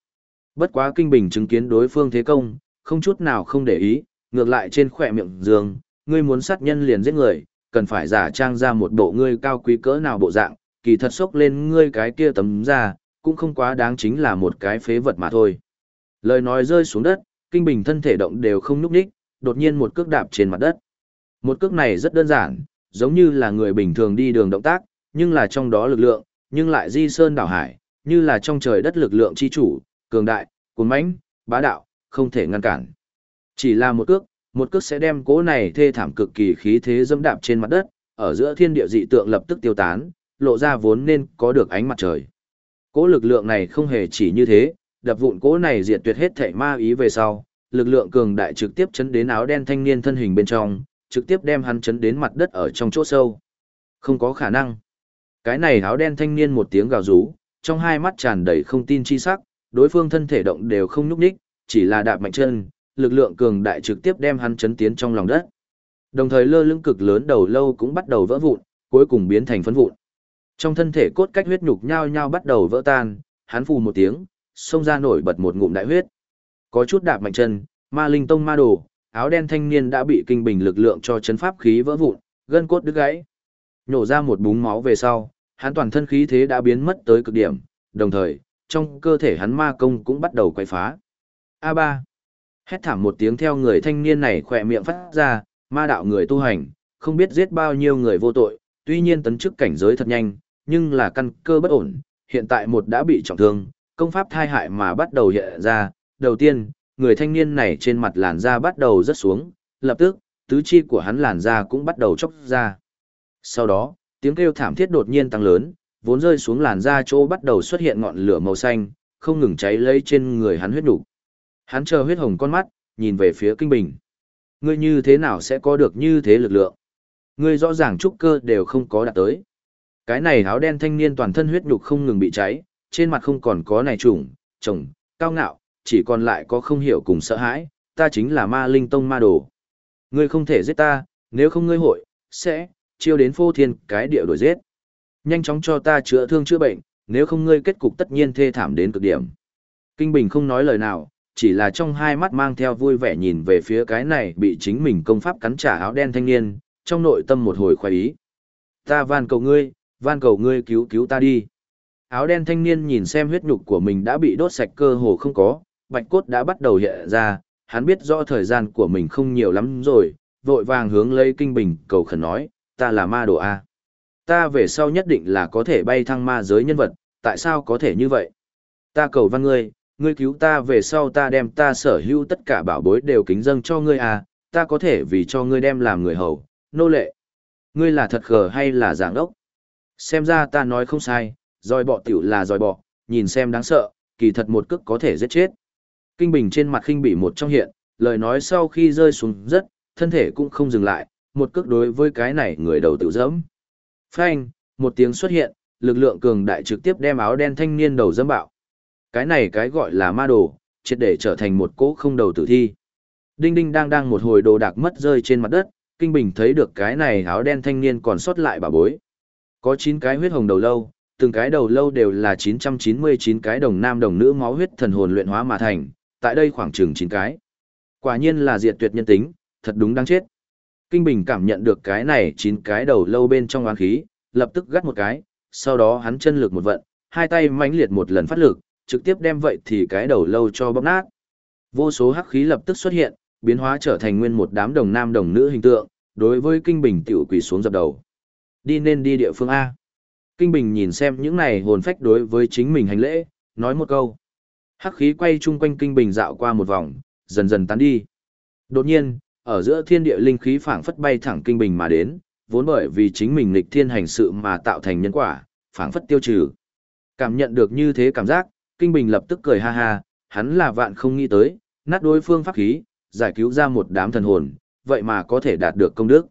Bất quá kinh bình chứng kiến đối phương thế công, không chút nào không để ý, ngược lại trên khỏe miệng dương, ngươi muốn sát nhân liền giết người, cần phải giả trang ra một bộ ngươi cao quý cỡ nào bộ dạng, kỳ thật sốc lên ngươi cái kia tấm ra, cũng không quá đáng chính là một cái phế vật mà thôi. Lời nói rơi xuống đất, kinh bình thân thể động đều không núp đích, đột nhiên một cước đạp trên mặt đất. Một cước này rất đơn giản, giống như là người bình thường đi đường động tác, nhưng là trong đó lực lượng, nhưng lại di sơn đảo hải, như là trong trời đất lực lượng chi chủ, cường đại, cuồng mãnh, bá đạo, không thể ngăn cản. Chỉ là một cước, một cước sẽ đem cỗ này thê thảm cực kỳ khí thế dâm đạp trên mặt đất, ở giữa thiên địa dị tượng lập tức tiêu tán, lộ ra vốn nên có được ánh mặt trời. cỗ lực lượng này không hề chỉ như thế, đập vụn cỗ này diệt tuyệt hết thảy ma ý về sau, lực lượng cường đại trực tiếp chấn đến áo đen thanh niên thân hình bên trong, trực tiếp đem hắn chấn đến mặt đất ở trong chỗ sâu. Không có khả năng. Cái này áo đen thanh niên một tiếng gào rú, trong hai mắt tràn đầy không tin chi sắc, đối phương thân thể động đều không nhúc nhích, chỉ là đạp mạnh chân, lực lượng cường đại trực tiếp đem hắn chấn tiến trong lòng đất. Đồng thời lơ lưng cực lớn đầu lâu cũng bắt đầu vỡ vụn, cuối cùng biến thành phấn vụn. Trong thân thể cốt cách huyết nhục nhao nhao bắt đầu vỡ tan, hắn phù một tiếng, xông ra nổi bật một ngụm đại huyết. Có chút đạp mạnh chân, ma linh tông ma đồ, áo đen thanh niên đã bị kinh bình lực lượng cho chấn pháp khí vỡ vụn, gân cốt đứt gãy. Nhổ ra một búng máu về sau, hắn toàn thân khí thế đã biến mất tới cực điểm, đồng thời, trong cơ thể hắn ma công cũng bắt đầu quay phá. A3. Hét thảm một tiếng theo người thanh niên này khỏe miệng phát ra, ma đạo người tu hành, không biết giết bao nhiêu người vô tội, tuy nhiên tấn chức cảnh giới thật nhanh, nhưng là căn cơ bất ổn, hiện tại một đã bị trọng thương, công pháp thai hại mà bắt đầu hiện ra, đầu tiên, người thanh niên này trên mặt làn da bắt đầu rớt xuống, lập tức, tứ chi của hắn làn da cũng bắt đầu chóc ra. Sau đó, tiếng kêu thảm thiết đột nhiên tăng lớn, vốn rơi xuống làn da chỗ bắt đầu xuất hiện ngọn lửa màu xanh, không ngừng cháy lấy trên người hắn huyết đủ. Hắn chờ huyết hồng con mắt, nhìn về phía kinh bình. Ngươi như thế nào sẽ có được như thế lực lượng? Ngươi rõ ràng trúc cơ đều không có đạt tới. Cái này áo đen thanh niên toàn thân huyết nhục không ngừng bị cháy, trên mặt không còn có này trùng, trồng, cao ngạo, chỉ còn lại có không hiểu cùng sợ hãi, ta chính là ma linh tông ma đồ. Ngươi không thể giết ta, nếu không ngươi hội, sẽ, chiêu đến phô thiên cái địa đuổi giết. Nhanh chóng cho ta chữa thương chữa bệnh, nếu không ngươi kết cục tất nhiên thê thảm đến cực điểm. Kinh Bình không nói lời nào, chỉ là trong hai mắt mang theo vui vẻ nhìn về phía cái này bị chính mình công pháp cắn trả áo đen thanh niên, trong nội tâm một hồi khoái ý. Ta van cầu ngươi, van cầu ngươi cứu cứu ta đi. Áo đen thanh niên nhìn xem huyết nhục của mình đã bị đốt sạch cơ hồ không có, bạch cốt đã bắt đầu hiện ra, hắn biết rõ thời gian của mình không nhiều lắm rồi, vội vàng hướng lấy kinh bình cầu khẩn nói, ta là ma đồ A. Ta về sau nhất định là có thể bay thăng ma giới nhân vật, tại sao có thể như vậy? Ta cầu văn ngươi, ngươi cứu ta về sau ta đem ta sở hữu tất cả bảo bối đều kính dâng cho ngươi à, ta có thể vì cho ngươi đem làm người hầu, nô lệ. Ngươi là thật khờ hay là giảng ốc? Xem ra ta nói không sai, dòi bọ tiểu là dòi bọ, nhìn xem đáng sợ, kỳ thật một cước có thể giết chết. Kinh Bình trên mặt khinh bị một trong hiện, lời nói sau khi rơi xuống rất, thân thể cũng không dừng lại, một cước đối với cái này người đầu tự dẫm. Phanh, một tiếng xuất hiện, lực lượng cường đại trực tiếp đem áo đen thanh niên đầu dẫm bạo. Cái này cái gọi là ma đồ, triệt để trở thành một cỗ không đầu tử thi. Đinh đinh đang đang một hồi đồ đạc mất rơi trên mặt đất, Kinh Bình thấy được cái này áo đen thanh niên còn sót lại bà bối. Có 9 cái huyết hồng đầu lâu, từng cái đầu lâu đều là 999 cái đồng nam đồng nữ máu huyết thần hồn luyện hóa mà thành, tại đây khoảng chừng 9 cái. Quả nhiên là diệt tuyệt nhân tính, thật đúng đáng chết. Kinh Bình cảm nhận được cái này chín cái đầu lâu bên trong oán khí, lập tức gắt một cái, sau đó hắn chân lực một vận, hai tay mãnh liệt một lần phát lực, trực tiếp đem vậy thì cái đầu lâu cho bóp nát. Vô số hắc khí lập tức xuất hiện, biến hóa trở thành nguyên một đám đồng nam đồng nữ hình tượng, đối với Kinh Bình tiểu quỷ xuống dập đầu. Đi nên đi địa phương A. Kinh Bình nhìn xem những này hồn phách đối với chính mình hành lễ, nói một câu. Hắc khí quay chung quanh Kinh Bình dạo qua một vòng, dần dần tán đi. Đột nhiên, ở giữa thiên địa linh khí phảng phất bay thẳng Kinh Bình mà đến, vốn bởi vì chính mình nghịch thiên hành sự mà tạo thành nhân quả, phảng phất tiêu trừ. Cảm nhận được như thế cảm giác, Kinh Bình lập tức cười ha ha, hắn là vạn không nghĩ tới, nát đối phương pháp khí, giải cứu ra một đám thần hồn, vậy mà có thể đạt được công đức.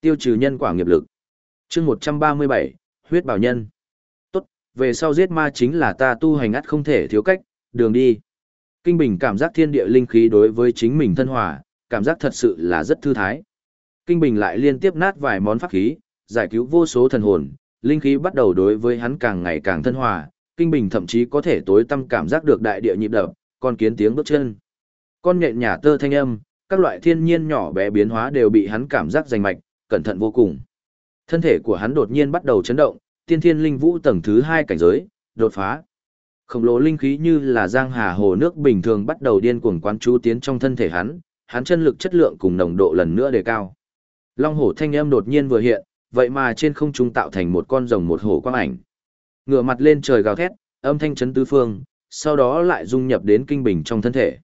Tiêu trừ nhân quả nghiệp lực. chương 137, huyết bảo nhân. Tốt, về sau giết ma chính là ta tu hành ắt không thể thiếu cách, đường đi. Kinh Bình cảm giác thiên địa linh khí đối với chính mình thân hòa, cảm giác thật sự là rất thư thái. Kinh Bình lại liên tiếp nát vài món pháp khí, giải cứu vô số thần hồn, linh khí bắt đầu đối với hắn càng ngày càng thân hòa, Kinh Bình thậm chí có thể tối tâm cảm giác được đại địa nhịp đập, con kiến tiếng bước chân. Con nhện nhà tơ thanh âm, các loại thiên nhiên nhỏ bé biến hóa đều bị hắn cảm giác rành mạch, cẩn thận vô cùng. Thân thể của hắn đột nhiên bắt đầu chấn động, tiên thiên linh vũ tầng thứ hai cảnh giới, đột phá. Khổng lồ linh khí như là giang hà hồ nước bình thường bắt đầu điên cuồng quán chú tiến trong thân thể hắn, hắn chân lực chất lượng cùng nồng độ lần nữa đề cao. Long hổ thanh âm đột nhiên vừa hiện, vậy mà trên không trung tạo thành một con rồng một hổ quang ảnh. Ngửa mặt lên trời gào thét, âm thanh chấn tứ phương, sau đó lại dung nhập đến kinh bình trong thân thể.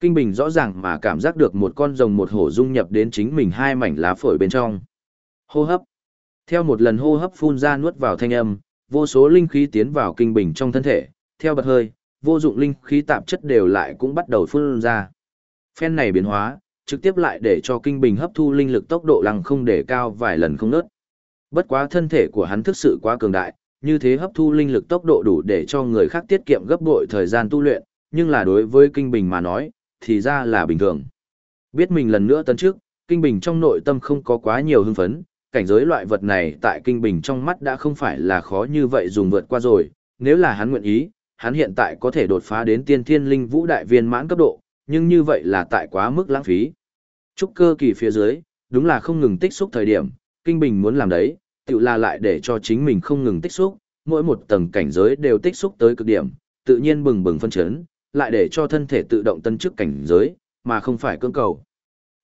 Kinh bình rõ ràng mà cảm giác được một con rồng một hổ dung nhập đến chính mình hai mảnh lá phổi bên trong. Hô hấp. Theo một lần hô hấp phun ra nuốt vào thanh âm, vô số linh khí tiến vào kinh bình trong thân thể, theo bật hơi, vô dụng linh khí tạp chất đều lại cũng bắt đầu phun ra. Phen này biến hóa, trực tiếp lại để cho kinh bình hấp thu linh lực tốc độ lăng không để cao vài lần không nớt. Bất quá thân thể của hắn thực sự quá cường đại, như thế hấp thu linh lực tốc độ đủ để cho người khác tiết kiệm gấp bội thời gian tu luyện, nhưng là đối với kinh bình mà nói, thì ra là bình thường. Biết mình lần nữa tấn trước, kinh bình trong nội tâm không có quá nhiều hưng phấn, cảnh giới loại vật này tại kinh bình trong mắt đã không phải là khó như vậy dùng vượt qua rồi, nếu là hắn nguyện ý, hắn hiện tại có thể đột phá đến tiên thiên linh vũ đại viên mãn cấp độ, nhưng như vậy là tại quá mức lãng phí. Trúc cơ kỳ phía dưới, đúng là không ngừng tích xúc thời điểm, kinh bình muốn làm đấy, tự là lại để cho chính mình không ngừng tích xúc, mỗi một tầng cảnh giới đều tích xúc tới cực điểm, tự nhiên bừng bừng phân chấn, lại để cho thân thể tự động tân chức cảnh giới, mà không phải cưỡng cầu.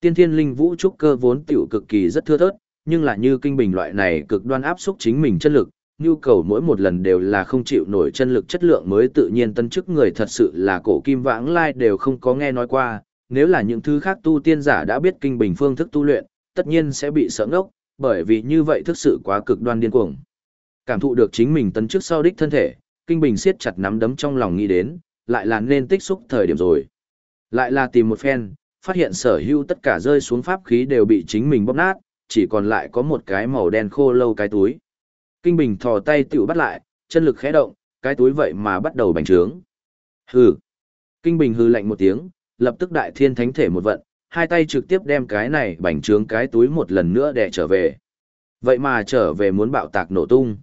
Tiên thiên linh vũ trúc cơ vốn tiểu cực kỳ rất thưa thớt, nhưng là như kinh bình loại này cực đoan áp xúc chính mình chân lực, nhu cầu mỗi một lần đều là không chịu nổi chân lực chất lượng mới tự nhiên tân chức người thật sự là cổ kim vãng lai đều không có nghe nói qua, nếu là những thứ khác tu tiên giả đã biết kinh bình phương thức tu luyện, tất nhiên sẽ bị sợ ngốc, bởi vì như vậy thực sự quá cực đoan điên cuồng. Cảm thụ được chính mình tấn trước sau đích thân thể, kinh bình siết chặt nắm đấm trong lòng nghĩ đến, lại là nên tích xúc thời điểm rồi. Lại là tìm một phen, phát hiện sở hữu tất cả rơi xuống pháp khí đều bị chính mình bóp nát, chỉ còn lại có một cái màu đen khô lâu cái túi. Kinh bình thò tay tiểu bắt lại, chân lực khẽ động, cái túi vậy mà bắt đầu bành trướng. Hừ. Kinh bình hừ lạnh một tiếng, lập tức đại thiên thánh thể một vận, hai tay trực tiếp đem cái này bành trướng cái túi một lần nữa đè trở về. Vậy mà trở về muốn bạo tạc nổ tung.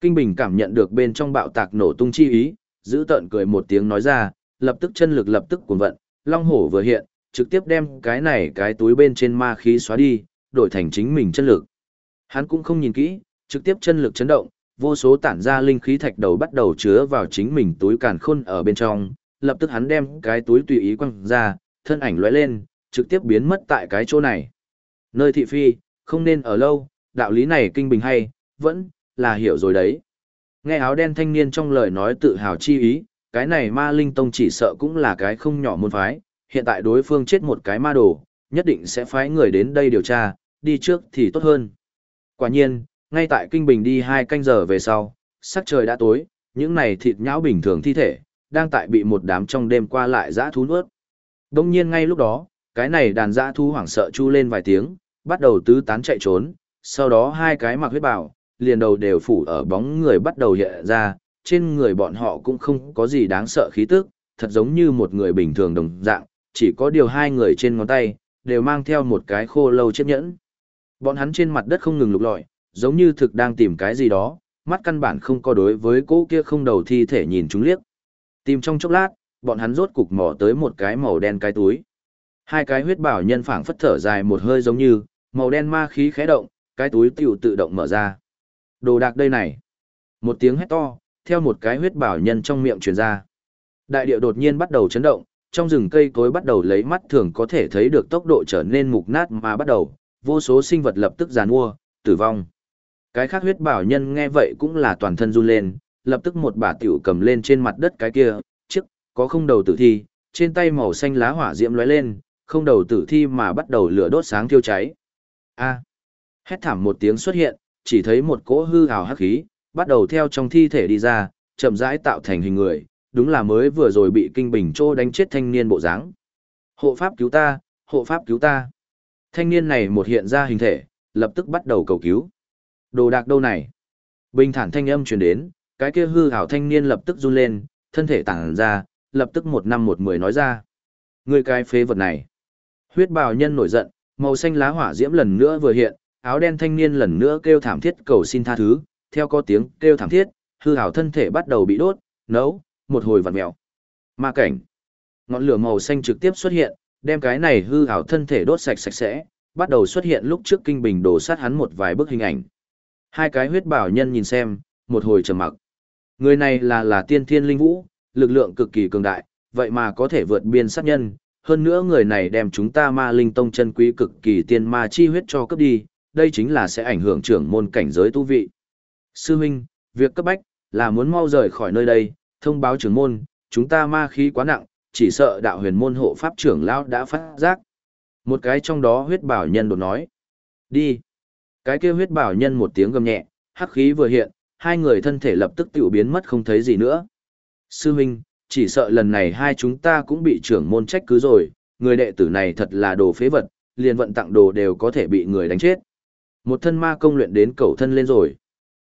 Kinh Bình cảm nhận được bên trong bạo tạc nổ tung chi ý, giữ tợn cười một tiếng nói ra, lập tức chân lực lập tức cuốn vận, long hổ vừa hiện, trực tiếp đem cái này cái túi bên trên ma khí xóa đi, đổi thành chính mình chân lực. Hắn cũng không nhìn kỹ, trực tiếp chân lực chấn động, vô số tản ra linh khí thạch đầu bắt đầu chứa vào chính mình túi càn khôn ở bên trong, lập tức hắn đem cái túi tùy ý quăng ra, thân ảnh lóe lên, trực tiếp biến mất tại cái chỗ này. Nơi thị phi, không nên ở lâu, đạo lý này kinh bình hay, vẫn là hiểu rồi đấy. Nghe áo đen thanh niên trong lời nói tự hào chi ý, cái này ma linh tông chỉ sợ cũng là cái không nhỏ môn phái, hiện tại đối phương chết một cái ma đồ, nhất định sẽ phái người đến đây điều tra, đi trước thì tốt hơn. Quả nhiên, ngay tại Kinh Bình đi hai canh giờ về sau, sắc trời đã tối, những này thịt nhão bình thường thi thể, đang tại bị một đám trong đêm qua lại dã thú nuốt. Đông nhiên ngay lúc đó, cái này đàn dã thú hoảng sợ chu lên vài tiếng, bắt đầu tứ tán chạy trốn, sau đó hai cái mặc huyết bảo liền đầu đều phủ ở bóng người bắt đầu hiện ra, trên người bọn họ cũng không có gì đáng sợ khí tức, thật giống như một người bình thường đồng dạng, chỉ có điều hai người trên ngón tay, đều mang theo một cái khô lâu chiếc nhẫn. Bọn hắn trên mặt đất không ngừng lục lọi, giống như thực đang tìm cái gì đó, mắt căn bản không có đối với cỗ kia không đầu thi thể nhìn chúng liếc. Tìm trong chốc lát, bọn hắn rốt cục mò tới một cái màu đen cái túi. Hai cái huyết bảo nhân phảng phất thở dài một hơi giống như, màu đen ma khí khẽ động, cái túi tiểu tự động mở ra. Đồ đạc đây này. Một tiếng hét to, theo một cái huyết bảo nhân trong miệng truyền ra. Đại địa đột nhiên bắt đầu chấn động, trong rừng cây cối bắt đầu lấy mắt thường có thể thấy được tốc độ trở nên mục nát mà bắt đầu, vô số sinh vật lập tức giàn mua, tử vong. Cái khác huyết bảo nhân nghe vậy cũng là toàn thân run lên, lập tức một bà tiểu cầm lên trên mặt đất cái kia, chiếc, có không đầu tử thi, trên tay màu xanh lá hỏa diễm lóe lên, không đầu tử thi mà bắt đầu lửa đốt sáng thiêu cháy. A. Hét thảm một tiếng xuất hiện, chỉ thấy một cỗ hư ảo hắc khí, bắt đầu theo trong thi thể đi ra, chậm rãi tạo thành hình người, đúng là mới vừa rồi bị kinh bình trô đánh chết thanh niên bộ dáng. Hộ pháp cứu ta, hộ pháp cứu ta. Thanh niên này một hiện ra hình thể, lập tức bắt đầu cầu cứu. Đồ đạc đâu này? Bình thản thanh âm truyền đến, cái kia hư hảo thanh niên lập tức run lên, thân thể tản ra, lập tức một năm một mười nói ra. Người cái phế vật này. Huyết bào nhân nổi giận, màu xanh lá hỏa diễm lần nữa vừa hiện, áo đen thanh niên lần nữa kêu thảm thiết cầu xin tha thứ, theo có tiếng kêu thảm thiết, hư hảo thân thể bắt đầu bị đốt, nấu, một hồi vặn mèo. Ma cảnh. Ngọn lửa màu xanh trực tiếp xuất hiện, đem cái này hư hảo thân thể đốt sạch sạch sẽ, bắt đầu xuất hiện lúc trước kinh bình đổ sát hắn một vài bức hình ảnh. Hai cái huyết bảo nhân nhìn xem, một hồi trầm mặc. Người này là là tiên thiên linh vũ, lực lượng cực kỳ cường đại, vậy mà có thể vượt biên sát nhân. Hơn nữa người này đem chúng ta ma linh tông chân quý cực kỳ tiên ma chi huyết cho cấp đi, đây chính là sẽ ảnh hưởng trưởng môn cảnh giới tu vị. Sư huynh, việc cấp bách, là muốn mau rời khỏi nơi đây, thông báo trưởng môn, chúng ta ma khí quá nặng, chỉ sợ đạo huyền môn hộ pháp trưởng lão đã phát giác. Một cái trong đó huyết bảo nhân đột nói. Đi. Cái kia huyết bảo nhân một tiếng gầm nhẹ, hắc khí vừa hiện, hai người thân thể lập tức tiểu biến mất không thấy gì nữa. Sư huynh, chỉ sợ lần này hai chúng ta cũng bị trưởng môn trách cứ rồi, người đệ tử này thật là đồ phế vật, liền vận tặng đồ đều có thể bị người đánh chết. Một thân ma công luyện đến cầu thân lên rồi.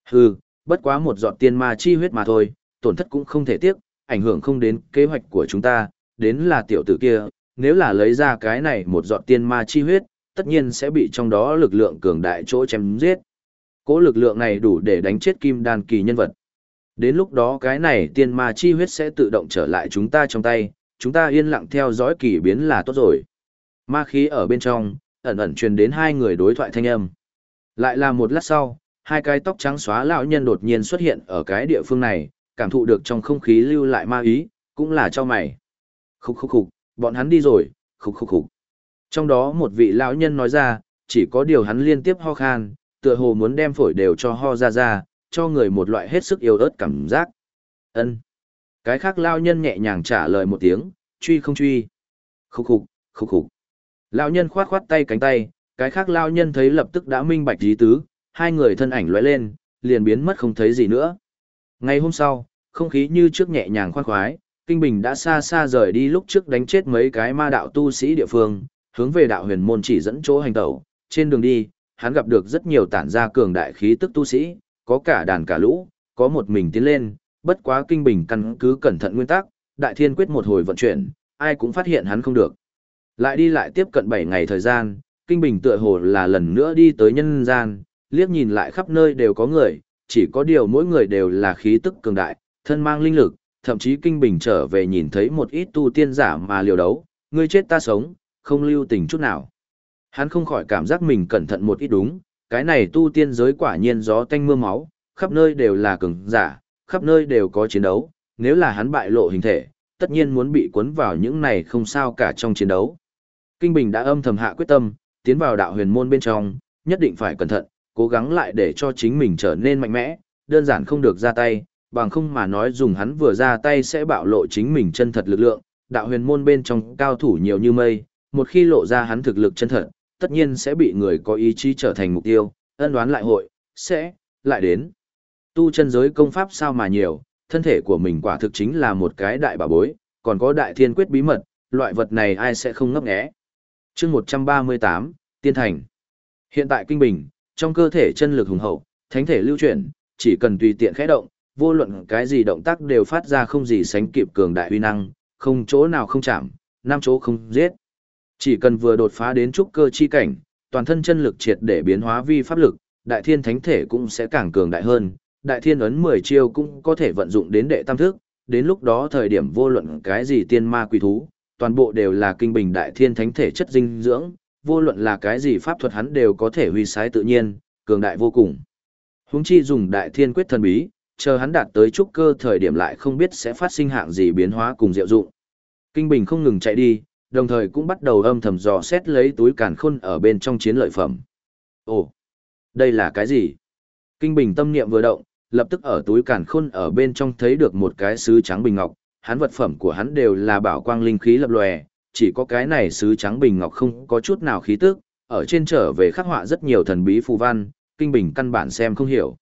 Hừ, bất quá một giọt tiên ma chi huyết mà thôi, tổn thất cũng không thể tiếc, ảnh hưởng không đến kế hoạch của chúng ta, đến là tiểu tử kia, nếu là lấy ra cái này một giọt tiên ma chi huyết, tất nhiên sẽ bị trong đó lực lượng cường đại chỗ chém giết. Cố lực lượng này đủ để đánh chết kim đan kỳ nhân vật. Đến lúc đó cái này tiên ma chi huyết sẽ tự động trở lại chúng ta trong tay, chúng ta yên lặng theo dõi kỳ biến là tốt rồi. Ma khí ở bên trong, ẩn ẩn truyền đến hai người đối thoại thanh âm. Lại là một lát sau, hai cái tóc trắng xóa lão nhân đột nhiên xuất hiện ở cái địa phương này, cảm thụ được trong không khí lưu lại ma ý, cũng là cho mày. Khúc khúc khúc, bọn hắn đi rồi, khúc khúc khúc. Trong đó một vị lão nhân nói ra, chỉ có điều hắn liên tiếp ho khan, tựa hồ muốn đem phổi đều cho ho ra ra, cho người một loại hết sức yêu ớt cảm giác. Ân. Cái khác lão nhân nhẹ nhàng trả lời một tiếng, truy không truy. Khục khục, khục khục. Lão nhân khoát khoát tay cánh tay, cái khác lão nhân thấy lập tức đã minh bạch ý tứ, hai người thân ảnh lóe lên, liền biến mất không thấy gì nữa. Ngày hôm sau, không khí như trước nhẹ nhàng khoan khoái, Kinh Bình đã xa xa rời đi lúc trước đánh chết mấy cái ma đạo tu sĩ địa phương, hướng về đạo huyền môn chỉ dẫn chỗ hành tẩu. Trên đường đi, hắn gặp được rất nhiều tản ra cường đại khí tức tu sĩ, có cả đàn cả lũ, có một mình tiến lên, bất quá Kinh Bình căn cứ cẩn thận nguyên tắc, đại thiên quyết một hồi vận chuyển, ai cũng phát hiện hắn không được. Lại đi lại tiếp cận 7 ngày thời gian, Kinh Bình tựa hồ là lần nữa đi tới nhân gian, liếc nhìn lại khắp nơi đều có người, chỉ có điều mỗi người đều là khí tức cường đại, thân mang linh lực, thậm chí kinh bình trở về nhìn thấy một ít tu tiên giả mà liều đấu, ngươi chết ta sống, không lưu tình chút nào. Hắn không khỏi cảm giác mình cẩn thận một ít đúng, cái này tu tiên giới quả nhiên gió tanh mưa máu, khắp nơi đều là cường giả, khắp nơi đều có chiến đấu, nếu là hắn bại lộ hình thể, tất nhiên muốn bị cuốn vào những này không sao cả trong chiến đấu. Kinh Bình đã âm thầm hạ quyết tâm, tiến vào đạo huyền môn bên trong, nhất định phải cẩn thận, cố gắng lại để cho chính mình trở nên mạnh mẽ, đơn giản không được ra tay, bằng không mà nói dùng hắn vừa ra tay sẽ bạo lộ chính mình chân thật lực lượng, đạo huyền môn bên trong cao thủ nhiều như mây, một khi lộ ra hắn thực lực chân thật, tất nhiên sẽ bị người có ý chí trở thành mục tiêu, ân đoán lại hội, sẽ, lại đến. Tu chân giới công pháp sao mà nhiều, thân thể của mình quả thực chính là một cái đại bảo bối, còn có đại thiên quyết bí mật, loại vật này ai sẽ không ngấp nghé. chương 138, Tiên Thành. Hiện tại Kinh Bình, trong cơ thể chân lực hùng hậu, thánh thể lưu chuyển, chỉ cần tùy tiện khẽ động, vô luận cái gì động tác đều phát ra không gì sánh kịp cường đại uy năng, không chỗ nào không chạm, năm chỗ không giết. Chỉ cần vừa đột phá đến trúc cơ chi cảnh, toàn thân chân lực triệt để biến hóa vi pháp lực, đại thiên thánh thể cũng sẽ càng cường đại hơn, đại thiên ấn 10 chiêu cũng có thể vận dụng đến đệ tam thức, đến lúc đó thời điểm vô luận cái gì tiên ma quỷ thú, toàn bộ đều là kinh bình đại thiên thánh thể chất dinh dưỡng, vô luận là cái gì pháp thuật hắn đều có thể huy sái tự nhiên, cường đại vô cùng. Huống chi dùng đại thiên quyết thần bí, chờ hắn đạt tới trúc cơ thời điểm lại không biết sẽ phát sinh hạng gì biến hóa cùng diệu dụng. Kinh bình không ngừng chạy đi, đồng thời cũng bắt đầu âm thầm dò xét lấy túi càn khôn ở bên trong chiến lợi phẩm. Ồ, đây là cái gì? Kinh bình tâm niệm vừa động, lập tức ở túi càn khôn ở bên trong thấy được một cái sứ trắng bình ngọc, hắn vật phẩm của hắn đều là bảo quang linh khí lập lòe, chỉ có cái này sứ trắng bình ngọc không có chút nào khí tức, ở trên trở về khắc họa rất nhiều thần bí phù văn, kinh bình căn bản xem không hiểu.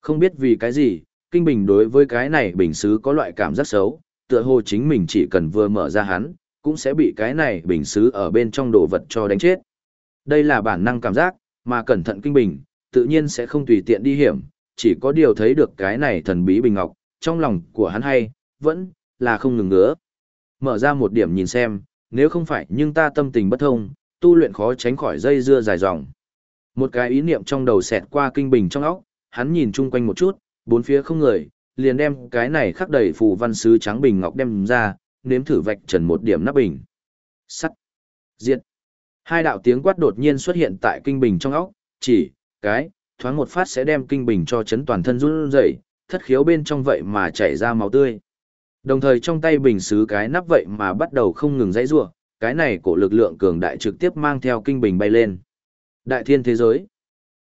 Không biết vì cái gì, kinh bình đối với cái này bình sứ có loại cảm giác xấu, tựa hồ chính mình chỉ cần vừa mở ra hắn, cũng sẽ bị cái này bình sứ ở bên trong đồ vật cho đánh chết. Đây là bản năng cảm giác, mà cẩn thận kinh bình, tự nhiên sẽ không tùy tiện đi hiểm, chỉ có điều thấy được cái này thần bí bình ngọc, trong lòng của hắn hay, vẫn là không ngừng ngứa. Mở ra một điểm nhìn xem, nếu không phải nhưng ta tâm tình bất thông, tu luyện khó tránh khỏi dây dưa dài dòng. Một cái ý niệm trong đầu xẹt qua kinh bình trong óc, hắn nhìn chung quanh một chút, bốn phía không người, liền đem cái này khắc đầy phù văn sứ trắng bình ngọc đem ra, nếm thử vạch trần một điểm nắp bình. Sắt. Diệt. Hai đạo tiếng quát đột nhiên xuất hiện tại kinh bình trong óc, chỉ, cái, thoáng một phát sẽ đem kinh bình cho chấn toàn thân run rẩy, thất khiếu bên trong vậy mà chảy ra máu tươi. Đồng thời trong tay bình sứ cái nắp vậy mà bắt đầu không ngừng dãy rủa, cái này cổ lực lượng cường đại trực tiếp mang theo kinh bình bay lên. Đại thiên thế giới.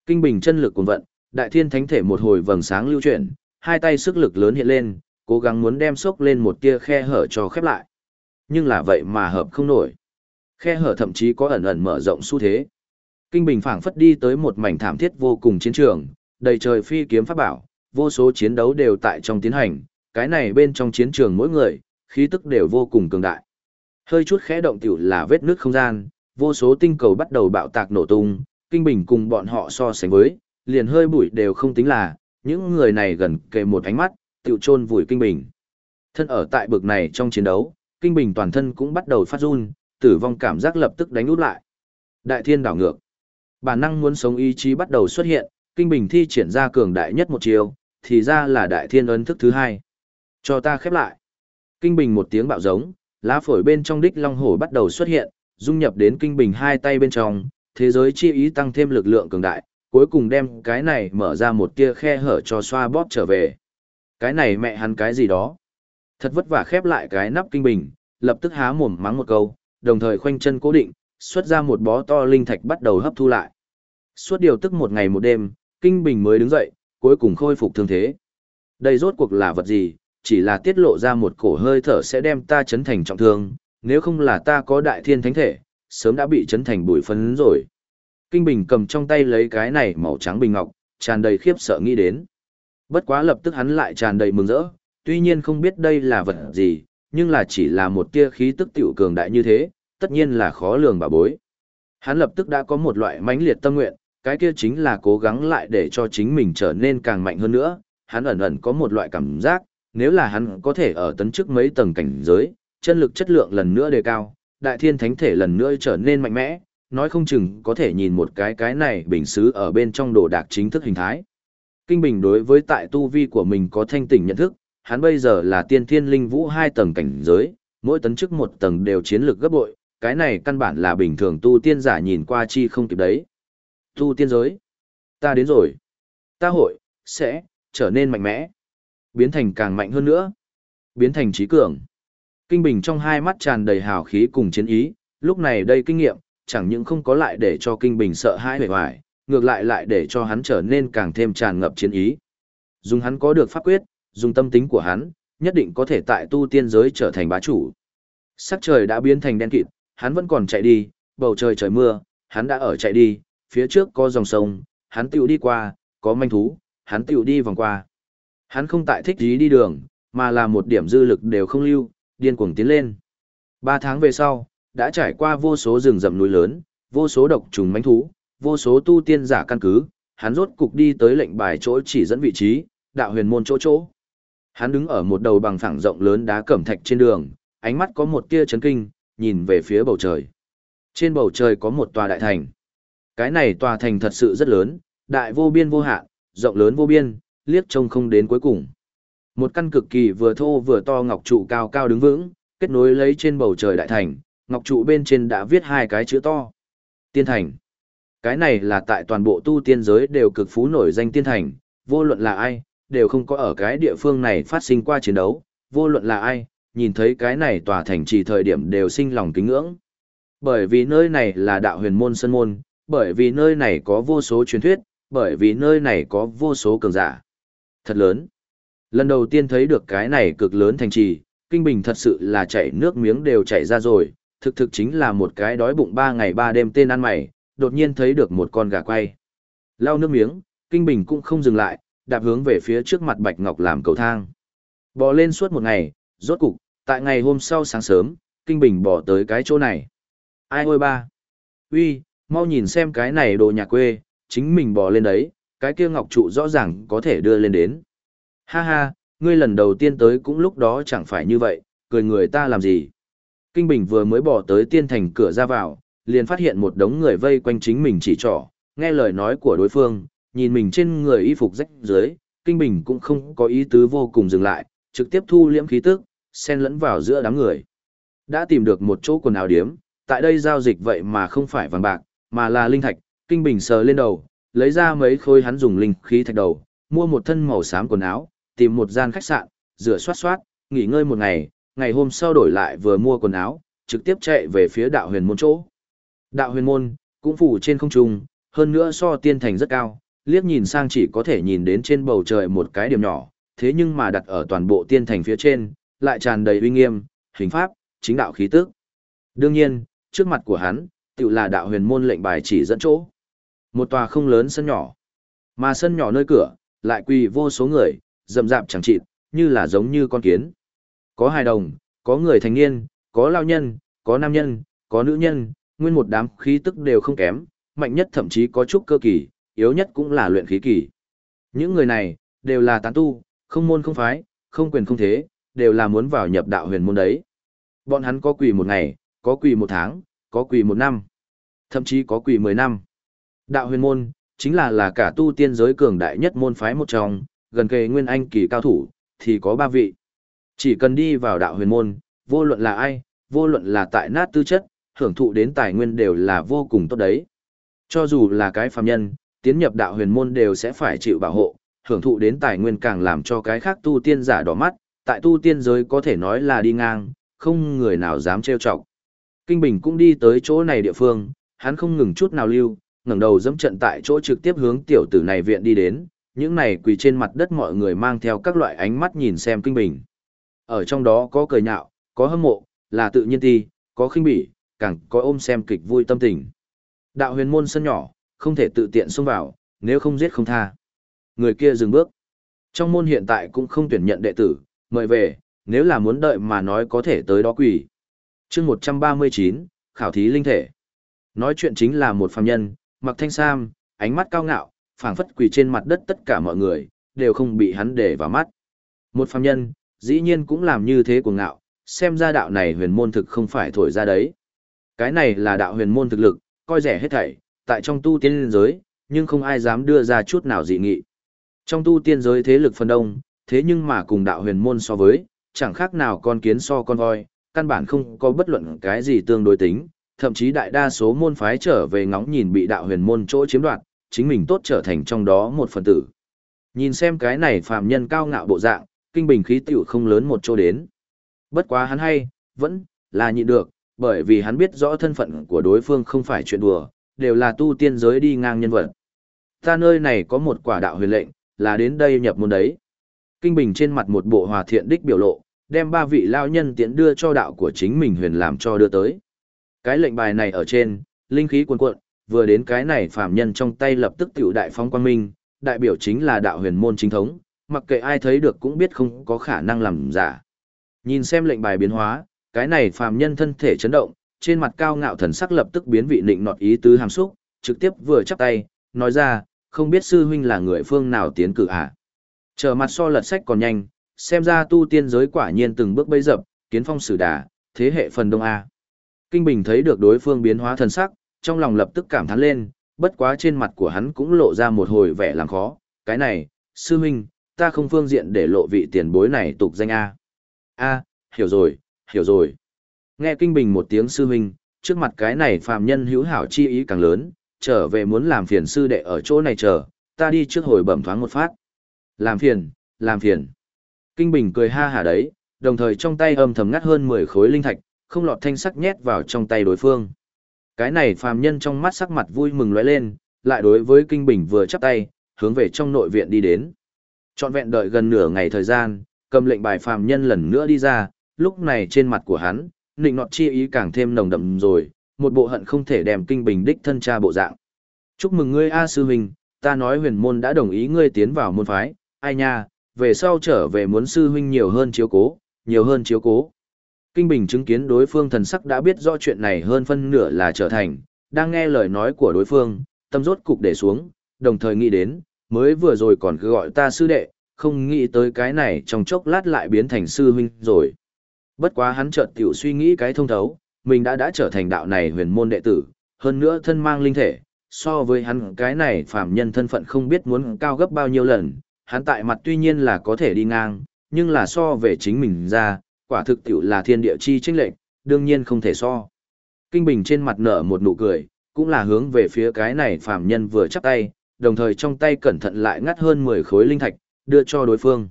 Kinh bình chân lực cuồn vận, đại thiên thánh thể một hồi vầng sáng lưu chuyển, hai tay sức lực lớn hiện lên, cố gắng muốn đem sốc lên một tia khe hở cho khép lại. Nhưng là vậy mà hợp không nổi. Khe hở thậm chí có ẩn ẩn mở rộng xu thế. Kinh Bình phảng phất đi tới một mảnh thảm thiết vô cùng chiến trường, đầy trời phi kiếm pháp bảo, vô số chiến đấu đều tại trong tiến hành, cái này bên trong chiến trường mỗi người, khí tức đều vô cùng cường đại. Hơi chút khẽ động tiểu là vết nước không gian, vô số tinh cầu bắt đầu bạo tạc nổ tung, Kinh Bình cùng bọn họ so sánh với, liền hơi bụi đều không tính là, những người này gần kề một ánh mắt, tiểu chôn vùi Kinh Bình. Thân ở tại bực này trong chiến đấu, Kinh Bình toàn thân cũng bắt đầu phát run, tử vong cảm giác lập tức đánh út lại. Đại thiên đảo ngược. Bản năng muốn sống ý chí bắt đầu xuất hiện, Kinh Bình thi triển ra cường đại nhất một chiều, thì ra là đại thiên ấn thức thứ hai. Cho ta khép lại. Kinh Bình một tiếng bạo giống, lá phổi bên trong đích long hổ bắt đầu xuất hiện, dung nhập đến Kinh Bình hai tay bên trong, thế giới chi ý tăng thêm lực lượng cường đại, cuối cùng đem cái này mở ra một tia khe hở cho xoa bóp trở về. Cái này mẹ hắn cái gì đó. Thật vất vả khép lại cái nắp Kinh Bình, lập tức há mồm mắng một câu, đồng thời khoanh chân cố định, xuất ra một bó to linh thạch bắt đầu hấp thu lại. Suốt điều tức một ngày một đêm, Kinh Bình mới đứng dậy, cuối cùng khôi phục thương thế. Đây rốt cuộc là vật gì, chỉ là tiết lộ ra một cổ hơi thở sẽ đem ta chấn thành trọng thương, nếu không là ta có đại thiên thánh thể, sớm đã bị chấn thành bụi phấn rồi. Kinh Bình cầm trong tay lấy cái này màu trắng bình ngọc, tràn đầy khiếp sợ nghĩ đến. Bất quá lập tức hắn lại tràn đầy mừng rỡ, tuy nhiên không biết đây là vật gì, nhưng là chỉ là một tia khí tức tiểu cường đại như thế, tất nhiên là khó lường bà bối. Hắn lập tức đã có một loại mãnh liệt tâm nguyện, cái kia chính là cố gắng lại để cho chính mình trở nên càng mạnh hơn nữa, hắn ẩn ẩn có một loại cảm giác, nếu là hắn có thể ở tấn chức mấy tầng cảnh giới, chân lực chất lượng lần nữa đề cao, đại thiên thánh thể lần nữa trở nên mạnh mẽ, nói không chừng có thể nhìn một cái cái này bình xứ ở bên trong đồ đạc chính thức hình thái. Kinh Bình đối với tại tu vi của mình có thanh tỉnh nhận thức, hắn bây giờ là tiên thiên linh vũ hai tầng cảnh giới, mỗi tấn chức một tầng đều chiến lược gấp bội, cái này căn bản là bình thường tu tiên giả nhìn qua chi không kịp đấy. Tu tiên giới. Ta đến rồi. Ta hội, sẽ, trở nên mạnh mẽ. Biến thành càng mạnh hơn nữa. Biến thành trí cường. Kinh Bình trong hai mắt tràn đầy hào khí cùng chiến ý, lúc này đây kinh nghiệm, chẳng những không có lại để cho Kinh Bình sợ hãi hề hoài, ngược lại lại để cho hắn trở nên càng thêm tràn ngập chiến ý. Dùng hắn có được pháp quyết, dùng tâm tính của hắn, nhất định có thể tại tu tiên giới trở thành bá chủ. Sắc trời đã biến thành đen kịt, hắn vẫn còn chạy đi, bầu trời trời mưa, hắn đã ở chạy đi, phía trước có dòng sông, hắn tiểu đi qua, có manh thú, hắn tiểu đi vòng qua. Hắn không tại thích ý đi đường, mà là một điểm dư lực đều không lưu, điên cuồng tiến lên. Ba tháng về sau, đã trải qua vô số rừng rậm núi lớn, vô số độc trùng manh thú, vô số tu tiên giả căn cứ, hắn rốt cục đi tới lệnh bài chỗ chỉ dẫn vị trí, đạo huyền môn chỗ chỗ. Hắn đứng ở một đầu bằng phẳng rộng lớn đá cẩm thạch trên đường, ánh mắt có một tia chấn kinh, nhìn về phía bầu trời. Trên bầu trời có một tòa đại thành. Cái này tòa thành thật sự rất lớn, đại vô biên vô hạn, rộng lớn vô biên, liếc trông không đến cuối cùng. Một căn cực kỳ vừa thô vừa to ngọc trụ cao cao đứng vững, kết nối lấy trên bầu trời đại thành, ngọc trụ bên trên đã viết hai cái chữ to. Tiên thành. Cái này là tại toàn bộ tu tiên giới đều cực phú nổi danh tiên thành, vô luận là ai, đều không có ở cái địa phương này phát sinh qua chiến đấu, vô luận là ai, nhìn thấy cái này tòa thành trì thời điểm đều sinh lòng kính ngưỡng. Bởi vì nơi này là đạo huyền môn sân môn, bởi vì nơi này có vô số truyền thuyết, bởi vì nơi này có vô số cường giả. Thật lớn. Lần đầu tiên thấy được cái này cực lớn thành trì, Kinh Bình thật sự là chảy nước miếng đều chảy ra rồi, thực thực chính là một cái đói bụng ba ngày ba đêm tên ăn mày, đột nhiên thấy được một con gà quay. lao nước miếng, Kinh Bình cũng không dừng lại, đạp hướng về phía trước mặt Bạch Ngọc làm cầu thang. Bò lên suốt một ngày, rốt cục, tại ngày hôm sau sáng sớm, Kinh Bình bỏ tới cái chỗ này. Ai ôi ba? Uy, mau nhìn xem cái này đồ nhà quê, chính mình bò lên đấy, cái kia ngọc trụ rõ ràng có thể đưa lên đến. Ha ha, ngươi lần đầu tiên tới cũng lúc đó chẳng phải như vậy, cười người ta làm gì. Kinh Bình vừa mới bỏ tới tiên thành cửa ra vào, liền phát hiện một đống người vây quanh chính mình chỉ trỏ, nghe lời nói của đối phương, nhìn mình trên người y phục rách dưới, Kinh Bình cũng không có ý tứ vô cùng dừng lại, trực tiếp thu liễm khí tức, xen lẫn vào giữa đám người. Đã tìm được một chỗ quần áo điếm, tại đây giao dịch vậy mà không phải vàng bạc, mà là linh thạch, Kinh Bình sờ lên đầu, lấy ra mấy khối hắn dùng linh khí thạch đầu, mua một thân màu xám quần áo, tìm một gian khách sạn, rửa soát soát, nghỉ ngơi một ngày, ngày hôm sau đổi lại vừa mua quần áo, trực tiếp chạy về phía đạo huyền môn chỗ. Đạo huyền môn, cũng phủ trên không trung, hơn nữa so tiên thành rất cao, liếc nhìn sang chỉ có thể nhìn đến trên bầu trời một cái điểm nhỏ, thế nhưng mà đặt ở toàn bộ tiên thành phía trên, lại tràn đầy uy nghiêm, hình pháp, chính đạo khí tức. Đương nhiên, trước mặt của hắn, tự là đạo huyền môn lệnh bài chỉ dẫn chỗ. Một tòa không lớn sân nhỏ, mà sân nhỏ nơi cửa, lại quỳ vô số người, rậm rạp chẳng chịt, như là giống như con kiến. Có hài đồng, có người thành niên, có lao nhân, có nam nhân, có nữ nhân, nguyên một đám khí tức đều không kém, mạnh nhất thậm chí có chút cơ kỳ, yếu nhất cũng là luyện khí kỳ. Những người này, đều là tán tu, không môn không phái, không quyền không thế, đều là muốn vào nhập đạo huyền môn đấy. Bọn hắn có quỳ một ngày, có quỳ một tháng, có quỳ một năm, thậm chí có quỳ mười năm. Đạo huyền môn, chính là là cả tu tiên giới cường đại nhất môn phái một trong, gần kề nguyên anh kỳ cao thủ, thì có ba vị. Chỉ cần đi vào đạo huyền môn, vô luận là ai, vô luận là tại nát tư chất, hưởng thụ đến tài nguyên đều là vô cùng tốt đấy. Cho dù là cái phàm nhân, tiến nhập đạo huyền môn đều sẽ phải chịu bảo hộ, hưởng thụ đến tài nguyên càng làm cho cái khác tu tiên giả đỏ mắt, tại tu tiên giới có thể nói là đi ngang, không người nào dám trêu chọc. Kinh Bình cũng đi tới chỗ này địa phương, hắn không ngừng chút nào lưu, ngẩng đầu dẫm trận tại chỗ trực tiếp hướng tiểu tử này viện đi đến, những này quỳ trên mặt đất mọi người mang theo các loại ánh mắt nhìn xem Kinh Bình. Ở trong đó có cười nhạo, có hâm mộ, là tự nhiên ti, có khinh bỉ, càng có ôm xem kịch vui tâm tình. Đạo huyền môn sân nhỏ, không thể tự tiện xông vào, nếu không giết không tha. Người kia dừng bước. Trong môn hiện tại cũng không tuyển nhận đệ tử, mời về, nếu là muốn đợi mà nói có thể tới đó quỷ. chương 139, khảo thí linh thể. Nói chuyện chính là một phàm nhân, mặc thanh sam, ánh mắt cao ngạo, phảng phất quỳ trên mặt đất tất cả mọi người, đều không bị hắn để vào mắt. Một phàm nhân, dĩ nhiên cũng làm như thế của ngạo, xem ra đạo này huyền môn thực không phải thổi ra đấy. Cái này là đạo huyền môn thực lực, coi rẻ hết thảy, tại trong tu tiên giới, nhưng không ai dám đưa ra chút nào dị nghị. Trong tu tiên giới thế lực phân đông, thế nhưng mà cùng đạo huyền môn so với, chẳng khác nào con kiến so con voi, căn bản không có bất luận cái gì tương đối tính, thậm chí đại đa số môn phái trở về ngóng nhìn bị đạo huyền môn chỗ chiếm đoạt, chính mình tốt trở thành trong đó một phần tử. Nhìn xem cái này phàm nhân cao ngạo bộ dạng, kinh bình khí tiểu không lớn một chỗ đến. Bất quá hắn hay, vẫn là nhịn được, bởi vì hắn biết rõ thân phận của đối phương không phải chuyện đùa, đều là tu tiên giới đi ngang nhân vật. Ta nơi này có một quả đạo huyền lệnh, là đến đây nhập môn đấy. Kinh Bình trên mặt một bộ hòa thiện đích biểu lộ, đem ba vị lao nhân tiễn đưa cho đạo của chính mình huyền làm cho đưa tới. Cái lệnh bài này ở trên, linh khí cuồn cuộn, vừa đến cái này phàm nhân trong tay lập tức tiểu đại phong quang minh, đại biểu chính là đạo huyền môn chính thống, mặc kệ ai thấy được cũng biết không có khả năng làm giả. Nhìn xem lệnh bài biến hóa, cái này phàm nhân thân thể chấn động, trên mặt cao ngạo thần sắc lập tức biến vị định nọt ý tứ hàm xúc, trực tiếp vừa chắp tay, nói ra, không biết sư huynh là người phương nào tiến cử à. Trở mặt so lật sách còn nhanh, xem ra tu tiên giới quả nhiên từng bước bấy dập, kiến phong sử đà, thế hệ phần đông A. Kinh Bình thấy được đối phương biến hóa thần sắc, trong lòng lập tức cảm thán lên, bất quá trên mặt của hắn cũng lộ ra một hồi vẻ làm khó, cái này, sư huynh, ta không phương diện để lộ vị tiền bối này tục danh A. A, hiểu rồi, hiểu rồi. Nghe Kinh Bình một tiếng sư huynh, trước mặt cái này phàm nhân hữu hảo chi ý càng lớn, trở về muốn làm phiền sư đệ ở chỗ này chờ, ta đi trước hồi bẩm thoáng một phát. Làm phiền, làm phiền. Kinh Bình cười ha hả đấy, đồng thời trong tay âm thầm ngắt hơn 10 khối linh thạch, không lọt thanh sắc nhét vào trong tay đối phương. Cái này phàm nhân trong mắt sắc mặt vui mừng lóe lên, lại đối với Kinh Bình vừa chắp tay, hướng về trong nội viện đi đến. Trọn vẹn đợi gần nửa ngày thời gian, cầm lệnh bài phàm nhân lần nữa đi ra, lúc này trên mặt của hắn, nịnh nọt chi ý càng thêm nồng đậm rồi, một bộ hận không thể đem Kinh Bình đích thân cha bộ dạng. Chúc mừng ngươi A Sư Huynh, ta nói huyền môn đã đồng ý ngươi tiến vào môn phái, ai nha, về sau trở về muốn Sư Huynh nhiều hơn chiếu cố, nhiều hơn chiếu cố. Kinh Bình chứng kiến đối phương thần sắc đã biết rõ chuyện này hơn phân nửa là trở thành, đang nghe lời nói của đối phương, tâm rốt cục để xuống, đồng thời nghĩ đến, mới vừa rồi còn cứ gọi ta sư đệ, không nghĩ tới cái này trong chốc lát lại biến thành sư huynh rồi. Bất quá hắn chợt tiểu suy nghĩ cái thông thấu, mình đã đã trở thành đạo này huyền môn đệ tử, hơn nữa thân mang linh thể, so với hắn cái này phàm nhân thân phận không biết muốn cao gấp bao nhiêu lần, hắn tại mặt tuy nhiên là có thể đi ngang, nhưng là so về chính mình ra, quả thực tiểu là thiên địa chi chênh lệch, đương nhiên không thể so. Kinh Bình trên mặt nở một nụ cười, cũng là hướng về phía cái này phàm nhân vừa chắp tay, đồng thời trong tay cẩn thận lại ngắt hơn 10 khối linh thạch, đưa cho đối phương.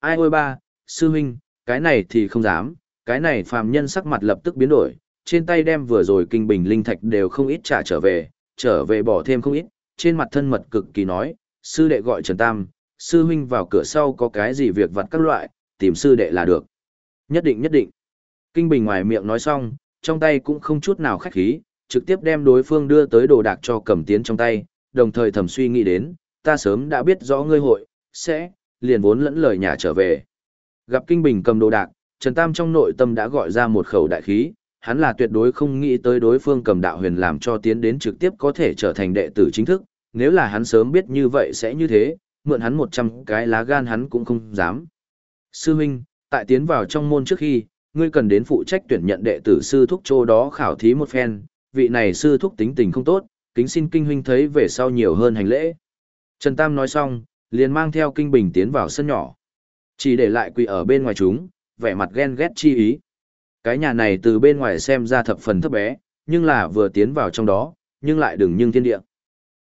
Ai ôi ba, sư huynh, cái này thì không dám, cái này phàm nhân sắc mặt lập tức biến đổi, trên tay đem vừa rồi kinh bình linh thạch đều không ít trả trở về, trở về bỏ thêm không ít, trên mặt thân mật cực kỳ nói, sư đệ gọi Trần Tam, sư huynh vào cửa sau có cái gì việc vặt các loại, tìm sư đệ là được. Nhất định nhất định. Kinh Bình ngoài miệng nói xong, trong tay cũng không chút nào khách khí, trực tiếp đem đối phương đưa tới đồ đạc cho cầm tiến trong tay, đồng thời thầm suy nghĩ đến, ta sớm đã biết rõ ngươi hội, sẽ, liền vốn lẫn lời nhà trở về. Gặp Kinh Bình cầm đồ đạc, Trần Tam trong nội tâm đã gọi ra một khẩu đại khí, hắn là tuyệt đối không nghĩ tới đối phương cầm đạo huyền làm cho tiến đến trực tiếp có thể trở thành đệ tử chính thức, nếu là hắn sớm biết như vậy sẽ như thế, mượn hắn 100 cái lá gan hắn cũng không dám. Sư huynh, tại tiến vào trong môn trước khi, ngươi cần đến phụ trách tuyển nhận đệ tử sư thúc chỗ đó khảo thí một phen, vị này sư thúc tính tình không tốt, kính xin kinh huynh thấy về sau nhiều hơn hành lễ. Trần Tam nói xong, liền mang theo kinh bình tiến vào sân nhỏ. Chỉ để lại quỳ ở bên ngoài chúng, vẻ mặt ghen ghét chi ý. Cái nhà này từ bên ngoài xem ra thập phần thấp bé, nhưng là vừa tiến vào trong đó, nhưng lại đừng nhưng thiên địa.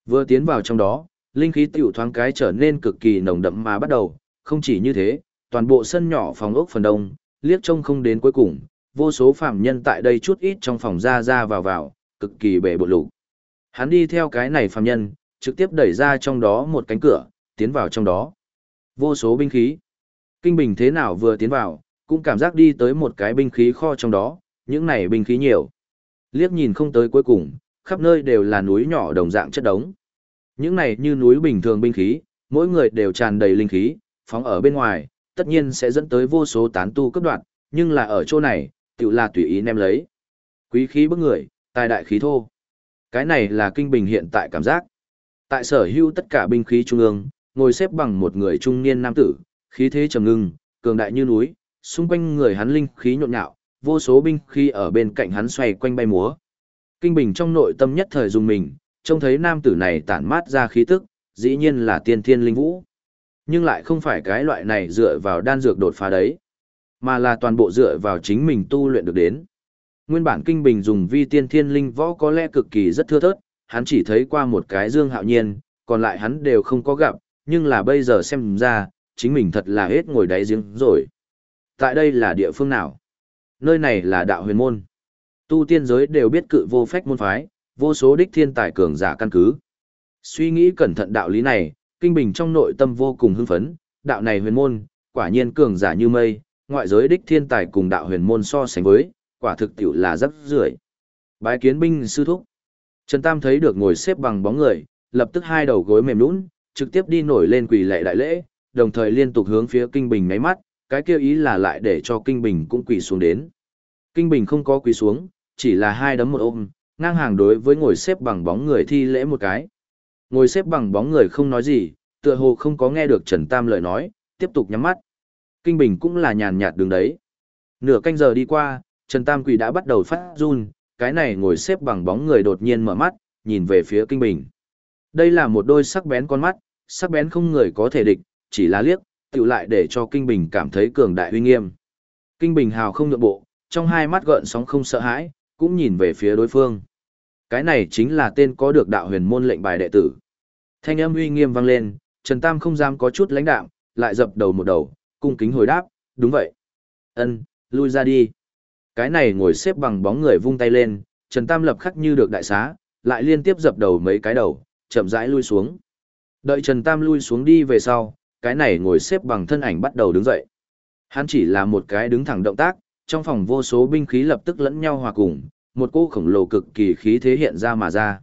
Vừa tiến vào trong đó, linh khí tiểu thoáng cái trở nên cực kỳ nồng đậm mà bắt đầu, không chỉ như thế, toàn bộ sân nhỏ phòng ốc phần đông, liếc trông không đến cuối cùng, vô số phạm nhân tại đây chút ít trong phòng ra ra vào vào, cực kỳ bể bộ lục. Hắn đi theo cái này phạm nhân, trực tiếp đẩy ra trong đó một cánh cửa, tiến vào trong đó. Vô số binh khí. Kinh Bình thế nào vừa tiến vào, cũng cảm giác đi tới một cái binh khí kho trong đó, những này binh khí nhiều. Liếc nhìn không tới cuối cùng, khắp nơi đều là núi nhỏ đồng dạng chất đống. Những này như núi bình thường binh khí, mỗi người đều tràn đầy linh khí, phóng ở bên ngoài, tất nhiên sẽ dẫn tới vô số tán tu cấp đoạn, nhưng là ở chỗ này, tự là tùy ý nem lấy. Quý khí bức người, tài đại khí thô. Cái này là kinh bình hiện tại cảm giác. Tại sở hữu tất cả binh khí trung ương, ngồi xếp bằng một người trung niên nam tử, khí thế trầm ngưng, cường đại như núi, xung quanh người hắn linh khí nhộn nhạo, vô số binh khí ở bên cạnh hắn xoay quanh bay múa. Kinh Bình trong nội tâm nhất thời dùng mình, trông thấy nam tử này tản mát ra khí tức, dĩ nhiên là tiên thiên linh vũ. Nhưng lại không phải cái loại này dựa vào đan dược đột phá đấy, mà là toàn bộ dựa vào chính mình tu luyện được đến. Nguyên bản Kinh Bình dùng vi tiên thiên linh võ có lẽ cực kỳ rất thưa thớt, hắn chỉ thấy qua một cái dương hạo nhiên, còn lại hắn đều không có gặp, nhưng là bây giờ xem ra, chính mình thật là hết ngồi đáy giếng rồi. Tại đây là địa phương nào? Nơi này là đạo huyền môn. Tu tiên giới đều biết cự vô phách môn phái, vô số đích thiên tài cường giả căn cứ. Suy nghĩ cẩn thận đạo lý này, Kinh Bình trong nội tâm vô cùng hưng phấn, đạo này huyền môn, quả nhiên cường giả như mây, ngoại giới đích thiên tài cùng đạo huyền môn so sánh với, quả thực tiểu là rất rưởi. Bái kiến binh sư thúc. Trần Tam thấy được ngồi xếp bằng bóng người, lập tức hai đầu gối mềm nhũn, trực tiếp đi nổi lên quỳ lệ đại lễ, đồng thời liên tục hướng phía Kinh Bình ngáy mắt, cái kêu ý là lại để cho Kinh Bình cũng quỳ xuống đến. Kinh Bình không có quỳ xuống, chỉ là hai đấm một ôm, ngang hàng đối với ngồi xếp bằng bóng người thi lễ một cái. Ngồi xếp bằng bóng người không nói gì, tựa hồ không có nghe được Trần Tam lời nói, tiếp tục nhắm mắt. Kinh Bình cũng là nhàn nhạt đường đấy. Nửa canh giờ đi qua, Trần Tam Quỳ đã bắt đầu phát run, cái này ngồi xếp bằng bóng người đột nhiên mở mắt, nhìn về phía Kinh Bình. Đây là một đôi sắc bén con mắt, sắc bén không người có thể địch, chỉ là liếc, tự lại để cho Kinh Bình cảm thấy cường đại uy nghiêm. Kinh Bình hào không nhượng bộ, trong hai mắt gợn sóng không sợ hãi, cũng nhìn về phía đối phương. Cái này chính là tên có được đạo huyền môn lệnh bài đệ tử. Thanh âm uy nghiêm vang lên, Trần Tam không dám có chút lãnh đạm, lại dập đầu một đầu, cung kính hồi đáp, đúng vậy. Ân, lui ra đi. Cái này ngồi xếp bằng bóng người vung tay lên, Trần Tam lập khắc như được đại xá, lại liên tiếp dập đầu mấy cái đầu, chậm rãi lui xuống. Đợi Trần Tam lui xuống đi về sau, cái này ngồi xếp bằng thân ảnh bắt đầu đứng dậy. Hắn chỉ là một cái đứng thẳng động tác, trong phòng vô số binh khí lập tức lẫn nhau hòa cùng, một cô khổng lồ cực kỳ khí thế hiện ra mà ra.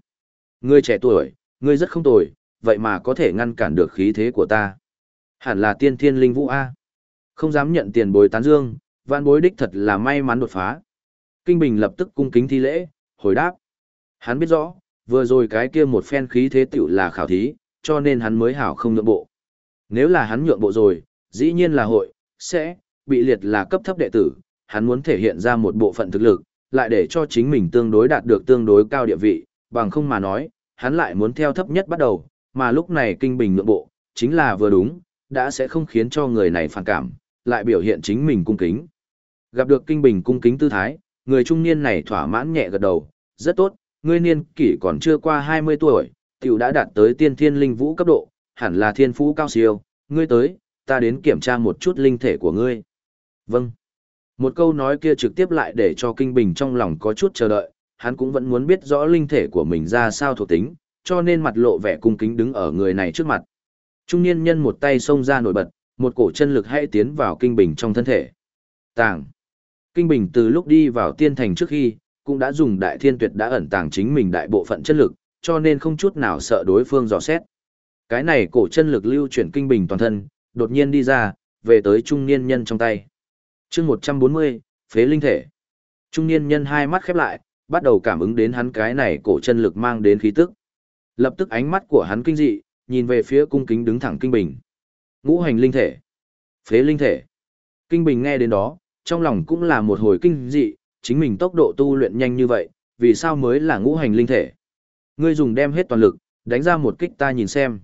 Ngươi trẻ tuổi, ngươi rất không tồi, vậy mà có thể ngăn cản được khí thế của ta. Hẳn là tiên thiên linh vũ A. Không dám nhận tiền bồi tán dương, vạn bối đích thật là may mắn đột phá. Kinh Bình lập tức cung kính thi lễ, hồi đáp. Hắn biết rõ, vừa rồi cái kia một phen khí thế tiểu là khảo thí, cho nên hắn mới hảo không nhượng bộ. Nếu là hắn nhượng bộ rồi, dĩ nhiên là hội, sẽ, bị liệt là cấp thấp đệ tử, hắn muốn thể hiện ra một bộ phận thực lực, lại để cho chính mình tương đối đạt được tương đối cao địa vị, bằng không mà nói, hắn lại muốn theo thấp nhất bắt đầu, mà lúc này kinh bình nhượng bộ, chính là vừa đúng, đã sẽ không khiến cho người này phản cảm, lại biểu hiện chính mình cung kính. Gặp được kinh bình cung kính tư thái, người trung niên này thỏa mãn nhẹ gật đầu, rất tốt, ngươi niên kỷ còn chưa qua 20 tuổi, tiểu đã đạt tới tiên thiên linh vũ cấp độ, hẳn là thiên phú cao siêu, ngươi tới, ta đến kiểm tra một chút linh thể của ngươi. Vâng. Một câu nói kia trực tiếp lại để cho Kinh Bình trong lòng có chút chờ đợi, hắn cũng vẫn muốn biết rõ linh thể của mình ra sao thuộc tính, cho nên mặt lộ vẻ cung kính đứng ở người này trước mặt. Trung niên nhân một tay xông ra nổi bật, một cổ chân lực hãy tiến vào Kinh Bình trong thân thể. Tàng. Kinh Bình từ lúc đi vào tiên thành trước khi, cũng đã dùng đại thiên tuyệt đã ẩn tàng chính mình đại bộ phận chân lực, cho nên không chút nào sợ đối phương dò xét. Cái này cổ chân lực lưu chuyển Kinh Bình toàn thân, đột nhiên đi ra, về tới trung niên nhân trong tay. Chương một trăm bốn mươi phế linh thể. Trung niên nhân hai mắt khép lại bắt đầu cảm ứng đến hắn cái này cổ chân lực mang đến khí tức. Lập tức ánh mắt của hắn kinh dị nhìn về phía cung kính đứng thẳng kinh bình. Ngũ hành linh thể. Phế linh thể. Kinh bình nghe đến đó trong lòng cũng là một hồi kinh dị chính mình tốc độ tu luyện nhanh như vậy vì sao mới là ngũ hành linh thể? Ngươi dùng đem hết toàn lực đánh ra một kích ta nhìn xem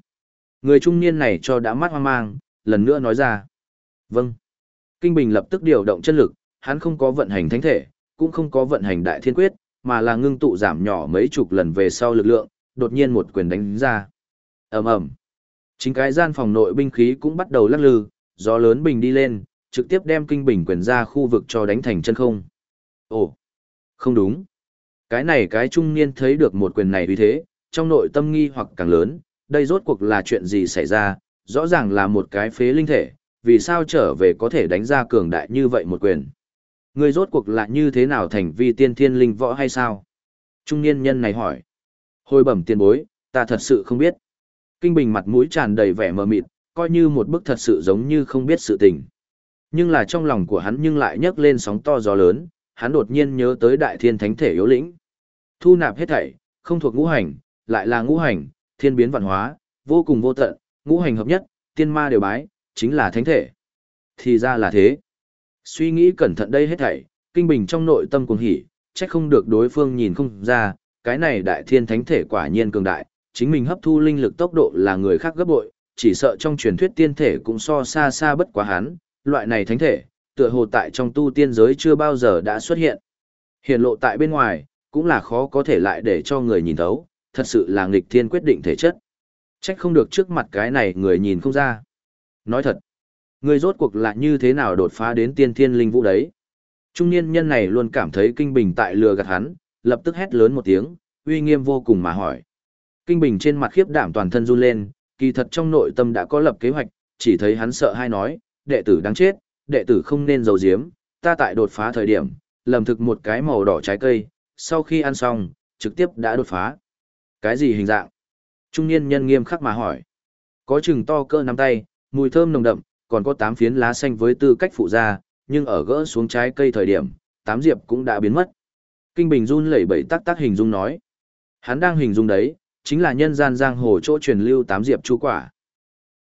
người trung niên này cho đã mắt hoang mang lần nữa nói ra vâng Kinh Bình lập tức điều động chân lực, hắn không có vận hành thánh thể, cũng không có vận hành đại thiên quyết, mà là ngưng tụ giảm nhỏ mấy chục lần về sau lực lượng, đột nhiên một quyền đánh ra. ầm ầm, Chính cái gian phòng nội binh khí cũng bắt đầu lắc lư, gió lớn bình đi lên, trực tiếp đem kinh bình quyền ra khu vực cho đánh thành chân không. Ồ, không đúng. Cái này cái trung niên thấy được một quyền này vì thế, trong nội tâm nghi hoặc càng lớn, đây rốt cuộc là chuyện gì xảy ra, rõ ràng là một cái phế linh thể, vì sao trở về có thể đánh ra cường đại như vậy một quyền. Người rốt cuộc là như thế nào thành vi tiên thiên linh võ hay sao? Trung niên nhân này hỏi. Hồi bẩm tiền bối, ta thật sự không biết. Kinh Bình mặt mũi tràn đầy vẻ mờ mịt, coi như một bức thật sự giống như không biết sự tình. Nhưng là trong lòng của hắn nhưng lại nhấc lên sóng to gió lớn, hắn đột nhiên nhớ tới đại thiên thánh thể yếu lĩnh. Thu nạp hết thảy, không thuộc ngũ hành, lại là ngũ hành, thiên biến văn hóa, vô cùng vô tận, ngũ hành hợp nhất, tiên ma đều bái, chính là thánh thể. Thì ra là thế. Suy nghĩ cẩn thận đây hết thảy, kinh bình trong nội tâm cuồng hỉ, chắc không được đối phương nhìn không ra, cái này đại thiên thánh thể quả nhiên cường đại, chính mình hấp thu linh lực tốc độ là người khác gấp bội, chỉ sợ trong truyền thuyết tiên thể cũng so xa xa bất quá hắn, loại này thánh thể, tựa hồ tại trong tu tiên giới chưa bao giờ đã xuất hiện. Hiện lộ tại bên ngoài, cũng là khó có thể lại để cho người nhìn thấu, thật sự là nghịch thiên quyết định thể chất. Trách không được trước mặt cái này người nhìn không ra. Nói thật, người rốt cuộc là như thế nào đột phá đến tiên thiên linh vũ đấy? Trung niên nhân này luôn cảm thấy kinh bình tại lừa gạt hắn, lập tức hét lớn một tiếng, uy nghiêm vô cùng mà hỏi. Kinh bình trên mặt khiếp đảm toàn thân run lên, kỳ thật trong nội tâm đã có lập kế hoạch, chỉ thấy hắn sợ hai nói, đệ tử đáng chết, đệ tử không nên giấu giếm, ta tại đột phá thời điểm, lầm thực một cái màu đỏ trái cây, sau khi ăn xong, trực tiếp đã đột phá. Cái gì hình dạng? Trung niên nhân nghiêm khắc mà hỏi. Có chừng to cơ nắm tay, mùi thơm nồng đậm, còn có tám phiến lá xanh với tư cách phụ da, nhưng ở gỡ xuống trái cây thời điểm, tám diệp cũng đã biến mất. Kinh Bình run lẩy bẩy tác tác hình dung nói. Hắn đang hình dung đấy, chính là nhân gian giang hồ chỗ truyền lưu tám diệp chu quả.